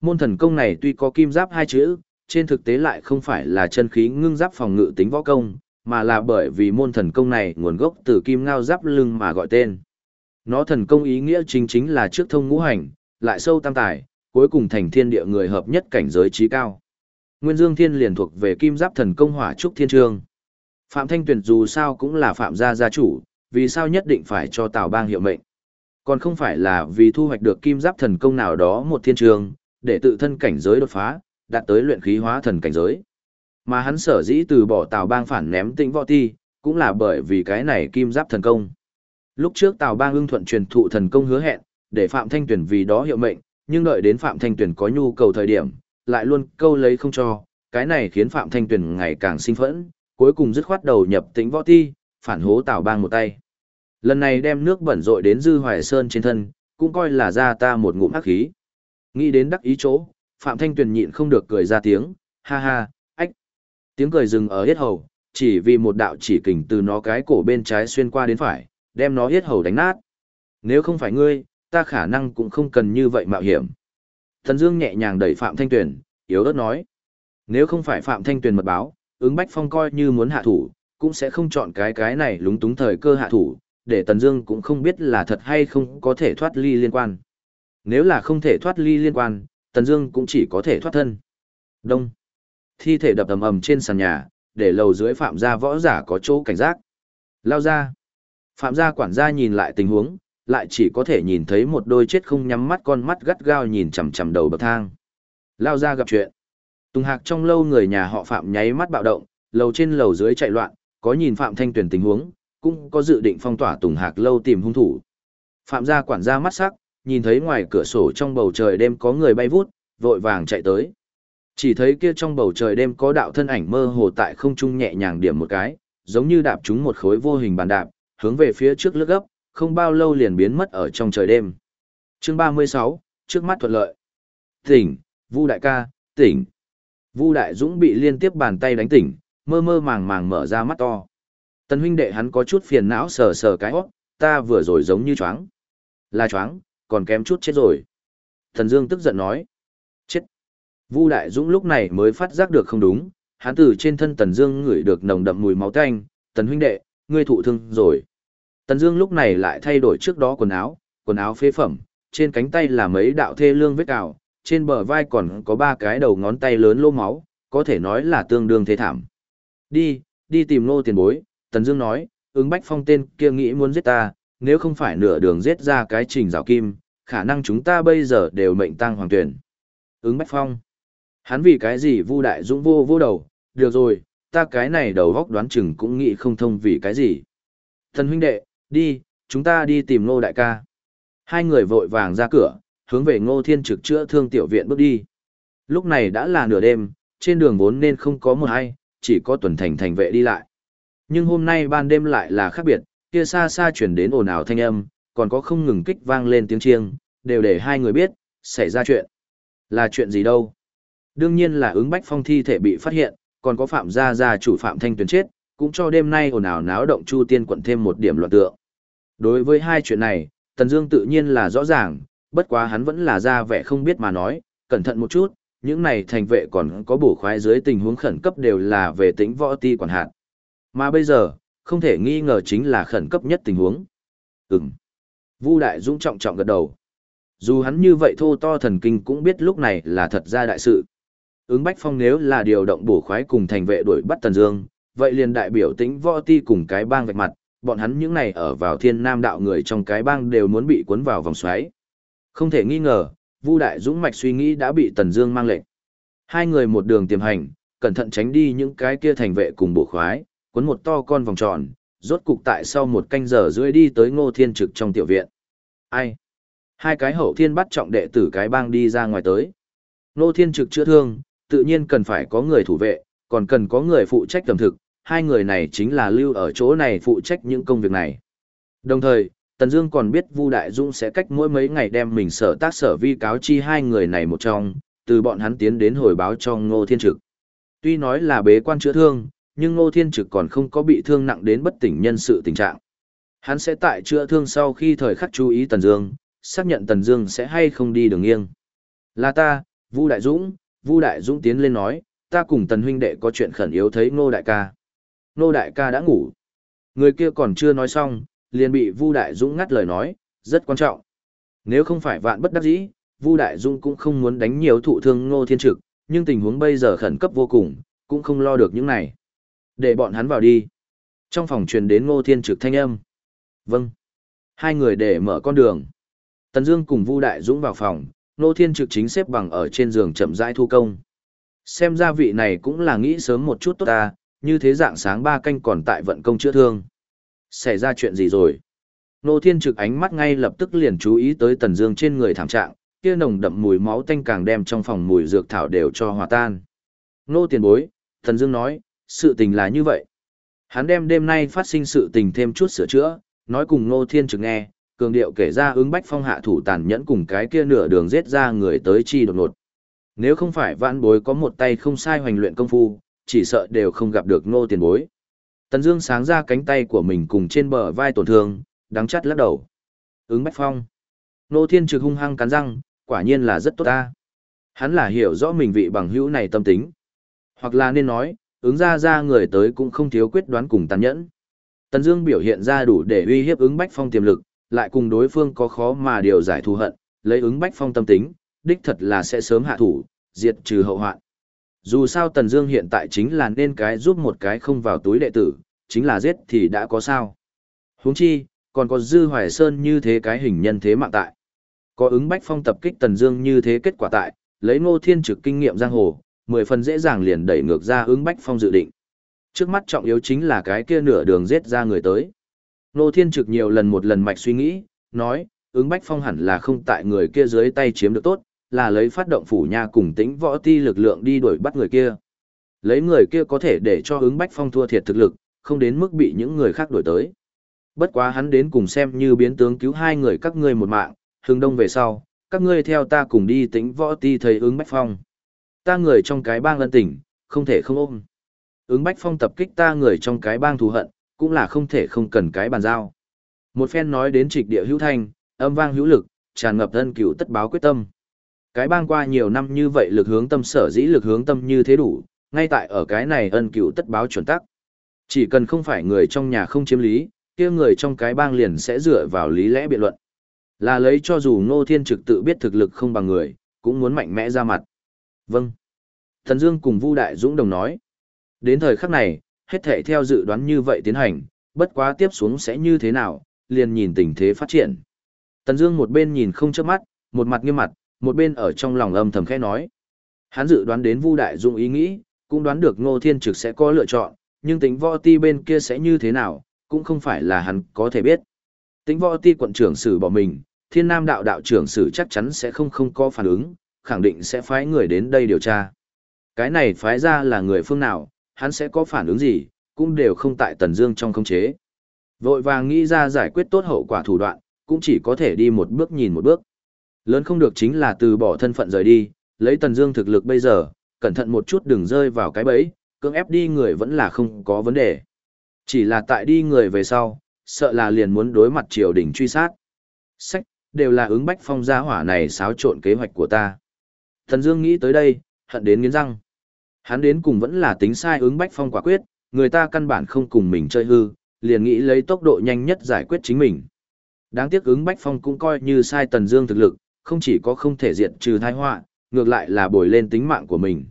Môn thần công này tuy có kim giáp hai chữ, trên thực tế lại không phải là chân khí ngưng giáp phòng ngự tính võ công, mà là bởi vì môn thần công này nguồn gốc từ kim ngao giáp lưng mà gọi tên. Nó thần công ý nghĩa chính chính là trước thông ngũ hành, lại sâu tam tài, cuối cùng thành thiên địa người hợp nhất cảnh giới trí cao. Nguyên Dương Thiên liền thuộc về Kim Giáp Thần Công Hỏa Trúc Thiên Trương. Phạm Thanh Tuyền dù sao cũng là Phạm gia gia chủ, vì sao nhất định phải cho Tào Bang hiệu mệnh? Còn không phải là vì thu hoạch được Kim Giáp Thần Công nào đó một thiên trường, để tự thân cảnh giới đột phá, đạt tới luyện khí hóa thần cảnh giới. Mà hắn sở dĩ từ bỏ Tào Bang phản ném Tĩnh Võ Ti, cũng là bởi vì cái này Kim Giáp Thần Công. Lúc trước Tào Bang ưng thuận truyền thụ thần công hứa hẹn, để Phạm Thanh Tuyền vì đó hiệu mệnh, nhưng đợi đến Phạm Thanh Tuyền có nhu cầu thời điểm, lại luôn câu lấy không cho, cái này khiến Phạm Thanh Tuyền ngày càng sinh phẫn, cuối cùng dứt khoát đầu nhập Tĩnh Võ Ti, phản hố Tào Bang một tay. Lần này đem nước bẩn rội đến Dư Hoài Sơn trên thân, cũng coi là ra ta một ngụm hắc khí. Nghĩ đến đắc ý chỗ, Phạm Thanh Tuyền nhịn không được cười ra tiếng, ha ha, ách. Tiếng cười dừng ở hết hầu, chỉ vì một đạo chỉ kình từ nó cái cổ bên trái xuyên qua đến phải, đem nó hết hầu đánh nát. Nếu không phải ngươi, ta khả năng cũng không cần như vậy mạo hiểm. Thần Dương nhẹ nhàng đẩy Phạm Thanh Tuyền, yếu ớt nói. Nếu không phải Phạm Thanh Tuyền mật báo, ứng Bách Phong coi như muốn hạ thủ, cũng sẽ không chọn cái cái này lúng túng thời cơ hạ thủ, để Tần Dương cũng không biết là thật hay không có thể thoát ly liên quan. Nếu là không thể thoát ly liên quan, Tần Dương cũng chỉ có thể thoát thân. Đông. Thi thể đập ầm ầm trên sàn nhà, để lầu dưới phạm gia võ giả có chỗ cảnh giác. Lao ra. Phạm gia quản gia nhìn lại tình huống, lại chỉ có thể nhìn thấy một đôi chết không nhắm mắt con mắt gắt gao nhìn chằm chằm đầu bậc thang. Lao ra gặp chuyện. Tùng Hạc trong lâu người nhà họ Phạm nháy mắt bạo động, lầu trên lầu dưới chạy loạn, có nhìn Phạm Thanh Tuyền tình huống, cũng có dự định phong tỏa Tùng Hạc lâu tìm hung thủ. Phạm gia quản gia mắt sắc, nhìn thấy ngoài cửa sổ trong bầu trời đêm có người bay vút, vội vàng chạy tới. Chỉ thấy kia trong bầu trời đêm có đạo thân ảnh mơ hồ tại không trung nhẹ nhàng điểm một cái, giống như đạp trúng một khối vô hình bàn đạp, hướng về phía trước lướt gấp, không bao lâu liền biến mất ở trong trời đêm. Chương 36, trước mắt thuận lợi. Tỉnh, Vu đại ca, tỉnh. Vu đại dũng bị liên tiếp bàn tay đánh tỉnh, mơ mơ màng màng mở ra mắt to. Tần huynh đệ hắn có chút phiền não sờ sờ cái hót, ta vừa rồi giống như chóng. Là chóng, còn kém chút chết rồi. Thần Dương tức giận nói. Chết. Vu Đại Dũng lúc này mới phát giác được không đúng, hắn từ trên thân Tần Dương ngửi được nồng đậm mùi máu tanh, "Tần huynh đệ, ngươi thụ thương rồi." Tần Dương lúc này lại thay đổi trước đó quần áo, quần áo phế phẩm, trên cánh tay là mấy đạo thê lương vết cào, trên bờ vai còn có ba cái đầu ngón tay lớn lô máu, có thể nói là tương đương thế thảm. "Đi, đi tìm nô Tiền Bối." Tần Dương nói, "Ứng Bách Phong tên kia nghĩ muốn giết ta, nếu không phải nửa đường giết ra cái trình rào kim, khả năng chúng ta bây giờ đều mệnh tang hoàng tuyển." Ứng Bách Phong Hắn vì cái gì Vu Đại Dũng vô vô đầu, được rồi, ta cái này đầu góc đoán chừng cũng nghĩ không thông vì cái gì. Thần huynh đệ, đi, chúng ta đi tìm ngô đại ca. Hai người vội vàng ra cửa, hướng về ngô thiên trực chữa thương tiểu viện bước đi. Lúc này đã là nửa đêm, trên đường vốn nên không có một ai, chỉ có tuần thành thành vệ đi lại. Nhưng hôm nay ban đêm lại là khác biệt, kia xa xa chuyển đến ồn ào thanh âm, còn có không ngừng kích vang lên tiếng chiêng, đều để hai người biết, xảy ra chuyện. Là chuyện gì đâu? Đương nhiên là ứng bách phong thi thể bị phát hiện, còn có phạm gia gia chủ phạm thanh Tuyền chết, cũng cho đêm nay ồn ào náo động chu tiên quận thêm một điểm loạn tượng. Đối với hai chuyện này, Tần Dương tự nhiên là rõ ràng, bất quá hắn vẫn là ra vẻ không biết mà nói, cẩn thận một chút, những này thành vệ còn có bổ khoái dưới tình huống khẩn cấp đều là về tính võ ti quản hạt. Mà bây giờ, không thể nghi ngờ chính là khẩn cấp nhất tình huống. Ừm. Vu Đại Dũng trọng trọng gật đầu. Dù hắn như vậy thô to thần kinh cũng biết lúc này là thật ra đại sự. Ứng Bách Phong nếu là điều động bổ khoái cùng thành vệ đuổi bắt Tần Dương, vậy liền đại biểu tính võ ti cùng cái bang vạch mặt, bọn hắn những này ở vào thiên nam đạo người trong cái bang đều muốn bị cuốn vào vòng xoáy. Không thể nghi ngờ, Vu Đại Dũng mạch suy nghĩ đã bị Tần Dương mang lệnh. Hai người một đường tiềm hành, cẩn thận tránh đi những cái kia thành vệ cùng bộ khoái, cuốn một to con vòng tròn, rốt cục tại sau một canh giờ rưỡi đi tới Ngô Thiên Trực trong tiểu viện. Ai? Hai cái hậu thiên bắt trọng đệ tử cái bang đi ra ngoài tới. Ngô Thiên Trực chữa thương, tự nhiên cần phải có người thủ vệ, còn cần có người phụ trách tầm thực, hai người này chính là lưu ở chỗ này phụ trách những công việc này. Đồng thời, Tần Dương còn biết Vu Đại Dung sẽ cách mỗi mấy ngày đem mình sở tác sở vi cáo chi hai người này một trong, từ bọn hắn tiến đến hồi báo cho Ngô Thiên Trực. Tuy nói là bế quan chữa thương, nhưng Ngô Thiên Trực còn không có bị thương nặng đến bất tỉnh nhân sự tình trạng. Hắn sẽ tại chữa thương sau khi thời khắc chú ý Tần Dương, xác nhận Tần Dương sẽ hay không đi đường nghiêng. Là ta, Vu Đại Dũng, Vu Đại Dũng tiến lên nói, ta cùng tần huynh đệ có chuyện khẩn yếu thấy Ngô Đại ca. Nô Đại ca đã ngủ. Người kia còn chưa nói xong, liền bị Vu Đại Dũng ngắt lời nói, rất quan trọng. Nếu không phải vạn bất đắc dĩ, Vu Đại Dũng cũng không muốn đánh nhiều thụ thương Ngô Thiên Trực, nhưng tình huống bây giờ khẩn cấp vô cùng, cũng không lo được những này. Để bọn hắn vào đi. Trong phòng truyền đến Ngô Thiên Trực thanh âm. Vâng. Hai người để mở con đường. Tần Dương cùng Vu Đại Dũng vào phòng, Ngô Thiên Trực chính xếp bằng ở trên giường chậm rãi thu công. Xem ra vị này cũng là nghĩ sớm một chút tốt ta, như thế dạng sáng ba canh còn tại vận công chữa thương. Xảy ra chuyện gì rồi? Nô Thiên Trực ánh mắt ngay lập tức liền chú ý tới Tần Dương trên người thảm trạng, kia nồng đậm mùi máu tanh càng đem trong phòng mùi dược thảo đều cho hòa tan. Nô tiền bối, Tần Dương nói, sự tình là như vậy. Hắn đem đêm nay phát sinh sự tình thêm chút sửa chữa, nói cùng Nô Thiên Trực nghe, cường điệu kể ra ứng bách phong hạ thủ tàn nhẫn cùng cái kia nửa đường giết ra người tới chi đột ngột. Nếu không phải vãn bối có một tay không sai hoành luyện công phu, chỉ sợ đều không gặp được Nô tiền bối. Tần Dương sáng ra cánh tay của mình cùng trên bờ vai tổn thương, đắng chắt lắc đầu. Ứng Bách Phong. Nô Thiên Trực hung hăng cắn răng, quả nhiên là rất tốt ta. Hắn là hiểu rõ mình vị bằng hữu này tâm tính. Hoặc là nên nói, ứng ra ra người tới cũng không thiếu quyết đoán cùng tàn nhẫn. Tần Dương biểu hiện ra đủ để uy hiếp ứng Bách Phong tiềm lực, lại cùng đối phương có khó mà điều giải thù hận, lấy ứng Bách Phong tâm tính, đích thật là sẽ sớm hạ thủ, diệt trừ hậu hoạn. Dù sao Tần Dương hiện tại chính là nên cái giúp một cái không vào túi đệ tử, chính là giết thì đã có sao. Huống chi, còn có Dư Hoài Sơn như thế cái hình nhân thế mạng tại. Có ứng bách phong tập kích Tần Dương như thế kết quả tại, lấy Ngô Thiên Trực kinh nghiệm giang hồ, mười phần dễ dàng liền đẩy ngược ra ứng bách phong dự định. Trước mắt trọng yếu chính là cái kia nửa đường giết ra người tới. Ngô Thiên Trực nhiều lần một lần mạch suy nghĩ, nói, ứng bách phong hẳn là không tại người kia dưới tay chiếm được tốt, là lấy phát động phủ nha cùng tĩnh võ ti lực lượng đi đuổi bắt người kia. Lấy người kia có thể để cho ứng bách phong thua thiệt thực lực, không đến mức bị những người khác đuổi tới. Bất quá hắn đến cùng xem như biến tướng cứu hai người các ngươi một mạng, hướng đông về sau, các ngươi theo ta cùng đi tĩnh võ ti thầy ứng bách phong. Ta người trong cái bang lân tỉnh, không thể không ôm. Ứng bách phong tập kích ta người trong cái bang thù hận, cũng là không thể không cần cái bàn giao. Một phen nói đến trịch địa hữu thanh, âm vang hữu lực, tràn ngập thân cửu tất báo quyết tâm. Cái bang qua nhiều năm như vậy lực hướng tâm sở dĩ lực hướng tâm như thế đủ, ngay tại ở cái này ân cựu tất báo chuẩn tắc. Chỉ cần không phải người trong nhà không chiếm lý, kia người trong cái bang liền sẽ dựa vào lý lẽ biện luận. Là lấy cho dù Ngô Thiên Trực tự biết thực lực không bằng người, cũng muốn mạnh mẽ ra mặt. Vâng. Thần Dương cùng Vu Đại Dũng đồng nói. Đến thời khắc này, hết thảy theo dự đoán như vậy tiến hành, bất quá tiếp xuống sẽ như thế nào, liền nhìn tình thế phát triển. Tần Dương một bên nhìn không chớp mắt, một mặt nghiêm mặt, một bên ở trong lòng âm thầm khẽ nói. Hắn dự đoán đến Vu Đại Dung ý nghĩ, cũng đoán được Ngô Thiên Trực sẽ có lựa chọn, nhưng tính võ ti bên kia sẽ như thế nào, cũng không phải là hắn có thể biết. Tính võ ti quận trưởng sử bỏ mình, thiên nam đạo đạo trưởng sử chắc chắn sẽ không không có phản ứng, khẳng định sẽ phái người đến đây điều tra. Cái này phái ra là người phương nào, hắn sẽ có phản ứng gì, cũng đều không tại Tần Dương trong khống chế. Vội vàng nghĩ ra giải quyết tốt hậu quả thủ đoạn, cũng chỉ có thể đi một bước nhìn một bước. Lớn không được chính là từ bỏ thân phận rời đi, lấy Tần Dương thực lực bây giờ, cẩn thận một chút đừng rơi vào cái bẫy, cưỡng ép đi người vẫn là không có vấn đề. Chỉ là tại đi người về sau, sợ là liền muốn đối mặt triều đình truy sát. Sách, đều là ứng bách phong gia hỏa này xáo trộn kế hoạch của ta. Thần Dương nghĩ tới đây, hận đến nghiến răng. Hắn đến cùng vẫn là tính sai ứng bách phong quả quyết, người ta căn bản không cùng mình chơi hư, liền nghĩ lấy tốc độ nhanh nhất giải quyết chính mình. Đáng tiếc ứng bách phong cũng coi như sai Tần Dương thực lực, không chỉ có không thể diệt trừ tai họa, ngược lại là bồi lên tính mạng của mình.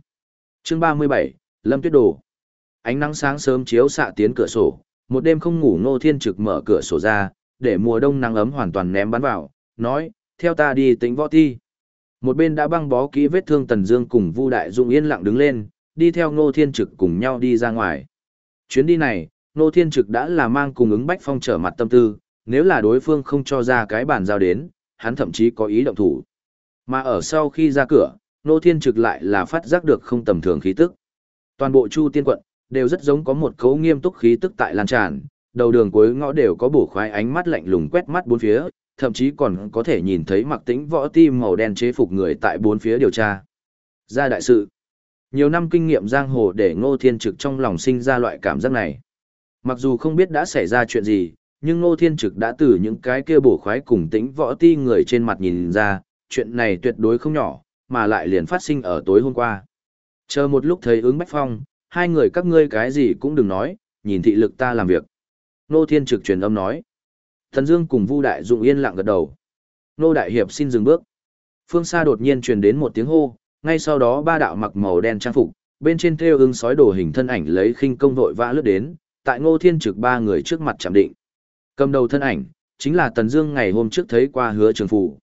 Chương 37, Lâm Tuyết Đồ. Ánh nắng sáng sớm chiếu xạ tiến cửa sổ, một đêm không ngủ Ngô Thiên Trực mở cửa sổ ra, để mùa đông nắng ấm hoàn toàn ném bắn vào, nói, theo ta đi tính võ thi. Một bên đã băng bó kỹ vết thương Tần Dương cùng Vu Đại Dung yên lặng đứng lên, đi theo Ngô Thiên Trực cùng nhau đi ra ngoài. Chuyến đi này, Ngô Thiên Trực đã là mang cùng ứng Bách Phong trở mặt tâm tư, nếu là đối phương không cho ra cái bản giao đến, hắn thậm chí có ý động thủ. Mà ở sau khi ra cửa, Ngô Thiên Trực lại là phát giác được không tầm thường khí tức. Toàn bộ Chu Tiên quận đều rất giống có một cấu nghiêm túc khí tức tại lan tràn, đầu đường cuối ngõ đều có bổ khoái ánh mắt lạnh lùng quét mắt bốn phía, thậm chí còn có thể nhìn thấy mặc tĩnh võ tim màu đen chế phục người tại bốn phía điều tra. Ra đại sự. Nhiều năm kinh nghiệm giang hồ để Ngô Thiên Trực trong lòng sinh ra loại cảm giác này. Mặc dù không biết đã xảy ra chuyện gì, nhưng Ngô Thiên Trực đã từ những cái kia bổ khoái cùng tĩnh võ ti người trên mặt nhìn ra, chuyện này tuyệt đối không nhỏ, mà lại liền phát sinh ở tối hôm qua. Chờ một lúc thấy ứng Bách Phong, hai người các ngươi cái gì cũng đừng nói, nhìn thị lực ta làm việc. Ngô Thiên Trực truyền âm nói. Thần Dương cùng Vu Đại Dụng yên lặng gật đầu. Ngô Đại Hiệp xin dừng bước. Phương xa đột nhiên truyền đến một tiếng hô, Ngay sau đó ba đạo mặc màu đen trang phục, bên trên thêu ưng sói đồ hình thân ảnh lấy khinh công vội vã lướt đến, tại Ngô Thiên Trực ba người trước mặt chạm định. Cầm đầu thân ảnh, chính là Tần Dương ngày hôm trước thấy qua Hứa Trường Phù.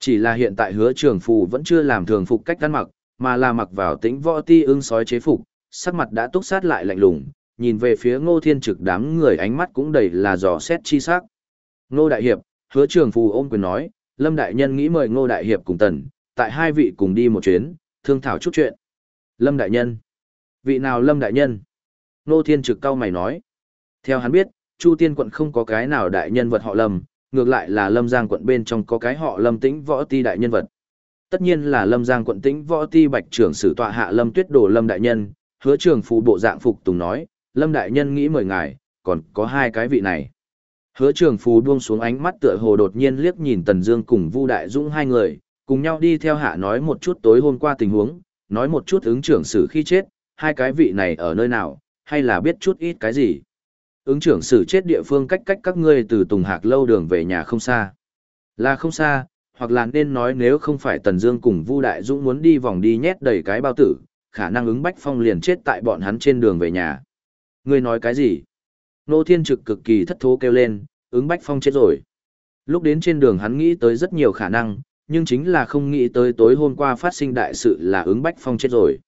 Chỉ là hiện tại Hứa Trường Phù vẫn chưa làm thường phục cách ăn mặc, mà là mặc vào tĩnh võ ti ưng sói chế phục, sắc mặt đã túc sát lại lạnh lùng, nhìn về phía Ngô Thiên Trực đám người ánh mắt cũng đầy là dò xét chi sắc. Ngô đại hiệp, Hứa Trường Phù ôm quyền nói, Lâm đại nhân nghĩ mời Ngô đại hiệp cùng Tần, tại hai vị cùng đi một chuyến, thương thảo chút chuyện. Lâm đại nhân. Vị nào Lâm đại nhân? Ngô Thiên Trực cau mày nói. Theo hắn biết, Chu Tiên quận không có cái nào đại nhân vật họ Lâm, ngược lại là Lâm Giang quận bên trong có cái họ Lâm Tĩnh võ ti đại nhân vật. Tất nhiên là Lâm Giang quận Tĩnh võ ti bạch trưởng sử tọa hạ Lâm Tuyết Đồ Lâm đại nhân, hứa trường phụ bộ dạng phục tùng nói, Lâm đại nhân nghĩ mời ngài, còn có hai cái vị này. Hứa trường phù buông xuống ánh mắt tựa hồ đột nhiên liếc nhìn Tần Dương cùng Vu Đại Dũng hai người, cùng nhau đi theo hạ nói một chút tối hôm qua tình huống, nói một chút ứng trưởng sử khi chết, hai cái vị này ở nơi nào, hay là biết chút ít cái gì. Ứng trưởng sử chết địa phương cách cách các ngươi từ Tùng Hạc lâu đường về nhà không xa. Là không xa, hoặc là nên nói nếu không phải Tần Dương cùng Vu Đại Dũng muốn đi vòng đi nhét đầy cái bao tử, khả năng ứng Bách Phong liền chết tại bọn hắn trên đường về nhà. Ngươi nói cái gì? Nô Thiên Trực cực kỳ thất thố kêu lên, ứng Bách Phong chết rồi. Lúc đến trên đường hắn nghĩ tới rất nhiều khả năng, nhưng chính là không nghĩ tới tối hôm qua phát sinh đại sự là ứng Bách Phong chết rồi.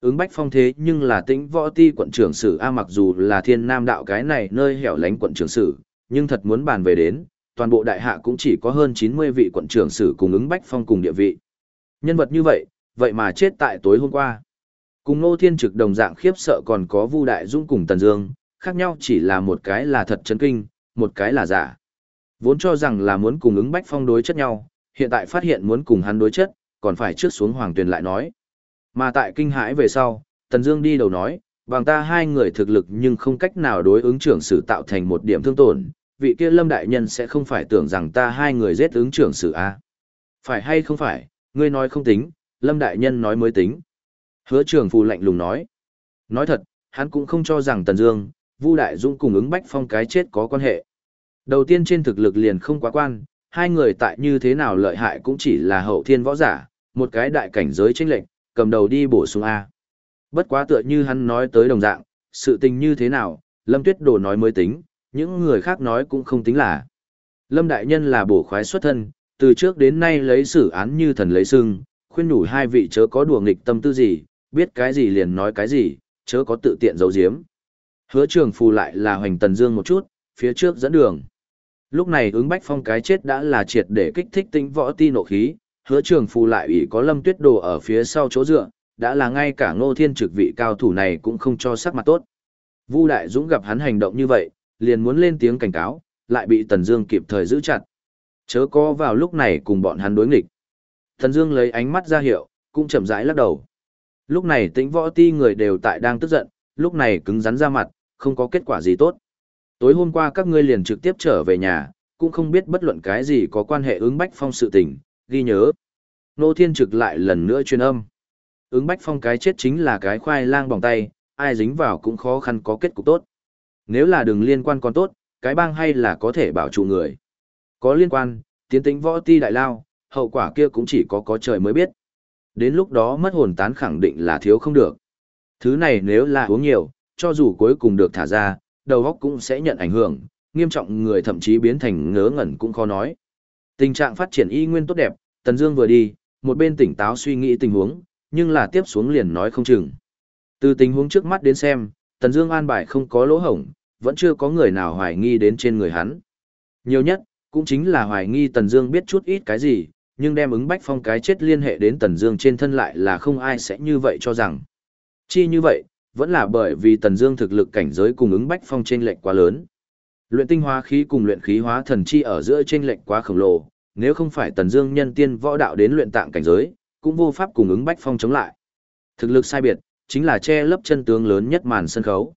Ứng Bách Phong thế nhưng là tĩnh võ ti quận trưởng sử A mặc dù là thiên nam đạo cái này nơi hẻo lánh quận trưởng sử, nhưng thật muốn bàn về đến, toàn bộ đại hạ cũng chỉ có hơn 90 vị quận trưởng sử cùng ứng Bách Phong cùng địa vị. Nhân vật như vậy, vậy mà chết tại tối hôm qua. Cùng Ngô Thiên Trực đồng dạng khiếp sợ còn có Vu Đại Dung cùng Tần Dương, khác nhau chỉ là một cái là thật chấn kinh, một cái là giả. Vốn cho rằng là muốn cùng ứng Bách Phong đối chất nhau, hiện tại phát hiện muốn cùng hắn đối chất, còn phải trước xuống hoàng tuyền lại nói. Mà tại kinh hãi về sau, Tần Dương đi đầu nói, bằng ta hai người thực lực nhưng không cách nào đối ứng trưởng sử tạo thành một điểm thương tổn, vị kia Lâm đại nhân sẽ không phải tưởng rằng ta hai người giết ứng trưởng sử a. Phải hay không phải, ngươi nói không tính, Lâm đại nhân nói mới tính. Hứa Trường Phù lạnh lùng nói. Nói thật, hắn cũng không cho rằng Tần Dương, Vu Đại Dũng cùng ứng Bách Phong cái chết có quan hệ. Đầu tiên trên thực lực liền không quá quan, hai người tại như thế nào lợi hại cũng chỉ là hậu thiên võ giả, một cái đại cảnh giới chênh lệnh, cầm đầu đi bổ sung A. Bất quá tựa như hắn nói tới đồng dạng, sự tình như thế nào, Lâm Tuyết Đồ nói mới tính, những người khác nói cũng không tính là. Lâm Đại Nhân là bổ khoái xuất thân, từ trước đến nay lấy xử án như thần lấy sưng, khuyên nhủ hai vị chớ có đùa nghịch tâm tư gì, biết cái gì liền nói cái gì, chớ có tự tiện giấu giếm. Hứa trường phù lại là hoành tần dương một chút, phía trước dẫn đường. Lúc này ứng bách phong cái chết đã là triệt để kích thích tinh võ ti nộ khí, hứa trường phù lại ủy có lâm tuyết đồ ở phía sau chỗ dựa, đã là ngay cả ngô thiên trực vị cao thủ này cũng không cho sắc mặt tốt. Vu Đại Dũng gặp hắn hành động như vậy, liền muốn lên tiếng cảnh cáo, lại bị Tần Dương kịp thời giữ chặt. Chớ có vào lúc này cùng bọn hắn đối nghịch. Tần Dương lấy ánh mắt ra hiệu, cũng chậm rãi lắc đầu. Lúc này tĩnh võ ti người đều tại đang tức giận, lúc này cứng rắn ra mặt, không có kết quả gì tốt. Tối hôm qua các ngươi liền trực tiếp trở về nhà, cũng không biết bất luận cái gì có quan hệ ứng bách phong sự tình, ghi nhớ. Nô Thiên Trực lại lần nữa truyền âm. Ứng bách phong cái chết chính là cái khoai lang bỏng tay, ai dính vào cũng khó khăn có kết cục tốt. Nếu là đừng liên quan còn tốt, cái bang hay là có thể bảo trụ người. Có liên quan, tiến tính võ ti đại lao, hậu quả kia cũng chỉ có có trời mới biết. Đến lúc đó mất hồn tán khẳng định là thiếu không được. Thứ này nếu là uống nhiều, cho dù cuối cùng được thả ra, đầu óc cũng sẽ nhận ảnh hưởng, nghiêm trọng người thậm chí biến thành ngớ ngẩn cũng khó nói. Tình trạng phát triển y nguyên tốt đẹp, Tần Dương vừa đi, một bên tỉnh táo suy nghĩ tình huống, nhưng là tiếp xuống liền nói không chừng. Từ tình huống trước mắt đến xem, Tần Dương an bài không có lỗ hổng, vẫn chưa có người nào hoài nghi đến trên người hắn. Nhiều nhất, cũng chính là hoài nghi Tần Dương biết chút ít cái gì, nhưng đem ứng bách phong cái chết liên hệ đến Tần Dương trên thân lại là không ai sẽ như vậy cho rằng. Chi như vậy, vẫn là bởi vì Tần Dương thực lực cảnh giới cùng ứng bách phong trên lệch quá lớn. Luyện tinh hóa khí cùng luyện khí hóa thần chi ở giữa trên lệch quá khổng lồ, nếu không phải Tần Dương nhân tiên võ đạo đến luyện tạng cảnh giới, cũng vô pháp cùng ứng bách phong chống lại. Thực lực sai biệt, chính là che lấp chân tướng lớn nhất màn sân khấu.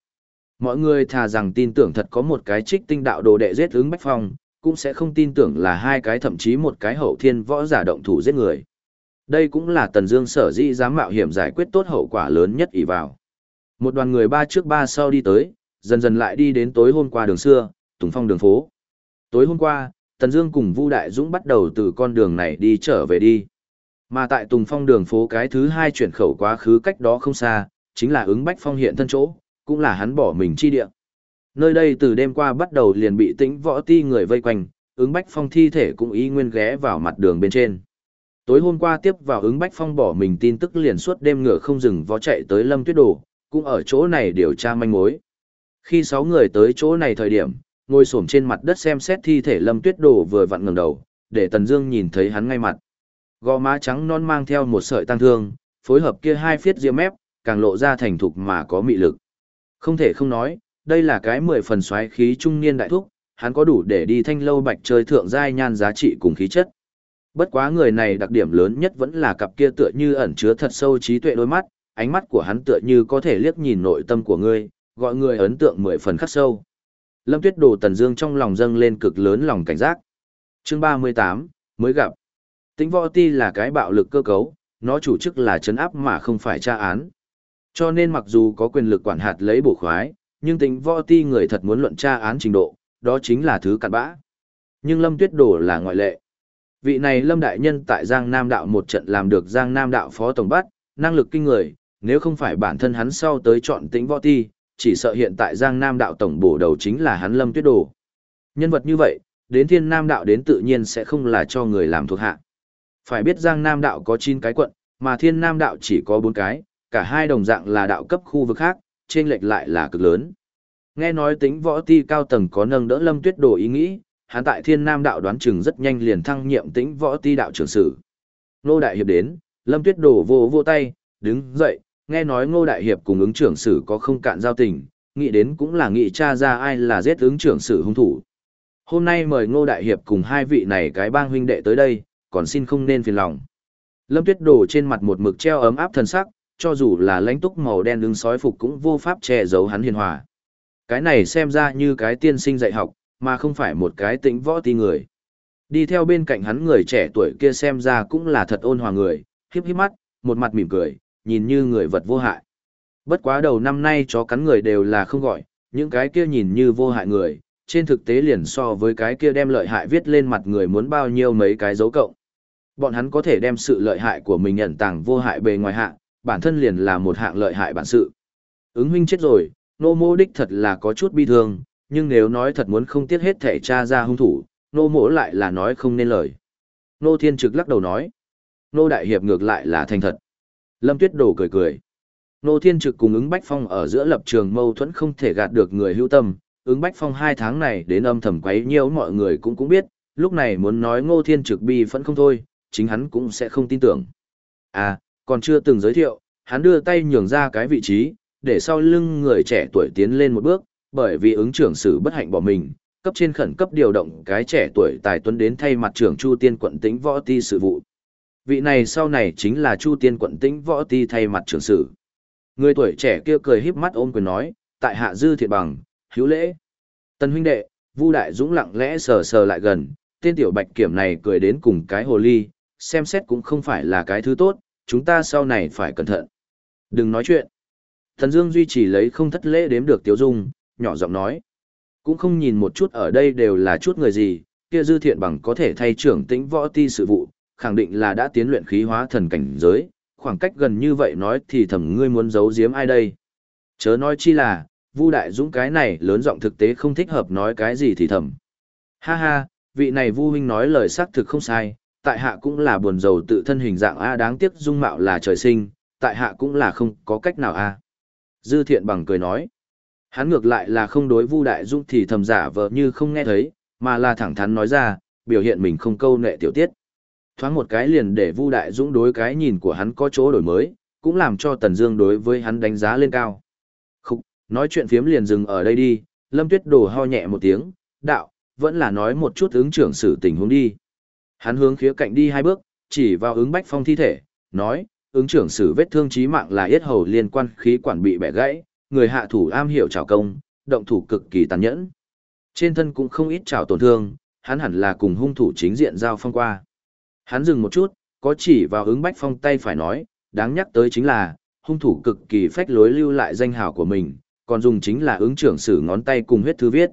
Mọi người thà rằng tin tưởng thật có một cái trích tinh đạo đồ đệ giết ứng bách phong, cũng sẽ không tin tưởng là hai cái thậm chí một cái hậu thiên võ giả động thủ giết người. Đây cũng là Tần Dương sở dĩ dám mạo hiểm giải quyết tốt hậu quả lớn nhất ỷ vào. Một đoàn người ba trước ba sau đi tới, dần dần lại đi đến tối hôm qua đường xưa, Tùng Phong đường phố. Tối hôm qua, Tần Dương cùng Vu Đại Dũng bắt đầu từ con đường này đi trở về đi. Mà tại Tùng Phong đường phố cái thứ hai chuyển khẩu quá khứ cách đó không xa, chính là ứng Bách Phong hiện thân chỗ, cũng là hắn bỏ mình chi địa. Nơi đây từ đêm qua bắt đầu liền bị tĩnh võ ti người vây quanh, ứng Bách Phong thi thể cũng ý nguyên ghé vào mặt đường bên trên. Tối hôm qua tiếp vào ứng Bách Phong bỏ mình tin tức liền suốt đêm ngựa không dừng vó chạy tới Lâm Tuyết Đồ, cũng ở chỗ này điều tra manh mối. Khi sáu người tới chỗ này thời điểm, ngồi xổm trên mặt đất xem xét thi thể Lâm Tuyết Đồ vừa vặn ngẩng đầu, để Tần Dương nhìn thấy hắn ngay mặt. Gò má trắng non mang theo một sợi tăng thương, phối hợp kia hai phiết ria mép, càng lộ ra thành thục mà có mị lực. Không thể không nói, đây là cái mười phần xoáy khí trung niên đại thúc, hắn có đủ để đi thanh lâu bạch chơi thượng giai nhan giá trị cùng khí chất. Bất quá người này đặc điểm lớn nhất vẫn là cặp kia tựa như ẩn chứa thật sâu trí tuệ đôi mắt, ánh mắt của hắn tựa như có thể liếc nhìn nội tâm của ngươi, gọi người ấn tượng mười phần khắc sâu. Lâm Tuyết Đồ Tần Dương trong lòng dâng lên cực lớn lòng cảnh giác. Chương 38, mới gặp. Tính võ ti là cái bạo lực cơ cấu, nó chủ chức là chấn áp mà không phải tra án. Cho nên mặc dù có quyền lực quản hạt lấy bổ khoái, nhưng tính võ ti người thật muốn luận tra án trình độ, đó chính là thứ cặn bã. Nhưng Lâm Tuyết Đồ là ngoại lệ. Vị này Lâm Đại Nhân tại Giang Nam Đạo một trận làm được Giang Nam Đạo Phó Tổng Bắt, năng lực kinh người, nếu không phải bản thân hắn sau tới chọn tính võ ti, chỉ sợ hiện tại Giang Nam Đạo Tổng bổ đầu chính là hắn Lâm Tuyết Đồ. Nhân vật như vậy, đến Thiên Nam Đạo đến tự nhiên sẽ không là cho người làm thuộc hạ. Phải biết Giang Nam Đạo có 9 cái quận, mà Thiên Nam Đạo chỉ có 4 cái, cả hai đồng dạng là đạo cấp khu vực khác, trên lệch lại là cực lớn. Nghe nói tính võ ti cao tầng có nâng đỡ Lâm Tuyết Đồ ý nghĩ, hắn tại Thiên Nam đạo đoán chừng rất nhanh liền thăng nhiệm tính võ ti đạo trưởng sử. Nô Đại Hiệp đến, Lâm Tuyết Đồ vô vô tay, đứng dậy, nghe nói Ngô Đại Hiệp cùng ứng trưởng sử có không cạn giao tình, nghĩ đến cũng là nghĩ cha ra ai là giết ứng trưởng sử hung thủ. Hôm nay mời Ngô Đại Hiệp cùng hai vị này cái bang huynh đệ tới đây, còn xin không nên phiền lòng. Lâm Tuyết đổ trên mặt một mực treo ấm áp thần sắc, cho dù là lãnh túc màu đen đứng sói phục cũng vô pháp che giấu hắn hiền hòa. Cái này xem ra như cái tiên sinh dạy học, mà không phải một cái tĩnh võ ti người. Đi theo bên cạnh hắn người trẻ tuổi kia xem ra cũng là thật ôn hòa người, hiếp hiếp mắt, một mặt mỉm cười, nhìn như người vật vô hại. Bất quá đầu năm nay chó cắn người đều là không gọi, những cái kia nhìn như vô hại người, trên thực tế liền so với cái kia đem lợi hại viết lên mặt người muốn bao nhiêu mấy cái dấu cộng. Bọn hắn có thể đem sự lợi hại của mình nhận tàng vô hại bề ngoài hạng, bản thân liền là một hạng lợi hại bản sự. Ứng huynh chết rồi, nô mô đích thật là có chút bi thương, nhưng nếu nói thật muốn không tiếc hết thể tra ra hung thủ, nô mỗ lại là nói không nên lời. Nô thiên trực lắc đầu nói. Nô đại hiệp ngược lại là thành thật. Lâm tuyết đổ cười cười. Nô thiên trực cùng ứng bách phong ở giữa lập trường mâu thuẫn không thể gạt được người hữu tâm. Ứng bách phong hai tháng này đến âm thầm quấy nhiễu mọi người cũng cũng biết, lúc này muốn nói ngô thiên trực bi phẫn không thôi, chính hắn cũng sẽ không tin tưởng. À, còn chưa từng giới thiệu, hắn đưa tay nhường ra cái vị trí, để sau lưng người trẻ tuổi tiến lên một bước, bởi vì ứng trưởng sử bất hạnh bỏ mình, cấp trên khẩn cấp điều động cái trẻ tuổi tài tuấn đến thay mặt trưởng Chu Tiên quận tĩnh võ ti sự vụ. Vị này sau này chính là Chu Tiên quận tĩnh võ ti thay mặt trưởng sử. Người tuổi trẻ kia cười híp mắt ôm quyền nói, tại hạ dư thiệt bằng, hữu lễ. Tân huynh đệ, Vu Đại Dũng lặng lẽ sờ sờ lại gần, tên tiểu bạch kiểm này cười đến cùng cái hồ ly, xem xét cũng không phải là cái thứ tốt, chúng ta sau này phải cẩn thận. Đừng nói chuyện. Thần Dương duy trì lấy không thất lễ đếm được Tiếu Dung, nhỏ giọng nói. Cũng không nhìn một chút ở đây đều là chút người gì, kia dư thiện bằng có thể thay trưởng tĩnh võ ti sự vụ, khẳng định là đã tiến luyện khí hóa thần cảnh giới, khoảng cách gần như vậy nói thì thầm ngươi muốn giấu giếm ai đây. Chớ nói chi là, Vu Đại Dũng cái này lớn giọng thực tế không thích hợp nói cái gì thì thầm. Ha ha, vị này Vu huynh nói lời xác thực không sai, tại hạ cũng là buồn rầu tự thân hình dạng a đáng tiếc dung mạo là trời sinh, tại hạ cũng là không có cách nào a. Dư thiện bằng cười nói. Hắn ngược lại là không đối Vu Đại Dung thì thầm giả vờ như không nghe thấy, mà là thẳng thắn nói ra, biểu hiện mình không câu nệ tiểu tiết. Thoáng một cái liền để Vu Đại Dũng đối cái nhìn của hắn có chỗ đổi mới, cũng làm cho Tần Dương đối với hắn đánh giá lên cao. Khục, nói chuyện phiếm liền dừng ở đây đi, Lâm Tuyết Đồ ho nhẹ một tiếng, đạo, vẫn là nói một chút ứng trưởng sự tình huống đi. Hắn hướng khía cạnh đi hai bước, chỉ vào ứng bách phong thi thể, nói, ứng trưởng sử vết thương chí mạng là yết hầu liên quan khí quản bị bẻ gãy, người hạ thủ am hiểu trảo công, động thủ cực kỳ tàn nhẫn. Trên thân cũng không ít trào tổn thương, hắn hẳn là cùng hung thủ chính diện giao phong qua. Hắn dừng một chút, có chỉ vào ứng bách phong tay phải nói, đáng nhắc tới chính là, hung thủ cực kỳ phách lối lưu lại danh hào của mình, còn dùng chính là ứng trưởng sử ngón tay cùng huyết thư viết.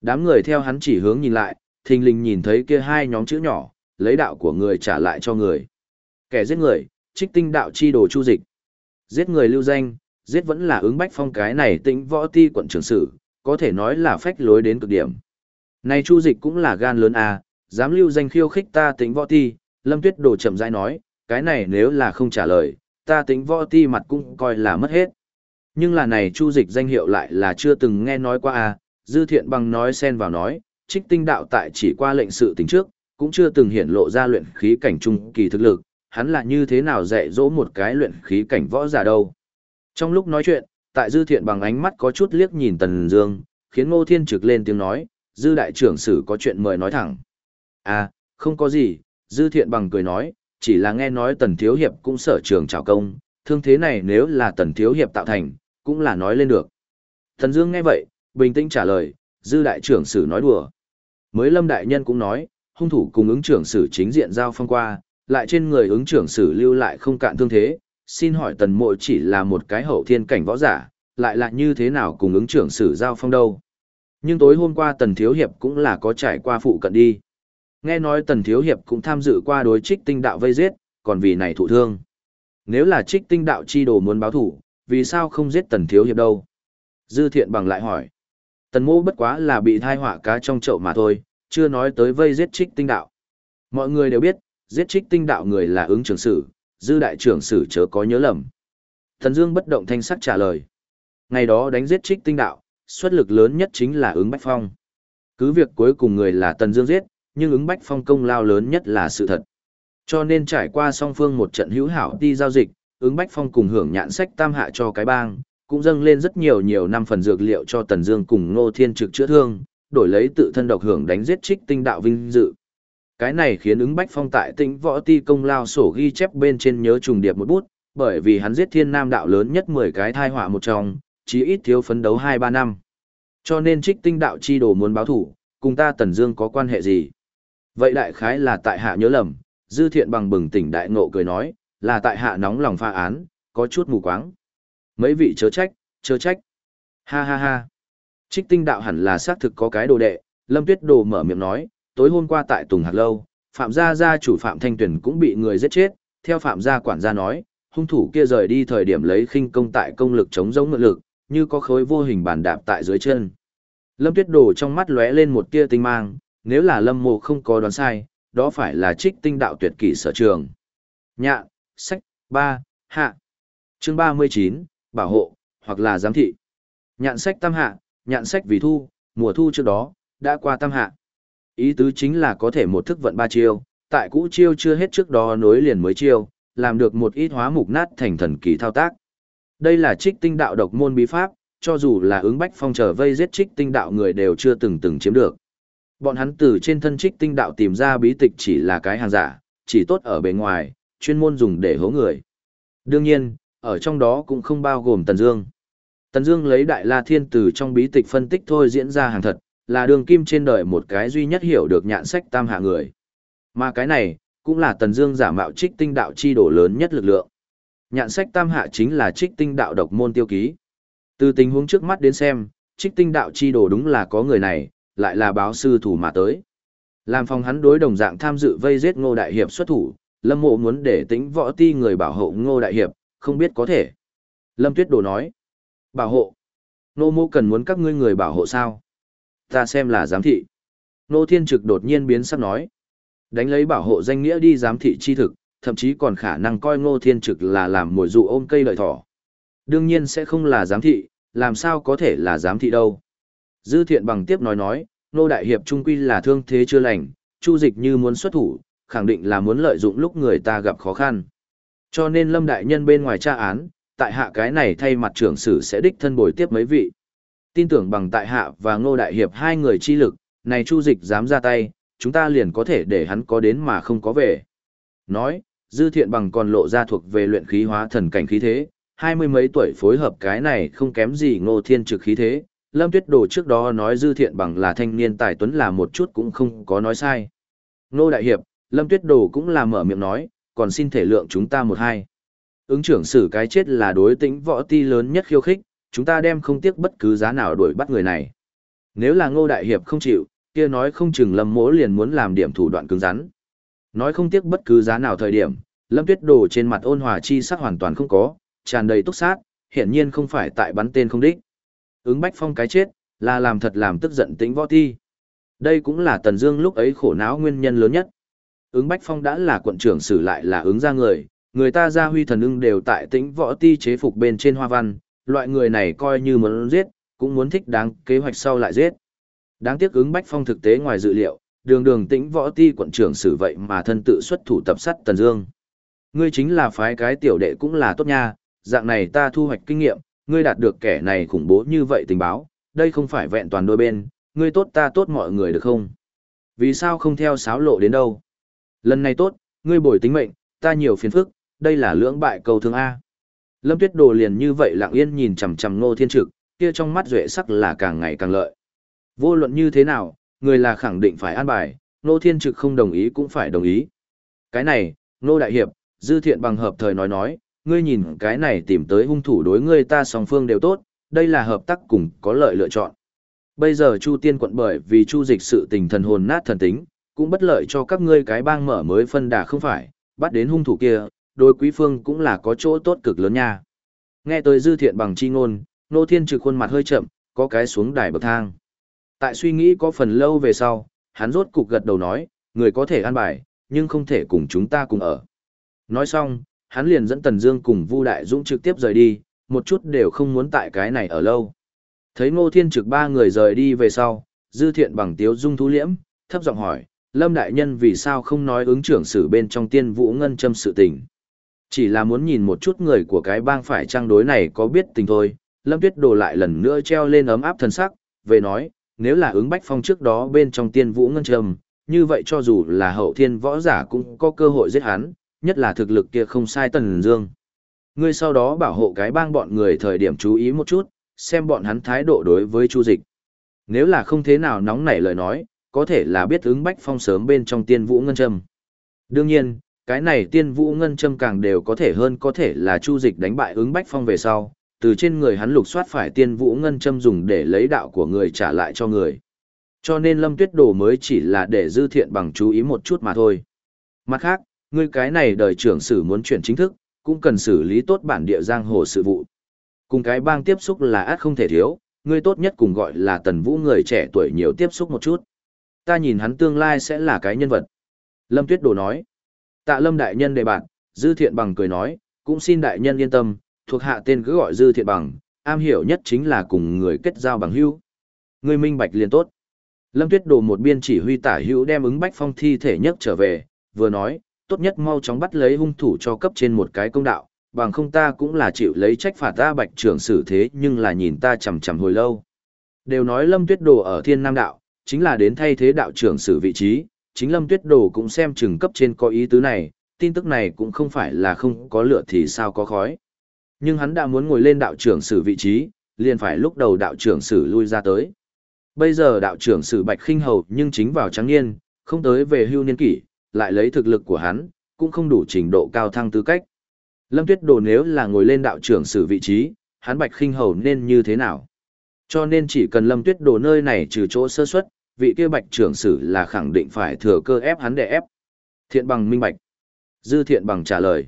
Đám người theo hắn chỉ hướng nhìn lại, thình lình nhìn thấy kia hai nhóm chữ nhỏ, lấy đạo của người trả lại cho người. Kẻ giết người, trích tinh đạo chi đồ chu dịch. Giết người lưu danh, giết vẫn là ứng bách phong cái này tĩnh võ ti quận trưởng sử, có thể nói là phách lối đến cực điểm. Này chu dịch cũng là gan lớn à, dám lưu danh khiêu khích ta tĩnh võ ti, lâm tuyết đồ chậm rãi nói, cái này nếu là không trả lời, ta tĩnh võ ti mặt cũng coi là mất hết. Nhưng là này chu dịch danh hiệu lại là chưa từng nghe nói qua à, dư thiện bằng nói xen vào nói, trích tinh đạo tại chỉ qua lệnh sự tính trước, cũng chưa từng hiển lộ ra luyện khí cảnh trung kỳ thực lực, hắn là như thế nào dạy dỗ một cái luyện khí cảnh võ giả đâu. Trong lúc nói chuyện, tại dư thiện bằng ánh mắt có chút liếc nhìn Tần Dương, khiến Ngô Thiên trực lên tiếng nói, dư đại trưởng sử có chuyện mời nói thẳng. À, không có gì, dư thiện bằng cười nói, chỉ là nghe nói Tần Thiếu Hiệp cũng sở trường trào công, thương thế này nếu là Tần Thiếu Hiệp tạo thành, cũng là nói lên được. thần Dương nghe vậy, bình tĩnh trả lời, dư đại trưởng sử nói đùa. Mới lâm đại nhân cũng nói, hung thủ cùng ứng trưởng sử chính diện giao phong qua, lại trên người ứng trưởng sử lưu lại không cạn thương thế, xin hỏi tần mộ chỉ là một cái hậu thiên cảnh võ giả, lại là như thế nào cùng ứng trưởng sử giao phong đâu. Nhưng tối hôm qua tần thiếu hiệp cũng là có trải qua phụ cận đi. Nghe nói tần thiếu hiệp cũng tham dự qua đối trích tinh đạo vây giết, còn vì này thụ thương. Nếu là trích tinh đạo chi đồ muốn báo thủ, vì sao không giết tần thiếu hiệp đâu? Dư thiện bằng lại hỏi. Tần mô bất quá là bị thai họa cá trong chậu mà thôi, chưa nói tới vây giết trích tinh đạo. Mọi người đều biết, giết trích tinh đạo người là ứng trưởng sử, dư đại trưởng sử chớ có nhớ lầm. Thần Dương bất động thanh sắc trả lời. Ngày đó đánh giết trích tinh đạo, xuất lực lớn nhất chính là ứng Bách Phong. Cứ việc cuối cùng người là Tần Dương giết, nhưng ứng Bách Phong công lao lớn nhất là sự thật. Cho nên trải qua song phương một trận hữu hảo đi giao dịch, ứng Bách Phong cùng hưởng nhãn sách tam hạ cho cái bang, cũng dâng lên rất nhiều nhiều năm phần dược liệu cho Tần Dương cùng Ngô Thiên Trực chữa thương, đổi lấy tự thân độc hưởng đánh giết trích tinh đạo vinh dự. Cái này khiến ứng bách phong tại tĩnh võ ti công lao sổ ghi chép bên trên nhớ trùng điệp một bút, bởi vì hắn giết thiên nam đạo lớn nhất 10 cái thai họa một trong, chí ít thiếu phấn đấu 2-3 năm. Cho nên trích tinh đạo chi đồ muốn báo thù, cùng ta Tần Dương có quan hệ gì? Vậy đại khái là tại hạ nhớ lầm, dư thiện bằng bừng tỉnh đại ngộ cười nói, là tại hạ nóng lòng pha án, có chút mù quáng. Mấy vị chớ trách, chớ trách. Ha ha ha. Trích tinh đạo hẳn là xác thực có cái đồ đệ, Lâm Tuyết Đồ mở miệng nói, tối hôm qua tại Tùng Hạc Lâu, Phạm gia gia chủ Phạm Thanh Tuyển cũng bị người giết chết, theo Phạm gia quản gia nói, hung thủ kia rời đi thời điểm lấy khinh công tại công lực chống giống mượn lực, như có khối vô hình bàn đạp tại dưới chân. Lâm Tuyết Đồ trong mắt lóe lên một tia tinh mang, nếu là Lâm Mộ không có đoán sai, đó phải là trích tinh đạo tuyệt kỷ sở trường. Nhạ, sách, ba, hạ. Chương ba mươi chín bảo hộ, hoặc là giám thị. Nhạn sách tam hạ, nhạn sách vì thu, mùa thu trước đó, đã qua tam hạ. Ý tứ chính là có thể một thức vận ba chiêu, tại cũ chiêu chưa hết trước đó nối liền mới chiêu, làm được một ít hóa mục nát thành thần kỳ thao tác. Đây là trích tinh đạo độc môn bí pháp, cho dù là ứng bách phong trở vây giết trích tinh đạo người đều chưa từng từng chiếm được. Bọn hắn từ trên thân trích tinh đạo tìm ra bí tịch chỉ là cái hàng giả, chỉ tốt ở bề ngoài, chuyên môn dùng để hố người. Đương nhiên, ở trong đó cũng không bao gồm Tần Dương. Tần Dương lấy Đại La Thiên từ trong bí tịch phân tích thôi diễn ra hàng thật, là đường kim trên đời một cái duy nhất hiểu được nhạn sách tam hạ người. Mà cái này, cũng là Tần Dương giả mạo trích tinh đạo chi đổ lớn nhất lực lượng. Nhạn sách tam hạ chính là trích tinh đạo độc môn tiêu ký. Từ tình huống trước mắt đến xem, trích tinh đạo chi đổ đúng là có người này, lại là báo sư thủ mà tới. Làm phòng hắn đối đồng dạng tham dự vây giết Ngô Đại Hiệp xuất thủ, Lâm Mộ muốn để tính võ ti người bảo hộ Ngô Đại Hiệp, không biết có thể. Lâm Tuyết Đồ nói, bảo hộ. Nô Mộ cần muốn các ngươi người bảo hộ sao? Ta xem là giám thị. Nô Thiên Trực đột nhiên biến sắc nói. Đánh lấy bảo hộ danh nghĩa đi giám thị chi thực, thậm chí còn khả năng coi Ngô Thiên Trực là làm mồi dụ ôm cây lợi thỏ. Đương nhiên sẽ không là giám thị, làm sao có thể là giám thị đâu. Dư thiện bằng tiếp nói nói, Nô Đại Hiệp trung quy là thương thế chưa lành, chu dịch như muốn xuất thủ, khẳng định là muốn lợi dụng lúc người ta gặp khó khăn. Cho nên Lâm Đại Nhân bên ngoài tra án, tại hạ cái này thay mặt trưởng sử sẽ đích thân bồi tiếp mấy vị tin tưởng bằng tại hạ và ngô đại hiệp hai người chi lực, này chu dịch dám ra tay, chúng ta liền có thể để hắn có đến mà không có về. Nói, dư thiện bằng còn lộ ra thuộc về luyện khí hóa thần cảnh khí thế, hai mươi mấy tuổi phối hợp cái này không kém gì ngô thiên trực khí thế. Lâm Tuyết Đồ trước đó nói dư thiện bằng là thanh niên tài tuấn là một chút cũng không có nói sai. Ngô Đại Hiệp, Lâm Tuyết Đồ cũng là mở miệng nói, còn xin thể lượng chúng ta một hai. Ứng trưởng xử cái chết là đối tĩnh võ ti lớn nhất khiêu khích, chúng ta đem không tiếc bất cứ giá nào đuổi bắt người này. Nếu là ngô đại hiệp không chịu, kia nói không chừng lâm mỗ liền muốn làm điểm thủ đoạn cứng rắn. Nói không tiếc bất cứ giá nào thời điểm, Lâm Tuyết Đồ trên mặt ôn hòa chi sắc hoàn toàn không có, tràn đầy túc sát, hiển nhiên không phải tại bắn tên không đích. Ứng Bách Phong cái chết, là làm thật làm tức giận tĩnh võ ti. Đây cũng là Tần Dương lúc ấy khổ não nguyên nhân lớn nhất. Ứng Bách Phong đã là quận trưởng xử lại là ứng ra người, người ta gia huy thần ưng đều tại tĩnh võ ti chế phục bên trên hoa văn, loại người này coi như muốn giết, cũng muốn thích đáng kế hoạch sau lại giết. Đáng tiếc ứng Bách Phong thực tế ngoài dự liệu, đường đường tĩnh võ ti quận trưởng xử vậy mà thân tự xuất thủ tập sát Tần Dương. Ngươi chính là phái cái tiểu đệ cũng là tốt nha, dạng này ta thu hoạch kinh nghiệm, ngươi đạt được kẻ này khủng bố như vậy tình báo, đây không phải vẹn toàn đôi bên, ngươi tốt ta tốt mọi người được không? Vì sao không theo sáo lộ đến đâu? Lần này tốt, ngươi bồi tính mệnh, ta nhiều phiền phức, đây là lưỡng bại cầu thương A. Lâm Tuyết Đồ liền như vậy lặng yên nhìn chằm chằm Ngô Thiên Trực, kia trong mắt duệ sắc là càng ngày càng lợi. Vô luận như thế nào, người là khẳng định phải an bài, Ngô Thiên Trực không đồng ý cũng phải đồng ý. Cái này, Ngô Đại Hiệp, Dư Thiện bằng hợp thời nói nói, ngươi nhìn cái này tìm tới hung thủ đối ngươi ta song phương đều tốt, đây là hợp tác cùng có lợi lựa chọn. Bây giờ Chu Tiên quận bởi vì Chu dịch sự tình thần hồn nát thần tính, cũng bất lợi cho các ngươi cái bang mở mới phân đà không phải, bắt đến hung thủ kia, đối quý phương cũng là có chỗ tốt cực lớn nha. Nghe tới dư thiện bằng chi ngôn, nô thiên trừ khuôn mặt hơi chậm, có cái xuống đài bậc thang. Tại suy nghĩ có phần lâu về sau, hắn rốt cục gật đầu nói, người có thể ăn bài, nhưng không thể cùng chúng ta cùng ở. Nói xong, hắn liền dẫn Tần Dương cùng Vu Đại Dũng trực tiếp rời đi, một chút đều không muốn tại cái này ở lâu. Thấy Ngô Thiên Trực ba người rời đi về sau, Dư Thiện bằng tiếu dung thú liễm, thấp giọng hỏi, Lâm Đại Nhân vì sao không nói ứng trưởng sử bên trong tiên vũ ngân châm sự tình. Chỉ là muốn nhìn một chút người của cái bang phải trang đối này có biết tình thôi, Lâm Tuyết Đồ lại lần nữa treo lên ấm áp thần sắc, về nói, nếu là ứng bách phong trước đó bên trong tiên vũ ngân châm, như vậy cho dù là hậu thiên võ giả cũng có cơ hội giết hắn, nhất là thực lực kia không sai tần dương. Ngươi sau đó bảo hộ cái bang bọn người thời điểm chú ý một chút, xem bọn hắn thái độ đối với chu dịch. Nếu là không thế nào nóng nảy lời nói, có thể là biết ứng bách phong sớm bên trong tiên vũ ngân châm. Đương nhiên, cái này tiên vũ ngân châm càng đều có thể hơn có thể là chu dịch đánh bại ứng bách phong về sau, từ trên người hắn lục soát phải tiên vũ ngân châm dùng để lấy đạo của người trả lại cho người. Cho nên lâm tuyết đồ mới chỉ là để dư thiện bằng chú ý một chút mà thôi. Mặt khác, ngươi cái này đời trưởng sử muốn chuyển chính thức, cũng cần xử lý tốt bản địa giang hồ sự vụ. Cùng cái bang tiếp xúc là át không thể thiếu, ngươi tốt nhất cùng gọi là tần vũ người trẻ tuổi nhiều tiếp xúc một chút. Ta nhìn hắn tương lai sẽ là cái nhân vật. Lâm Tuyết Đồ nói. Tạ Lâm đại nhân đề bạn, Dư Thiện Bằng cười nói, cũng xin đại nhân yên tâm, thuộc hạ tên cứ gọi Dư Thiện Bằng, am hiểu nhất chính là cùng người kết giao bằng hữu. Người minh bạch liền tốt. Lâm Tuyết Đồ một biên chỉ huy tả hữu đem ứng bách phong thi thể nhất trở về, vừa nói, tốt nhất mau chóng bắt lấy hung thủ cho cấp trên một cái công đạo, bằng không ta cũng là chịu lấy trách phạt ta bạch trưởng xử thế nhưng là nhìn ta chằm chằm hồi lâu. Đều nói Lâm Tuyết Đồ ở Thiên Nam Đạo, chính là đến thay thế đạo trưởng xử vị trí, chính Lâm Tuyết Đồ cũng xem chừng cấp trên có ý tứ này, tin tức này cũng không phải là không có lửa thì sao có khói. Nhưng hắn đã muốn ngồi lên đạo trưởng xử vị trí, liền phải lúc đầu đạo trưởng xử lui ra tới. Bây giờ đạo trưởng sử Bạch Khinh Hầu nhưng chính vào trắng niên, không tới về hưu niên kỷ, lại lấy thực lực của hắn, cũng không đủ trình độ cao thăng tư cách. Lâm Tuyết Đồ nếu là ngồi lên đạo trưởng xử vị trí, hắn Bạch Khinh Hầu nên như thế nào? Cho nên chỉ cần Lâm Tuyết Đồ nơi này trừ chỗ sơ suất, vị kia Bạch trưởng sử là khẳng định phải thừa cơ ép hắn để ép. Thiện bằng minh bạch. Dư thiện bằng trả lời.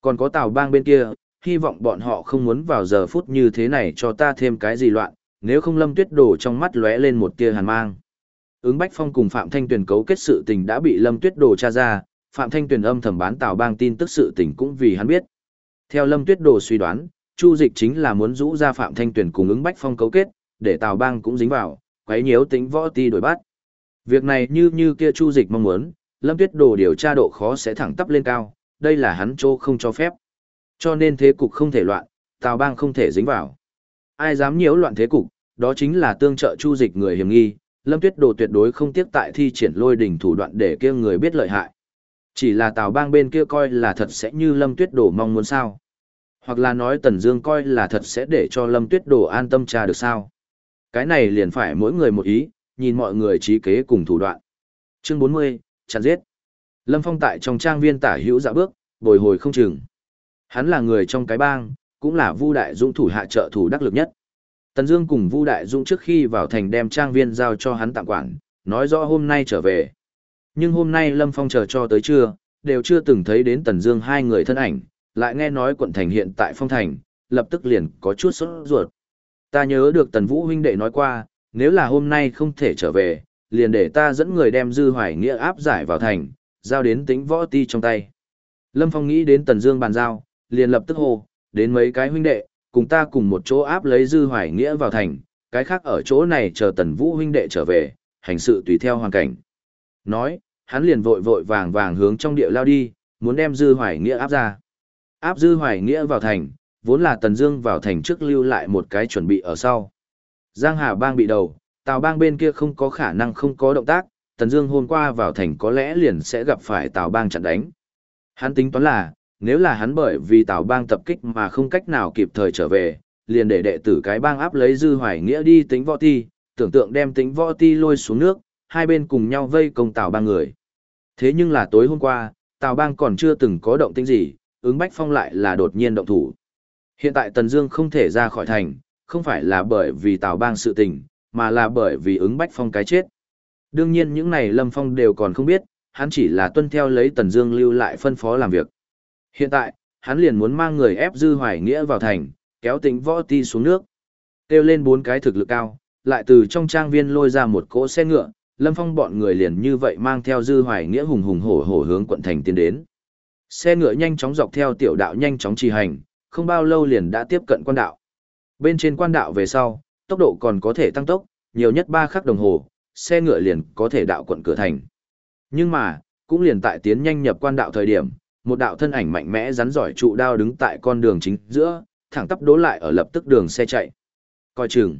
Còn có Tào Bang bên kia, hy vọng bọn họ không muốn vào giờ phút như thế này cho ta thêm cái gì loạn, nếu không Lâm Tuyết Đồ trong mắt lóe lên một tia hàn mang. Ứng Bách Phong cùng Phạm Thanh Tuyền cấu kết sự tình đã bị Lâm Tuyết Đồ tra ra, Phạm Thanh Tuyền âm thầm bán Tào Bang tin tức sự tình cũng vì hắn biết. Theo Lâm Tuyết Đồ suy đoán, Chu Dịch chính là muốn rũ ra Phạm Thanh Tuyền cùng ứng Bách Phong cấu kết, để Tào Bang cũng dính vào, quấy nhiễu tính võ ti đổi bắt. Việc này như như kia Chu Dịch mong muốn, Lâm Tuyết Đồ điều tra độ khó sẽ thẳng tắp lên cao, đây là hắn chỗ không cho phép. Cho nên thế cục không thể loạn, Tào Bang không thể dính vào. Ai dám nhiễu loạn thế cục, đó chính là tương trợ Chu Dịch người hiểm nghi, Lâm Tuyết Đồ tuyệt đối không tiếc tại thi triển lôi đỉnh thủ đoạn để kia người biết lợi hại. Chỉ là Tào Bang bên kia coi là thật sẽ như Lâm Tuyết Đồ mong muốn sao? Hoặc là nói Tần Dương coi là thật sẽ để cho Lâm Tuyết Đồ an tâm tra được sao? Cái này liền phải mỗi người một ý, nhìn mọi người trí kế cùng thủ đoạn. Chương 40, chặn giết. Lâm Phong tại trong trang viên tả hữu dạ bước, bồi hồi không chừng. Hắn là người trong cái bang, cũng là Vu Đại Dũng thủ hạ trợ thủ đắc lực nhất. Tần Dương cùng Vu Đại Dũng trước khi vào thành đem trang viên giao cho hắn tạm quản, nói rõ hôm nay trở về. Nhưng hôm nay Lâm Phong chờ cho tới trưa, đều chưa từng thấy đến Tần Dương hai người thân ảnh, lại nghe nói quận thành hiện tại phong thành, lập tức liền có chút sốt ruột. Ta nhớ được Tần Vũ huynh đệ nói qua, nếu là hôm nay không thể trở về, liền để ta dẫn người đem Dư Hoài Nghĩa áp giải vào thành, giao đến tính võ ti trong tay. Lâm Phong nghĩ đến Tần Dương bàn giao, liền lập tức hô, đến mấy cái huynh đệ, cùng ta cùng một chỗ áp lấy Dư Hoài Nghĩa vào thành, cái khác ở chỗ này chờ Tần Vũ huynh đệ trở về, hành sự tùy theo hoàn cảnh. Nói, hắn liền vội vội vàng vàng hướng trong địa lao đi, muốn đem Dư Hoài Nghĩa áp ra. Áp Dư Hoài Nghĩa vào thành, vốn là Tần Dương vào thành trước lưu lại một cái chuẩn bị ở sau. Giang Hà bang bị đầu, Tào bang bên kia không có khả năng không có động tác, Tần Dương hôm qua vào thành có lẽ liền sẽ gặp phải Tào bang chặn đánh. Hắn tính toán là, nếu là hắn bởi vì Tào bang tập kích mà không cách nào kịp thời trở về, liền để đệ tử cái bang áp lấy Dư Hoài Nghĩa đi tính võ ti, tưởng tượng đem tính võ ti lôi xuống nước, hai bên cùng nhau vây công Tào bang người. Thế nhưng là tối hôm qua, Tào bang còn chưa từng có động tĩnh gì, ứng Bách Phong lại là đột nhiên động thủ. Hiện tại Tần Dương không thể ra khỏi thành, không phải là bởi vì Tào bang sự tình, mà là bởi vì ứng Bách Phong cái chết. Đương nhiên những này Lâm Phong đều còn không biết, hắn chỉ là tuân theo lấy Tần Dương lưu lại phân phó làm việc. Hiện tại, hắn liền muốn mang người ép Dư Hoài Nghĩa vào thành, kéo tính Võ Ti xuống nước. Kêu lên bốn cái thực lực cao, lại từ trong trang viên lôi ra một cỗ xe ngựa, Lâm Phong bọn người liền như vậy mang theo Dư Hoài Nghĩa hùng hùng hổ hổ hướng quận thành tiến đến. Xe ngựa nhanh chóng dọc theo tiểu đạo nhanh chóng trì hành, không bao lâu liền đã tiếp cận quan đạo. Bên trên quan đạo về sau, tốc độ còn có thể tăng tốc, nhiều nhất 3 khắc đồng hồ, xe ngựa liền có thể đạo quận cửa thành. Nhưng mà, cũng liền tại tiến nhanh nhập quan đạo thời điểm, một đạo thân ảnh mạnh mẽ rắn giỏi trụ đao đứng tại con đường chính giữa, thẳng tắp đố lại ở lập tức đường xe chạy. Coi chừng.